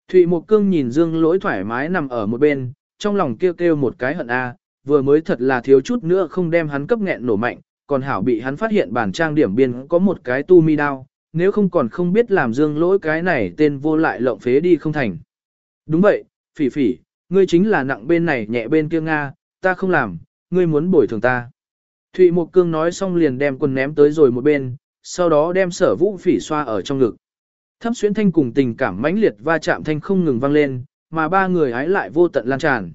Thụy Mộc Cương nhìn Dương lỗi thoải mái nằm ở một bên, trong lòng kêu kêu một cái hận a, vừa mới thật là thiếu chút nữa không đem hắn cấp nghẹn nổ mạnh, còn hảo bị hắn phát hiện bản trang điểm biên có một cái tu mi đao, nếu không còn không biết làm Dương lỗi cái này tên vô lại lộng phế đi không thành. Đúng vậy, phỉ phỉ, ngươi chính là nặng bên này nhẹ bên kia Nga, ta không làm, ngươi muốn bồi thường ta. Thụy Mộc Cương nói xong liền đem quần ném tới rồi một bên, sau đó đem sở vũ phỉ xoa ở trong ngực. Thấp xuyến thanh cùng tình cảm mãnh liệt va chạm thanh không ngừng vang lên, mà ba người ái lại vô tận lan tràn.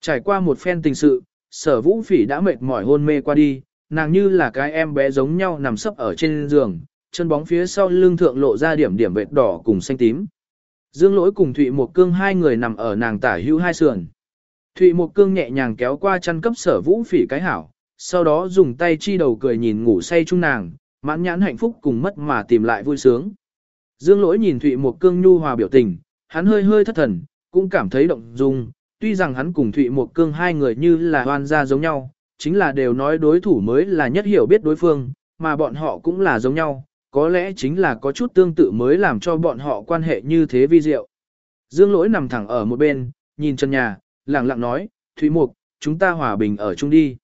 Trải qua một phen tình sự, sở vũ phỉ đã mệt mỏi hôn mê qua đi, nàng như là cái em bé giống nhau nằm sấp ở trên giường, chân bóng phía sau lưng thượng lộ ra điểm điểm vệt đỏ cùng xanh tím. Dương lỗi cùng Thụy Mộc Cương hai người nằm ở nàng tả hữu hai sườn. Thụy Mộc Cương nhẹ nhàng kéo qua chăn cấp sở vũ phỉ cái hảo, sau đó dùng tay chi đầu cười nhìn ngủ say chung nàng, mãn nhãn hạnh phúc cùng mất mà tìm lại vui sướng. Dương lỗi nhìn Thụy Một Cương nhu hòa biểu tình, hắn hơi hơi thất thần, cũng cảm thấy động dung, tuy rằng hắn cùng Thụy Một Cương hai người như là hoan gia giống nhau, chính là đều nói đối thủ mới là nhất hiểu biết đối phương, mà bọn họ cũng là giống nhau, có lẽ chính là có chút tương tự mới làm cho bọn họ quan hệ như thế vi diệu. Dương lỗi nằm thẳng ở một bên, nhìn chân nhà, lặng lặng nói, Thụy Mục, chúng ta hòa bình ở chung đi.